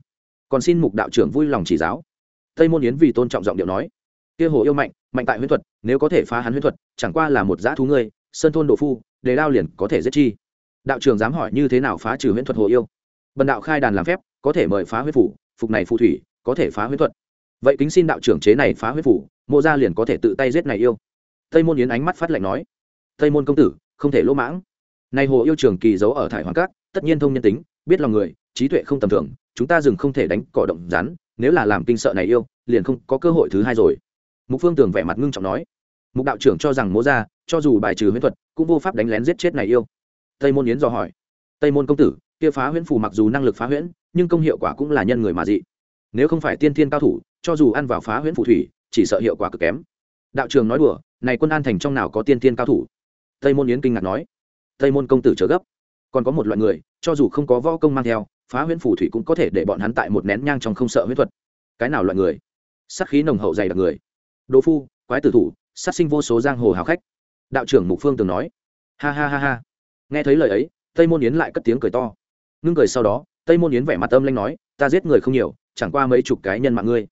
A: Còn xin mục đạo trưởng vui lòng chỉ giáo. Tây môn yến vì tôn trọng giọng điệu nói, kia hồ yêu mạnh mạnh tại huyễn thuật, nếu có thể phá hắn huyễn thuật, chẳng qua là một dã thú ngươi, sơn thôn độ phu, đề đao liền có thể giết chi. Đạo trưởng dám hỏi như thế nào phá trừ huyễn thuật hồ yêu? Bần đạo khai đàn làm phép, có thể mời phá huyết phủ, phục này phù thủy, có thể phá huyễn thuật. Vậy kính xin đạo trưởng chế này phá huyết phủ mô gia liền có thể tự tay giết này yêu tây môn yến ánh mắt phát lạnh nói, tây môn công tử, không thể lỗ mãng. Nay hồ yêu trường kỳ giấu ở thải hoàng cát, tất nhiên thông nhân tính, biết lòng người, trí tuệ không tầm thường, chúng ta dừng không thể đánh cỏ động rắn, nếu là làm kinh sợ này yêu, liền không có cơ hội thứ hai rồi. Mục phương tường vẻ mặt ngưng trọng nói, mục đạo trưởng cho rằng mố ra cho dù bài trừ huyễn thuật, cũng vô pháp đánh lén giết chết này yêu. Tây môn yến dò hỏi, tây môn công tử, kia phá huyễn phù mặc dù năng lực phá huyễn, nhưng công hiệu quả cũng là nhân người mà dị. Nếu không phải tiên thiên cao thủ, cho dù ăn vào phá huyễn phù thủy, chỉ sợ hiệu quả cực kém đạo trường nói đùa, này quân an thành trong nào có tiên tiên cao thủ? Tây môn yến kinh ngạc nói. Tây môn công tử trở gấp. Còn có một loại người, cho dù không có võ công mang theo, phá huyễn phù thủy cũng có thể để bọn hắn tại một nén nhang trong không sợ huyễn thuật. Cái nào loại người? Sắc khí nồng hậu dày đặc người. Đỗ phu, quái tử thủ, sát sinh vô số giang hồ hào khách. Đạo trưởng mục phương từng nói. Ha ha ha ha. Nghe thấy lời ấy, tây môn yến lại cất tiếng cười to. Ngưng cười sau đó, tây môn yến vẻ mặt âm lanh nói, ta giết người không nhiều, chẳng qua mấy chục cái nhân mạng ngươi.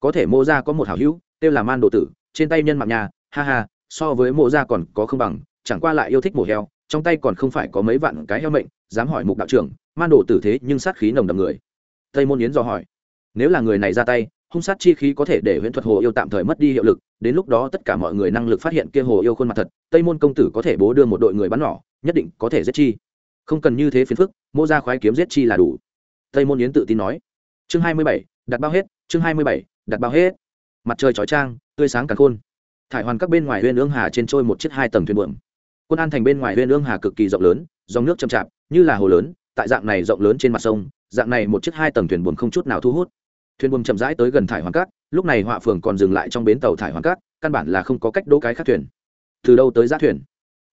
A: Có thể mô ra có một hảo hữu, kêu là man đồ tử trên tay nhân mạng nhà, ha ha, so với mộ ra còn có không bằng, chẳng qua lại yêu thích mổ heo, trong tay còn không phải có mấy vạn cái heo mệnh, dám hỏi mục đạo trưởng man đổ tử thế nhưng sát khí nồng đầm người. Tây môn yến dò hỏi, nếu là người này ra tay, hung sát chi khí có thể để huyễn thuật hồ yêu tạm thời mất đi hiệu lực, đến lúc đó tất cả mọi người năng lực phát hiện kia hồ yêu khuôn mặt thật, tây môn công tử có thể bố đưa một đội người bắn nỏ, nhất định có thể giết chi. Không cần như thế phiền phức mô ra khoái kiếm giết chi là đủ. Tây môn yến tự tin nói. Chương hai mươi bảy, đặt bao hết, chương hai mươi bảy, đặt bao hết. Mặt trời chói trang tươi sáng càng khôn. Thải hoàn các bên ngoài huyện ương hà trên trôi một chiếc hai tầng thuyền buồm. Quân an thành bên ngoài huyện ương hà cực kỳ rộng lớn, dòng nước chậm chạp, như là hồ lớn, tại dạng này rộng lớn trên mặt sông, dạng này một chiếc hai tầng thuyền buồm không chút nào thu hút. Thuyền buồm chậm rãi tới gần thải hoàn cát lúc này họa phường còn dừng lại trong bến tàu thải hoàn cát căn bản là không có cách đỗ cái khác thuyền. Từ đâu tới giá thuyền?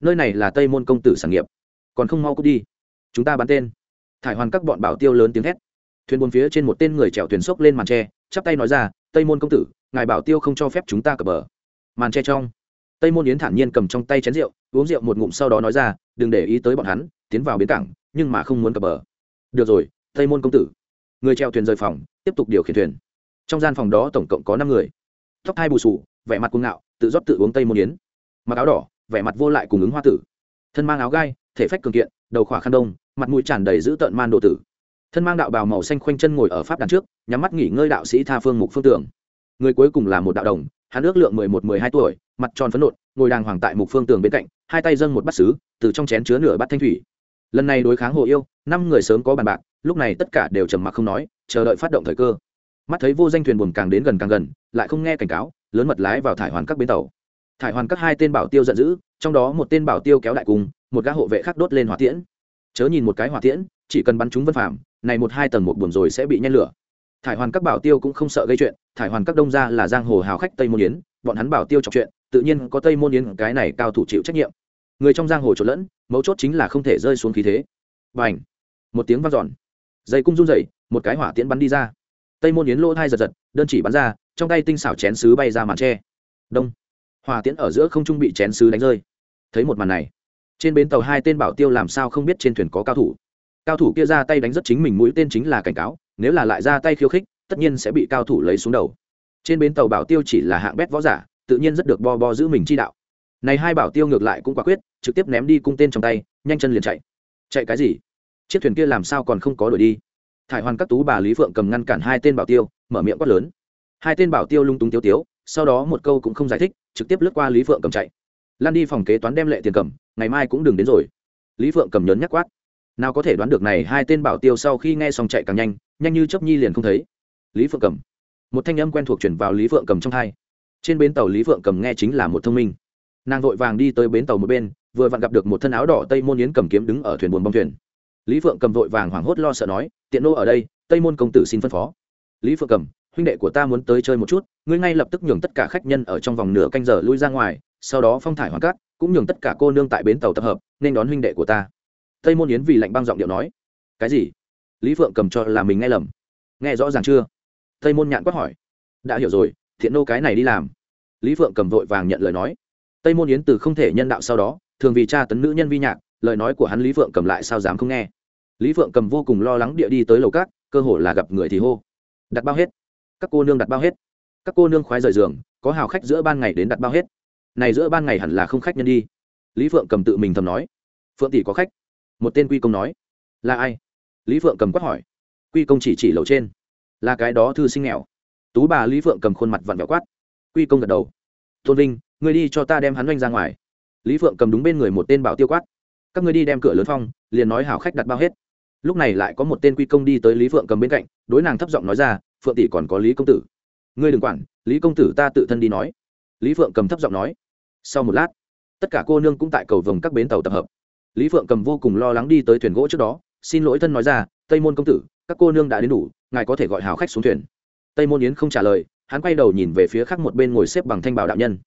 A: Nơi này là tây môn công tử sản nghiệp. Còn không mau cút đi. Chúng ta bắn tên. Thải hoàn các bọn bảo tiêu lớn tiếng hét. Thuyền buồn phía trên một tên người chèo thuyền xốc lên màn tre, chắp tay nói ra, tây môn công tử ngài bảo tiêu không cho phép chúng ta cập bờ. Màn che trong. Tây môn yến thản nhiên cầm trong tay chén rượu, uống rượu một ngụm sau đó nói ra, đừng để ý tới bọn hắn, tiến vào bến cảng, nhưng mà không muốn cập bờ. Được rồi, tây môn công tử. Người treo thuyền rời phòng, tiếp tục điều khiển thuyền. Trong gian phòng đó tổng cộng có năm người. Tóc hai bù sù, vẻ mặt cuồng ngạo, tự rót tự uống tây môn yến. Mặc áo đỏ, vẻ mặt vô lại cùng ứng hoa tử. Thân mang áo gai, thể phách cường kiện, đầu khỏa khăn đông, mặt mũi tràn đầy dữ tợn man độ tử. Thân mang đạo bào màu xanh khoanh chân ngồi ở pháp đàn trước, nhắm mắt nghỉ ngơi đạo sĩ tha phương mục phương tưởng người cuối cùng là một đạo đồng, hắn ước lượng mười một, mười hai tuổi, mặt tròn phấn nộn, ngồi đàng hoàng tại mục phương tường bên cạnh, hai tay dâng một bát xứ từ trong chén chứa nửa bát thanh thủy. Lần này đối kháng hồ yêu, năm người sớm có bàn bạc, lúc này tất cả đều trầm mặc không nói, chờ đợi phát động thời cơ. Mắt thấy vô danh thuyền buồm càng đến gần càng gần, lại không nghe cảnh cáo, lớn mật lái vào thải hoàn các bến tàu. Thải hoàn các hai tên bảo tiêu giận dữ, trong đó một tên bảo tiêu kéo đại cung, một gã hộ vệ khác đốt lên hỏa tiễn. Chớ nhìn một cái hỏa tiễn, chỉ cần bắn chúng vân phạm này một hai tầng một buồn rồi sẽ bị nhen lửa. Thải hoàn các bảo tiêu cũng không sợ gây chuyện thải hoàn các đông gia là giang hồ hào khách tây môn yến, bọn hắn bảo tiêu trọc chuyện, tự nhiên có tây môn yến cái này cao thủ chịu trách nhiệm. Người trong giang hồ trộn lẫn, mấu chốt chính là không thể rơi xuống khí thế. Và ảnh một tiếng vang dọn. Dây cung run dậy một cái hỏa tiễn bắn đi ra. Tây môn yến lỗ thai giật giật, đơn chỉ bắn ra, trong tay tinh xảo chén sứ bay ra màn tre. Đông! Hỏa tiễn ở giữa không trung bị chén sứ đánh rơi. Thấy một màn này, trên bến tàu hai tên bảo tiêu làm sao không biết trên thuyền có cao thủ. Cao thủ kia ra tay đánh rất chính mình, mũi tên chính là cảnh cáo, nếu là lại ra tay khiêu khích tất nhiên sẽ bị cao thủ lấy xuống đầu. Trên bến tàu bảo tiêu chỉ là hạng bét võ giả, tự nhiên rất được bo bo giữ mình chi đạo. Này hai bảo tiêu ngược lại cũng quả quyết, trực tiếp ném đi cung tên trong tay, nhanh chân liền chạy. Chạy cái gì? Chiếc thuyền kia làm sao còn không có đuổi đi? Thải hoàn các tú bà lý phượng cầm ngăn cản hai tên bảo tiêu, mở miệng quát lớn. Hai tên bảo tiêu lung túng tiêu tiếu, sau đó một câu cũng không giải thích, trực tiếp lướt qua lý phượng cầm chạy. Lan đi phòng kế toán đem lệ tiền cầm, ngày mai cũng đừng đến rồi. Lý phượng cầm nhấn nhắc quát. Nào có thể đoán được này hai tên bảo tiêu sau khi nghe xong chạy càng nhanh nhanh như chấp nhi liền không thấy lý phượng cầm. Một thanh âm quen thuộc chuyển vào lý phượng cầm trong hai trên bến tàu lý phượng cầm nghe chính là một thông minh. Nàng vội vàng đi tới bến tàu một bên, vừa vặn gặp được một thân áo đỏ tây môn yến cầm kiếm đứng ở thuyền buồn bông thuyền. Lý phượng cầm vội vàng hoảng hốt lo sợ nói, tiện nô ở đây, tây môn công tử xin phân phó. Lý phượng cầm, huynh đệ của ta muốn tới chơi một chút, ngươi ngay lập tức nhường tất cả khách nhân ở trong vòng nửa canh giờ lui ra ngoài, sau đó phong thải hoàn cát, cũng nhường tất cả cô nương tại bến tàu tập hợp, nên đón huynh đệ của ta. Tây môn yến vì lạnh băng giọng điệu nói, cái gì? Lý phượng cầm cho là mình nghe lầm. Nghe rõ ràng chưa? Tây môn nhạn quát hỏi. Đã hiểu rồi, thiện nô cái này đi làm. Lý phượng cầm vội vàng nhận lời nói. Tây môn yến từ không thể nhân đạo sau đó, thường vì cha tấn nữ nhân vi nhạc, lời nói của hắn lý phượng cầm lại sao dám không nghe. Lý phượng cầm vô cùng lo lắng địa đi tới lầu cát cơ hội là gặp người thì hô. Đặt bao hết. Các cô nương đặt bao hết. Các cô nương khoái rời giường, có hào khách giữa ban ngày đến đặt bao hết. Này giữa ban ngày hẳn là không khách nhân đi. Lý phượng cầm tự mình thầm nói. Phượng tỷ có khách. Một tên quy công nói. Là ai? Lý phượng cầm quát hỏi. Quy công chỉ chỉ lầu trên là cái đó thư sinh nghèo. Tú bà lý phượng cầm khuôn mặt vặn vẹo quát. Quy công gật đầu. Tôn vinh người đi cho ta đem hắn oanh ra ngoài. Lý phượng cầm đúng bên người một tên bảo tiêu quát. Các người đi đem cửa lớn phong, liền nói hảo khách đặt bao hết. Lúc này lại có một tên quy công đi tới lý phượng cầm bên cạnh, đối nàng thấp giọng nói ra, phượng tỷ còn có lý công tử. Ngươi đừng quản, lý công tử ta tự thân đi nói. Lý phượng cầm thấp giọng nói. Sau một lát, tất cả cô nương cũng tại cầu vồng các bến tàu tập hợp. Lý phượng cầm vô cùng lo lắng đi tới thuyền gỗ trước đó, xin lỗi thân nói ra, tây môn công tử, các cô nương đã đến đủ ngài có thể gọi hào khách xuống thuyền. Tây môn yến không trả lời, hắn quay đầu nhìn về phía khác một bên ngồi xếp bằng thanh bảo đạo nhân.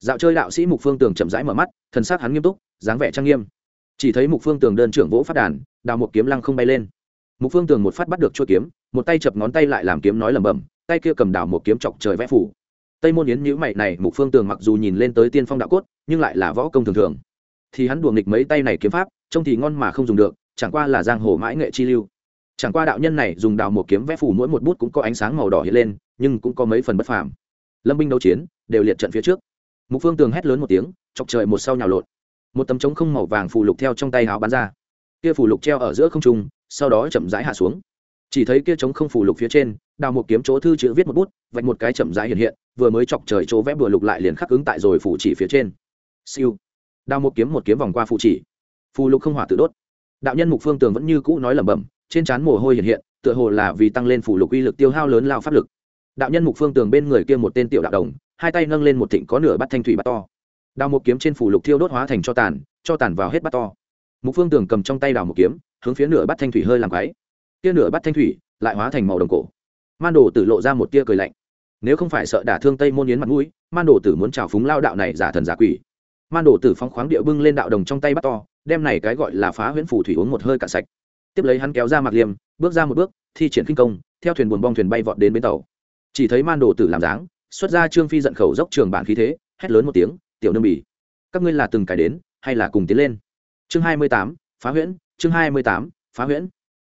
A: Dạo chơi đạo sĩ mục phương tường chậm rãi mở mắt thân xác hắn nghiêm túc, dáng vẻ trang nghiêm. Chỉ thấy mục phương tường đơn trưởng vỗ phát đàn, đào một kiếm lăng không bay lên. Mục phương tường một phát bắt được chuôi kiếm, một tay chập ngón tay lại làm kiếm nói lầm bầm tay kia cầm đào một kiếm chọc trời vẽ phủ. Tây môn yến nhữ mày này, mục phương tường mặc dù nhìn lên tới tiên phong đạo cốt, nhưng lại là võ công thường thường. Thì hắn đùa nghịch mấy tay này kiếm pháp, trông thì ngon mà không dùng được, chẳng qua là giang hồ mãi nghệ chi lưu chẳng qua đạo nhân này dùng đào một kiếm vẽ phủ mỗi một bút cũng có ánh sáng màu đỏ hiện lên, nhưng cũng có mấy phần bất phàm. Lâm binh đấu chiến, đều liệt trận phía trước. Mục phương tường hét lớn một tiếng, chọc trời một sau nhào lộn. Một tấm trống không màu vàng phù lục theo trong tay háo bắn ra. Kia phù lục treo ở giữa không trung, sau đó chậm rãi hạ xuống. Chỉ thấy kia trống không phù lục phía trên, đào một kiếm chỗ thư chữ viết một bút, vạch một cái chậm rãi hiện hiện, vừa mới chọc trời chỗ vẽ bừa lục lại liền khắc ứng tại rồi phủ chỉ phía trên. Siêu. Đào một kiếm một kiếm vòng qua phù chỉ. Phù lục không hỏa tự đốt. Đạo nhân mục phương tường vẫn như cũ nói lẩm bẩm trên trán mồ hôi hiện hiện, tựa hồ là vì tăng lên phủ lục uy lực tiêu hao lớn lao pháp lực. Đạo nhân mục phương tường bên người kia một tên tiểu đạo đồng, hai tay nâng lên một thịnh có nửa bát thanh thủy bát to. Đào một kiếm trên phủ lục thiêu đốt hóa thành cho tàn cho tàn vào hết bát to. Mục phương tường cầm trong tay đào một kiếm, hướng phía nửa bát thanh thủy hơi làm quáy kia nửa bát thanh thủy lại hóa thành màu đồng cổ. Man đồ tử lộ ra một tia cười lạnh. Nếu không phải sợ đả thương tây môn yến mặt mũi, man đồ tử muốn trào phúng lao đạo này giả thần giả quỷ. Man đồ tử phóng khoáng địa bưng lên đạo đồng trong tay bắt to, đem này cái gọi là phá huyễn phù thủy uống một hơi cạn sạch tiếp lấy hắn kéo ra mặt liềm bước ra một bước, thi triển kinh công, theo thuyền buồn bong thuyền bay vọt đến bến tàu. Chỉ thấy man đồ tử làm dáng, xuất ra trương phi giận khẩu dốc trường bản khí thế, hét lớn một tiếng, tiểu nương bỉ, các ngươi là từng cải đến, hay là cùng tiến lên? Chương hai mươi tám, phá huyễn, chương hai mươi tám, phá huyễn.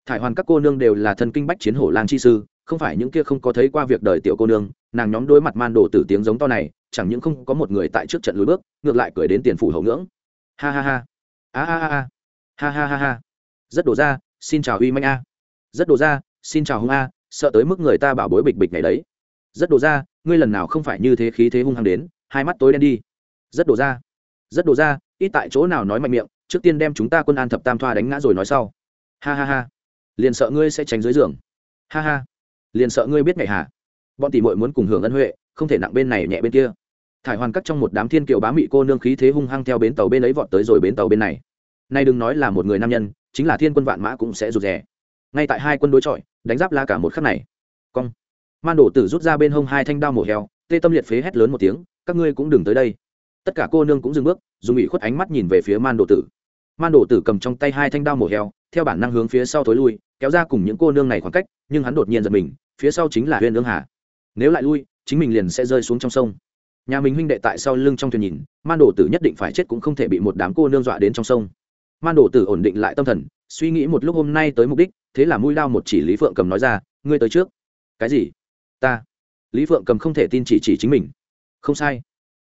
A: Thải hoàn các cô nương đều là thân kinh bách chiến hổ lang chi sư, không phải những kia không có thấy qua việc đời tiểu cô nương, nàng nhóm đối mặt man đồ tử tiếng giống to này, chẳng những không có một người tại trước trận lùi bước, ngược lại cười đến tiền phủ hậu ngưỡng. Ha ha ha. A a a a. Ha ha ha ha. Rất đổ ra xin chào uy manh a. Rất đồ ra, xin chào hung a, sợ tới mức người ta bảo bối bịch bịch này đấy. Rất đồ ra, ngươi lần nào không phải như thế khí thế hung hăng đến, hai mắt tối đen đi. Rất đồ ra, rất đồ ra, ít tại chỗ nào nói mạnh miệng, trước tiên đem chúng ta quân an thập tam thoa đánh ngã rồi nói sau. Ha ha ha, liền sợ ngươi sẽ tránh dưới giường. Ha ha, liền sợ ngươi biết ngày hạ bọn tỷ muội muốn cùng hưởng ân huệ, không thể nặng bên này nhẹ bên kia. Thải hoàn cắt trong một đám thiên kiều bá mị cô nương khí thế hung hăng theo bến tàu bên ấy vọt tới rồi bến tàu bên này. Nay đừng nói là một người nam nhân chính là thiên quân vạn mã cũng sẽ rụt rè. Ngay tại hai quân đối chọi, đánh giáp la cả một khắc này. Cong. Man đổ tử rút ra bên hông hai thanh đao mổ heo, tê tâm liệt phế hét lớn một tiếng, các ngươi cũng đừng tới đây. Tất cả cô nương cũng dừng bước, dùng ủy khuất ánh mắt nhìn về phía man đổ tử. Man đổ tử cầm trong tay hai thanh đao mổ heo, theo bản năng hướng phía sau thối lui, kéo ra cùng những cô nương này khoảng cách, nhưng hắn đột nhiên giật mình, phía sau chính là huyên ương hà. Nếu lại lui, chính mình liền sẽ rơi xuống trong sông. Nhà mình huynh đệ tại sau lưng trong thuyền nhìn, man đổ tử nhất định phải chết cũng không thể bị một đám cô nương dọa đến trong sông man đồ tử ổn định lại tâm thần, suy nghĩ một lúc hôm nay tới mục đích, thế là mũi lao một chỉ lý phượng cầm nói ra, ngươi tới trước. Cái gì? Ta. Lý phượng cầm không thể tin chỉ chỉ chính mình. Không sai.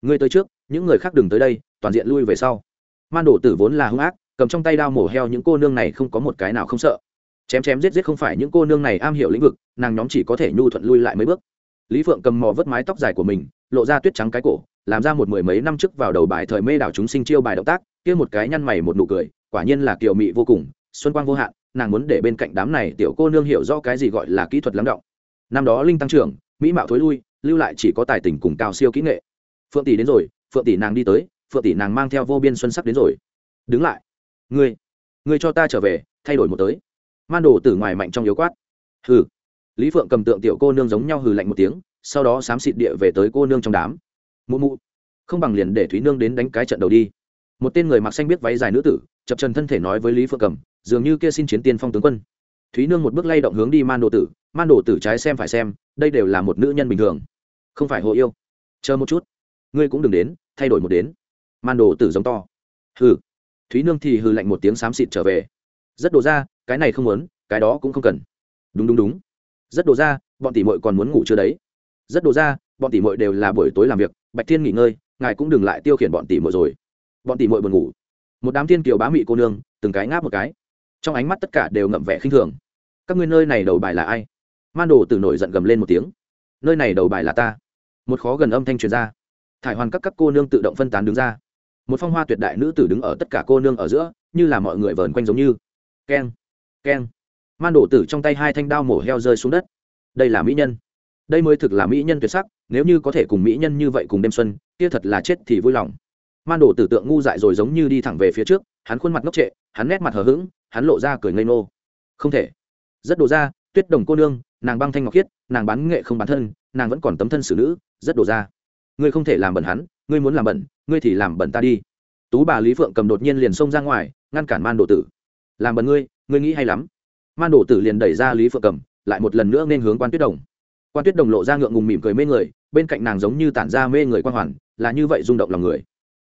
A: Ngươi tới trước, những người khác đừng tới đây, toàn diện lui về sau. Man đồ tử vốn là hung ác, cầm trong tay đao mổ heo những cô nương này không có một cái nào không sợ. Chém chém giết giết không phải những cô nương này am hiểu lĩnh vực, nàng nhóm chỉ có thể nhu thuận lui lại mấy bước. Lý phượng cầm mò vớt mái tóc dài của mình, lộ ra tuyết trắng cái cổ, làm ra một mười mấy năm trước vào đầu bài thời mê đảo chúng sinh chiêu bài động tác, kia một cái nhăn mày một nụ cười quả nhiên là kiều mị vô cùng, xuân quang vô hạn, nàng muốn để bên cạnh đám này tiểu cô nương hiểu rõ cái gì gọi là kỹ thuật lắng động. Năm đó linh tăng trưởng, mỹ mạo thối lui, lưu lại chỉ có tài tình cùng cao siêu kỹ nghệ. Phượng tỷ đến rồi, phượng tỷ nàng đi tới, phượng tỷ nàng mang theo vô biên xuân sắc đến rồi. Đứng lại. Ngươi ngươi cho ta trở về, thay đổi một tới. Man đồ từ ngoài mạnh trong yếu quát. Hừ. Lý phượng cầm tượng tiểu cô nương giống nhau hừ lạnh một tiếng, sau đó xám xịt địa về tới cô nương trong đám. Mụ mụ. Không bằng liền để thúy nương đến đánh cái trận đầu đi. Một tên người mặc xanh biết váy dài nữ tử chập trần thân thể nói với lý phượng cầm, dường như kia xin chiến tiên phong tướng quân. Thúy nương một bước lay động hướng đi man đồ tử, man đồ tử trái xem phải xem, đây đều là một nữ nhân bình thường. Không phải hồ yêu. Chờ một chút. Ngươi cũng đừng đến, thay đổi một đến. Man đồ tử giống to. Hừ. Thúy nương thì hừ lạnh một tiếng xám xịt trở về. Rất đồ ra, cái này không muốn, cái đó cũng không cần. Đúng đúng đúng. Rất đồ ra, bọn tỷ mội còn muốn ngủ chưa đấy? Rất đồ ra, bọn tỷ mội đều là buổi tối làm việc, bạch thiên nghỉ ngơi, ngài cũng đừng lại tiêu khiển bọn tỷ mội rồi. Bọn tỷ mội buồn ngủ một đám thiên kiều bá mị cô nương, từng cái ngáp một cái. Trong ánh mắt tất cả đều ngậm vẻ khinh thường. Các ngươi nơi này đầu bài là ai? Man đồ từ nổi giận gầm lên một tiếng. Nơi này đầu bài là ta. Một khó gần âm thanh truyền ra. Thải hoàn các các cô nương tự động phân tán đứng ra. Một phong hoa tuyệt đại nữ tử đứng ở tất cả cô nương ở giữa, như là mọi người vờn quanh giống như. Keng keng. Man đổ tử trong tay hai thanh đao mổ heo rơi xuống đất. Đây là mỹ nhân. Đây mới thực là mỹ nhân tuyệt sắc, nếu như có thể cùng mỹ nhân như vậy cùng đêm xuân, kia thật là chết thì vui lòng man đổ tử tượng ngu dại rồi giống như đi thẳng về phía trước, hắn khuôn mặt ngốc trệ, hắn nét mặt hờ hững, hắn lộ ra cười ngây nô không thể. Rất đồ ra tuyết đồng cô nương, nàng băng thanh ngọc khiết, nàng bán nghệ không bán thân, nàng vẫn còn tấm thân xử nữ, rất đồ ra ngươi không thể làm bẩn hắn, ngươi muốn làm bẩn, ngươi thì làm bẩn ta đi. Tú bà lý phượng cầm đột nhiên liền xông ra ngoài, ngăn cản man đồ tử. Làm bẩn ngươi ngươi nghĩ hay lắm. Man đồ tử liền đẩy ra lý phượng cầm, lại một lần nữa nên hướng quan tuyết đồng. Quan tuyết đồng lộ ra ngượng ngùng mỉm cười mê người, bên cạnh nàng giống như tản ra mê người quan hoàn, là như vậy rung động lòng người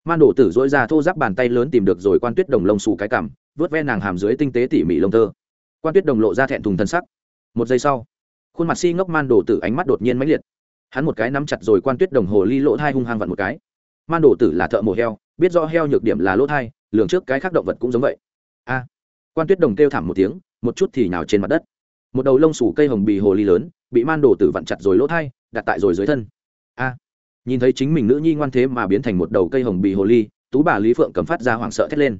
A: man đổ tử dỗi ra thô giáp bàn tay lớn tìm được rồi quan tuyết đồng lông xù cái cằm, vớt ve nàng hàm dưới tinh tế tỉ mỉ lông thơ quan tuyết đồng lộ ra thẹn thùng thân sắc. Một giây sau, khuôn mặt si ngốc man đổ tử ánh mắt đột nhiên mãnh liệt. Hắn một cái nắm chặt rồi quan tuyết đồng hồ ly lỗ thai hung hăng vặn một cái. Man đổ tử là thợ mổ heo, biết rõ heo nhược điểm là lỗ thai, lường trước cái khác động vật cũng giống vậy. A! Quan tuyết đồng kêu thảm một tiếng, một chút thì nào trên mặt đất. Một đầu lông xù cây hồng bì hồ ly lớn, bị man đổ tử vặn chặt rồi lỗ thai, đặt tại rồi dưới thân. A! Nhìn thấy chính mình nữ nhi ngoan thế mà biến thành một đầu cây hồng bì hồ ly, tú bà lý phượng cầm phát ra hoảng sợ thét lên.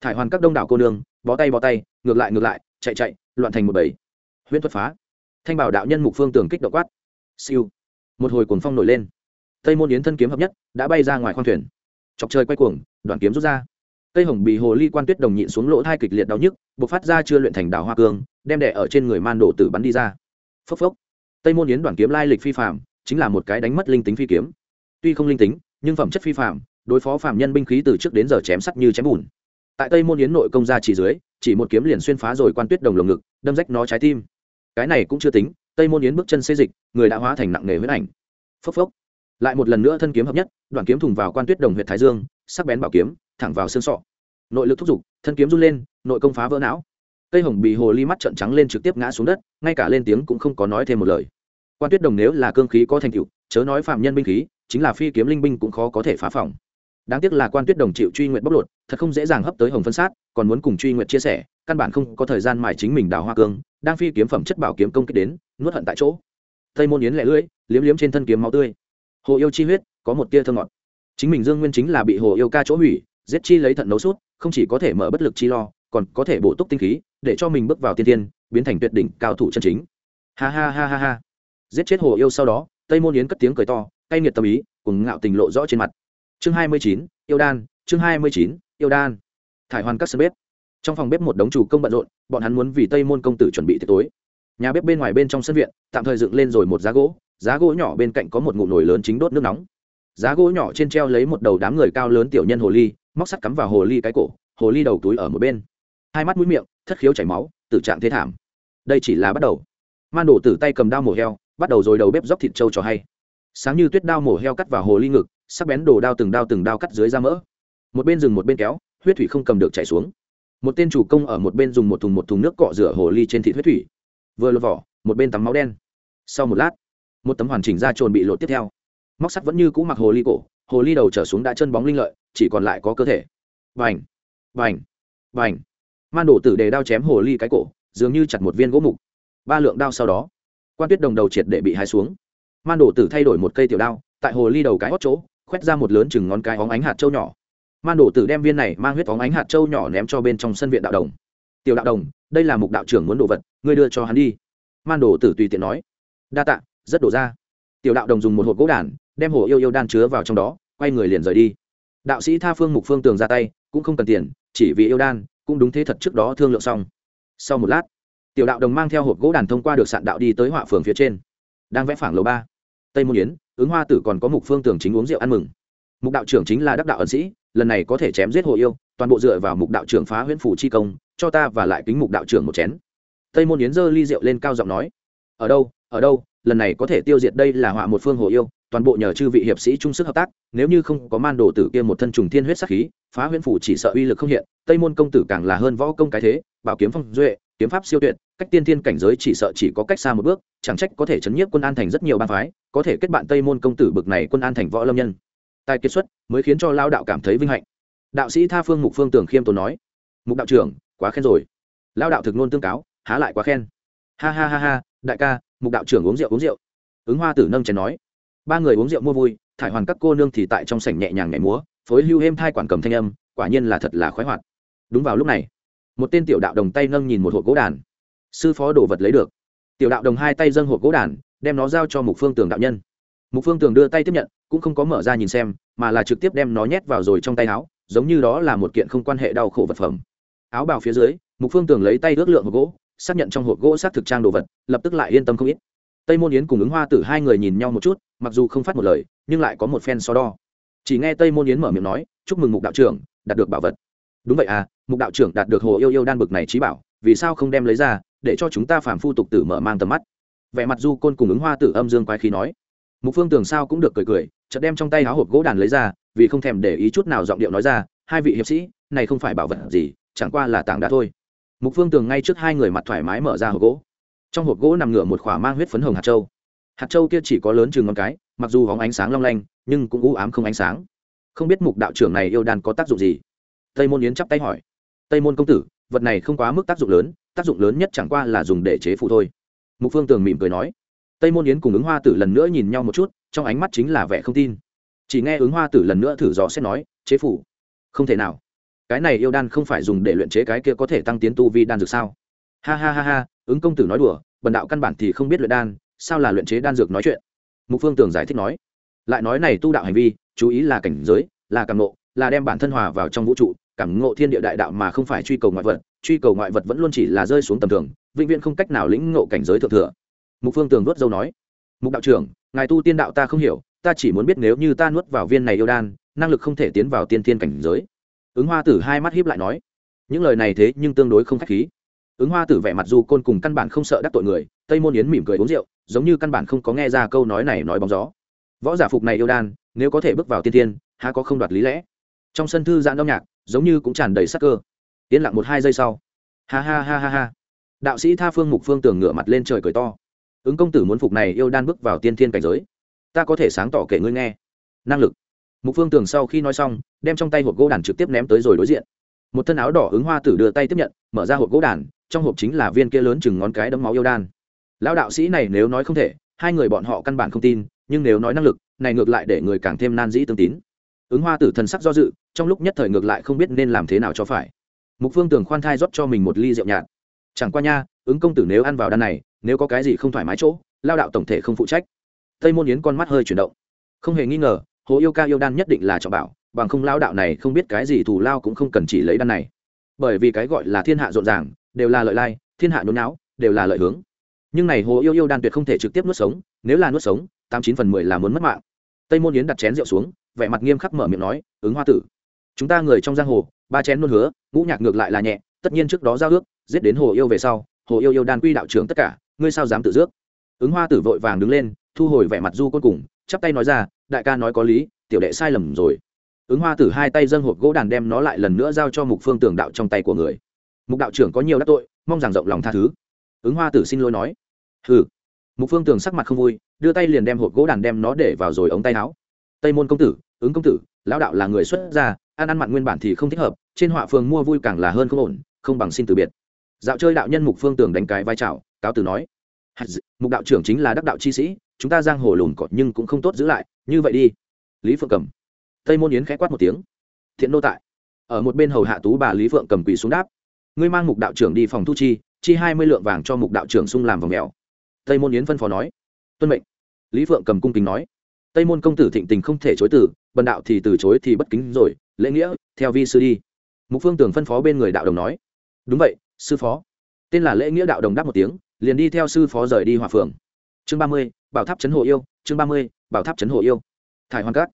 A: Thải hoàn các đông đảo cô nương, bó tay bó tay, ngược lại ngược lại, chạy chạy, loạn thành một bầy. Huyễn thuật phá. Thanh bảo đạo nhân mục phương tường kích động quát. Siêu. Một hồi cuồng phong nổi lên. Tây môn yến thân kiếm hợp nhất, đã bay ra ngoài khoang thuyền. Chọc trời quay cuồng, đoạn kiếm rút ra. Cây hồng bị hồ ly quan tuyết đồng nhịn xuống lỗ thai kịch liệt đau nhức buộc phát ra chưa luyện thành đảo hoa cương, đem đẻ ở trên người man đổ tử bắn đi ra. Phốc phốc. Tây môn yến đoàn kiếm lai lịch phi phạm chính là một cái đánh mất linh tính phi kiếm tuy không linh tính, nhưng phẩm chất phi phạm đối phó phạm nhân binh khí từ trước đến giờ chém sắt như chém bùn. Tại tây môn yến nội công gia chỉ dưới, chỉ một kiếm liền xuyên phá rồi quan tuyết đồng lồng ngực, đâm rách nó trái tim. Cái này cũng chưa tính, tây môn yến bước chân xê dịch, người đã hóa thành nặng nề huyết ảnh. Phốc phốc. Lại một lần nữa thân kiếm hợp nhất, đoạn kiếm thùng vào quan tuyết đồng huyện thái dương, sắc bén bảo kiếm, thẳng vào xương sọ. Nội lực thúc giục, thân kiếm run lên, nội công phá vỡ não. Cây hồng bị hồ ly mắt trận trắng lên trực tiếp ngã xuống đất, ngay cả lên tiếng cũng không có nói thêm một lời. Quan tuyết đồng nếu là cương khí có thành tựu chớ nói phạm nhân binh khí, chính là phi kiếm linh binh cũng khó có thể phá phòng. Đáng tiếc là quan tuyết đồng chịu truy nguyện bóc lột, thật không dễ dàng hấp tới hồng phân sát, còn muốn cùng truy nguyện chia sẻ, căn bản không có thời gian mài chính mình đào hoa cương, đang phi kiếm phẩm chất bảo kiếm công kích đến, nuốt hận tại chỗ. Tây môn yến lẻ lưỡi, liếm liếm trên thân kiếm máu tươi. Hồ yêu chi huyết, có một tia thơ ngọt. Chính mình dương nguyên chính là bị hồ yêu ca chỗ hủy, giết chi lấy thận nấu sút, không chỉ có thể mở bất lực chi lo, còn có thể bổ túc tinh khí, để cho mình bước vào tiên tiên, biến thành tuyệt đỉnh cao thủ chân chính. Ha ha ha ha ha. Giết chết hồ yêu sau đó tây môn yến cất tiếng cười to, cay nghiệt tâm ý cùng ngạo tình lộ rõ trên mặt. Chương hai mươi chín, yêu đan, chương hai mươi chín, yêu đan. Thải hoàn các sân bếp. Trong phòng bếp một đống chủ công bận rộn, bọn hắn muốn vì tây môn công tử chuẩn bị tiệc tối. Nhà bếp bên ngoài bên trong sân viện, tạm thời dựng lên rồi một giá gỗ giá gỗ nhỏ bên cạnh có một ngụ nồi lớn chính đốt nước nóng. Giá gỗ nhỏ trên treo lấy một đầu đám người cao lớn tiểu nhân hồ ly, móc sắt cắm vào hồ ly cái cổ, hồ ly đầu túi ở một bên. Hai mắt mũi miệng, thất khiếu chảy máu, tử trạng thế thảm. Đây chỉ là bắt đầu. Man đổ tử tay cầm đao mổ heo bắt đầu rồi đầu bếp dóc thịt trâu cho hay. Sáng như tuyết đao mổ heo cắt vào hồ ly ngực, sắc bén đồ đao từng đao từng đao cắt dưới da mỡ. Một bên rừng một bên kéo, huyết thủy không cầm được chảy xuống. Một tên chủ công ở một bên dùng một thùng một thùng nước cọ rửa hồ ly trên thịt huyết thủy. Vừa lột vỏ, một bên tắm máu đen. Sau một lát, một tấm hoàn chỉnh da trồn bị lột tiếp theo. Móc sắt vẫn như cũ mặc hồ ly cổ, hồ ly đầu trở xuống đã chân bóng linh lợi, chỉ còn lại có cơ thể. Vành vành vành man đổ tử đề đao chém hồ ly cái cổ, dường như chặt một viên gỗ mục. Ba lượng đao sau đó quan tuyết đồng đầu triệt để bị hái xuống. Man đổ tử thay đổi một cây tiểu đao, tại hồ ly đầu cái hót chỗ, khoét ra một lớn chừng ngón cái óng ánh hạt trâu nhỏ. Man đổ tử đem viên này mang huyết óng ánh hạt trâu nhỏ ném cho bên trong sân viện đạo đồng. Tiểu đạo đồng, đây là mục đạo trưởng muốn đồ vật, ngươi đưa cho hắn đi. Man đổ tử tùy tiện nói. Đa tạ, rất đổ ra. Tiểu đạo đồng dùng một hộp gỗ đàn, đem hồ yêu yêu đan chứa vào trong đó, quay người liền rời đi. Đạo sĩ tha phương mục phương tường ra tay, cũng không cần tiền, chỉ vì yêu đan, cũng đúng thế thật trước đó thương lượng xong. Sau một lát tiểu đạo đồng mang theo hộp gỗ đàn thông qua được sạn đạo đi tới họa phường phía trên. Đang vẽ phảng lầu ba, tây môn yến, ứng hoa tử còn có mục phương tưởng chính uống rượu ăn mừng. Mục đạo trưởng chính là đắc đạo ẩn sĩ, lần này có thể chém giết hồ yêu, toàn bộ dựa vào mục đạo trưởng phá huyễn phủ chi công, cho ta và lại kính mục đạo trưởng một chén. Tây môn yến giơ ly rượu lên cao giọng nói, ở đâu ở đâu, lần này có thể tiêu diệt đây là họa một phương hồ yêu, toàn bộ nhờ chư vị hiệp sĩ chung sức hợp tác, nếu như không có man đồ tử kia một thân trùng thiên huyết sắc khí, phá huyễn phủ chỉ sợ uy lực không hiện, tây môn công tử càng là hơn võ công cái thế, bảo kiếm phong duệ kiếm pháp siêu tuyệt, cách tiên thiên cảnh giới chỉ sợ chỉ có cách xa một bước, chẳng trách có thể chấn nhiếp quân an thành rất nhiều bang phái, có thể kết bạn tây môn công tử bực này quân an thành võ lâm nhân. Tài kiệt xuất mới khiến cho lao đạo cảm thấy vinh hạnh. Đạo sĩ tha phương mục phương tưởng khiêm tốn nói, mục đạo trưởng, quá khen rồi. Lao đạo thực nôn tương cáo, há lại quá khen. Ha ha ha ha, đại ca, mục đạo trưởng uống rượu uống rượu. Ứng hoa tử nâng chén nói, ba người uống rượu mua vui, thải hoàn các cô nương thì tại trong sảnh nhẹ nhàng nhảy múa, phối lưu êm thai quản cầm thanh âm, quả nhiên là thật là khoái hoạt. Đúng vào lúc này một tên tiểu đạo đồng tay nâng nhìn một hộp gỗ đàn. Sư phó đồ vật lấy được. Tiểu đạo đồng hai tay dâng hộp gỗ đàn, đem nó giao cho mục phương tường đạo nhân. Mục phương tường đưa tay tiếp nhận, cũng không có mở ra nhìn xem, mà là trực tiếp đem nó nhét vào rồi trong tay áo, giống như đó là một kiện không quan hệ đau khổ vật phẩm. Áo bào phía dưới, mục phương tường lấy tay ước lượng hộp gỗ, xác nhận trong hộp gỗ xác thực trang đồ vật, lập tức lại yên tâm không ít. Tây môn yến cùng ứng hoa tử hai người nhìn nhau một chút, mặc dù không phát một lời, nhưng lại có một phen so đo. Chỉ nghe tây môn yến mở miệng nói, chúc mừng mục đạo trưởng, đạt được bảo vật đúng vậy à mục đạo trưởng đạt được hồ yêu yêu đan bực này trí bảo, vì sao không đem lấy ra, để cho chúng ta phản phu tục tử mở mang tầm mắt? Vẻ mặt du côn cùng ứng hoa tử âm dương quái khí nói. Mục phương tưởng sao cũng được cười cười, chợt đem trong tay áo hộp gỗ đàn lấy ra, vì không thèm để ý chút nào giọng điệu nói ra, hai vị hiệp sĩ, này không phải bảo vật gì, chẳng qua là tảng đá thôi. Mục phương tường ngay trước hai người mặt thoải mái mở ra hộp gỗ. Trong hộp gỗ nằm ngửa một khỏa mang huyết phấn hồng hạt châu. Hạt châu kia chỉ có lớn chừng ngón cái, mặc dù hóng ánh sáng long lanh, nhưng cũng u ám không ánh sáng. Không biết mục đạo trưởng này yêu đan có tác dụng gì? Tây môn yến chắp tay hỏi. Tây môn công tử, vật này không quá mức tác dụng lớn, tác dụng lớn nhất chẳng qua là dùng để chế phụ thôi. Mục phương tường mỉm cười nói. Tây môn yến cùng ứng hoa tử lần nữa nhìn nhau một chút, trong ánh mắt chính là vẻ không tin. Chỉ nghe ứng hoa tử lần nữa thử dò xét nói, chế phủ? Không thể nào. Cái này yêu đan không phải dùng để luyện chế cái kia có thể tăng tiến tu vi đan dược sao? Ha ha ha ha, ứng công tử nói đùa, bần đạo căn bản thì không biết luyện đan, sao là luyện chế đan dược nói chuyện? Mục phương tường giải thích nói. Lại nói này tu đạo hành vi, chú ý là cảnh giới, là cảm nộ là đem bản thân hòa vào trong vũ trụ cảm ngộ thiên địa đại đạo mà không phải truy cầu ngoại vật truy cầu ngoại vật vẫn luôn chỉ là rơi xuống tầm thường vĩnh viễn không cách nào lĩnh ngộ cảnh giới thượng thừa. Mục phương tường nuốt dâu nói. Mục đạo trưởng ngài tu tiên đạo ta không hiểu ta chỉ muốn biết nếu như ta nuốt vào viên này yêu đan năng lực không thể tiến vào tiên thiên cảnh giới. Ứng hoa tử hai mắt hiếp lại nói. Những lời này thế nhưng tương đối không k h á c h khí. Ứng hoa tử vẻ mặt du côn cùng căn bản không sợ đắc tội người tây môn yến mỉm cười uống rượu giống như căn bản không có nghe ra câu nói này nói bóng gió. Võ giả phục này yêu đan nếu có thể bước vào tiên thiên, há có không đoạt lý lẽ? Trong sân thư giãn âm nhạc, giống như cũng tràn đầy sắc cơ. Yên lặng một hai giây sau. Ha ha ha ha ha. Đạo sĩ tha phương mục phương tường ngửa mặt lên trời cười to. Ứng công tử muốn phục này yêu đan bước vào tiên thiên cảnh giới. Ta có thể sáng tỏ kể ngươi nghe. Năng lực. Mục phương tường sau khi nói xong, đem trong tay hộp gỗ đàn trực tiếp ném tới rồi đối diện. Một thân áo đỏ ứng hoa tử đưa tay tiếp nhận, mở ra hộp gỗ đàn, trong hộp chính là viên kia lớn chừng ngón cái đấm máu yêu đan. Lão đạo sĩ này nếu nói không thể, hai người bọn họ căn bản không tin, nhưng nếu nói năng lực, này ngược lại để người càng thêm nan dĩ tương tín ứng hoa tử thần sắc do dự, trong lúc nhất thời ngược lại không biết nên làm thế nào cho phải. Mục phương tường khoan thai rót cho mình một ly rượu nhạt. Chẳng qua nha, ứng công tử nếu ăn vào đan này, nếu có cái gì không thoải mái chỗ, lao đạo tổng thể không phụ trách. Tây môn yến con mắt hơi chuyển động. Không hề nghi ngờ, hồ yêu ca yêu đan nhất định là trọng bảo, bằng không lao đạo này không biết cái gì thù lao cũng không cần chỉ lấy đan này. Bởi vì cái gọi là thiên hạ rộn ràng, đều là lợi lai, thiên hạ nhốn não đều là lợi hướng. Nhưng này hồ yêu yêu đan tuyệt không thể trực tiếp nuốt sống, nếu là nuốt sống, tám chín phần mười là muốn mất mạng tây môn yến đặt chén rượu xuống, vẻ mặt nghiêm khắc mở miệng nói, ứng hoa tử, chúng ta người trong giang hồ, ba chén luôn hứa, ngũ nhạc ngược lại là nhẹ, tất nhiên trước đó giao ước, giết đến hồ yêu về sau, hồ yêu yêu đan quy đạo trưởng tất cả, ngươi sao dám tự dước? Ứng hoa tử vội vàng đứng lên, thu hồi vẻ mặt du côn cùng, chắp tay nói ra, đại ca nói có lý, tiểu đệ sai lầm rồi. Ứng hoa tử hai tay dâng hộp gỗ đàn đem nó lại lần nữa giao cho mục phương tường đạo trong tay của người. Mục đạo trưởng có nhiều đắc tội, mong rằng rộng lòng tha thứ. Ứng hoa tử xin lỗi nói ừ mục phương tường sắc mặt không vui đưa tay liền đem hộp gỗ đàn đem nó để vào rồi ống tay áo. Tây môn công tử, ứng công tử, lão đạo là người xuất gia, ăn ăn mặn nguyên bản thì không thích hợp, trên họa phường mua vui càng là hơn không ổn, không bằng xin từ biệt. Dạo chơi đạo nhân mục phương tường đánh cái vai trào cáo từ nói mục đạo trưởng chính là đắc đạo chi sĩ, chúng ta giang hồ lùn cọt nhưng cũng không tốt giữ lại, như vậy đi. Lý phượng cầm. Tây môn yến khẽ quát một tiếng, thiện nô tại. Ở một bên hầu hạ tú bà lý phượng cầm quỳ xuống đáp, ngươi mang mục đạo trưởng đi phòng thu chi chi hai mươi lượng vàng cho mục đạo trưởng sung làm vòng mèo. Tây môn yến phân phó nói, tuân mệnh lý phượng cầm cung kính nói, tây môn công tử thịnh tình không thể chối từ, bần đạo thì từ chối thì bất kính rồi, lễ nghĩa, theo vi sư đi. Mục phương tưởng phân phó bên người đạo đồng nói, đúng vậy, sư phó. Tên là lễ nghĩa đạo đồng đáp một tiếng, liền đi theo sư phó rời đi hòa phường chương ba mươi, bảo tháp trấn hộ yêu, chương ba mươi, bảo tháp trấn hộ yêu. Thải hoàn cát,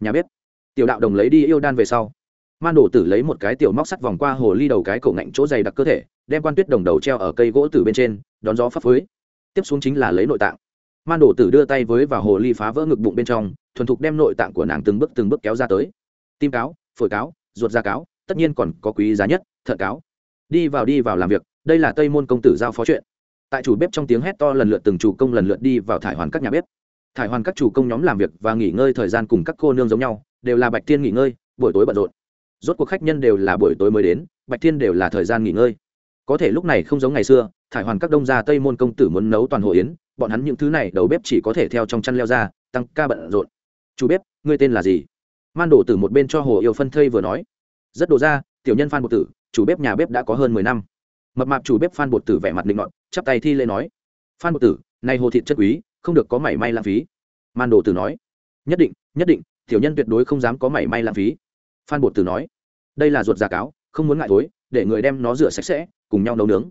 A: nhà bếp. Tiểu đạo đồng lấy đi yêu đan về sau, man đổ tử lấy một cái tiểu móc sắt vòng qua hồ ly đầu cái cổ ngạnh chỗ dày đặc cơ thể, đem quan tuyết đồng đầu treo ở cây gỗ từ bên trên, đón gió phấp phới. Tiếp xuống chính là lấy nội tạng man đổ tử đưa tay với và hồ ly phá vỡ ngực bụng bên trong, thuần thục đem nội tạng của nàng từng bước từng bước kéo ra tới. Tim cáo, phổi cáo, ruột da cáo, tất nhiên còn có quý giá nhất thợ cáo. Đi vào đi vào làm việc, đây là tây môn công tử giao phó chuyện. Tại chủ bếp trong tiếng hét to lần lượt từng chủ công lần lượt đi vào thải hoàn các nhà bếp. Thải hoàn các chủ công nhóm làm việc và nghỉ ngơi thời gian cùng các cô nương giống nhau, đều là bạch thiên nghỉ ngơi, buổi tối bận rộn. Rốt cuộc khách nhân đều là buổi tối mới đến, bạch thiên đều là thời gian nghỉ ngơi. Có thể lúc này không giống ngày xưa, thải hoàn các đông gia tây môn công tử muốn nấu toàn hồ yến bọn hắn những thứ này đầu bếp chỉ có thể theo trong chăn leo ra, tăng ca bận rộn. Chủ bếp, ngươi tên là gì? Man đổ từ một bên cho hồ yêu phân thây vừa nói. Rất đồ ra tiểu nhân phan bột tử, chủ bếp nhà bếp đã có hơn mười năm. Mập mạp chủ bếp phan bột tử vẻ mặt định ngọn chắp tay thi lễ nói. Phan bột tử nay hồ thịt chất quý, không được có mảy may lãng phí. Man đồ tử nói. Nhất định nhất định, tiểu nhân tuyệt đối không dám có mảy may lãng phí. Phan bột tử nói. Đây là ruột giả cáo, không muốn ngại thối, để người đem nó rửa sạch sẽ, cùng nhau nấu nướng.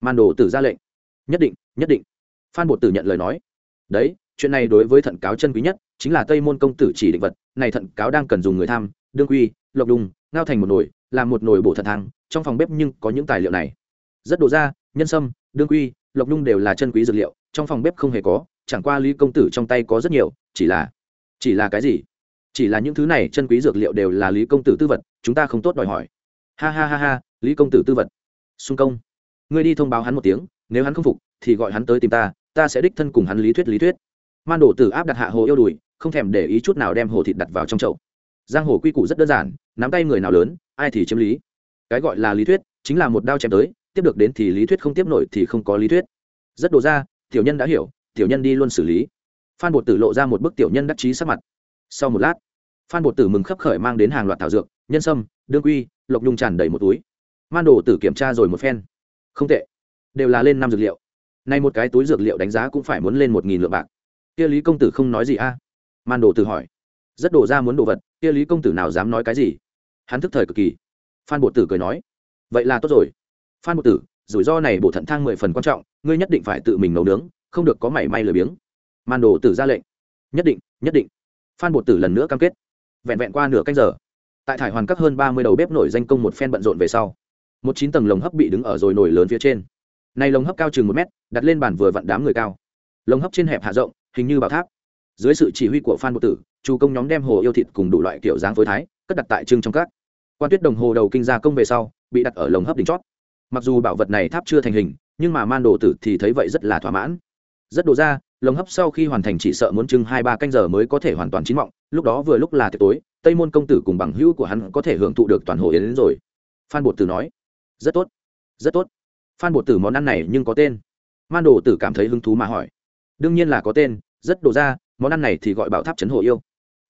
A: Man đồ tử ra lệnh. Nhất định nhất định phan bột tử nhận lời nói. Đấy, chuyện này đối với thận cáo chân quý nhất chính là tây môn công tử chỉ định vật. Này thận cáo đang cần dùng người tham, đương quy, lộc đùng, ngao thành một nồi, làm một nồi bổ thận thang, trong phòng bếp nhưng có những tài liệu này. Rất đồ ra nhân sâm, đương quy, lộc đung đều là chân quý dược liệu, trong phòng bếp không hề có, chẳng qua lý công tử trong tay có rất nhiều, chỉ là chỉ là cái gì? Chỉ là những thứ này chân quý dược liệu đều là lý công tử tư vật, chúng ta không tốt đòi hỏi. Ha ha ha ha, lý công tử tư vật. Xung công, ngươi đi thông báo hắn một tiếng, nếu hắn không phục, thì gọi hắn tới tìm ta ta sẽ đích thân cùng hắn lý thuyết lý thuyết. Man đổ tử áp đặt hạ hồ yêu đùi, không thèm để ý chút nào đem hồ thịt đặt vào trong chậu. Giang hồ quy củ rất đơn giản, nắm tay người nào lớn, ai thì chiếm lý. Cái gọi là lý thuyết, chính là một đao chém tới, tiếp được đến thì lý thuyết không tiếp nổi thì không có lý thuyết. Rất đồ ra, tiểu nhân đã hiểu, tiểu nhân đi luôn xử lý. Phan bột tử lộ ra một bức tiểu nhân đắc chí sắc mặt. Sau một lát, phan bột tử mừng khấp khởi mang đến hàng loạt thảo dược, nhân sâm, đương quy, lộc nhung tràn đầy một túi. Man đồ tử kiểm tra rồi một phen. Không tệ. Đều là lên năm dược liệu nay một cái túi dược liệu đánh giá cũng phải muốn lên một nghìn lượng bạc. Kia lý công tử không nói gì a? Man đồ tử hỏi. Rất đổ ra muốn đồ vật, kia lý công tử nào dám nói cái gì? Hắn thức thời cực kỳ. Phan bột tử cười nói. Vậy là tốt rồi. Phan bột tử, rủi ro này bộ thận thang mười phần quan trọng, ngươi nhất định phải tự mình nấu nướng, không được có mảy may lười biếng. Man đồ tử ra lệnh. Nhất định nhất định. Phan bột tử lần nữa cam kết. Vẹn vẹn qua nửa canh giờ, tại thải hoàn các hơn ba mươi đầu bếp nổi danh công một phen bận rộn về sau, một chín tầng lồng hấp bị đứng ở rồi nổi lớn phía trên này lồng hấp cao chừng một mét, đặt lên bàn vừa vặn đám người cao. Lồng hấp trên hẹp hạ rộng, hình như bảo tháp. Dưới sự chỉ huy của phan bột tử chủ công nhóm đem hồ yêu thịt cùng đủ loại kiểu dáng phối thái, cất đặt tại trưng trong các. Quan tuyết đồng hồ đầu kinh gia công về sau, bị đặt ở lồng hấp đỉnh chót. Mặc dù bảo vật này tháp chưa thành hình, nhưng mà man đồ tử thì thấy vậy rất là thỏa mãn. Rất đồ ra, lồng hấp sau khi hoàn thành chỉ sợ muốn chừng hai ba canh giờ mới có thể hoàn toàn chín mọng, lúc đó vừa lúc là tiệc tối, tây môn công tử cùng bằng hữu của hắn có thể hưởng thụ được toàn hồ yến đến rồi. Phan bột tử nói, rất tốt rất tốt phan bột tử món ăn này nhưng có tên. Man đồ tử cảm thấy hứng thú mà hỏi. Đương nhiên là có tên, rất đồ ra, món ăn này thì gọi bảo tháp trấn hồ yêu.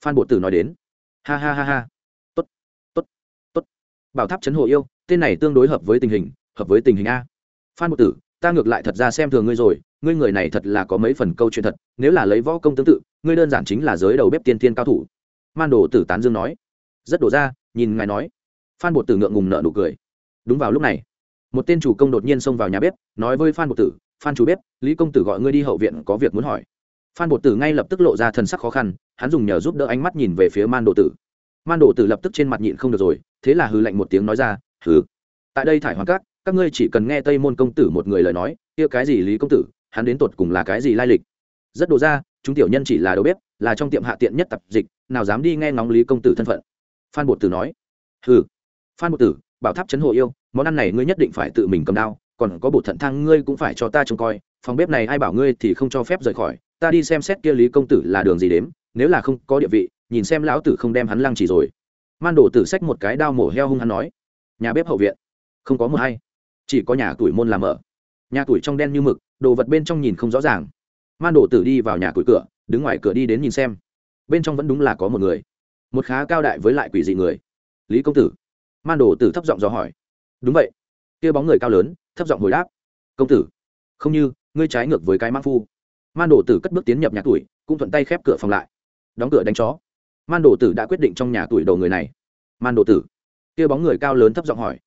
A: Phan bột tử nói đến. Ha ha ha ha. Tốt tốt tốt. Bảo tháp trấn hồ yêu, tên này tương đối hợp với tình hình, hợp với tình hình a. Phan bột tử, ta ngược lại thật ra xem thường ngươi rồi, ngươi người này thật là có mấy phần câu chuyện thật, nếu là lấy võ công tương tự, ngươi đơn giản chính là giới đầu bếp tiên thiên cao thủ. Man đồ tử tán dương nói. Rất đổ ra, nhìn ngài nói. Phan bột tử ngượng ngùng nợ nụ cười. Đúng vào lúc này một tên chủ công đột nhiên xông vào nhà bếp, nói với phan bột tử, phan chủ bếp, lý công tử gọi ngươi đi hậu viện có việc muốn hỏi. Phan bột tử ngay lập tức lộ ra thần sắc khó khăn, hắn dùng nhờ giúp đỡ ánh mắt nhìn về phía man đồ tử. Man đồ tử lập tức trên mặt nhịn không được rồi, thế là hư lạnh một tiếng nói ra, hừ, tại đây thải hoàng các các ngươi chỉ cần nghe tây môn công tử một người lời nói, kia cái gì lý công tử, hắn đến tột cùng là cái gì lai lịch? Rất đồ ra, chúng tiểu nhân chỉ là đầu bếp, là trong tiệm hạ tiện nhất tập dịch, nào dám đi nghe ngóng lý công tử thân phận. Phan bột tử nói, hừ. Phan bột tử, bảo tháp chấn hộ yêu món ăn này ngươi nhất định phải tự mình cầm đao, còn có bột thận thang ngươi cũng phải cho ta trông coi, phòng bếp này ai bảo ngươi thì không cho phép rời khỏi, ta đi xem xét kia lý công tử là đường gì đếm, nếu là không có địa vị, nhìn xem lão tử không đem hắn lăng chỉ rồi. Man đổ tử xách một cái đao mổ heo hung hắn nói, nhà bếp hậu viện, không có một hay chỉ có nhà tuổi môn làm ở nhà tuổi trong đen như mực, đồ vật bên trong nhìn không rõ ràng. Man đổ tử đi vào nhà tuổi cửa, đứng ngoài cửa đi đến nhìn xem. Bên trong vẫn đúng là có một người, một khá cao đại với lại quỷ dị người. Lý công tử? Man đổ tử thấp giọng dò hỏi đúng vậy. Kia bóng người cao lớn, thấp giọng hồi đáp. Công tử, không như, ngươi trái ngược với cái mang phu. Man đổ tử cất bước tiến nhập nhà tuổi cũng thuận tay khép cửa phòng lại. Đóng cửa đánh chó. Man đổ tử đã quyết định trong nhà tuổi đầu người này. Man đổ tử. Kia bóng người cao lớn thấp giọng hỏi.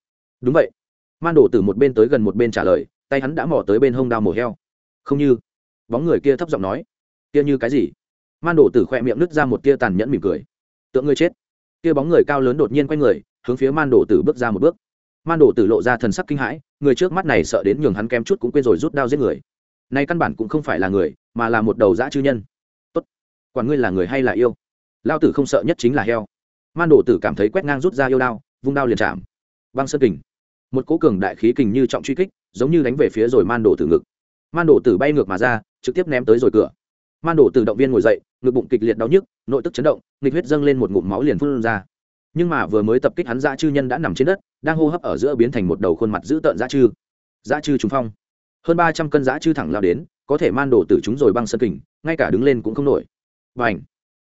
A: Đúng vậy. Man đổ tử một bên tới gần một bên trả lời, tay hắn đã mò tới bên hông đao mổ heo. Không như. Bóng người kia thấp giọng nói. Kia như cái gì? Man đổ tử khỏe miệng nứt ra một tia tàn nhẫn mỉm cười. Tượng ngươi chết. Kia bóng người cao lớn đột nhiên quay người, hướng phía man đổ tử bước ra một bước man đổ tử lộ ra thần sắc kinh hãi, người trước mắt này sợ đến nhường hắn kém chút cũng quên rồi rút đao giết người. Nay căn bản cũng không phải là người, mà là một đầu dã chư nhân. Tốt, quản ngươi là người hay là yêu. Lao tử không sợ nhất chính là heo. Man đổ tử cảm thấy quét ngang rút ra yêu đao, vung đao liền chạm. Băng sơn kình. Một cố cường đại khí kình như trọng truy kích, giống như đánh về phía rồi man đổ tử ngực. Man đổ tử bay ngược mà ra, trực tiếp ném tới rồi cửa. Man đổ tử động viên ngồi dậy, ngực bụng kịch liệt đau nhức, nội tức chấn động, nghịch huyết dâng lên một ngụm máu liền phun ra nhưng mà vừa mới tập kích hắn dã chư nhân đã nằm trên đất, đang hô hấp ở giữa biến thành một đầu khuôn mặt dữ tợn dã chư. Dã chư trúng phong. Hơn ba trăm cân dã chư thẳng lao đến, có thể man đổ tử chúng rồi băng sân kình, ngay cả đứng lên cũng không nổi. Và ảnh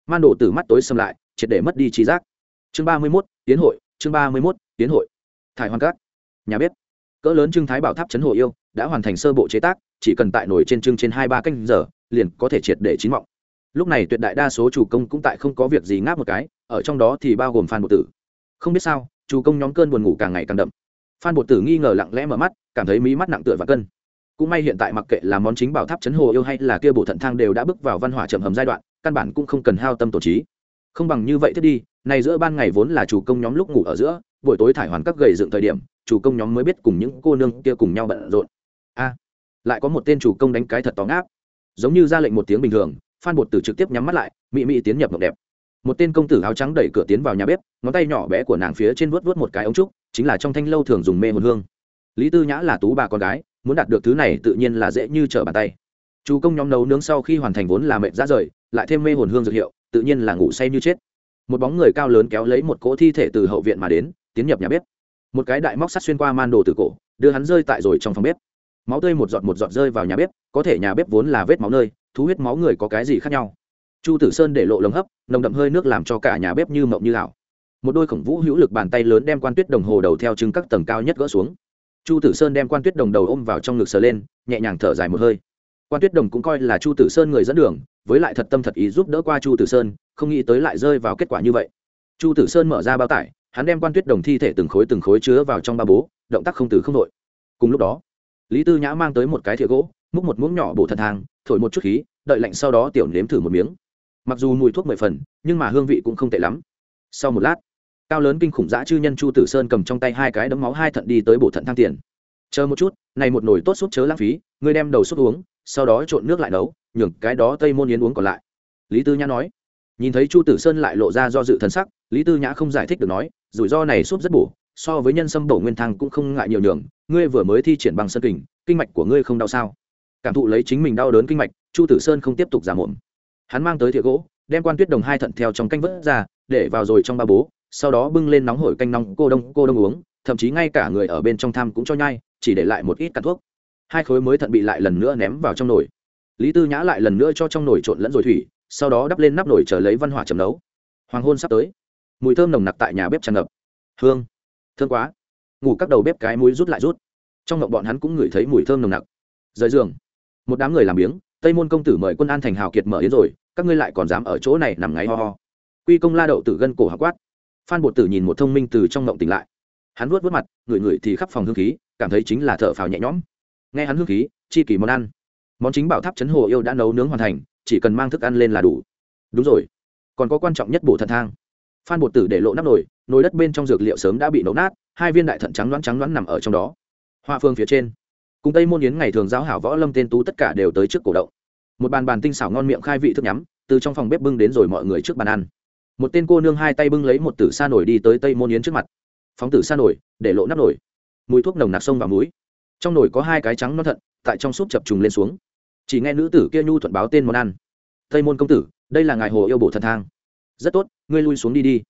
A: man đổ tử mắt tối xâm lại, triệt để mất đi trí giác. Chương ba mươi mốt, tiến hội, chương ba mươi mốt, tiến hội. Thải hoàn cát. Nhà bếp. Cỡ lớn trưng thái bảo tháp chấn hồ yêu, đã hoàn thành sơ bộ chế tác, chỉ cần tại nổi trên trưng trên hai ba canh giờ, liền có thể triệt để chín mọng lúc này tuyệt đại đa số chủ công cũng tại không có việc gì ngáp một cái, ở trong đó thì bao gồm phan bột tử. Không biết sao, chủ công nhóm cơn buồn ngủ càng ngày càng đậm. Phan bột tử nghi ngờ lặng lẽ mở mắt, cảm thấy mí mắt nặng tựa và cân. Cũng may hiện tại mặc kệ là món chính bảo tháp chấn hồ yêu hay là kia bộ thận thang đều đã bước vào văn hỏa trầm hầm giai đoạn, căn bản cũng không cần hao tâm tổ trí. Không bằng như vậy thiết đi này giữa ban ngày vốn là chủ công nhóm lúc ngủ ở giữa, buổi tối thải hoàn các gầy dựng thời điểm, chủ công nhóm mới biết cùng những cô nương kia cùng nhau bận rộn. A, lại có một tên chủ công đánh cái thật tóng áp giống như ra lệnh một tiếng bình thường phan bột tử trực tiếp nhắm mắt lại, mị mị tiến nhập mộng đẹp. Một tên công tử áo trắng đẩy cửa tiến vào nhà bếp, ngón tay nhỏ bé của nàng phía trên vuốt vuốt một cái ống trúc, chính là trong thanh lâu thường dùng mê hồn hương. Lý tư nhã là tú bà con gái, muốn đạt được thứ này tự nhiên là dễ như trở bàn tay. Chú công nhóm nấu nướng sau khi hoàn thành vốn là mệt ra rời, lại thêm mê hồn hương dược hiệu, tự nhiên là ngủ say như chết. Một bóng người cao lớn kéo lấy một cỗ thi thể từ hậu viện mà đến, tiến nhập nhà bếp. Một cái đại móc sắt xuyên qua man đồ từ cổ, đưa hắn rơi tại rồi trong phòng bếp. Máu tươi một giọt một giọt rơi vào nhà bếp, có thể nhà bếp vốn là vết máu nơi thú huyết máu người có cái gì khác nhau? Chu tử sơn để lộ lồng hấp, nồng đậm hơi nước làm cho cả nhà bếp như mộng như ảo. Một đôi khổng vũ hữu lực bàn tay lớn đem quan tuyết đồng hồ đầu theo chứng các tầng cao nhất gỡ xuống. Chu tử sơn đem quan tuyết đồng đầu ôm vào trong ngực sờ lên, nhẹ nhàng thở dài một hơi. Quan tuyết đồng cũng coi là chu tử sơn người dẫn đường, với lại thật tâm thật ý giúp đỡ qua chu tử sơn, không nghĩ tới lại rơi vào kết quả như vậy. Chu tử sơn mở ra bao tải, hắn đem quan tuyết đồng thi thể từng khối từng khối chứa vào trong ba bố, động tác không từ không đội cùng lúc đó lý tư nhã mang tới một cái thìa gỗ, múc một muỗng nhỏ bổ thật thang thổi một chút khí, đợi lạnh sau đó tiểu nếm thử một miếng. Mặc dù mùi thuốc mười phần, nhưng mà hương vị cũng không tệ lắm. Sau một lát, cao lớn kinh khủng dã chư nhân chu tử sơn cầm trong tay hai cái đấm máu hai thận đi tới bổ thận thang tiền. Chờ một chút, này một nồi tốt súp chớ lãng phí, ngươi đem đầu súp uống, sau đó trộn nước lại nấu, nhường cái đó tây môn yến uống còn lại. Lý tư nhã nói. Nhìn thấy chu tử sơn lại lộ ra do dự thần sắc, lý tư nhã không giải thích được nói, rủi ro này súp rất bổ so với nhân sâm bổ nguyên thang cũng không ngại nhiều nhường, ngươi vừa mới thi triển bằng sân kình, kinh mạch của ngươi không đau sao? Cảm thụ lấy chính mình đau đớn kinh mạch, chu tử sơn không tiếp tục giả muộn hắn mang tới thìa gỗ, đem quan tuyết đồng hai thận theo trong canh vớt ra, để vào rồi trong ba bố, sau đó bưng lên nóng hổi canh nóng, cô đông cô đông uống, thậm chí ngay cả người ở bên trong tham cũng cho nhai, chỉ để lại một ít cặn thuốc. Hai khối mới thận bị lại lần nữa ném vào trong nồi. Lý tư nhã lại lần nữa cho trong nồi trộn lẫn rồi thủy, sau đó đắp lên nắp nồi chờ lấy văn hỏa chầm nấu. Hoàng hôn sắp tới. Mùi thơm nồng nặc tại nhà bếp tràn ngập. Hương thơm quá. Ngủ các đầu bếp cái mũi rút lại rút. Trong ngộng bọn hắn cũng ngửi thấy mùi thơm nồng nặc. Rời giường. Một đám người làm biếng, tây môn công tử mời quân an thành hào kiệt mở yến rồi, các ngươi lại còn dám ở chỗ này nằm ngáy ho ho. Quy công la đậu tử gân cổ hạ quát. Phan bột tử nhìn một thông minh từ trong ngộng tỉnh lại. Hắn vuốt vuốt mặt, ngửi ngửi thì khắp phòng hương khí, cảm thấy chính là thợ phào nhẹ nhõm. Nghe hắn hương khí, chi kỳ món ăn. Món chính bảo tháp chấn hồ yêu đã nấu nướng hoàn thành, chỉ cần mang thức ăn lên là đủ. Đúng rồi. Còn có quan trọng nhất bổ thận thang. Phan bột tử để lộ nắp nồi nồi đất bên trong dược liệu sớm đã bị nấu nát, hai viên đại thận trắng đoán trắng đoán nằm ở trong đó. Hoa phương phía trên, cùng tây môn yến ngày thường giáo hảo võ lâm tên tú tất cả đều tới trước cổ động. Một bàn bàn tinh xảo ngon miệng khai vị thức nhắm, từ trong phòng bếp bưng đến rồi mọi người trước bàn ăn. Một tên cô nương hai tay bưng lấy một tử sa nổi đi tới tây môn yến trước mặt. Phóng tử sa nổi, để lộ nắp nổi. Mùi thuốc nồng nặc sông và muối. Trong nồi có hai cái trắng non thận, tại trong súp chập trùng lên xuống. Chỉ nghe nữ tử kia nhu thuận báo tên món ăn. Tây môn công tử, đây là ngài hồ yêu bổ thần thang. Rất tốt, ngươi lui xuống đi đi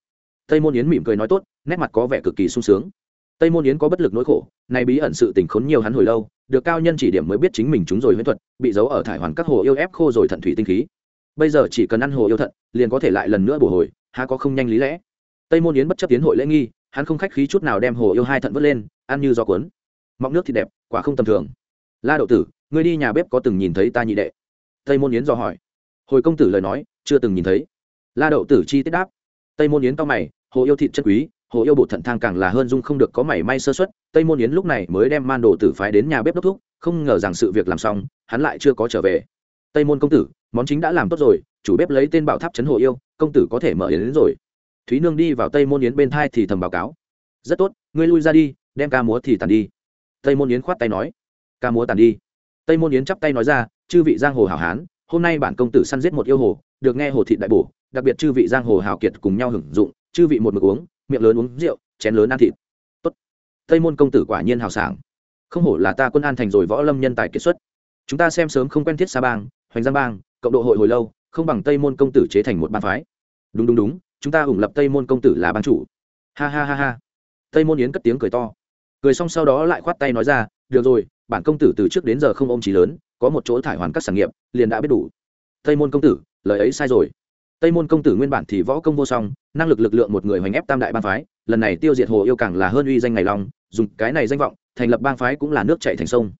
A: tây môn yến mỉm cười nói tốt, nét mặt có vẻ cực kỳ sung sướng. Tây môn yến có bất lực nỗi khổ, nay bí ẩn sự tình khốn nhiều hắn hồi lâu, được cao nhân chỉ điểm mới biết chính mình chúng rồi huyễn thuật, bị giấu ở thải hoàn các hồ yêu ép khô rồi thận thủy tinh khí. Bây giờ chỉ cần ăn hồ yêu thận, liền có thể lại lần nữa bổ hồi, há có không nhanh lý lẽ. Tây môn yến bất chấp tiến hội lễ nghi, hắn không khách khí chút nào đem hồ yêu hai thận vớt lên, ăn như gió cuốn. Mọng nước thì đẹp, quả không tầm thường. La đậu tử ngươi đi nhà bếp có từng nhìn thấy ta nhị đệ? Tây môn yến dò hỏi. Hồi công tử lời nói, chưa từng nhìn thấy. La đậu tử chi tiết đáp. Tây môn yến cao mày hồ yêu thịt chất quý, hồ yêu bột thận thang càng là hơn dung không được có mảy may sơ xuất tây môn yến lúc này mới đem man đồ tử phái đến nhà bếp đốc thúc, không ngờ rằng sự việc làm xong, hắn lại chưa có trở về. Tây môn công tử, món chính đã làm tốt rồi, chủ bếp lấy tên bảo tháp trấn hồ yêu, công tử có thể mở yến đến rồi. Thúy nương đi vào tây môn yến bên thai thì thầm báo cáo. Rất tốt, ngươi lui ra đi, đem ca múa thì tàn đi. Tây môn yến khoát tay nói. Ca múa tàn đi. Tây môn yến chắp tay nói ra, chư vị giang hồ hảo hán, hôm nay bản công tử săn giết một yêu hồ, được nghe hồ thị đại bổ, đặc biệt chư vị giang hồ hào kiệt cùng nhau hưởng dụng chư vị một mực uống, miệng lớn uống rượu, chén lớn ăn thịt. Tốt. Tây môn công tử quả nhiên hào sảng. Không hổ là ta quân an thành rồi võ lâm nhân tài kiệt xuất. Chúng ta xem sớm không quen thiết xa bang, hoành giang bang, cộng độ hội hồi lâu, không bằng tây môn công tử chế thành một bang phái. Đúng đúng đúng, chúng ta ủng lập tây môn công tử là bang chủ. Ha ha ha ha. Tây môn yến cất tiếng cười to. Cười xong sau đó lại khoát tay nói ra, được rồi, bản công tử từ trước đến giờ không ôm trí lớn, có một chỗ thải hoàn các sản nghiệp, liền đã biết đủ. Tây môn công tử, lời ấy sai rồi tây môn công tử nguyên bản thì võ công vô song, năng lực lực lượng một người hoành ép tam đại bang phái, lần này tiêu diệt hồ yêu càng là hơn uy danh ngày long, dùng cái này danh vọng, thành lập bang phái cũng là nước chạy thành sông.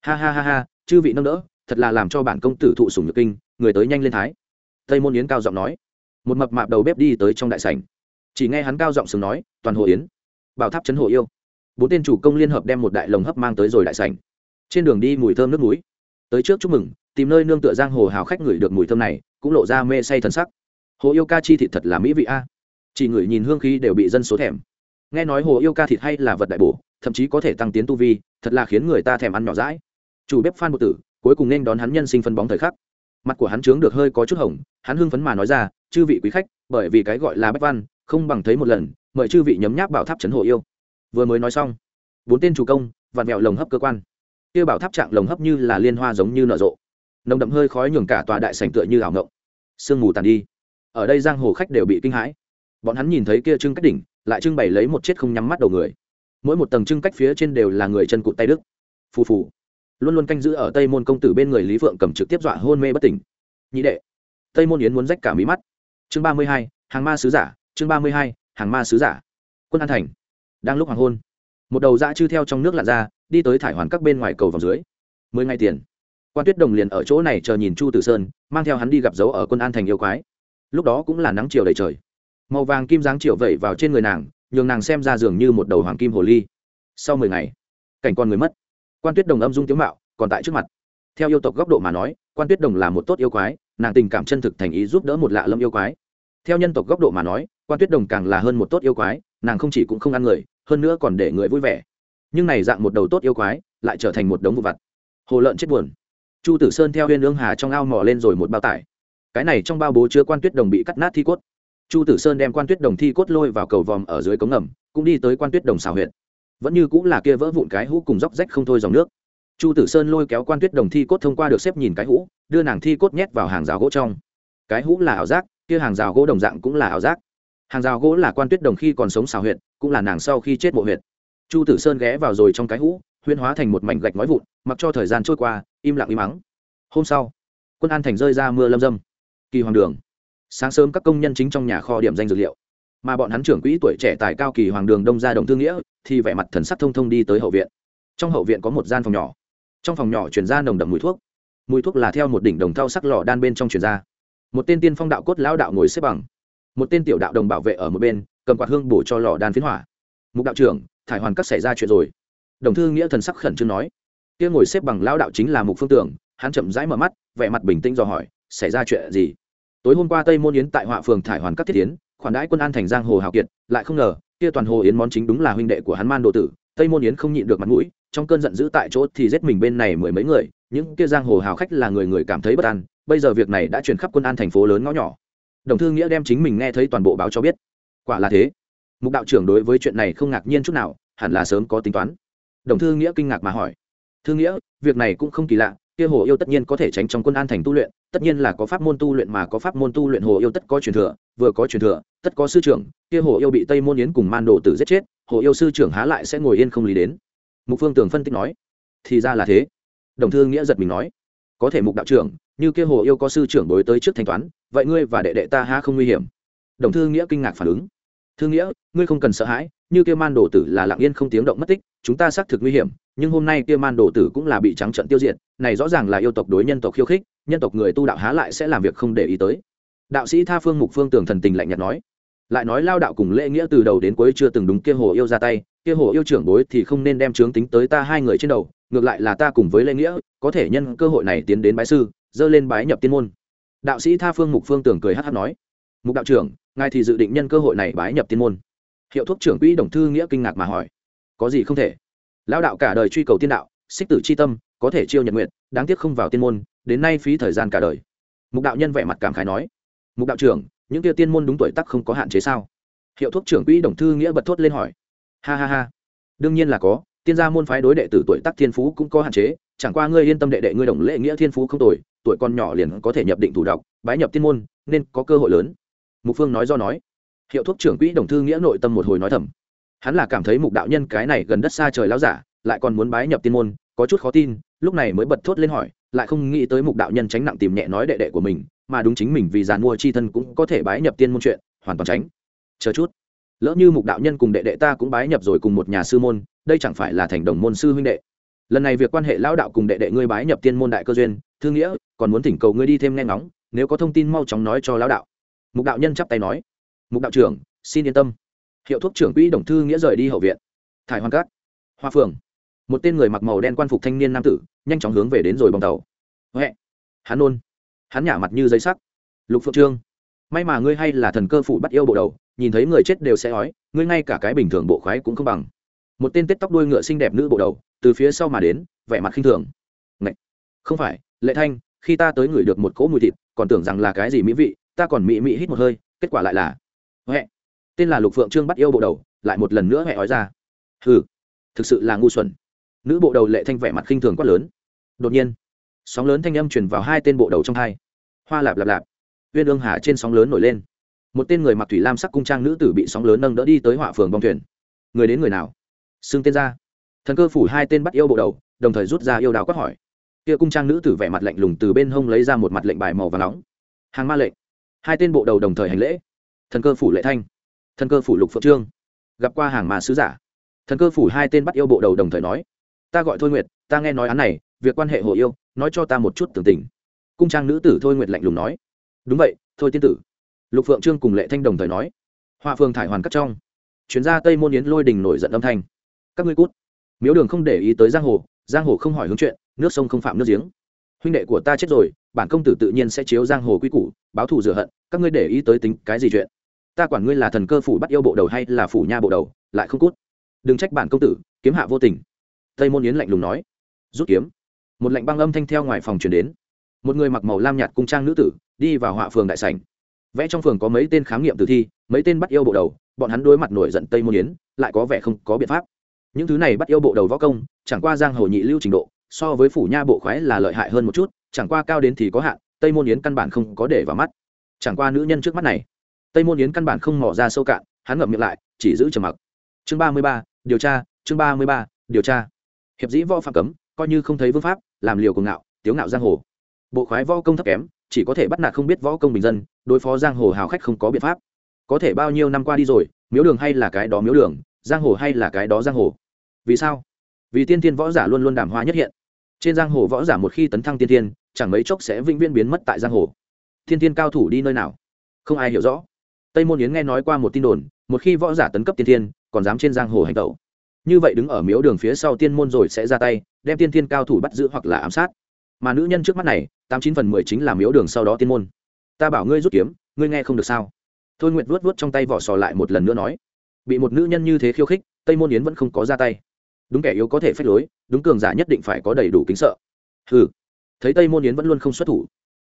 A: Ha ha ha ha, chư vị nâng đỡ, thật là làm cho bản công tử thụ sủng nhược kinh, người tới nhanh lên thái. Tây môn yến cao giọng nói. Một mập mạp đầu bếp đi tới trong đại sảnh. Chỉ nghe hắn cao giọng sừng nói, toàn hồ yến, bảo tháp trấn hồ yêu. Bốn tên chủ công liên hợp đem một đại lồng hấp mang tới rồi đại sảnh. Trên đường đi mùi thơm nước núi. Tới trước chúc mừng, tìm nơi nương tựa giang hồ hào khách ngửi được mùi thơm này, cũng lộ ra mê say thần sắc hồ yêu ca chi thịt thật là mỹ vị a. Chỉ người nhìn hương khí đều bị dân số thèm. Nghe nói hồ yêu ca thịt hay là vật đại bổ, thậm chí có thể tăng tiến tu vi, thật là khiến người ta thèm ăn nhỏ rãi chủ bếp phan bộ tử, cuối cùng nên đón hắn nhân sinh phân bóng thời khắc. Mặt của hắn trướng được hơi có chút hồng, hắn hưng phấn mà nói ra, chư vị quý khách, bởi vì cái gọi là bách văn, không bằng thấy một lần, mời chư vị nhấm nháp bảo tháp trấn hồ yêu. Vừa mới nói xong, bốn tên chủ công, vặn vẹo lồng hấp cơ quan. Kia bảo tháp trạng lồng hấp như là liên hoa giống như nở rộ. Nồng đậm hơi khói nhường cả tòa đại sảnh tựa như ảo ngộng. Sương mù tàn đi ở đây giang hồ khách đều bị kinh hãi. Bọn hắn nhìn thấy kia trưng cách đỉnh, lại trưng bày lấy một chết không nhắm mắt đầu người. Mỗi một tầng trưng cách phía trên đều là người chân cụt tay đức. Phù phù. Luôn luôn canh giữ ở tây môn công tử bên người lý phượng cầm trực tiếp dọa hôn mê bất tỉnh. Nhị đệ. Tây môn yến muốn rách cả mí mắt. Chương ba mươi hai, hàng ma sứ giả, chương ba mươi hai, hàng ma sứ giả. Quân an thành. Đang lúc hoàng hôn, một đầu dã chư theo trong nước lặn ra, đi tới thải hoàn các bên ngoài cầu vòng dưới. Mười ngày tiền. Quan tuyết đồng liền ở chỗ này chờ nhìn chu tử sơn, mang theo hắn đi gặp dấu ở quân an thành yêu quái lúc đó cũng là nắng chiều đầy trời. Màu vàng kim dáng chiều vẩy vào trên người nàng, nhường nàng xem ra dường như một đầu hoàng kim hồ ly. Sau mười ngày, cảnh con người mất. Quan tuyết đồng âm dung tiếng mạo, còn tại trước mặt. Theo yêu tộc góc độ mà nói, quan tuyết đồng là một tốt yêu quái, nàng tình cảm chân thực thành ý giúp đỡ một lạ lâm yêu quái. Theo nhân tộc góc độ mà nói, quan tuyết đồng càng là hơn một tốt yêu quái, nàng không chỉ cũng không ăn người, hơn nữa còn để người vui vẻ. Nhưng này dạng một đầu tốt yêu quái, lại trở thành một đống vụ vặt. Hồ lợn chết buồn. Chu tử sơn theo huyên ương hà trong ao mò lên rồi một bao tải cái này trong bao bố chứa quan tuyết đồng bị cắt nát thi cốt. Chu tử sơn đem quan tuyết đồng thi cốt lôi vào cầu vòm ở dưới cống ngầm, cũng đi tới quan tuyết đồng xào huyện vẫn như cũng là kia vỡ vụn cái hũ cùng róc rách không thôi dòng nước. Chu tử sơn lôi kéo quan tuyết đồng thi cốt thông qua được xếp nhìn cái hũ, đưa nàng thi cốt nhét vào hàng rào gỗ trong. Cái hũ là ảo giác, kia hàng rào gỗ đồng dạng cũng là ảo giác. Hàng rào gỗ là quan tuyết đồng khi còn sống xào huyện cũng là nàng sau khi chết mộ huyện chu tử sơn ghé vào rồi trong cái hũ huyên hóa thành một mảnh gạch nói vụn, mặc cho thời gian trôi qua, im lặng im mắng. Hôm sau, quân an thành rơi ra mưa lâm dâm kỳ hoàng đường. Sáng sớm các công nhân chính trong nhà kho điểm danh dược liệu. Mà bọn hắn trưởng quỹ tuổi trẻ tài cao kỳ hoàng đường đông ra đồng thương nghĩa, thì vẻ mặt thần sắc thông thông đi tới hậu viện. Trong hậu viện có một gian phòng nhỏ. Trong phòng nhỏ chuyển ra nồng đậm mùi thuốc. Mùi thuốc là theo một đỉnh đồng thau sắc lò đan bên trong chuyển ra. Một tên tiên phong đạo cốt lão đạo ngồi xếp bằng. Một tên tiểu đạo đồng bảo vệ ở một bên, cầm quạt hương bổ cho lò đan phiến hỏa. Mục đạo trưởng, thải hoàn các xảy ra chuyện rồi. Đồng thư nghĩa thần sắc khẩn trương nói. Kia ngồi xếp bằng lão đạo chính là mục phương tưởng, hắn chậm rãi mở mắt, vẻ mặt bình tĩnh dò hỏi, xảy ra chuyện gì? Tối hôm qua tây môn yến tại họa phường thải hoàn các thiết yến, khoản đãi quân an thành giang hồ hào kiệt, lại không ngờ, kia toàn hồ yến món chính đúng là huynh đệ của hắn man đồ tử. Tây môn yến không nhịn được mặt mũi, trong cơn giận dữ tại chỗ thì giết mình bên này mười mấy người, những kia giang hồ hào khách là người người cảm thấy bất an, bây giờ việc này đã truyền khắp quân an thành phố lớn ngõ nhỏ. Đồng thư nghĩa đem chính mình nghe thấy toàn bộ báo cho biết. Quả là thế. Mục đạo trưởng đối với chuyện này không ngạc nhiên chút nào, hẳn là sớm có tính toán. Đồng thư nghĩa kinh ngạc mà hỏi. Thư nghĩa, việc này cũng không kỳ lạ kia hồ yêu tất nhiên có thể tránh trong quân an thành tu luyện, tất nhiên là có pháp môn tu luyện mà có pháp môn tu luyện hồ yêu tất có truyền thừa, vừa có truyền thừa, tất có sư trưởng, kia hồ yêu bị tây môn yến cùng man đồ tử giết chết, hồ yêu sư trưởng há lại sẽ ngồi yên không lý đến. Mục phương tường phân tích nói, thì ra là thế. Đồng thư nghĩa giật mình nói, có thể mục đạo trưởng, như kia hồ yêu có sư trưởng đối tới trước thanh toán, vậy ngươi và đệ đệ ta há không nguy hiểm? Đồng thư nghĩa kinh ngạc phản ứng, thư nghĩa, ngươi không cần sợ hãi, như kia man đồ tử là lặng yên không tiếng động mất tích, chúng ta xác thực nguy hiểm, nhưng hôm nay kia man đồ tử cũng là bị trắng trận tiêu diệt này rõ ràng là yêu tộc đối nhân tộc khiêu khích, nhân tộc người tu đạo há lại sẽ làm việc không để ý tới. Đạo sĩ tha phương mục phương tường thần tình lạnh nhạt nói. Lại nói lao đạo cùng lễ nghĩa từ đầu đến cuối chưa từng đúng kia hồ yêu ra tay, kia hồ yêu trưởng bối thì không nên đem trướng tính tới ta hai người trên đầu, ngược lại là ta cùng với lễ nghĩa, có thể nhân cơ hội này tiến đến bái sư, dơ lên bái nhập tiên môn. Đạo sĩ tha phương mục phương tường cười hát hát nói. Mục đạo trưởng, ngài thì dự định nhân cơ hội này bái nhập tiên môn. Hiệu thuốc trưởng quỹ đồng thư nghĩa kinh ngạc mà hỏi. Có gì không thể? Lao đạo cả đời truy cầu tiên đạo, xích tử c h i tâm có thể chiêu nhật nguyện, đáng tiếc không vào tiên môn, đến nay phí thời gian cả đời. Mục đạo nhân vẻ mặt cảm khái nói, mục đạo trưởng, những kia tiên môn đúng tuổi tắc không có hạn chế sao? Hiệu thuốc trưởng quỹ đồng thư nghĩa bật thốt lên hỏi, ha ha ha, đương nhiên là có, tiên gia môn phái đối đệ tử tuổi tắc thiên phú cũng có hạn chế, chẳng qua ngươi yên tâm đệ đệ ngươi đồng lễ nghĩa thiên phú không tuổi tuổi con nhỏ liền có thể nhập định thủ đọc, bái nhập tiên môn, nên có cơ hội lớn. Mục phương nói do nói. Hiệu thuốc trưởng quỹ đồng thư nghĩa nội tâm một hồi nói thầm. Hắn là cảm thấy mục đạo nhân cái này gần đất xa trời láo giả, lại còn muốn bái nhập tiên môn, có chút khó tin lúc này mới bật thốt lên hỏi, lại không nghĩ tới mục đạo nhân tránh nặng tìm nhẹ nói đệ đệ của mình, mà đúng chính mình vì giàn mua chi thân cũng có thể bái nhập tiên môn chuyện, hoàn toàn tránh. Chờ chút. Lỡ như mục đạo nhân cùng đệ đệ ta cũng bái nhập rồi cùng một nhà sư môn, đây chẳng phải là thành đồng môn sư huynh đệ. Lần này việc quan hệ lão đạo cùng đệ đệ ngươi bái nhập tiên môn đại cơ duyên thương nghĩa, còn muốn thỉnh cầu ngươi đi thêm nghe ngóng, nếu có thông tin mau chóng nói cho lão đạo. Mục đạo nhân chắp tay nói. Mục đạo trưởng, xin yên tâm. Hiệu thuốc trưởng quỹ đồng thư nghĩa rời đi hậu viện. Thải hoàn cát. Hoa phường một tên người mặc màu đen quan phục thanh niên nam tử, nhanh chóng hướng về đến rồi bong tàu. Huệ, hắn ôn hắn nhả mặt như giấy sắc. Lục phượng trương, may mà ngươi hay là thần cơ phụ bắt yêu bộ đầu, nhìn thấy người chết đều sẽ ói, ngươi ngay cả cái bình thường bộ khoái cũng không bằng. Một tên tết tóc đuôi ngựa xinh đẹp nữ bộ đầu, từ phía sau mà đến, vẻ mặt khinh thường. Ngậy! không phải, lệ thanh, khi ta tới ngửi được một cỗ mùi thịt, còn tưởng rằng là cái gì mỹ vị, ta còn mị mị hít một hơi, kết quả lại là huệ, tên là lục phượng trương bắt yêu bộ đầu, lại một lần nữa huệ ói ra. Hừ, thực sự là ngu xuẩn nữ bộ đầu lệ thanh vẻ mặt khinh thường quát lớn. Đột nhiên, sóng lớn thanh âm truyền vào hai tên bộ đầu trong hai. Hoa lạp lạp lạp. Uyên ương hà trên sóng lớn nổi lên. Một tên người mặc thủy lam sắc cung trang nữ tử bị sóng lớn nâng đỡ đi tới họa phường bong thuyền. Người đến người nào? Xưng tên ra. Thần cơ phủ hai tên bắt yêu bộ đầu, đồng thời rút ra yêu đào quát hỏi. Kia cung trang nữ tử vẻ mặt lạnh lùng từ bên hông lấy ra một mặt lệnh bài màu và nóng. Hàng ma lệnh. Hai tên bộ đầu đồng thời hành lễ. Thần cơ phủ lệ thanh. Thần cơ phủ lục phượng trương. Gặp qua hàng mà sứ giả. Thần cơ phủ hai tên bắt yêu bộ đầu đồng thời nói ta gọi thôi nguyệt, ta nghe nói án này, việc quan hệ hồ yêu, nói cho ta một chút tưởng tình. Cung trang nữ tử thôi nguyệt lạnh lùng nói. Đúng vậy, thôi tiên tử. Lục phượng trương cùng lệ thanh đồng thời nói. Hòa phường thải hoàn cắt trong. Chuyến ra tây môn yến lôi đình nổi giận âm thanh. Các ngươi cút. Miếu đường không để ý tới giang hồ giang hồ không hỏi hướng chuyện, nước sông không phạm nước giếng. Huynh đệ của ta chết rồi, bản công tử tự nhiên sẽ chiếu giang hồ quy củ, báo thù rửa hận, các ngươi để ý tới tính cái gì chuyện? Ta quản ngươi là thần cơ phủ bắt yêu bộ đầu hay là phủ nha bộ đầu, lại không cút. Đừng trách bản công tử, kiếm hạ vô tình tây môn yến lạnh lùng nói, rút kiếm. Một lạnh băng âm thanh theo ngoài phòng chuyển đến. Một người mặc màu lam nhạt cung trang nữ tử đi vào họa phường đại sảnh. Vẽ trong phường có mấy tên khám nghiệm tử thi, mấy tên bắt yêu bộ đầu, bọn hắn đối mặt nổi giận tây môn yến, lại có vẻ không có biện pháp. Những thứ này bắt yêu bộ đầu võ công, chẳng qua giang hồ nhị lưu trình độ, so với phủ nha bộ khoái là lợi hại hơn một chút, chẳng qua cao đến thì có hạn, tây môn yến căn bản không có để vào mắt. Chẳng qua nữ nhân trước mắt này, tây môn yến căn bản không mỏ ra sâu cạn, hắn ngậm miệng lại, chỉ giữ trầm mặc. Chương ba mươi ba, điều tra, chương ba mươi ba, điều tra hiệp dĩ võ phạm cấm, coi như không thấy vương pháp, làm liều cùng ngạo, tiếu ngạo giang hồ. Bộ khoái võ công thấp kém, chỉ có thể bắt nạt không biết võ công bình dân, đối phó giang hồ hào khách không có biện pháp. Có thể bao nhiêu năm qua đi rồi, miếu đường hay là cái đó miếu đường, giang hồ hay là cái đó giang hồ. Vì sao? Vì tiên tiên võ giả luôn luôn đàm hoa nhất hiện. Trên giang hồ võ giả một khi tấn thăng tiên tiên, chẳng mấy chốc sẽ vĩnh viễn biến mất tại giang hồ. Tiên tiên cao thủ đi nơi nào? Không ai hiểu rõ. Tây môn yến nghe nói qua một tin đồn, một khi võ giả tấn cấp tiên tiên, còn dám trên giang hồ hành tẩu như vậy đứng ở miếu đường phía sau tiên môn rồi sẽ ra tay, đem tiên tiên cao thủ bắt giữ hoặc là ám sát. Mà nữ nhân trước mắt này, tám chín phần mười chính là miếu đường sau đó tiên môn. Ta bảo ngươi rút kiếm, ngươi nghe không được sao? Thôi nguyệt vuốt vuốt trong tay vỏ sò lại một lần nữa nói. Bị một nữ nhân như thế khiêu khích, tây môn yến vẫn không có ra tay. Đúng kẻ yếu có thể phách lối, đúng cường giả nhất định phải có đầy đủ kính sợ. Hừ. Thấy tây môn yến vẫn luôn không xuất thủ,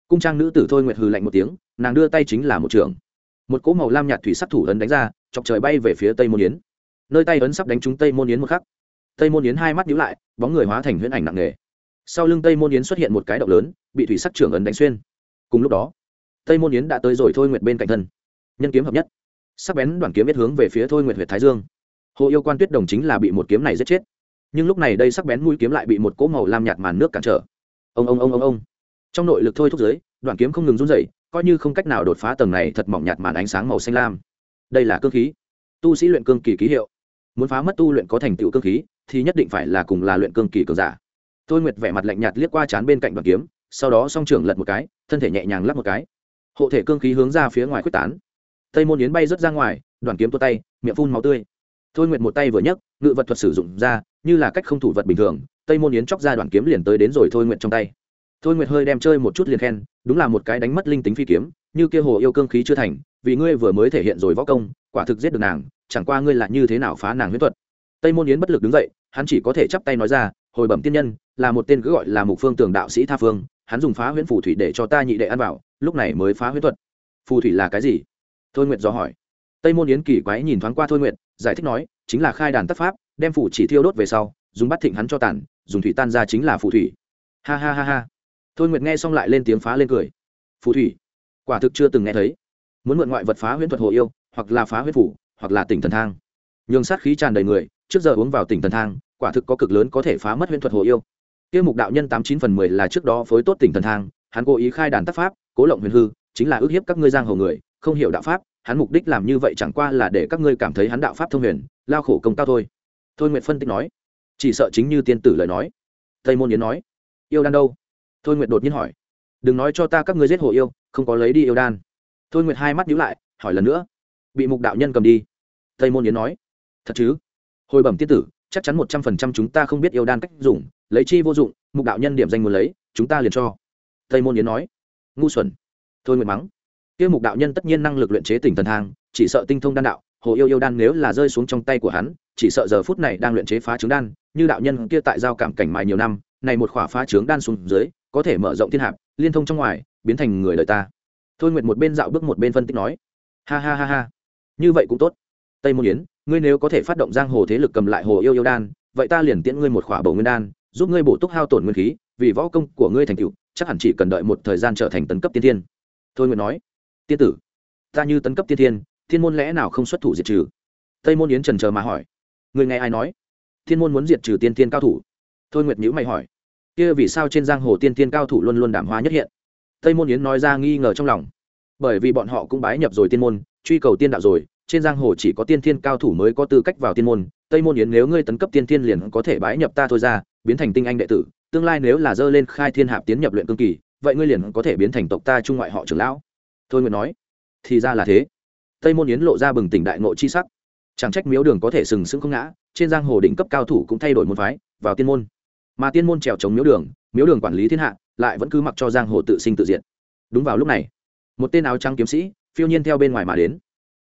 A: cung trang nữ tử thôi nguyệt hừ lạnh một tiếng, nàng đưa tay chính là một trường. Một cỗ màu lam nhạt thủy sắc thủ ấn đánh ra, chọc trời bay về phía tây môn yến nơi tay ấn sắp đánh trúng tây môn yến một khắc. Tây môn yến hai mắt nhíu lại, bóng người hóa thành huyễn ảnh nặng nề. Sau lưng tây môn yến xuất hiện một cái động lớn, bị thủy sắc trưởng ấn đánh xuyên. Cùng lúc đó, tây môn yến đã tới rồi thôi nguyệt bên cạnh thân. Nhân kiếm hợp nhất. Sắc bén đoàn kiếm biết hướng về phía thôi nguyệt huyệt thái dương. Hồ yêu quan tuyết đồng chính là bị một kiếm này giết chết. Nhưng lúc này đây sắc bén mũi kiếm lại bị một cỗ màu lam nhạt màn nước cản trở. Ông ông ông ông ông. Trong nội lực thôi thúc giới đoàn kiếm không ngừng run dậy coi như không cách nào đột phá tầng này thật mỏng nhạt màn ánh sáng màu xanh lam. Đây là cơ khí. Tu sĩ luyện cương kỳ ký hiệu muốn phá mất tu luyện có thành tựu cương khí, thì nhất định phải là cùng là luyện cương kỳ cường giả. Thôi nguyệt vẻ mặt lạnh nhạt liếc qua chán bên cạnh đoàn kiếm, sau đó song trưởng lật một cái, thân thể nhẹ nhàng lắp một cái. Hộ thể cương khí hướng ra phía ngoài quyết tán. Tây môn yến bay rớt ra ngoài, đoàn kiếm tua tay, miệng phun máu tươi. Thôi nguyệt một tay vừa nhấc, ngự vật thuật sử dụng ra, như là cách không thủ vật bình thường, tây môn yến chóc ra đoàn kiếm liền tới đến rồi thôi nguyệt trong tay. Thôi nguyệt hơi đem chơi một chút liền khen, đúng là một cái đánh mất linh tính phi kiếm, như kia hồ yêu cương khí chưa thành, vì ngươi vừa mới thể hiện rồi võ công quả thực giết được nàng, chẳng qua ngươi là như thế nào phá nàng huyết thuật? Tây môn yến bất lực đứng dậy, hắn chỉ có thể chắp tay nói ra, hồi bẩm tiên nhân, là một tên cứ gọi là mục phương tường đạo sĩ tha phương, hắn dùng phá huyễn phù thủy để cho ta nhị đệ ăn vào, lúc này mới phá huyễn thuật. Phù thủy là cái gì? Thôi nguyệt dò hỏi. Tây môn yến kỳ quái nhìn thoáng qua thôi nguyệt, giải thích nói, chính là khai đàn tất pháp, đem phủ chỉ thiêu đốt về sau, dùng bắt thịnh hắn cho tàn, dùng thủy tan ra chính là phù thủy. Ha ha ha ha. Thôi nguyệt nghe xong lại lên tiếng phá lên cười. Phù thủy? Quả thực chưa từng nghe thấy. Muốn mượn ngoại vật phá huyễn thuật hồ yêu hoặc là phá huyết phủ, hoặc là tỉnh thần thang. Nhường sát khí tràn đầy người, trước giờ uống vào tỉnh thần thang, quả thực có cực lớn có thể phá mất huyễn thuật hồ yêu. Tiêu mục đạo nhân tám chín phần mười là trước đó phối tốt tỉnh thần thang, hắn cố ý khai đàn tác pháp, cố lộng huyền hư, chính là ước hiếp các ngươi giang hồ người, không hiểu đạo pháp, hắn mục đích làm như vậy chẳng qua là để các ngươi cảm thấy hắn đạo pháp thông huyền, lao khổ công cao thôi. Thôi nguyệt phân tích nói, chỉ sợ chính như tiên tử lời nói. Tây môn yến nói, yêu đan đâu? Thôi nguyệt đột nhiên hỏi, đừng nói cho ta các ngươi giết hồ yêu, không có lấy đi yêu đan. Thôi nguyệt hai mắt nhíu lại, hỏi lần nữa bị mục đạo nhân cầm đi. Tây môn yến nói, thật chứ? Hồi bẩm tiết tử, chắc chắn một trăm phần trăm chúng ta không biết yêu đan cách dùng, lấy chi vô dụng, mục đạo nhân điểm danh muốn lấy, chúng ta liền cho. Tây môn yến nói, ngu xuẩn. Thôi nguyệt mắng, kia mục đạo nhân tất nhiên năng lực luyện chế tỉnh thần thang, chỉ sợ tinh thông đan đạo, hồ yêu yêu đan nếu là rơi xuống trong tay của hắn, chỉ sợ giờ phút này đang luyện chế phá trứng đan, như đạo nhân kia tại giao cảm cảnh mài nhiều năm, này một khỏa phá trứng đan xuống dưới, có thể mở rộng thiên hạp, liên thông trong ngoài, biến thành người đời ta. Thôi nguyệt một bên dạo bước một bên phân tích nói, ha ha ha ha như vậy cũng tốt. Tây môn yến, ngươi nếu có thể phát động giang hồ thế lực cầm lại hồ yêu yêu đan, vậy ta liền tiễn ngươi một khỏa bầu nguyên đan, giúp ngươi bổ túc hao tổn nguyên khí, vì võ công của ngươi thành tựu, chắc hẳn chỉ cần đợi một thời gian trở thành tấn cấp tiên thiên. Thôi nguyệt nói, tiên tử, ta như tấn cấp tiên thiên thiên môn lẽ nào không xuất thủ diệt trừ? Tây môn yến trần chờ mà hỏi người nghe ai nói? Thiên môn muốn diệt trừ tiên thiên cao thủ? Thôi nguyệt nhữ mày hỏi, kia vì sao trên giang hồ tiên thiên cao thủ luôn luôn đảm hóa nhất hiện? Tây môn yến nói ra nghi ngờ trong lòng, bởi vì bọn họ cũng bái nhập rồi tiên môn truy cầu tiên đạo rồi, trên giang hồ chỉ có tiên thiên cao thủ mới có tư cách vào tiên môn, tây môn yến nếu ngươi tấn cấp tiên thiên liền có thể bái nhập ta thôi ra, biến thành tinh anh đệ tử, tương lai nếu là dơ lên khai thiên hạp tiến nhập luyện cương kỳ, vậy ngươi liền có thể biến thành tộc ta trung ngoại họ trưởng lão. Thôi nguyện nói. Thì ra là thế. Tây môn yến lộ ra bừng tỉnh đại ngộ chi sắc. Chẳng trách miếu đường có thể sừng sững không ngã, trên giang hồ đỉnh cấp cao thủ cũng thay đổi môn phái, vào tiên môn. Mà tiên môn trèo chống miếu đường miếu đường quản lý thiên hạ, lại vẫn cứ mặc cho giang hồ tự sinh tự diệt. Đúng vào lúc này, một tên áo trắng kiếm sĩ phiêu nhiên theo bên ngoài mà đến.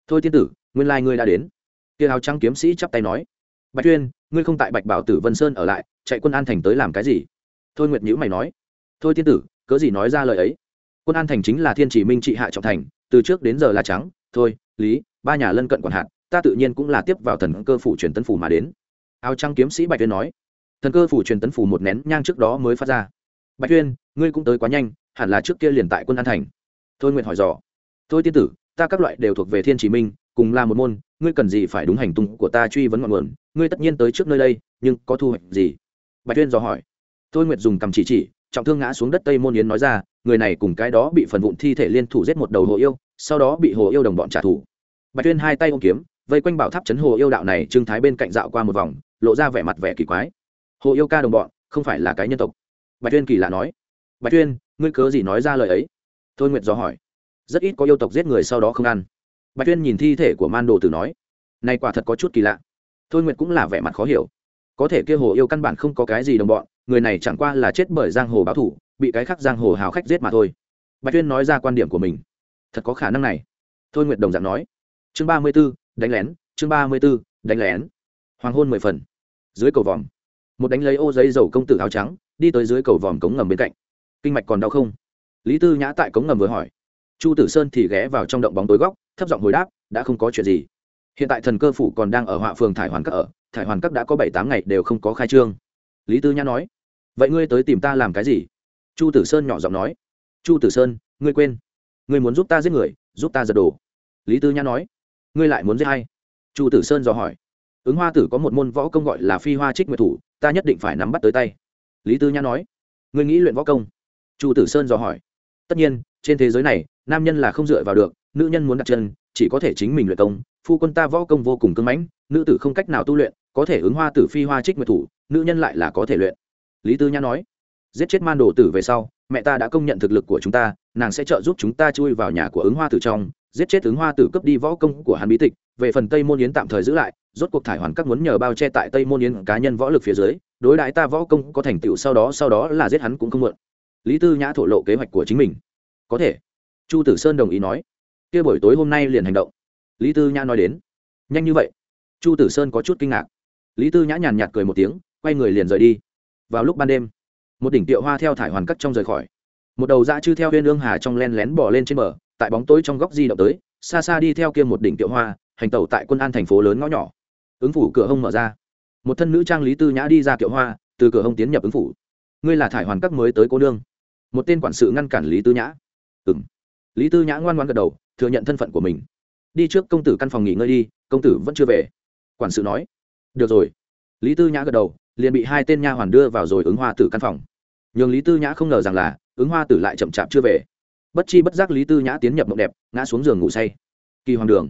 A: Thôi tiên tử, nguyên lai ngươi đã đến. Kia áo trắng kiếm sĩ chắp tay nói. Bạch tuyên ngươi không tại bạch bảo tử vân sơn ở lại, chạy quân an thành tới làm cái gì? Thôi nguyệt nhữ mày nói. Thôi tiên tử, cớ gì nói ra lời ấy? Quân an thành chính là thiên chỉ minh trị hạ trọng thành, từ trước đến giờ là trắng. Thôi, lý, ba nhà lân cận quản hạt, ta tự nhiên cũng là tiếp vào thần cơ phủ truyền tấn phủ mà đến. Áo trắng kiếm sĩ bạch tuyên nói. Thần cơ phủ truyền tấn phủ một nén nhang trước đó mới phát ra. Bạch tuyên ngươi cũng tới quá nhanh, hẳn là trước kia liền tại quân an thành. Thôi nguyện hỏi dò thôi tiên tử, ta các loại đều thuộc về thiên chỉ minh, cùng là một môn, ngươi cần gì phải đúng hành tung của ta truy vấn ngọn nguồn, ngươi tất nhiên tới trước nơi đây, nhưng có thu hoạch gì? Bạch tuyên dò hỏi. Thôi nguyệt dùng cầm chỉ chỉ, trọng thương ngã xuống đất tây môn yến nói ra, người này cùng cái đó bị phần vụn thi thể liên thủ giết một đầu hồ yêu, sau đó bị hồ yêu đồng bọn trả thù. Bạch tuyên hai tay ôm kiếm, vây quanh bảo tháp chấn hồ yêu đạo này trương thái bên cạnh dạo qua một vòng, lộ ra vẻ mặt vẻ kỳ quái. Hồ yêu ca đồng bọn, không phải là cái nhân tộc. Bạch tuyên kỳ lạ nói. Bạch tuyên ngươi cớ gì nói ra lời ấy? Thôi nguyệt dò hỏi rất ít có yêu tộc giết người sau đó không ăn. Bạch tuyên nhìn thi thể của man đồ tử nói, này quả thật có chút kỳ lạ. Thôi nguyệt cũng là vẻ mặt khó hiểu. Có thể kia hồ yêu căn bản không có cái gì đồng bọn, người này chẳng qua là chết bởi giang hồ báo thủ, bị cái khác giang hồ hào khách giết mà thôi. Bạch tuyên nói ra quan điểm của mình. Thật có khả năng này. Thôi nguyệt đồng dạng nói. Chương ba mươi b ố đánh lén, chương ba mươi b ố đánh lén. Hoàng hôn mười phần. Dưới cầu vòm, một đánh lấy ô giấy dầu công tử áo trắng, đi tới dưới cầu vòm cống ngầm bên cạnh. Kinh mạch còn đau không? Lý tư nhã tại cống ngầm vừa hỏi chu tử sơn thì ghé vào trong động bóng tối góc, thấp giọng hồi đáp, đã không có chuyện gì. Hiện tại thần cơ phủ còn đang ở họa phường thải hoàn các ở, thải hoàn các đã có bảy tám ngày đều không có khai trương. Lý tư nhã nói, vậy ngươi tới tìm ta làm cái gì? Chu tử sơn nhỏ giọng nói, chu tử sơn, ngươi quên. Ngươi muốn giúp ta giết người, giúp ta giật đồ. Lý tư nhã nói, ngươi lại muốn giết hay chu tử sơn dò hỏi, ứng hoa tử có một môn võ công gọi là phi hoa trích nguyệt thủ, ta nhất định phải nắm bắt tới tay. Lý tư nhã nói, ngươi nghĩ luyện võ công? Chu tử sơn dò hỏi, tất nhiên, trên thế giới này nam nhân là không dựa vào được, nữ nhân muốn đặt chân, chỉ có thể chính mình luyện công. Phu quân ta võ công vô cùng cưng mãnh, nữ tử không cách nào tu luyện, có thể ứng hoa tử phi hoa trích nguyệt thủ, nữ nhân lại là có thể luyện. Lý tư nhã nói, giết chết man đồ tử về sau, mẹ ta đã công nhận thực lực của chúng ta, nàng sẽ trợ giúp chúng ta chui vào nhà của ứng hoa tử trong, giết chết ứng hoa tử cấp đi võ công của hắn bí tịch, về phần tây môn yến tạm thời giữ lại, rốt cuộc thải hoàn các muốn nhờ bao che tại tây môn yến cá nhân võ lực phía dưới, đối đại ta võ công có thành tựu sau đó sau đó là giết hắn cũng không muộn. Lý tư nhã thổ lộ kế hoạch của chính mình. Có thể chu tử sơn đồng ý nói, kia buổi tối hôm nay liền hành động. Lý tư nhã nói đến, nhanh như vậy? Chu tử sơn có chút kinh ngạc. Lý tư nhã nhàn nhạt cười một tiếng, quay người liền rời đi. Vào lúc ban đêm, một đỉnh tiệu hoa theo thải hoàn cắt trong rời khỏi. Một đầu dã chư theo huyên ương hà trong len lén bỏ lên trên bờ, tại bóng tối trong góc di động tới, xa xa đi theo kia một đỉnh tiệu hoa, hành tẩu tại quân an thành phố lớn ngõ nhỏ. Ứng phủ cửa hông mở ra. Một thân nữ trang lý tư nhã đi ra tiệu hoa, từ cửa hông tiến nhập ứng phủ. Ngươi là thải hoàn các mới tới cô nương. Một tên quản sự ngăn cản lý tư nhã. Ừng lý tư nhã ngoan ngoan gật đầu, thừa nhận thân phận của mình. Đi trước công tử căn phòng nghỉ ngơi đi, công tử vẫn chưa về. Quản sự nói. Được rồi. Lý tư nhã gật đầu, liền bị hai tên nha hoàn đưa vào rồi ứng hoa tử căn phòng. Nhường lý tư nhã không ngờ rằng là, ứng hoa tử lại chậm chạp chưa về. Bất chi bất giác lý tư nhã tiến nhập mộng đẹp, ngã xuống giường ngủ say. Kỳ hoàng đường.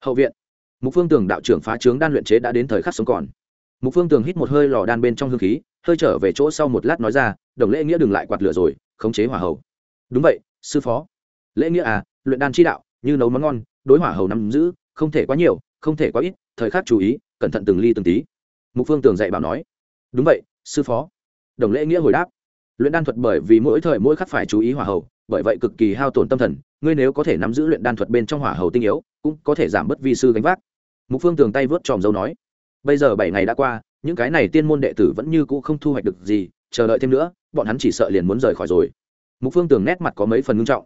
A: Hậu viện. Mục phương tường đạo trưởng phá trướng đan luyện chế đã đến thời khắc sống còn. Mục phương tường hít một hơi lò đan bên trong hương khí, hơi trở về chỗ sau một lát nói ra, đồng lễ nghĩa đừng lại quạt lửa rồi, khống chế hỏa hậu. đúng vậy, sư phó lễ nghĩa à luyện đan chi đạo, như nấu món ngon, đối hỏa hầu nắm giữ, không thể quá nhiều, không thể quá ít, thời khắc chú ý, cẩn thận từng ly từng tí. Mục phương tường dạy bảo nói. Đúng vậy, sư phó. Đồng lễ nghĩa hồi đáp. Luyện đan thuật bởi vì mỗi thời mỗi khắc phải chú ý hỏa hầu, bởi vậy cực kỳ hao tổn tâm thần, ngươi nếu có thể nắm giữ luyện đan thuật bên trong hỏa hầu tinh yếu, cũng có thể giảm bớt vi sư gánh vác. Mục phương tường tay vớt tròm dâu nói. Bây giờ bảy ngày đã qua, những cái này tiên môn đệ tử vẫn như cũ không thu hoạch được gì, chờ đợi thêm nữa, bọn hắn chỉ sợ liền muốn rời khỏi rồi. Mục phương tường nét mặt có mấy phần ngưng trọng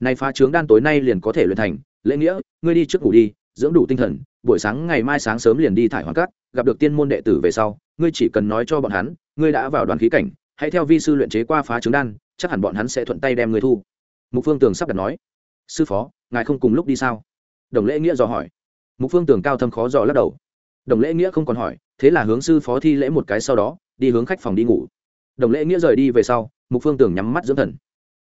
A: nay phá trướng đan tối nay liền có thể luyện thành. Lễ nghĩa, ngươi đi trước ngủ đi, dưỡng đủ tinh thần, buổi sáng ngày mai sáng sớm liền đi thải hoàng cát, gặp được tiên môn đệ tử về sau, ngươi chỉ cần nói cho bọn hắn, ngươi đã vào đoàn khí cảnh, hãy theo vi sư luyện chế qua phá trướng đan, chắc hẳn bọn hắn sẽ thuận tay đem ngươi thu. Mục phương tường sắp đặt nói. Sư phó, ngài không cùng lúc đi sao? Đồng lễ nghĩa dò hỏi. Mục phương tường cao thâm khó dò lắc đầu. Đồng lễ nghĩa không còn hỏi, thế là hướng sư phó thi lễ một cái sau đó, đi hướng khách phòng đi ngủ. Đồng lễ nghĩa rời đi về sau, mục phương tường nhắm mắt dưỡng thần.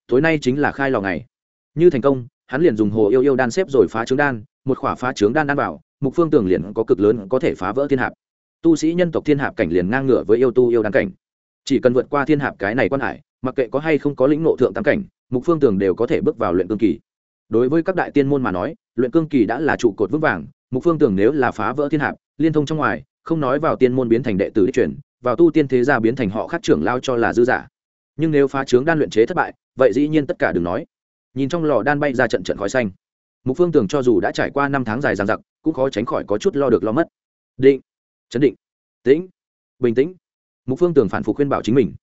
A: Tối nay chính là khai lò ngày như thành công, hắn liền dùng hồ yêu yêu đan xếp rồi phá trứng đan, một khỏa phá trướng đan đan vào, mục phương tường liền có cực lớn có thể phá vỡ thiên hạp. Tu sĩ nhân tộc thiên hạp cảnh liền ngang ngửa với yêu tu yêu đan cảnh. Chỉ cần vượt qua thiên hạp cái này quan hải, mặc kệ có hay không có lĩnh nộ thượng tam cảnh, mục phương tường đều có thể bước vào luyện cương kỳ. Đối với các đại tiên môn mà nói, luyện cương kỳ đã là trụ cột vững vàng, mục phương tường nếu là phá vỡ thiên hạp, liên thông trong ngoài, không nói vào tiên môn biến thành đệ tử đi chuyển, vào tu tiên thế gia biến thành họ khác trưởng lao cho là dư giả. Nhưng nếu phá trướng đan luyện chế thất bại, vậy dĩ nhiên tất cả đừng nói nhìn trong lò đan bay ra trận trận khói xanh. Mục phương tưởng cho dù đã trải qua năm tháng dài dằng dặc, cũng khó tránh khỏi có chút lo được lo mất. Định, chấn định, tĩnh, bình tĩnh. Mục phương tưởng phản phục khuyên bảo chính mình.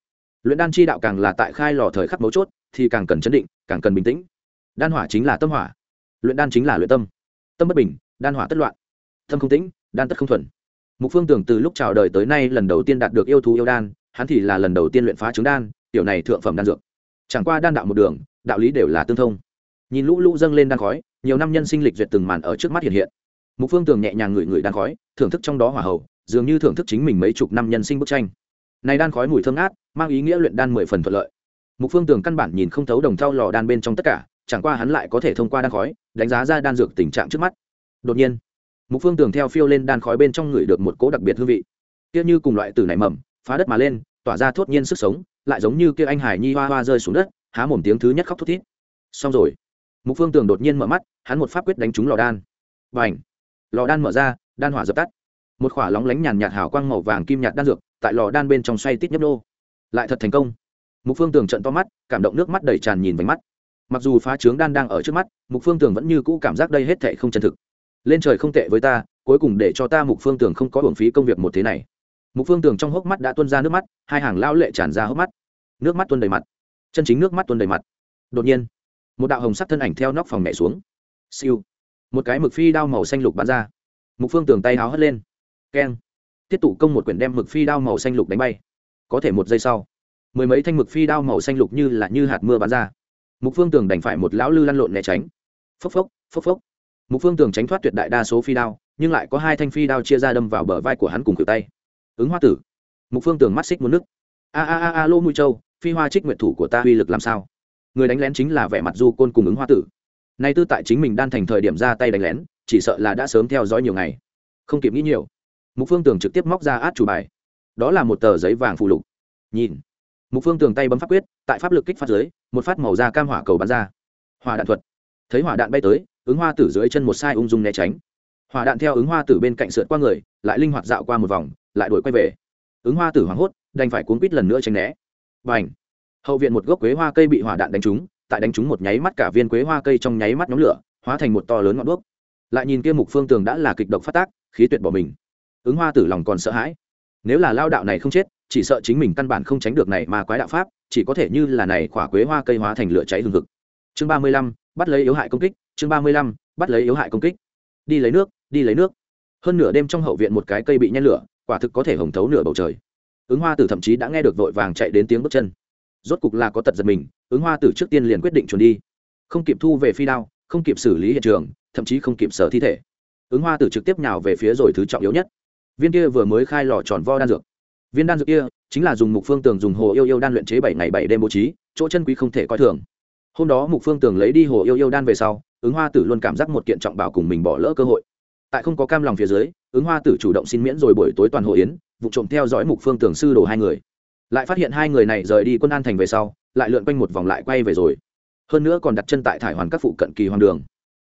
A: Luyện đan chi đạo càng là tại khai lò thời khắc mấu chốt, thì càng cần chấn định, càng cần bình tĩnh. Đan hỏa chính là tâm hỏa, luyện đan chính là luyện tâm. Tâm bất bình, đan hỏa tất loạn. Tâm không tĩnh, đan tất không thuần. Mục phương tưởng từ lúc chào đời tới nay lần đầu tiên đạt được yêu thú yêu đan, hắn thì là lần đầu tiên luyện phá trứng đan, tiểu này thượng phẩm đan dược. Chẳng qua đan đạo một đường đạo lý đều là tương thông. Nhìn lũ lũ dâng lên đan khói, nhiều năm nhân sinh lịch duyệt từng màn ở trước mắt hiện hiện. Mục phương tường nhẹ nhàng ngửi ngửi đan khói, thưởng thức trong đó hỏa hậu dường như thưởng thức chính mình mấy chục năm nhân sinh bức tranh. Này đan khói mùi thơm ngát, mang ý nghĩa luyện đan mười phần thuận lợi. Mục phương tường căn bản nhìn không thấu đồng thau lò đan bên trong tất cả, chẳng qua hắn lại có thể thông qua đan khói, đánh giá ra đan dược tình trạng trước mắt. Đột nhiên, mục phương tường theo phiêu lên đan khói bên trong người được một cỗ đặc biệt hương vị. Kia như cùng loại từ nảy mầm, phá đất mà lên, tỏa ra thốt nhiên sức sống, lại giống như kia anh hải nhi hoa hoa rơi xuống đất há mồm tiếng thứ nhất khóc thút thít. Xong rồi. Mục phương tường đột nhiên mở mắt, hắn một pháp quyết đánh trúng lò đan. B à n h lò đan mở ra, đan hỏa dập tắt. Một khỏa lóng lánh nhàn nhạt hào quang màu vàng kim nhạt đan dược tại lò đan bên trong xoay tít nhấp nô. Lại thật thành công. Mục phương tường trận to mắt, cảm động nước mắt đầy tràn nhìn vánh mắt. Mặc dù phá trướng đan đang ở trước mắt, mục phương tường vẫn như cũ cảm giác đây hết thệ không chân thực. Lên trời không tệ với ta, cuối cùng để cho ta mục phương tường không có hưởng phí công việc một thế này. Mục phương tường trong hốc mắt đã tuôn ra nước mắt, hai hàng lao lệ tràn ra hốc mắt. Nước mắt tuôn đầy mặt chân chính nước mắt tuôn đầy mặt. Đột nhiên, một đạo hồng sắc thân ảnh theo nóc phòng nhảy xuống. Siêu. Một cái mực phi đao màu xanh lục bắn ra. Mục phương tường tay háo hất lên. Keng. Tiết tụ công một quyển đem mực phi đao màu xanh lục đánh bay. Có thể một giây sau, mười mấy thanh mực phi đao màu xanh lục như là như hạt mưa bắn ra. Mục phương tường đành phải một lão lư lăn lộn né tránh. Phốc phốc phốc phốc. Mục phương tường tránh thoát tuyệt đại đa số phi đao, nhưng lại có hai thanh phi đao chia ra đâm vào bờ vai của hắn cùng cự tay. Ứng hoa tử. Mục phương tường mắt xích muốn nước a a a a, lô mũi châu phi hoa trích nguyệt thủ của ta uy lực làm sao? Người đánh lén chính là vẻ mặt du côn cùng ứng hoa tử. Nay tư tại chính mình đan thành thời điểm ra tay đánh lén, chỉ sợ là đã sớm theo dõi nhiều ngày. Không kịp nghĩ nhiều, mục phương tường trực tiếp móc ra át chủ bài. Đó là một tờ giấy vàng phụ lục. Nhìn, mục phương tường tay bấm pháp quyết, tại pháp lực kích phát giới một phát màu da cam hỏa cầu bắn ra. Hỏa đạn thuật. Thấy hỏa đạn bay tới, ứng hoa tử dưới chân một sai ung dung né tránh. Hỏa đạn theo ứng hoa tử bên cạnh sượt qua người, lại linh hoạt dạo qua một vòng, lại đuổi quay về. Ứng hoa tử hoảng hốt, đành phải cuốn quýt lần nữa tránh né và ảnh. Hậu viện một gốc quế hoa cây bị hỏa đạn đánh trúng, tại đánh trúng một nháy mắt cả viên quế hoa cây trong nháy mắt nhóm lửa, hóa thành một to lớn ngọn đuốc. Lại nhìn kia mục phương tường đã là kịch độc phát tác, khí tuyệt bỏ mình. Ứng hoa tử lòng còn sợ hãi. Nếu là lao đạo này không chết, chỉ sợ chính mình căn bản không tránh được này mà quái đạo pháp, chỉ có thể như là này khỏa quế hoa cây hóa thành lửa cháy hừng hực. Chương ba mươi lăm, bắt lấy yếu hại công kích, chương ba mươi lăm, bắt lấy yếu hại công kích. Đi lấy nước, đi lấy nước. Hơn nửa đêm trong hậu viện một cái cây bị nhen lửa, quả thực có thể hồng thấu nửa bầu trời ứng hoa tử thậm chí đã nghe được vội vàng chạy đến tiếng bước chân. Rốt cục là có tật giật mình, ứng hoa tử trước tiên liền quyết định chuẩn đi. Không kịp thu về phi đao, không kịp xử lý hiện trường, thậm chí không kịp sở thi thể. Ứng hoa tử trực tiếp nhào về phía rồi thứ trọng yếu nhất. Viên kia vừa mới khai lò tròn vo đan dược. Viên đan dược kia chính là dùng mục phương tường dùng hồ yêu yêu đan luyện chế bảy ngày bảy đêm bố trí, chỗ chân quý không thể coi thường. Hôm đó mục phương tường lấy đi hồ yêu yêu đan về sau, ứng hoa tử luôn cảm giác một kiện trọng bảo cùng mình bỏ lỡ cơ hội tại không có cam lòng phía dưới, ứng hoa tử chủ động xin miễn rồi buổi tối toàn hội yến, vụ trộm theo dõi mục phương tưởng sư đồ hai người. Lại phát hiện hai người này rời đi quân an thành về sau, lại lượn quanh một vòng lại quay về rồi. Hơn nữa còn đặt chân tại thải hoàn các phụ cận kỳ hoàng đường.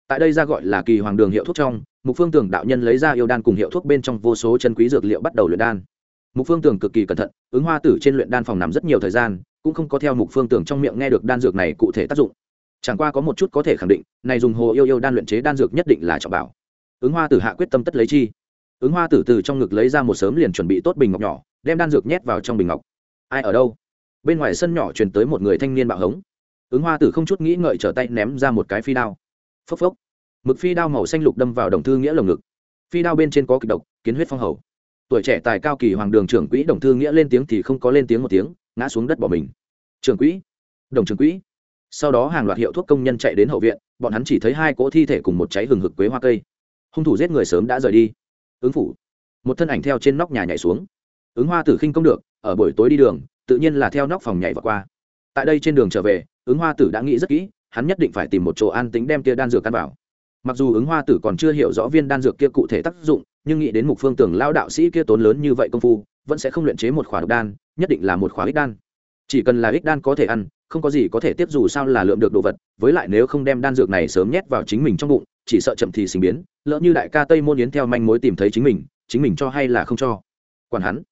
A: Tại đây ra gọi là kỳ hoàng đường hiệu thuốc trong, mục phương tưởng đạo nhân lấy ra yêu đan cùng hiệu thuốc bên trong vô số chân quý dược liệu bắt đầu luyện đan. Mục phương tưởng cực kỳ cẩn thận, ứng hoa tử trên luyện đan phòng nằm rất nhiều thời gian, cũng không có theo mục phương tưởng trong miệng nghe được đan dược này cụ thể tác dụng. Chẳng qua có một chút có thể khẳng định, này dùng hồ yêu yêu đan luyện chế đan dược nhất định là trọng bảo ứng hoa tử hạ quyết tâm tất lấy chi. Ứng hoa tử từ trong ngực lấy ra một sớm liền chuẩn bị tốt bình ngọc nhỏ, đem đan dược nhét vào trong bình ngọc. Ai ở đâu? Bên ngoài sân nhỏ truyền tới một người thanh niên bạo hống. Ứng hoa tử không chút nghĩ ngợi trở tay ném ra một cái phi đao. Phốc phốc. Mực phi đao màu xanh lục đâm vào đồng thư nghĩa lồng ngực. Phi đao bên trên có kịch độc, kiến huyết phong hầu. Tuổi trẻ tài cao kỳ hoàng đường trưởng quỹ đồng thư nghĩa lên tiếng thì không có lên tiếng một tiếng, ngã xuống đất bỏ mình. Trưởng quỹ. Đồng trưởng quỹ. Sau đó hàng loạt hiệu thuốc công nhân chạy đến hậu viện, bọn hắn chỉ thấy hai cỗ thi thể cùng một cháy hừng hực quế hoa cây hung thủ giết người sớm đã rời đi. Ứng phủ. Một thân ảnh theo trên nóc nhà nhảy xuống. Ứng hoa tử khinh công được, ở buổi tối đi đường, tự nhiên là theo nóc phòng nhảy vào qua. Tại đây trên đường trở về, ứng hoa tử đã nghĩ rất kỹ, hắn nhất định phải tìm một chỗ an tính đem tia đan dược căn vào. Mặc dù ứng hoa tử còn chưa hiểu rõ viên đan dược kia cụ thể tác dụng, nhưng nghĩ đến mục phương tưởng lao đạo sĩ kia tốn lớn như vậy công phu, vẫn sẽ không luyện chế một khóa độc đan, nhất định là một khóa ích đan. Chỉ cần là ích đan có thể ăn, không có gì có thể tiếp dù sao là lượm được đồ vật, với lại nếu không đem đan dược này sớm nhét vào chính mình trong bụng chỉ sợ chậm thì sinh biến, lỡ như đại ca tây môn yến theo manh mối tìm thấy chính mình chính mình cho hay là không cho. Quản hắn.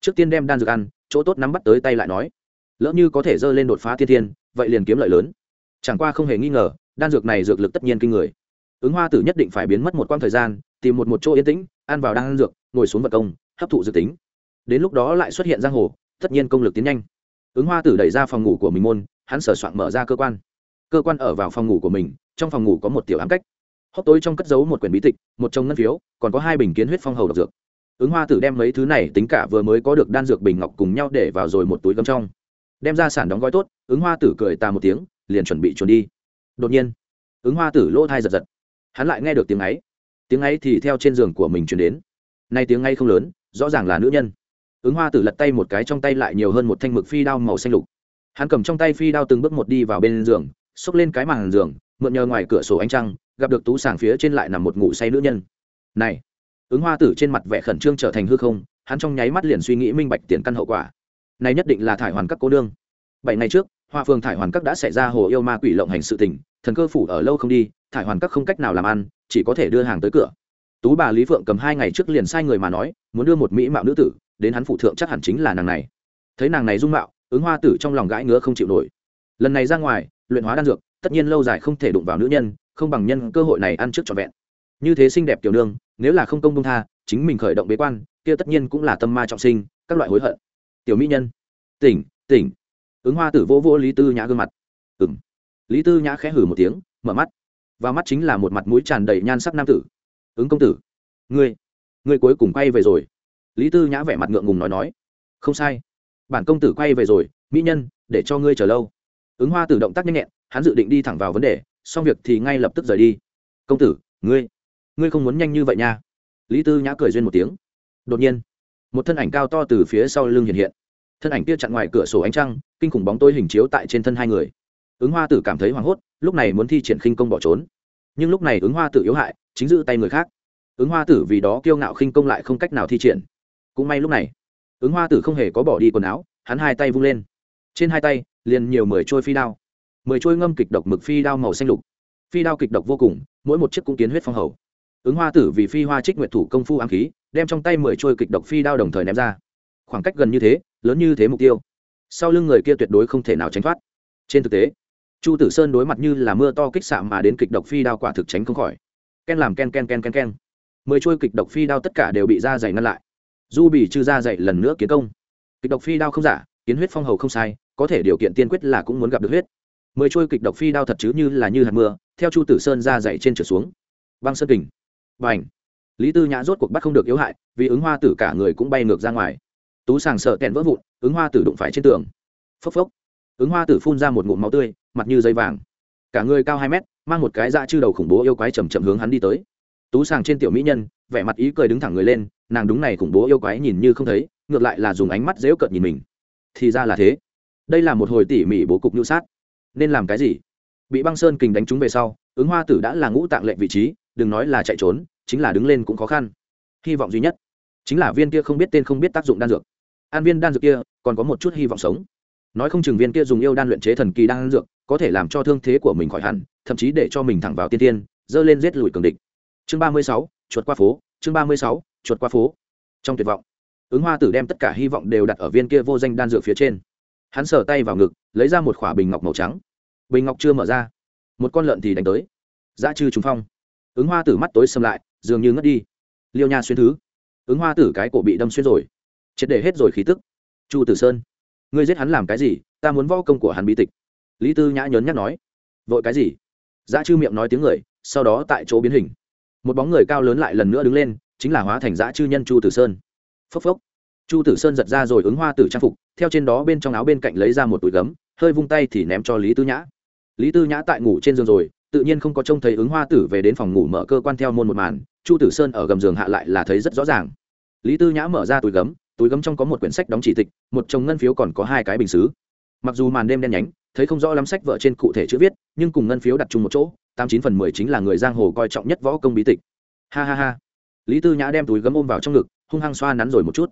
A: Trước tiên đem đan dược ăn, chỗ tốt nắm bắt tới tay lại nói. Lỡ như có thể dơ lên đột phá thiên thiên, vậy liền kiếm lợi lớn. Chẳng qua không hề nghi ngờ, đan dược này dược lực tất nhiên kinh người. Ứng hoa tử nhất định phải biến mất một quãng thời gian, tìm một một chỗ yên tĩnh, ăn vào đan dược, ngồi xuống vật công, hấp thụ dược tính. Đến lúc đó lại xuất hiện giang hồ, tất nhiên công lực tiến nhanh. Ứng hoa tử đẩy ra phòng ngủ của mình môn, hắn sửa soạn mở ra cơ quan. Cơ quan ở vào phòng ngủ của mình, trong phòng ngủ có một tiểu ám cách hốc tối trong cất giấu một quyển bí tịch, một chồng ngân phiếu, còn có hai bình kiến huyết phong hầu độc dược. Ứng hoa tử đem mấy thứ này tính cả vừa mới có được đan dược bình ngọc cùng nhau để vào rồi một túi gấm trong. Đem ra sản đóng gói tốt, ứng hoa tử cười tà một tiếng, liền chuẩn bị trốn đi. Đột nhiên, ứng hoa tử lỗ thai giật giật. Hắn lại nghe được tiếng ấy. Tiếng ấy thì theo trên giường của mình chuyển đến. Nay tiếng ấy không lớn, rõ ràng là nữ nhân. Ứng hoa tử lật tay một cái trong tay lại nhiều hơn một thanh mực phi đao màu xanh lục. Hắn cầm trong tay phi đao từng bước một đi vào bên giường, xốc lên cái màn giường, mượn nhờ ngoài cửa sổ ánh trăng gặp được tú sàng phía trên lại nằm một ngủ say nữ nhân. Này, ứng hoa tử trên mặt vẻ khẩn trương trở thành hư không, hắn trong nháy mắt liền suy nghĩ minh bạch tiền căn hậu quả. Này nhất định là thải hoàn các cô đương bảy ngày trước, hoa phường thải hoàn các đã xảy ra hồ yêu ma quỷ lộng hành sự tình, thần cơ phủ ở lâu không đi, thải hoàn các không cách nào làm ăn, chỉ có thể đưa hàng tới cửa. Tú bà lý phượng cầm hai ngày trước liền sai người mà nói, muốn đưa một mỹ mạo nữ tử, đến hắn phụ thượng chắc hẳn chính là nàng này. Thấy nàng này dung mạo, ứng hoa tử trong lòng gãi ngứa không chịu nổi. Lần này ra ngoài, luyện hóa đan dược, tất nhiên lâu dài không thể đụng vào nữ nhân không bằng nhân cơ hội này ăn trước trọn vẹn. Như thế xinh đẹp tiểu nương, nếu là không công công tha, chính mình khởi động bế quan, kia tất nhiên cũng là tâm ma trọng sinh, các loại hối hận. Tiểu mỹ nhân. Tỉnh tỉnh. Ứng hoa tử vô vô lý tư nhã gương mặt. Ừng lý tư nhã khẽ hử một tiếng, mở mắt. Và mắt chính là một mặt mũi tràn đầy nhan sắc nam tử. Ứng công tử. Ngươi ngươi cuối cùng quay về rồi. Lý tư nhã vẻ mặt ngượng ngùng nói nói. Không sai. Bản công tử quay về rồi, mỹ nhân, để cho ngươi chờ lâu. Ứng hoa tử động tác nhanh nhẹn, hắn dự định đi thẳng vào vấn đề xong việc thì ngay lập tức rời đi. Công tử, ngươi ngươi không muốn nhanh như vậy nha. Lý tư nhã cười duyên một tiếng. Đột nhiên, một thân ảnh cao to từ phía sau lưng hiện hiện. Thân ảnh kia chặn ngoài cửa sổ ánh trăng, kinh khủng bóng tôi hình chiếu tại trên thân hai người. Ứng hoa tử cảm thấy hoảng hốt, lúc này muốn thi triển khinh công bỏ trốn. Nhưng lúc này ứng hoa tử yếu hại, chính giữ tay người khác. Ứng hoa tử vì đó kiêu ngạo khinh công lại không cách nào thi triển. Cũng may lúc này, ứng hoa tử không hề có bỏ đi quần áo, hắn hai tay vung lên. Trên hai tay, liền nhiều mười trôi phi đao mười trôi ngâm kịch độc mực phi đao màu xanh lục. Phi đao kịch độc vô cùng, mỗi một chiếc cũng kiến huyết phong hầu. Ứng hoa tử vì phi hoa trích nguyệt thủ công phu ám khí, đem trong tay mười trôi kịch độc phi đao đồng thời ném ra. Khoảng cách gần như thế, lớn như thế mục tiêu. Sau lưng người kia tuyệt đối không thể nào tránh thoát. Trên thực tế, chu tử sơn đối mặt như là mưa to kích xạ mà đến kịch độc phi đao quả thực tránh không khỏi. Ken làm ken ken ken ken ken. Mười trôi kịch độc phi đao tất cả đều bị da dày ngăn lại. Du bị trừ da dày lần nữa kiến công. Kịch độc phi đao không giả, kiến huyết phong hầu không sai, có thể điều kiện tiên quyết là cũng muốn gặp được huyết mười trôi kịch độc phi đao thật chứ như là như hạt mưa, theo chu tử sơn ra dậy trên trở xuống. Băng sơn kình. B à n h lý tư nhã rốt cuộc bắt không được yếu hại, vì ứng hoa tử cả người cũng bay ngược ra ngoài. Tú sàng sợ kẹn vỡ vụn, ứng hoa tử đụng phải trên tường. Phốc phốc. Ứng hoa tử phun ra một ngụm máu tươi, mặt như dây vàng. Cả người cao hai mét, mang một cái dạ chư đầu khủng bố yêu quái chầm chậm hướng hắn đi tới. Tú sàng trên tiểu mỹ nhân, vẻ mặt ý cười đứng thẳng người lên, nàng đúng này khủng bố yêu quái nhìn như không thấy, ngược lại là dùng ánh mắt dễu cợt nhìn mình. Thì ra là thế. Đây là một hồi tỉ mỉ bố cục nhu sát nên làm cái gì? Bị băng sơn kình đánh trúng về sau, ứng hoa tử đã là ngũ tạng lệnh vị trí, đừng nói là chạy trốn, chính là đứng lên cũng khó khăn. Hy vọng duy nhất chính là viên kia không biết tên không biết tác dụng đan dược. An viên đan dược kia, còn có một chút hy vọng sống. Nói không chừng viên kia dùng yêu đan luyện chế thần kỳ đan dược, có thể làm cho thương thế của mình khỏi hẳn, thậm chí để cho mình thẳng vào tiên tiên, dơ lên giết lùi cường địch. Chương ba mươi sáu, chuột qua phố. Chương ba mươi sáu, chuột qua phố. Trong tuyệt vọng, ứng hoa tử đem tất cả hy vọng đều đặt ở viên kia vô danh đan dược phía trên hắn sờ tay vào ngực, lấy ra một khỏa bình ngọc màu trắng. Bình ngọc chưa mở ra. Một con lợn thì đánh tới. Dã chư trúng phong. Ứng hoa tử mắt tối xâm lại, dường như ngất đi. Liêu nha xuyên thứ. Ứng hoa tử cái cổ bị đâm xuyên rồi. Triệt để hết rồi khí tức. Chu tử sơn, ngươi giết hắn làm cái gì? Ta muốn vo công của hắn bi tịch. Lý tư nhã nhớn nhắc nói. Vội cái gì? Dã chư miệng nói tiếng người, sau đó tại chỗ biến hình. Một bóng người cao lớn lại lần nữa đứng lên, chính là hóa thành dã chư nhân chu tử sơn. Phốc phốc chu tử sơn giật ra rồi ứng hoa tử trang phục, theo trên đó bên trong áo bên cạnh lấy ra một túi gấm, hơi vung tay thì ném cho lý tư nhã. Lý tư nhã tại ngủ trên giường rồi, tự nhiên không có trông thấy ứng hoa tử về đến phòng ngủ mở cơ quan theo môn một màn, chu tử sơn ở gầm giường hạ lại là thấy rất rõ ràng. Lý tư nhã mở ra túi gấm túi gấm trong có một quyển sách đóng chỉ tịch, một chồng ngân phiếu còn có hai cái bình xứ. Mặc dù màn đêm đen nhánh, thấy không rõ lắm sách vợ trên cụ thể chữ viết, nhưng cùng ngân phiếu đặt chung một chỗ, tám chín phần mười chính là người giang hồ coi trọng nhất võ công bí tịch. Ha ha ha. Lý tư nhã đem túi gấm ôm vào trong ngực, hung hăng xoa nắn rồi một chút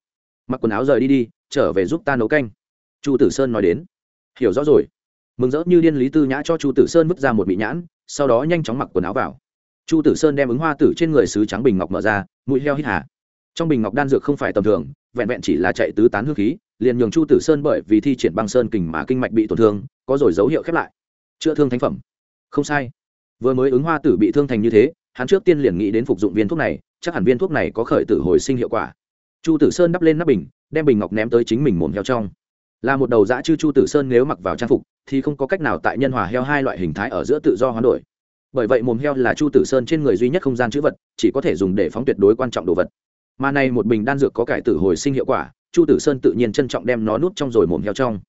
A: mặc quần áo rời đi đi, trở về giúp ta nấu canh. Chu tử sơn nói đến. Hiểu rõ rồi. Mừng rỡ như điên lý tư nhã cho chu tử sơn vứt ra một bị nhãn, sau đó nhanh chóng mặc quần áo vào. Chu tử sơn đem ứng hoa tử trên người sứ trắng bình ngọc mở ra, mũi heo hít hà. Trong bình ngọc đan dược không phải tầm thường, vẹn vẹn chỉ là chạy tứ tán hương khí, liền nhường chu tử sơn bởi vì thi triển băng sơn kình mà kinh mạch bị tổn thương, có rồi dấu hiệu khép lại. Chữa thương thánh phẩm. Không sai. Vừa mới ứng hoa tử bị thương thành như thế, hắn trước tiên liền nghĩ đến phục dụng viên thuốc này, chắc hẳn viên thuốc này có khởi tử hồi sinh hiệu quả chu tử sơn đắp lên nắp bình, đem bình ngọc ném tới chính mình mồm heo trong. Là một đầu dã chư chu tử sơn nếu mặc vào trang phục, thì không có cách nào tại nhân hòa heo hai loại hình thái ở giữa tự do hoán đổi. Bởi vậy mồm heo là chu tử sơn trên người duy nhất không gian chữ vật, chỉ có thể dùng để phóng tuyệt đối quan trọng đồ vật. Mà này một bình đan dược có cải tử hồi sinh hiệu quả, chu tử sơn tự nhiên trân trọng đem nó nút trong rồi mồm heo trong.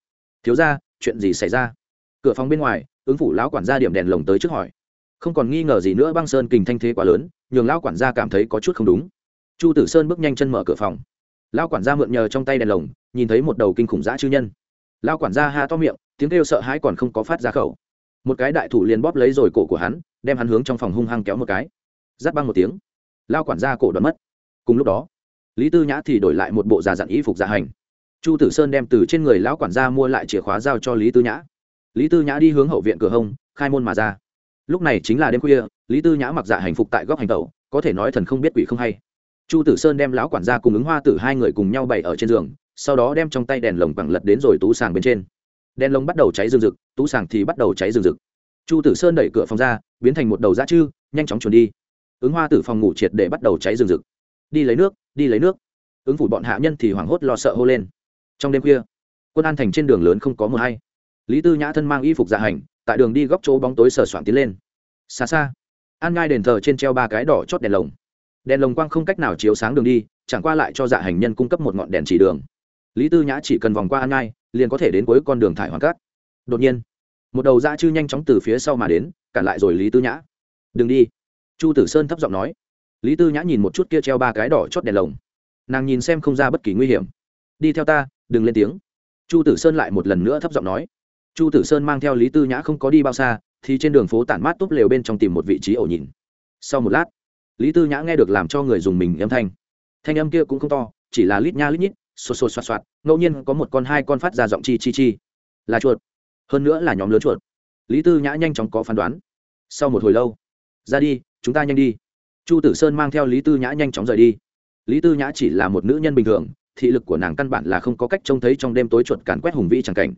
A: Thiếu ra chuyện gì xảy ra? Cửa phòng bên ngoài, ứng phủ lão quản gia điểm đèn lồng tới trước hỏi. Không còn nghi ngờ gì nữa, băng sơn kình thanh thế quá lớn, nhường lão quản gia cảm thấy có chút không đúng chu tử sơn bước nhanh chân mở cửa phòng. Lão quản gia mượn nhờ trong tay đèn lồng, nhìn thấy một đầu kinh khủng dã chư nhân. Lão quản gia ha to miệng, tiếng kêu sợ hãi còn không có phát ra khẩu. Một cái đại thủ liền bóp lấy rồi cổ của hắn, đem hắn hướng trong phòng hung hăng kéo một cái. Giáp băng một tiếng lao quản gia cổ đoán mất. Cùng lúc đó, lý tư nhã thì đổi lại một bộ già dặn y phục giả hành. Chu tử sơn đem từ trên người lão quản gia mua lại chìa khóa giao cho lý tư nhã. Lý tư nhã đi hướng hậu viện cửa hông, khai môn mà ra. Lúc này chính là đêm khuya, lý tư nhã mặc dạ hành phục tại góc hành tẩu, có thể nói thần không biết quỷ không hay chu tử sơn đem lão quản gia cùng ứng hoa tử hai người cùng nhau bày ở trên giường, sau đó đem trong tay đèn lồng bằng lật đến rồi tú sàng bên trên. Đèn lồng bắt đầu cháy rừng rực, tú sàng thì bắt đầu cháy rừng rực. Chu tử sơn đẩy cửa phòng ra, biến thành một đầu dã chư, nhanh chóng chuồn đi. Ứng hoa tử phòng ngủ triệt để bắt đầu cháy rừng rực. Đi lấy nước, đi lấy nước. Ứng phủ bọn hạ nhân thì hoảng hốt lo sợ hô lên. Trong đêm khuya, quân an thành trên đường lớn không có mờ hay. Lý tư nhã thân mang y phục dạ hành, tại đường đi góc chỗ bóng tối sờ soạn tiến lên. Xa xa, an ngai đền thờ trên treo ba cái đỏ chót đèn lồng đèn lồng quang không cách nào chiếu sáng đường đi, chẳng qua lại cho dạ hành nhân cung cấp một ngọn đèn chỉ đường. Lý tư nhã chỉ cần vòng qua an ngai, liền có thể đến cuối con đường thải hoàn cát. Đột nhiên, một đầu dã chư nhanh chóng từ phía sau mà đến, cản lại rồi lý tư nhã. Đừng đi. Chu tử sơn thấp giọng nói. Lý tư nhã nhìn một chút kia treo ba cái đỏ chót đèn lồng. Nàng nhìn xem không ra bất kỳ nguy hiểm. Đi theo ta, đừng lên tiếng. Chu tử sơn lại một lần nữa thấp giọng nói. Chu tử sơn mang theo lý tư nhã không có đi bao xa, thì trên đường phố tản mát túp lều bên trong tìm một vị trí ổ nhìn. Sau một lát lý tư nhã nghe được làm cho người dùng mình âm thanh. Thanh âm kia cũng không to, chỉ là lít nha lít nhít xô xô xoạt xoạt, ngẫu nhiên có một con hai con phát ra giọng chi chi chi. Là chuột. Hơn nữa là nhóm lớn chuột. Lý tư nhã nhanh chóng có phán đoán. Sau một hồi lâu, ra đi, chúng ta nhanh đi. Chu tử sơn mang theo lý tư nhã nhanh chóng rời đi. Lý tư nhã chỉ là một nữ nhân bình thường, thị lực của nàng căn bản là không có cách trông thấy trong đêm tối chuột càn quét hùng vĩ c cảnh.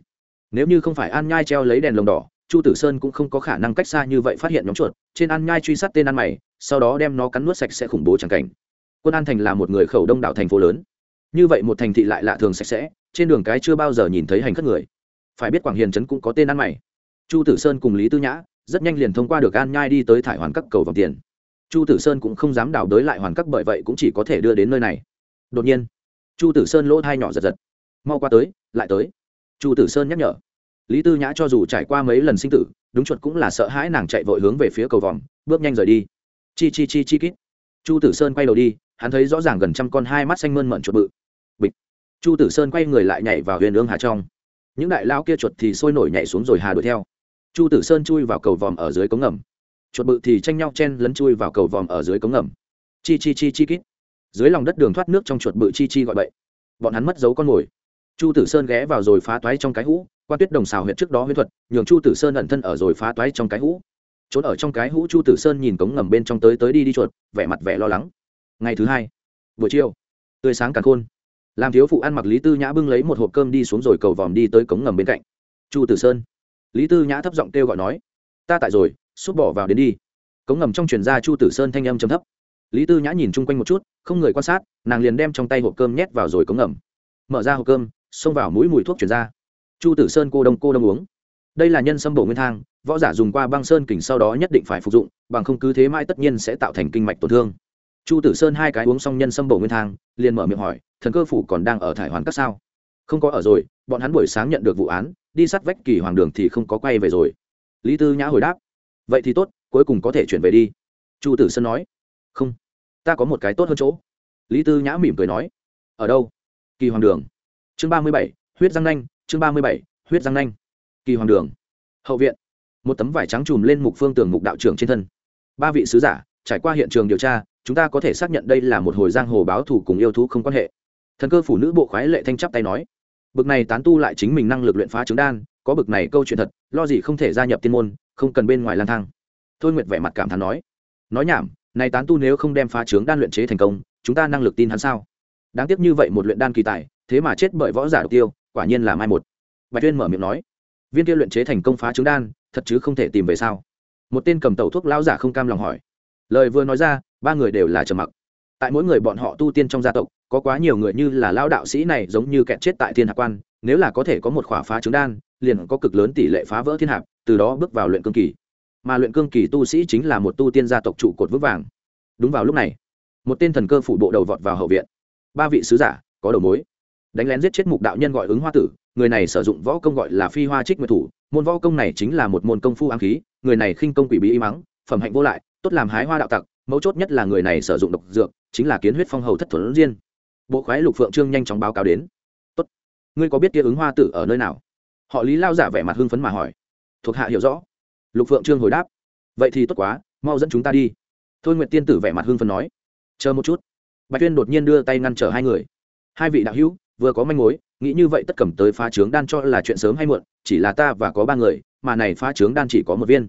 A: Nếu như không phải an nhai treo lấy đèn lồng đỏ chu tử sơn cũng không có khả năng cách xa như vậy phát hiện nhóm chuột, trên an nhai truy sát tên ăn mày, sau đó đem nó cắn nuốt sạch sẽ khủng bố c cảnh. Quân an thành là một người khẩu đông đảo thành phố lớn. Như vậy một thành thị lại lạ thường sạch sẽ, trên đường cái chưa bao giờ nhìn thấy hành khất người. Phải biết quảng hiền trấn cũng có tên ăn mày. Chu tử sơn cùng lý tư nhã, rất nhanh liền thông qua được an nhai đi tới thải hoàn các cầu vòng tiền. Chu tử sơn cũng không dám đào đới lại hoàn các bởi vậy cũng chỉ có thể đưa đến nơi này. Đột nhiên, chu tử sơn lỗ thai nhỏ giật giật. Mau qua tới, lại tới. Chu tử sơn nhắc nhở lý tư nhã cho dù trải qua mấy lần sinh tử, đúng chuột cũng là sợ hãi nàng chạy vội hướng về phía cầu vòm bước nhanh rời đi. Chi chi chi chi kít. Chu tử sơn quay đầu đi, hắn thấy rõ ràng gần trăm con hai mắt xanh mơn mận chuột bự. Bịch. Chu tử sơn quay người lại nhảy vào huyền ương hà trong. Những đại lao kia chuột thì sôi nổi nhảy xuống rồi hà đuổi theo. Chu tử sơn chui vào cầu vòm ở dưới cống ngầm. Chuột bự thì tranh nhau chen lấn chui vào cầu vòm ở dưới cống ngầm. Chi chi chi chi kít. Dưới lòng đất đường thoát nước trong chuột bự chi chi gọi bậy. Bọn hắn mất dấu con mồi. Chu tử sơn ghé vào rồi phá toái trong cái hũ quan tuyết đồng xào huyện trước đó huyễn thuật, nhường chu tử sơn ẩn thân ở rồi phá toái trong cái hũ. Trốn ở trong cái hũ chu tử sơn nhìn cống ngầm bên trong tới tới đi đi chuột, vẻ mặt vẻ lo lắng. Ngày thứ hai, buổi chiều, tươi sáng càng khôn. Làm thiếu phụ ăn mặc lý tư nhã bưng lấy một hộp cơm đi xuống rồi cầu vòm đi tới cống ngầm bên cạnh. Chu tử sơn, lý tư nhã thấp giọng kêu gọi nói, ta tại rồi, xúc bỏ vào đến đi. Cống ngầm trong truyền ra chu tử sơn thanh âm chấm thấp. Lý tư nhã nhìn chung quanh một chút, không người quan sát, nàng liền đem trong tay hộp cơm nhét vào rồi cống ngầm. Mở ra hộp cơm, xông vào mũi mùi thuốc chuyển ra chu tử sơn cô đông cô đông uống. Đây là nhân sâm bổ nguyên thang, võ giả dùng qua băng sơn kình sau đó nhất định phải phục dụng, bằng không cứ thế mãi tất nhiên sẽ tạo thành kinh mạch tổn thương. Chu tử sơn hai cái uống xong nhân sâm bổ nguyên thang, liền mở miệng hỏi, thần cơ phủ còn đang ở thải hoàn các sao? Không có ở rồi, bọn hắn buổi sáng nhận được vụ án, đi sát vách kỳ hoàng đường thì không có quay về rồi. Lý tư nhã hồi đáp, vậy thì tốt, cuối cùng có thể chuyển về đi. Chu tử sơn nói, không, ta có một cái tốt hơn chỗ. Lý tư nhã mỉm cười nói, ở đâu? Kỳ hoàng đường. Chương ba mươi bảy, huyết răng nanh chương ba mươi bảy, huyết răng nanh. Kỳ hoàng đường. Hậu viện. Một tấm vải trắng chùm lên mục phương tường mục đạo trưởng trên thân. Ba vị sứ giả, trải qua hiện trường điều tra, chúng ta có thể xác nhận đây là một hồi giang hồ báo thù cùng yêu thú không quan hệ. Thần cơ phủ nữ bộ khoái lệ thanh chắp tay nói, bực này tán tu lại chính mình năng lực luyện phá trứng đan, có bực này câu chuyện thật, lo gì không thể gia nhập tiên môn, không cần bên ngoài lang thang. Thôi nguyệt vẻ mặt cảm thán nói nói nhảm, này tán tu nếu không đem phá trướng đan luyện chế thành công, chúng ta năng lực tin hắn sao? Đáng tiếc như vậy một luyện đan kỳ tài, thế mà chết bởi võ giả độc tiêu quả nhiên là mai một. Bạch tuyên mở miệng nói, viên kia luyện chế thành công phá trứng đan, thật chứ không thể tìm về sao? Một tên cầm tẩu thuốc lão giả không cam lòng hỏi. Lời vừa nói ra, ba người đều là trầm mặc. Tại mỗi người bọn họ tu tiên trong gia tộc, có quá nhiều người như là lão đạo sĩ này giống như kẹt chết tại thiên hạc quan, nếu là có thể có một khỏa phá trứng đan, liền có cực lớn tỷ lệ phá vỡ thiên hạc từ đó bước vào luyện cương kỳ. Mà luyện cương kỳ tu sĩ chính là một tu tiên gia tộc trụ cột vững vàng. Đúng vào lúc này, một tên thần cơ phủ bộ đầu vọt vào hậu viện. Ba vị sứ giả có đầu mối đánh lén giết chết mục đạo nhân gọi ứng hoa tử, người này sử dụng võ công gọi là phi hoa trích nguyệt thủ, môn võ công này chính là một môn công phu ám khí, người này khinh công quỷ bí y mắng, phẩm hạnh vô lại, tốt làm hái hoa đạo tặc, mấu chốt nhất là người này sử dụng độc dược, chính là kiến huyết phong hầu thất thuần riêng bộ khoái lục phượng trương nhanh chóng báo cáo đến. Tốt. Ngươi có biết kia ứng hoa tử ở nơi nào? Họ lý lao giả vẻ mặt hưng phấn mà hỏi. Thuộc hạ hiểu rõ. Lục phượng trương hồi đáp. Vậy thì tốt quá, mau dẫn chúng ta đi. Thôi nguyệt tiên tử vẻ mặt hưng phấn nói. Chờ một chút. Bạch tuyên đột nhiên đưa tay ngăn trở hai người. Hai vị đạo hữu vừa có manh mối, nghĩ như vậy tất cầm tới phá trướng đan cho là chuyện sớm hay muộn, chỉ là ta và có ba người, mà này phá trướng đan chỉ có một viên.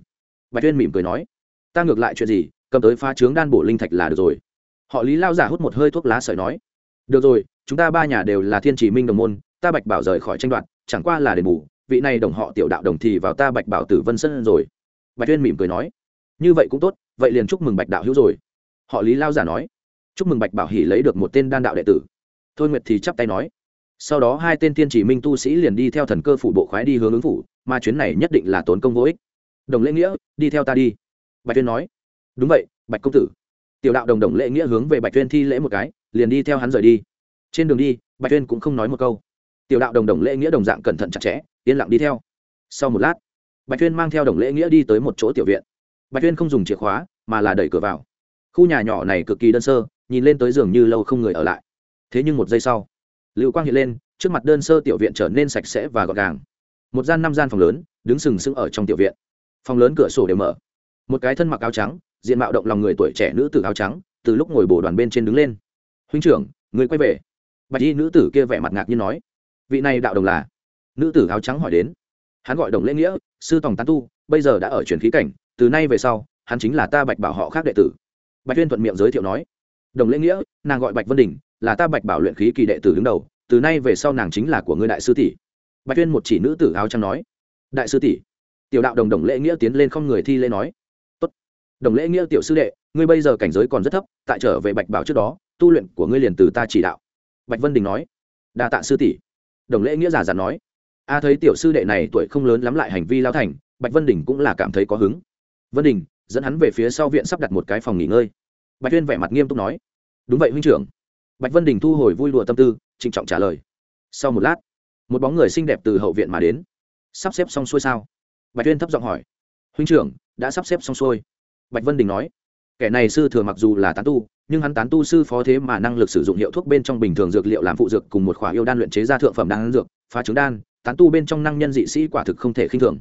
A: Bạch tuyên mỉm cười nói, ta ngược lại chuyện gì, cầm tới phá trướng đan bổ linh thạch là được rồi. Họ lý lao giả hút một hơi thuốc lá sợi nói, được rồi, chúng ta ba nhà đều là thiên chỉ minh đồng môn, ta bạch bảo rời khỏi tranh đoạt, chẳng qua là đền bù, vị này đồng họ tiểu đạo đồng thì vào ta bạch bảo tử vân sân rồi. Bạch tuyên mỉm cười nói, như vậy cũng tốt, vậy liền chúc mừng bạch đạo hữu rồi. Họ lý lao giả nói, chúc mừng bạch bảo hỉ lấy được một tên đan đạo đệ tử. Thôi nguyệt thì chắp tay nói sau đó hai tên tiên chỉ minh tu sĩ liền đi theo thần cơ phủ bộ khoái đi hướng ứng phủ, mà chuyến này nhất định là tốn công vô ích. Đồng lễ nghĩa, đi theo ta đi. Bạch tuyên nói. Đúng vậy, bạch công tử. Tiểu đạo đồng đồng lễ nghĩa hướng về bạch tuyên thi lễ một cái, liền đi theo hắn rời đi. Trên đường đi, bạch tuyên cũng không nói một câu. Tiểu đạo đồng đồng lễ nghĩa đồng dạng cẩn thận chặt chẽ, yên lặng đi theo. Sau một lát, bạch tuyên mang theo đồng lễ nghĩa đi tới một chỗ tiểu viện. Bạch tuyên không dùng chìa khóa, mà là đẩy cửa vào. Khu nhà nhỏ này cực kỳ đơn sơ, nhìn lên tới giường như lâu không người ở lại. Thế nhưng một giây sau lưu quang hiện lên, trước mặt đơn sơ tiểu viện trở nên sạch sẽ và gọn gàng. Một gian năm gian phòng lớn, đứng sừng sững ở trong tiểu viện. Phòng lớn cửa sổ đều mở. Một cái thân mặc áo trắng, diện mạo động lòng người tuổi trẻ nữ tử áo trắng, từ lúc ngồi bổ đoàn bên trên đứng lên. Huynh trưởng, người quay về. Bạch y nữ tử kia vẻ mặt ngạc như nói. Vị này đạo đồng là? Nữ tử áo trắng hỏi đến. Hắn gọi đồng lễ nghĩa, sư tòng tán tu, bây giờ đã ở truyền khí cảnh, từ nay về sau, hắn chính là ta bạch bảo họ khác đệ tử. Bạch tuyên thuận miệng giới thiệu nói. Đồng lễ nghĩa, nàng gọi bạch vân đình là ta bạch bảo luyện khí kỳ đệ tử đứng đầu, từ nay về sau nàng chính là của ngươi đại sư tỷ. Bạch tuyên một chỉ nữ tử áo trắng nói. Đại sư tỷ. Tiểu đạo đồng đồng lễ nghĩa tiến lên không người thi lễ nói. Tốt. Đồng lễ nghĩa tiểu sư đệ, ngươi bây giờ cảnh giới còn rất thấp, tại trở về bạch bảo trước đó, tu luyện của ngươi liền từ ta chỉ đạo. Bạch vân đình nói. Đa tạ sư tỷ. Đồng lễ nghĩa giả dặn nói. A thấy tiểu sư đệ này tuổi không lớn lắm lại hành vi lao thành, bạch vân đình cũng là cảm thấy có hứng. Vân đình dẫn hắn về phía sau viện sắp đặt một cái phòng nghỉ ngơi. Bạch tuyên vẻ mặt nghiêm túc nói. Đúng vậy huynh trưởng bạch vân đình thu hồi vui đùa tâm tư, trịnh trọng trả lời. Sau một lát, một bóng người xinh đẹp từ hậu viện mà đến. Sắp xếp xong xuôi sao? Bạch tuyên thấp giọng hỏi. Huynh trưởng, đã sắp xếp xong xuôi. Bạch vân đình nói. Kẻ này sư thừa mặc dù là tán tu, nhưng hắn tán tu sư phó thế mà năng lực sử dụng hiệu thuốc bên trong bình thường dược liệu làm phụ dược cùng một khỏa yêu đan luyện chế ra thượng phẩm đan dược, phá trứng đan, tán tu bên trong năng nhân dị sĩ quả thực không thể khinh thường.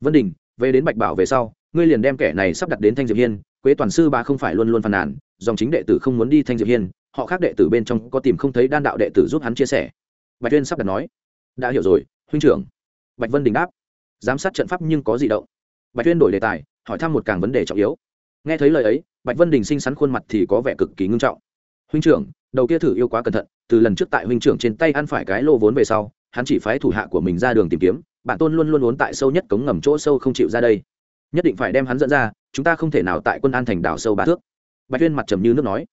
A: Vân đình, về đến bạch bảo về sau, ngươi liền đem kẻ này sắp đặt đến thanh diệp hiên, quế toàn sư ba không phải luôn luôn phàn nàn, dòng chính đệ tử không muốn đi thanh diệp hiên họ khác đệ tử bên trong có tìm không thấy đan đạo đệ tử giúp hắn chia sẻ. Bạch tuyên sắp đặt nói, đã hiểu rồi, huynh trưởng. Bạch vân đình đáp, giám sát trận pháp nhưng có gì động. Bạch tuyên đổi đề tài, hỏi thăm một càng vấn đề trọng yếu. Nghe thấy lời ấy, bạch vân đình xinh xắn khuôn mặt thì có vẻ cực kỳ ngưng trọng. Huynh trưởng, đầu kia thử yêu quá cẩn thận, từ lần trước tại huynh trưởng trên tay ăn phải cái lô vốn về sau, hắn chỉ phái thủ hạ của mình ra đường tìm kiếm, bản tôn luôn luôn ốn tại sâu nhất cống ngầm chỗ sâu không chịu ra đây. Nhất định phải đem hắn dẫn ra, chúng ta không thể nào tại quân an thành đảo sâu ba thước. Bạch tuyên mặt trầm như nước nói,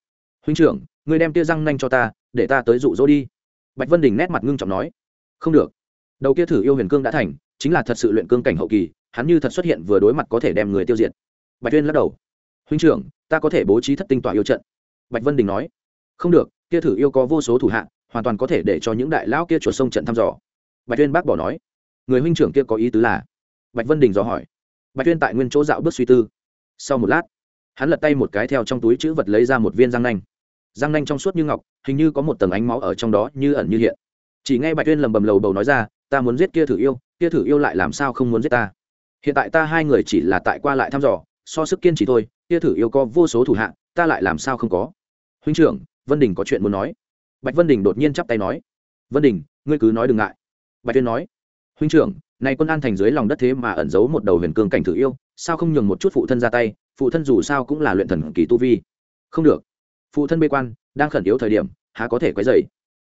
A: huynh trưởng ngươi đem tia răng nanh cho ta, để ta tới dụ dỗ đi. Bạch vân đình nét mặt ngưng trọng nói, không được. Đầu kia thử yêu huyền cương đã thành, chính là thật sự luyện cương cảnh hậu kỳ, hắn như thật xuất hiện vừa đối mặt có thể đem người tiêu diệt. Bạch tuyên lắc đầu, huynh trưởng, ta có thể bố trí thất tinh tỏa yêu trận. Bạch vân đình nói, không được, kia thử yêu có vô số thủ hạ, hoàn toàn có thể để cho những đại lão kia chuột sông trận thăm dò. Bạch tuyên bác bỏ nói, người huynh trưởng kia có ý tứ là? Bạch vân đình dò hỏi. Bạch tuyên tại nguyên chỗ dạo bước suy tư. Sau một lát, hắn lật tay một cái theo trong túi chữ vật lấy ra một viên răng nanh răng nanh trong suốt như ngọc, hình như có một tầng ánh máu ở trong đó như ẩn như hiện. Chỉ nghe bạch tuyên lầm bầm lầu bầu nói ra, ta muốn giết kia thử yêu, kia thử yêu lại làm sao không muốn giết ta? Hiện tại ta hai người chỉ là tại qua lại thăm dò, so sức kiên trì thôi, kia thử yêu có vô số thủ hạ, ta lại làm sao không có? Huynh trưởng, vân đình có chuyện muốn nói. Bạch vân đình đột nhiên chắp tay nói. Vân đình, ngươi cứ nói đừng ngại. Bạch tuyên nói. Huynh trưởng, này quân an thành dưới lòng đất thế mà ẩn giấu một đầu huyền cương cảnh thử yêu, sao không nhường một chút phụ thân ra tay? Phụ thân dù sao cũng là luyện thần kỳ tu vi. Không được phụ thân bê quan, đang khẩn yếu thời điểm, há có thể quấy dày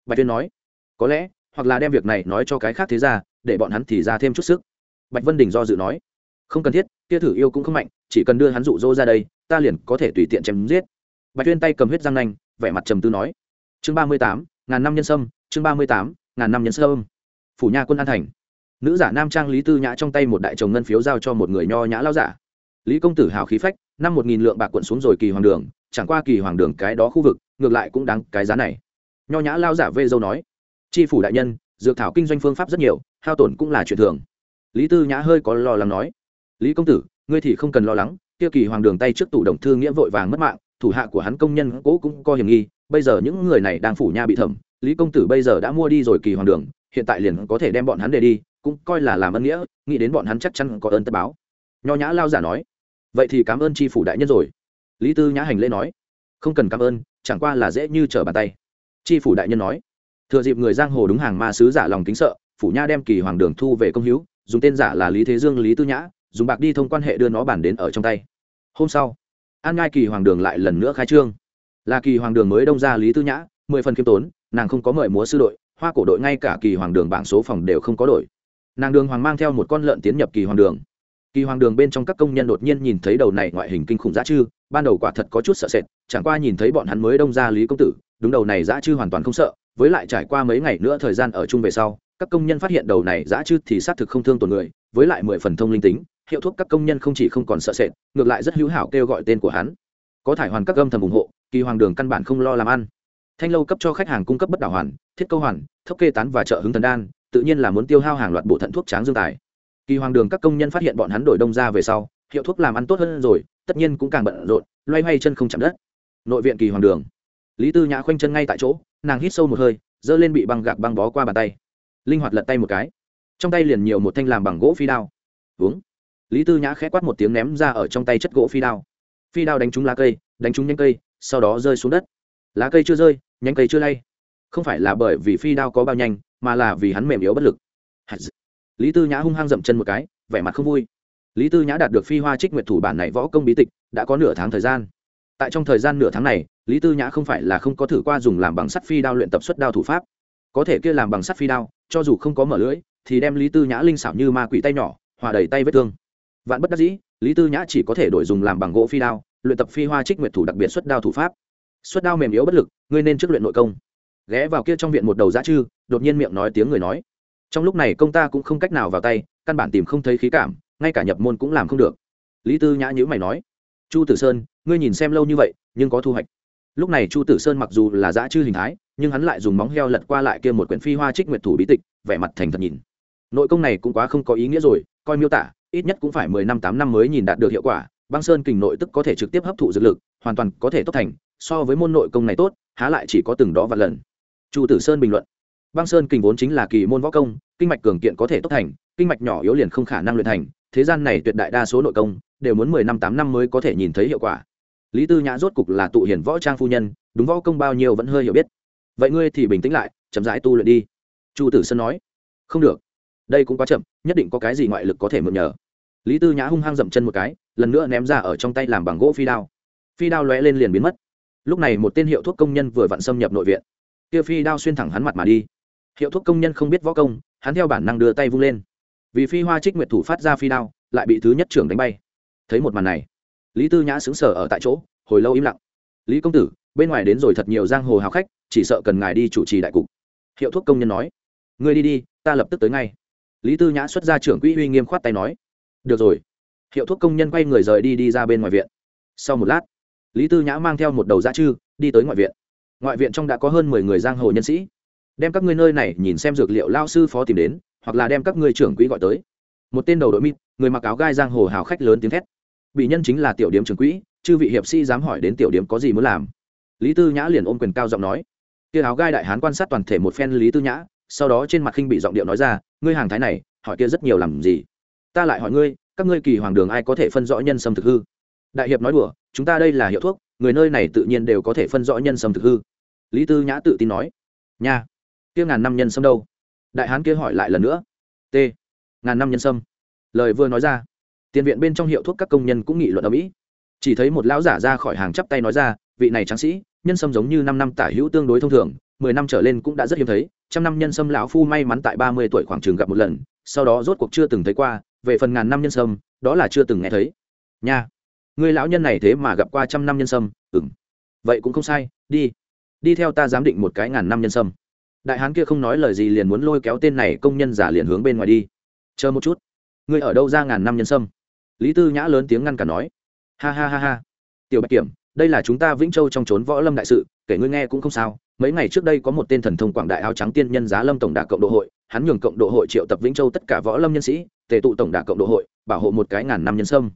A: bạch tuyên nói, có lẽ, hoặc là đem việc này nói cho cái khác thế ra để bọn hắn thì ra thêm chút sức. Bạch vân đình do dự nói, không cần thiết, kia thử yêu cũng không mạnh, chỉ cần đưa hắn rụ rỗ ra đây, ta liền có thể tùy tiện chém giết. Bạch tuyên tay cầm huyết răng nanh, vẻ mặt trầm tư nói, chương ba mươi tám, ngàn năm nhân sâm, chương ba mươi tám, ngàn năm nhân sâm. Phủ nha quân an thành. Nữ giả nam trang lý tư nhã trong tay một đại chồng ngân phiếu giao cho một người nho nhã lao giả. Lý công tử hào khí phách, năm một nghìn lượng bạc quận xuống rồi kỳ hoàng đường chẳng qua kỳ hoàng đường cái đó khu vực, ngược lại cũng đáng cái giá này. Nho nhã lao giả vê dâu nói tri phủ đại nhân, dược thảo kinh doanh phương pháp rất nhiều, hao tổn cũng là chuyện thường. Lý tư nhã hơi có lo lắng nói, lý công tử, ngươi thì không cần lo lắng, kia kỳ hoàng đường tay trước tủ đồng thư nghĩa vội vàng mất mạng, thủ hạ của hắn công nhân cố cũng có hiểm nghi, bây giờ những người này đang phủ nha bị thẩm, lý công tử bây giờ đã mua đi rồi kỳ hoàng đường, hiện tại liền có thể đem bọn hắn để đi, cũng coi là làm ân nghĩa, nghĩ đến bọn hắn chắc chắn có ơn tất báo. Nho nhã lao giả nói, vậy thì cảm ơn tri phủ đại nhân rồi lý tư nhã hành lễ nói, không cần cảm ơn, chẳng qua là dễ như trở bàn tay. Tri phủ đại nhân nói, thừa dịp người giang hồ đúng hàng ma sứ giả lòng kính sợ, phủ nha đem kỳ hoàng đường thu về công hữu, dùng tên giả là lý thế dương, lý tư nhã, dùng bạc đi thông quan hệ đưa nó bản đến ở trong tay. Hôm sau, an ngai kỳ hoàng đường lại lần nữa khai trương. Là kỳ hoàng đường mới đông ra lý tư nhã, mười phần khiêm tốn, nàng không có mời múa sư đội, hoa cổ đội ngay cả kỳ hoàng đường bảng số phòng đều không có đội nàng đường hoàng mang theo một con lợn tiến nhập kỳ hoàng đường kỳ hoàng đường bên trong các công nhân đột nhiên nhìn thấy đầu này ngoại hình kinh khủng dã chư, ban đầu quả thật có chút sợ sệt, chẳng qua nhìn thấy bọn hắn mới đông ra lý công tử, đúng đầu này dã chư hoàn toàn không sợ, với lại trải qua mấy ngày nữa thời gian ở chung về sau, các công nhân phát hiện đầu này dã chư thì xác thực không thương tổn người, với lại mười phần thông linh tính, hiệu thuốc các công nhân không chỉ không còn sợ sệt, ngược lại rất hữu hảo kêu gọi tên của hắn. Có thải hoàn các gâm thầm ủng hộ, kỳ hoàng đường căn bản không lo làm ăn. Thanh lâu cấp cho khách hàng cung cấp bất đảo hoàn, thiết câu hoàn, thốc kê tán và trợ hứng thần đan, tự nhiên là muốn tiêu hao hàng loạt bộ thận thuốc tráng dương tài kỳ hoàng đường các công nhân phát hiện bọn hắn đổi đông ra về sau, hiệu thuốc làm ăn tốt hơn rồi, tất nhiên cũng càng bận rộn, loay hoay chân không chạm đất. Nội viện kỳ hoàng đường. Lý tư nhã khoanh chân ngay tại chỗ, nàng hít sâu một hơi, giơ lên bị băng gạc băng bó qua bàn tay. Linh hoạt lật tay một cái. Trong tay liền nhiều một thanh làm bằng gỗ phi đao. Uống lý tư nhã khẽ quát một tiếng ném ra ở trong tay chất gỗ phi đao. Phi đao đánh trúng lá cây, đánh trúng nhánh cây, sau đó rơi xuống đất. Lá cây chưa rơi, nhánh cây chưa lay. Không phải là bởi vì phi đao có bao nhanh, mà là vì hắn mềm yếu bất lực lý tư nhã hung hăng dậm chân một cái, vẻ mặt không vui. Lý tư nhã đạt được phi hoa trích nguyệt thủ bản này võ công bí tịch, đã có nửa tháng thời gian. Tại trong thời gian nửa tháng này, lý tư nhã không phải là không có thử qua dùng làm bằng sắt phi đao luyện tập xuất đao thủ pháp. Có thể kia làm bằng sắt phi đao, cho dù không có mở lưỡi, thì đem lý tư nhã linh xảo như ma quỷ tay nhỏ, hòa đầy tay vết thương. Vạn bất đắc dĩ, lý tư nhã chỉ có thể đổi dùng làm bằng gỗ phi đao, luyện tập phi hoa trích nguyệt thủ đặc biệt xuất đao thủ pháp. Xuất đao mềm yếu bất lực, ngươi nên trước luyện nội công. Ghé vào kia trong viện một đầu dã chư, đột nhiên miệng nói tiếng người nói trong lúc này công ta cũng không cách nào vào tay, căn bản tìm không thấy khí cảm, ngay cả nhập môn cũng làm không được. Lý tư nhã nhữ mày nói, chu tử sơn, ngươi nhìn xem lâu như vậy, nhưng có thu hoạch. Lúc này chu tử sơn mặc dù là dã chư hình thái, nhưng hắn lại dùng móng heo lật qua lại kia một quyển phi hoa trích nguyệt thủ bí tịch, vẻ mặt thành thật nhìn. Nội công này cũng quá không có ý nghĩa rồi, coi miêu tả, ít nhất cũng phải mười năm tám năm mới nhìn đạt được hiệu quả, băng sơn kình nội tức có thể trực tiếp hấp thụ dược lực, hoàn toàn có thể tốt thành, so với môn nội công này tốt, há lại chỉ có từng đó và lần. Chu tử sơn bình luận băng sơn kình vốn chính là kỳ môn võ công, kinh mạch cường kiện có thể tốc thành, kinh mạch nhỏ yếu liền không khả năng luyện thành, thế gian này tuyệt đại đa số nội công, đều muốn mười năm tám năm mới có thể nhìn thấy hiệu quả. Lý tư nhã rốt cục là tụ hiển võ trang phu nhân, đúng võ công bao nhiêu vẫn hơi hiểu biết. Vậy ngươi thì bình tĩnh lại, chậm rãi tu luyện đi. Chu tử sơn nói, không được, đây cũng quá chậm, nhất định có cái gì ngoại lực có thể mượn nhờ. Lý tư nhã hung hăng dậm chân một cái, lần nữa ném ra ở trong tay làm bằng gỗ phi đao. Phi đao lóe lên liền biến mất. Lúc này một tên hiệu thuốc công nhân vừa vặn xâm nhập nội viện. Kia phi đao xuyên thẳng hắn mặt mà đi hiệu thuốc công nhân không biết võ công, hắn theo bản năng đưa tay vung lên. Vì phi hoa trích nguyệt thủ phát ra phi đao, lại bị thứ nhất trưởng đánh bay. Thấy một màn này, lý tư nhã xứng sở ở tại chỗ, hồi lâu im lặng. Lý công tử, bên ngoài đến rồi thật nhiều giang hồ hào khách, chỉ sợ cần ngài đi chủ trì đại cục. Hiệu thuốc công nhân nói. Ngươi đi đi, ta lập tức tới ngay. Lý tư nhã xuất ra trưởng quỹ uy nghiêm khoát tay nói. Được rồi. Hiệu thuốc công nhân quay người rời đi đi ra bên ngoài viện. Sau một lát, lý tư nhã mang theo một đầu da chư, đi tới ngoại viện. Ngoại viện trong đã có hơn mười người giang hồ nhân sĩ đem các ngươi nơi này nhìn xem dược liệu lao sư phó tìm đến, hoặc là đem các ngươi trưởng quỹ gọi tới. Một tên đầu đội mít người mặc áo gai giang hồ hào khách lớn tiếng thét. Bị nhân chính là tiểu điếm trưởng quỹ, chư vị hiệp sĩ dám hỏi đến tiểu điếm có gì muốn làm. Lý tư nhã liền ôm quyền cao giọng nói. Kia áo gai đại hán quan sát toàn thể một phen lý tư nhã, sau đó trên mặt khinh bị giọng điệu nói ra, ngươi hàng thái này, hỏi kia rất nhiều làm gì? Ta lại hỏi ngươi, các ngươi kỳ hoàng đường ai có thể phân rõ nhân sâm thực hư? Đại hiệp nói đùa, chúng ta đây là hiệu thuốc, người nơi này tự nhiên đều có thể phân rõ nhân sâm thực hư. Lý tư nhã tự tin nói. Nha kia ngàn năm nhân sâm đâu? Đại hán kia hỏi lại lần nữa. T. Ngàn năm nhân sâm. Lời vừa nói ra, tiền viện bên trong hiệu thuốc các công nhân cũng nghị luận ở mỹ. Chỉ thấy một lão giả ra khỏi hàng chắp tay nói ra, vị này tráng sĩ, nhân sâm giống như năm năm tả hữu tương đối thông thường, mười năm trở lên cũng đã rất hiếm thấy, trăm năm nhân sâm lão phu may mắn tại ba mươi tuổi khoảng trường gặp một lần, sau đó rốt cuộc chưa từng thấy qua, về phần ngàn năm nhân sâm, đó là chưa từng nghe thấy. Nha, người lão nhân này thế mà gặp qua trăm năm nhân sâm ừng vậy cũng không sai, đi. Đi theo ta giám định một cái ngàn năm nhân sâm đại hán kia không nói lời gì liền muốn lôi kéo tên này công nhân giả liền hướng bên ngoài đi. Chờ một chút. Ngươi ở đâu ra ngàn năm nhân sâm? Lý tư nhã lớn tiếng ngăn cả nói. Ha ha ha ha. Tiểu bạch kiểm, đây là chúng ta vĩnh châu trong trốn võ lâm đại sự, kể ngươi nghe cũng không sao. Mấy ngày trước đây có một tên thần thông quảng đại áo trắng tiên nhân giá lâm tổng đà cộng độ hội, hắn nhường cộng độ hội triệu tập vĩnh châu tất cả võ lâm nhân sĩ, tề tụ tổng đà cộng độ hội, bảo hộ một cái ngàn năm nhân sâm.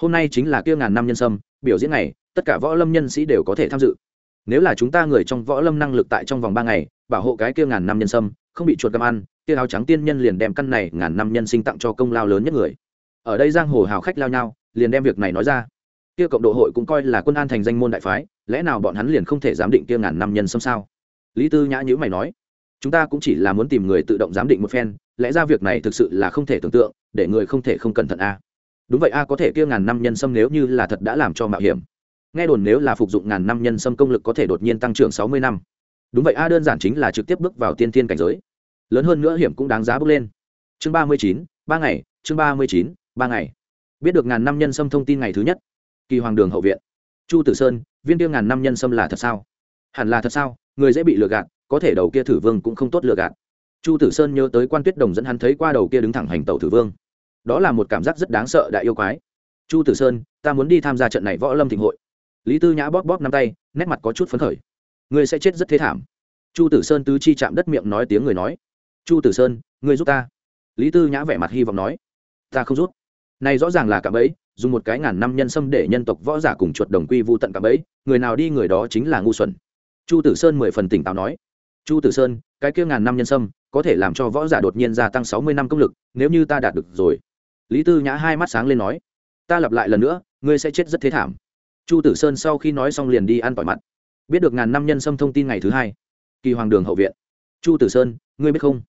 A: Hôm nay chính là kia ngàn năm nhân sâm, biểu diễn này tất cả võ lâm nhân sĩ đều có thể tham dự nếu là chúng ta người trong võ lâm năng lực tại trong vòng ba ngày, bảo hộ cái kia ngàn năm nhân sâm, không bị chuột găm ăn, kia áo trắng tiên nhân liền đem căn này ngàn năm nhân sinh tặng cho công lao lớn nhất người. Ở đây giang hồ hào khách lao nhau, liền đem việc này nói ra. Kia cộng độ hội cũng coi là quân an thành danh môn đại phái, lẽ nào bọn hắn liền không thể giám định kia ngàn năm nhân sâm sao? Lý tư nhã nhữ mày nói, chúng ta cũng chỉ là muốn tìm người tự động giám định một phen, lẽ ra việc này thực sự là không thể tưởng tượng, để người không thể không cẩn thận a. Đúng vậy a, có thể kia ngàn năm nhân sâm nếu như là thật đã làm cho mạo hiểm nghe đồn nếu là phục dụng ngàn năm nhân sâm công lực có thể đột nhiên tăng trưởng sáu mươi năm. Đúng vậy, a đơn giản chính là trực tiếp bước vào tiên thiên cảnh giới. Lớn hơn nữa hiểm cũng đáng giá bước lên. Chương ba mươi chín, ba ngày, chương ba mươi chín, ba ngày. Biết được ngàn năm nhân sâm thông tin ngày thứ nhất. Kỳ hoàng đường hậu viện. Chu tử sơn, viên tiêu ngàn năm nhân sâm là thật sao? Hẳn là thật sao? Người dễ bị lừa gạt, có thể đầu kia thử vương cũng không tốt lừa gạt. Chu tử sơn nhớ tới quan tuyết đồng dẫn hắn thấy qua đầu kia đứng thẳng hành tẩu thử vương. Đó là một cảm giác rất đáng sợ, đại yêu quái. Chu tử sơn, ta muốn đi tham gia trận này võ lâm thịnh hội lý tư nhã bóp bóp năm tay, nét mặt có chút phấn khởi. Ngươi sẽ chết rất thế thảm. Chu tử sơn tứ chi chạm đất miệng nói tiếng người nói. Chu tử sơn, ngươi giúp ta. Lý tư nhã vẻ mặt hy vọng nói. Ta không rút này rõ ràng là cạm ấy dùng một cái ngàn năm nhân xâm để nhân tộc võ giả cùng chuột đồng quy vô tận cạm ấy người nào đi người đó chính là ngu xuẩn. Chu tử sơn mười phần tỉnh táo nói. Chu tử sơn, cái kia ngàn năm nhân sâm, có thể làm cho võ giả đột nhiên gia tăng sáu mươi năm công lực, nếu như ta đạt được rồi. Lý tư nhã hai mắt sáng lên nói. Ta lặp lại lần nữa, ngươi sẽ chết rất thế thảm chu tử sơn sau khi nói xong liền đi ăn tỏi mặt. Biết được ngàn năm nhân sâm thông tin ngày thứ hai. Kỳ hoàng đường hậu viện. Chu tử sơn, ngươi biết không?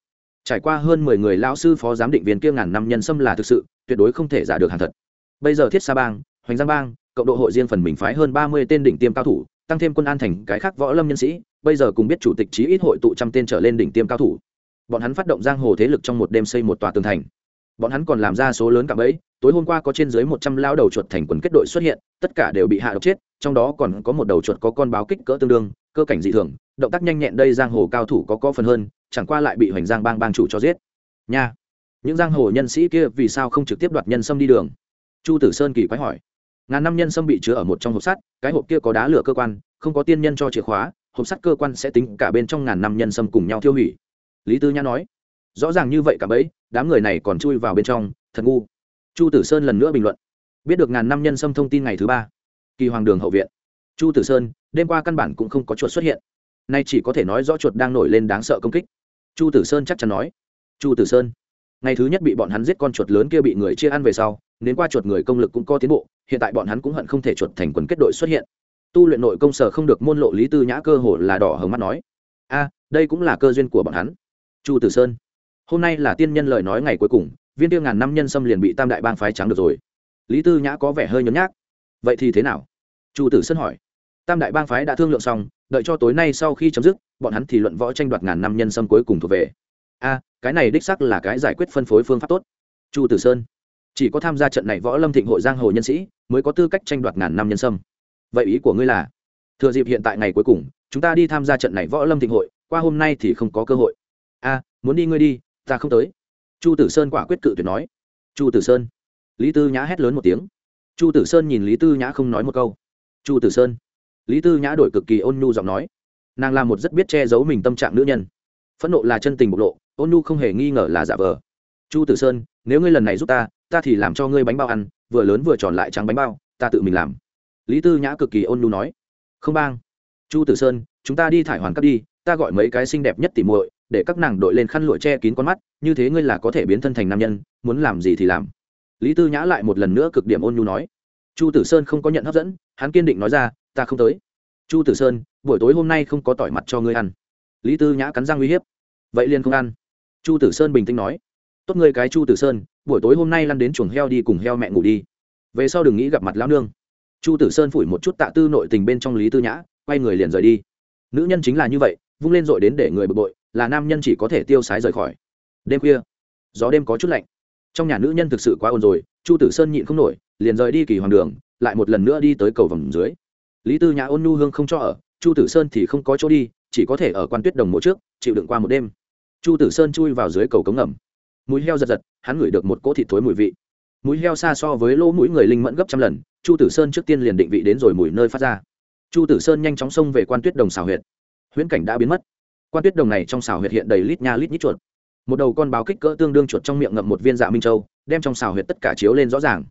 A: Trải qua hơn mười người lão sư phó giám định viên kia ngàn năm nhân sâm là thực sự, tuyệt đối không thể giả được hàng thật. Bây giờ thiết sa bang, hoành giang bang, cộng độ hội riêng phần mình phái hơn ba mươi tên đỉnh tiêm cao thủ, tăng thêm quân an thành cái khác võ lâm nhân sĩ, bây giờ cùng biết chủ tịch chí ít hội tụ trăm tên trở lên đỉnh tiêm cao thủ. Bọn hắn phát động giang hồ thế lực trong một đêm xây một tòa tường thành. Bọn hắn còn làm ra số lớn cạm bẫy tối hôm qua có trên dưới một trăm lao đầu chuột thành quần kết đội xuất hiện, tất cả đều bị hạ độc chết, trong đó còn có một đầu chuột có con báo kích cỡ tương đương, cơ cảnh dị thường, động tác nhanh nhẹn đây giang hồ cao thủ có có phần hơn, chẳng qua lại bị hoành giang bang bang chủ cho giết. Nha. Những giang hồ nhân sĩ kia vì sao không trực tiếp đoạt nhân sâm đi đường? Chu tử sơn kỳ quái hỏi. Ngàn năm nhân sâm bị chứa ở một trong hộp sắt, cái hộp kia có đá lửa cơ quan, không có tiên nhân cho chìa khóa, hộp sắt cơ quan sẽ tính cả bên trong ngàn năm nhân sâm cùng nhau tiêu hủy. Lý tư nhã nói. Rõ ràng như vậy cả bấy đám người này còn chui vào bên trong, thật ngu chu tử sơn lần nữa bình luận. Biết được ngàn năm nhân sâm thông tin ngày thứ ba. Kỳ hoàng đường hậu viện. Chu tử sơn, đêm qua căn bản cũng không có chuột xuất hiện. Nay chỉ có thể nói rõ chuột đang nổi lên đáng sợ công kích. Chu tử sơn chắc chắn nói. Chu tử sơn, ngày thứ nhất bị bọn hắn giết con chuột lớn kia bị người chia ăn về sau đến qua chuột người công lực cũng có tiến bộ, hiện tại bọn hắn cũng hận không thể chuột thành quần kết đội xuất hiện. Tu luyện nội công sở không được môn lộ lý tư nhã cơ hồ là đỏ hồng mắt nói. A, đây cũng là cơ duyên của bọn hắn. Chu tử sơn, hôm nay là tiên nhân lời nói ngày cuối cùng viên tiêu ngàn năm nhân xâm liền bị tam đại bang phái trắng được rồi. Lý tư nhã có vẻ hơi nhấm nhác vậy thì thế nào? Chu tử sơn hỏi. Tam đại bang phái đã thương lượng xong, đợi cho tối nay sau khi chấm dứt, bọn hắn thì luận võ tranh đoạt ngàn năm nhân xâm cuối cùng thuộc về. A, cái này đích sắc là cái giải quyết phân phối phương pháp tốt. Chu tử sơn. Chỉ có tham gia trận này võ lâm thịnh hội giang hồ nhân sĩ mới có tư cách tranh đoạt ngàn năm nhân sâm. Vậy ý của ngươi là, thừa dịp hiện tại ngày cuối cùng, chúng ta đi tham gia trận này võ lâm thịnh hội, qua hôm nay thì không có cơ hội. A, muốn đi ngươi đi, ta không tới chu tử sơn quả quyết cự tuyệt nói. Chu tử sơn. Lý tư nhã hét lớn một tiếng. Chu tử sơn nhìn lý tư nhã không nói một câu. Chu tử sơn. Lý tư nhã đổi cực kỳ ôn nhu giọng nói. Nàng là một rất biết che giấu mình tâm trạng nữ nhân. Phẫn nộ là chân tình bộc lộ, ôn nhu không hề nghi ngờ là giả vờ. Chu tử sơn, nếu ngươi lần này giúp ta ta thì làm cho ngươi bánh bao ăn, vừa lớn vừa tròn lại trắng bánh bao, ta tự mình làm. Lý tư nhã cực kỳ ôn nhu nói. Không bang. Chu tử sơn, chúng ta đi thải hoàn cắt đi, ta gọi mấy cái xinh đẹp nhất tỉ muội để các nàng đội lên khăn lụa che kín con mắt, như thế ngươi là có thể biến thân thành nam nhân, muốn làm gì thì làm. Lý tư nhã lại một lần nữa cực điểm ôn nhu nói. Chu tử sơn không có nhận hấp dẫn, hắn kiên định nói ra, ta không tới. Chu tử sơn, buổi tối hôm nay không có tỏi mặt cho ngươi ăn. Lý tư nhã cắn răng uy hiếp. Vậy liền không ăn. Chu tử sơn bình tĩnh nói. Tốt ngươi cái chu tử sơn, buổi tối hôm nay lăn đến chuồng heo đi cùng heo mẹ ngủ đi. Về sau đừng nghĩ gặp mặt lão nương. Chu tử sơn phủi một chút tạ tư nội tình bên trong lý tư nhã, quay người liền rời đi. Nữ nhân chính là như vậy, vung lên dội đến để người bực bội là nam nhân chỉ có thể tiêu sái rời khỏi. Đêm khuya, gió đêm có chút lạnh. Trong nhà nữ nhân thực sự quá ồn rồi, chu tử sơn nhịn không nổi, liền rời đi kỳ hoàng đường, lại một lần nữa đi tới cầu vòng dưới. Lý tư nhã ôn nhu hương không cho ở, chu tử sơn thì không có chỗ đi, chỉ có thể ở quan tuyết đồng mỗi trước, chịu đựng qua một đêm. Chu tử sơn chui vào dưới cầu cống ngầm. Mũi heo giật giật, hắn ngửi được một cỗ thịt thối mùi vị. Mũi heo xa so với lỗ mũi người linh mẫn gấp trăm lần, chu tử sơn trước tiên liền định vị đến rồi mùi nơi phát ra. Chu tử sơn nhanh chóng xông về quan tuyết đồng xào huyệt. Huyễn cảnh đã biến mất quan tuyết đồng này trong xào huyệt hiện đầy lít nha lít nhít chuột. Một đầu con báo kích cỡ tương đương chuột trong miệng ngậm một viên dạ minh châu, đem trong xào huyệt tất cả chiếu lên rõ ràng.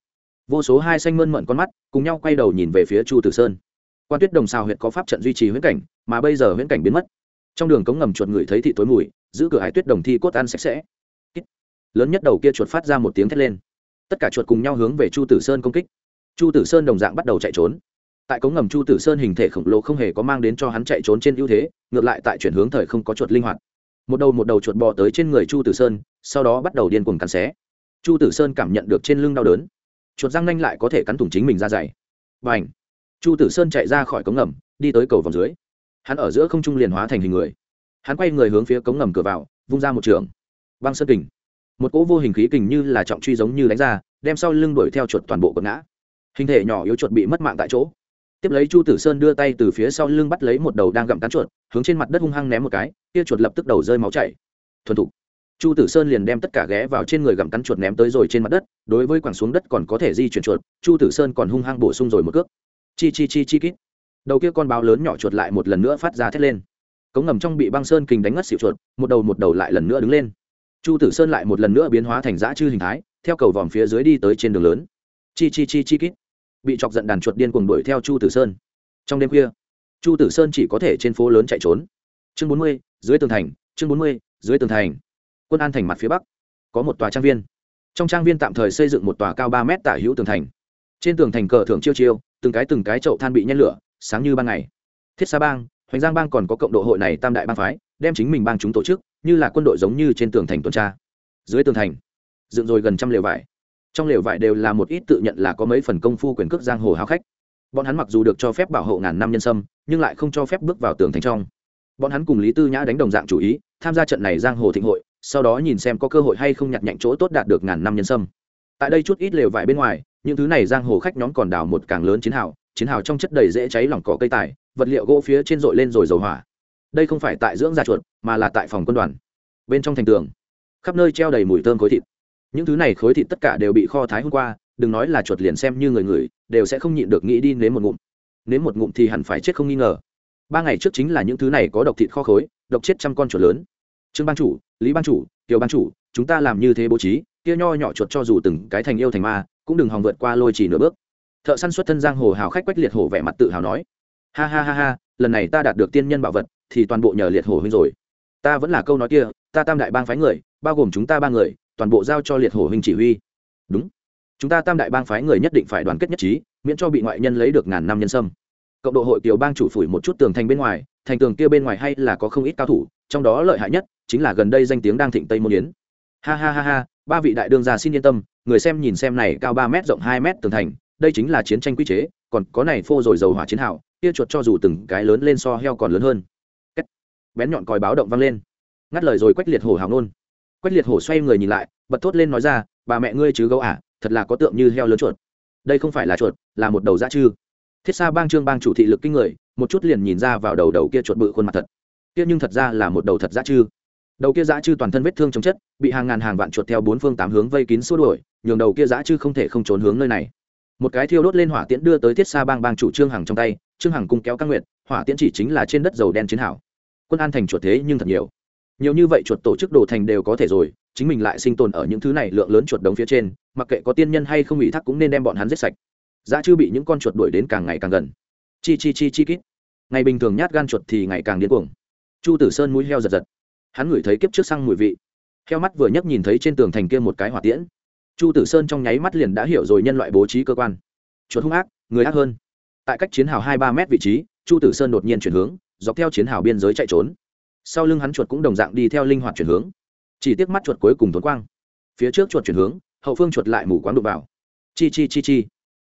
A: Vô số hai xanh mơn mận con mắt cùng nhau quay đầu nhìn về phía chu tử sơn. Quan tuyết đồng xào huyệt có pháp trận duy trì huyễn cảnh, mà bây giờ huyễn cảnh biến mất. Trong đường cống ngầm chuột người thấy thị tối mùi, giữ cửa hải tuyết đồng thi cốt ăn sạch sẽ. Lớn nhất đầu kia chuột phát ra một tiếng thét lên. Tất cả chuột cùng nhau hướng về chu tử sơn công kích. Chu tử sơn đồng dạng bắt đầu chạy trốn tại cống ngầm chu tử sơn hình thể khổng lồ không hề có mang đến cho hắn chạy trốn trên ưu thế, ngược lại tại chuyển hướng thời không có chuột linh hoạt. Một đầu một đầu chuột bò tới trên người chu tử sơn, sau đó bắt đầu điên cuồng cắn xé. Chu tử sơn cảm nhận được trên lưng đau đớn. Chuột răng nanh lại có thể cắn thủng chính mình ra dày. B à n h chu tử sơn chạy ra khỏi cống ngầm, đi tới cầu vòng dưới. Hắn ở giữa không trung liền hóa thành hình người. Hắn quay người hướng phía cống ngầm cửa vào, vung ra một trường. Băng sơn kình. Một cỗ vô hình khí kình như là trọng truy giống như đánh ra, đem sau lưng đuổi theo chuột toàn bộ quần ngã. Hình thể nhỏ yếu chuột bị mất mạng tại chỗ tiếp lấy chu tử sơn đưa tay từ phía sau lưng bắt lấy một đầu đang gặm cắn chuột, hướng trên mặt đất hung hăng ném một cái, kia chuột lập tức đầu rơi máu chảy. Thuần thục. Chu tử sơn liền đem tất cả ghé vào trên người gặm cắn chuột ném tới rồi trên mặt đất, đối với quẳng xuống đất còn có thể di chuyển chuột, chu tử sơn còn hung hăng bổ sung rồi một cước. Chi chi chi chi kít. Đầu kia con báo lớn nhỏ chuột lại một lần nữa phát ra thét lên. Cống ngầm trong bị băng sơn kình đánh ngất xịu chuột, một đầu một đầu lại lần nữa đứng lên. Chu tử sơn lại một lần nữa biến hóa thành dã chư hình thái, theo cầu vòm phía dưới đi tới trên đường lớn. Chi chi chi chi kít bị chọc giận đàn chuột điên cuồng đuổi theo chu tử sơn. Trong đêm khuya, chu tử sơn chỉ có thể trên phố lớn chạy trốn. Chương bốn mươi, dưới tường thành, chương bốn mươi, dưới tường thành. Quân an thành mặt phía bắc, có một tòa trang viên. Trong trang viên tạm thời xây dựng một tòa cao ba mét tả hữu tường thành. Trên tường thành cờ thưởng chiêu chiêu, từng cái từng cái chậu than bị nhen lửa, sáng như ban ngày. Thiết sa bang, hoành giang bang còn có cộng độ hội này tam đại bang phái, đem chính mình bang chúng tổ chức, như là quân đội giống như trên tường thành tuần tra. Dưới tường thành, dựng rồi gần trăm lều vải trong lều vải đều là một ít tự nhận là có mấy phần công phu quyền cước giang hồ hao khách. Bọn hắn mặc dù được cho phép bảo hộ ngàn năm nhân sâm, nhưng lại không cho phép bước vào tường thành trong. Bọn hắn cùng lý tư nhã đánh đồng dạng chủ ý, tham gia trận này giang hồ thịnh hội, sau đó nhìn xem có cơ hội hay không nhặt nhạnh chỗ tốt đạt được ngàn năm nhân sâm. Tại đây chút ít lều vải bên ngoài, những thứ này giang hồ khách nhóm còn đào một càng lớn chiến hào chiến hào trong chất đầy dễ cháy lỏng cỏ cây tải, vật liệu gỗ phía trên dội lên rồi dầu hỏa. Đây không phải tại dưỡng gia chuột, mà là tại phòng quân đoàn. Bên trong thành tường, khắp nơi treo đầy mùi thơm khối thịt những thứ này khối thịt tất cả đều bị kho thái hôm qua, đừng nói là chuột liền xem như người người, đều sẽ không nhịn được nghĩ đi nếm một ngụm. Nếm một ngụm thì hẳn phải chết không nghi ngờ. Ba ngày trước chính là những thứ này có độc thịt kho khối, độc chết trăm con chuột lớn. Trương ban chủ, lý ban chủ, kiều ban chủ, chúng ta làm như thế bố trí, kia nho nhỏ chuột cho dù từng cái thành yêu thành ma, cũng đừng hòng vượt qua lôi chỉ nửa bước. Thợ săn xuất thân giang hồ hào khách quách liệt hổ vẻ mặt tự hào nói. Ha ha ha ha, lần này ta đạt được tiên nhân bảo vật, thì toàn bộ nhờ liệt hổ huynh rồi ta vẫn là câu nói kia, ta tam đại bang phái người, bao gồm chúng ta ba người, toàn bộ giao cho liệt hổ huynh chỉ huy. Đúng. Chúng ta tam đại bang phái người nhất định phải đoàn kết nhất trí, miễn cho bị ngoại nhân lấy được ngàn năm nhân sâm. Cộng độ hội kiều bang chủ phủi một chút tường thành bên ngoài, thành tường kia bên ngoài hay là có không ít cao thủ, trong đó lợi hại nhất chính là gần đây danh tiếng đang thịnh tây môn yến. Ha ha ha ha, ba vị đại đương gia xin yên tâm, người xem nhìn xem này cao ba m rộng hai m tường thành, đây chính là chiến tranh quy chế, còn có này phô rồi dầu hỏa chiến hào, kia chuột cho dù từng cái lớn lên so heo còn lớn hơn bén nhọn còi báo động vang lên. Ngắt lời rồi quách liệt hổ hào nôn. Quách liệt hổ xoay người nhìn lại bật thốt lên nói ra bà mẹ ngươi chứ gấu ả à, thật là có tượng như heo lớn chuột. Đây không phải là chuột là một đầu dã chư. Thiết xa bang trương bang chủ thị lực kinh người một chút liền nhìn ra vào đầu đầu kia chuột bự khuôn mặt thật. Kia nhưng thật ra là một đầu thật dã chư. Đầu kia dã chư toàn thân vết thương chống chất bị hàng ngàn hàng vạn chuột theo bốn phương tám hướng vây kín xua đuổi nhường đầu kia dã chư không thể không trốn hướng nơi này. Một cái thiêu đốt lên hỏa tiễn đưa tới thiết xa bang bang chủ trương hằng trong tay trương hằng cung kéo các nguyện hỏa tiễn chỉ chính là trên đất dầu đen chiến hảo quân an thành chuột thế nhưng thật nhiều. Nhiều như vậy chuột tổ chức đồ thành đều có thể rồi, chính mình lại sinh tồn ở những thứ này lượng lớn chuột đống phía trên, mặc kệ có tiên nhân hay không bị thác cũng nên đem bọn hắn giết sạch. Giá chưa bị những con chuột đuổi đến càng ngày càng gần. Chi chi chi chi kít. Ngày bình thường nhát gan chuột thì ngày càng điên cuồng. Chu tử sơn mũi heo giật giật. Hắn ngửi thấy kiếp trước xăng mùi vị. Heo mắt vừa nhấc nhìn thấy trên tường thành kia một cái hỏa tiễn. Chu tử sơn trong nháy mắt liền đã hiểu rồi nhân loại bố trí cơ quan. Chuột hung ác, người ác hơn. Tại cách chiến hào hai ba mét vị trí, chu tử sơn đột nhiên chuyển hướng dọc theo chiến hào biên giới chạy trốn. Sau lưng hắn chuột cũng đồng dạng đi theo linh hoạt chuyển hướng. Chỉ tiếc mắt chuột cuối cùng tốn quang. Phía trước chuột chuyển hướng, hậu phương chuột lại mù quáng đục vào. Chi chi chi chi.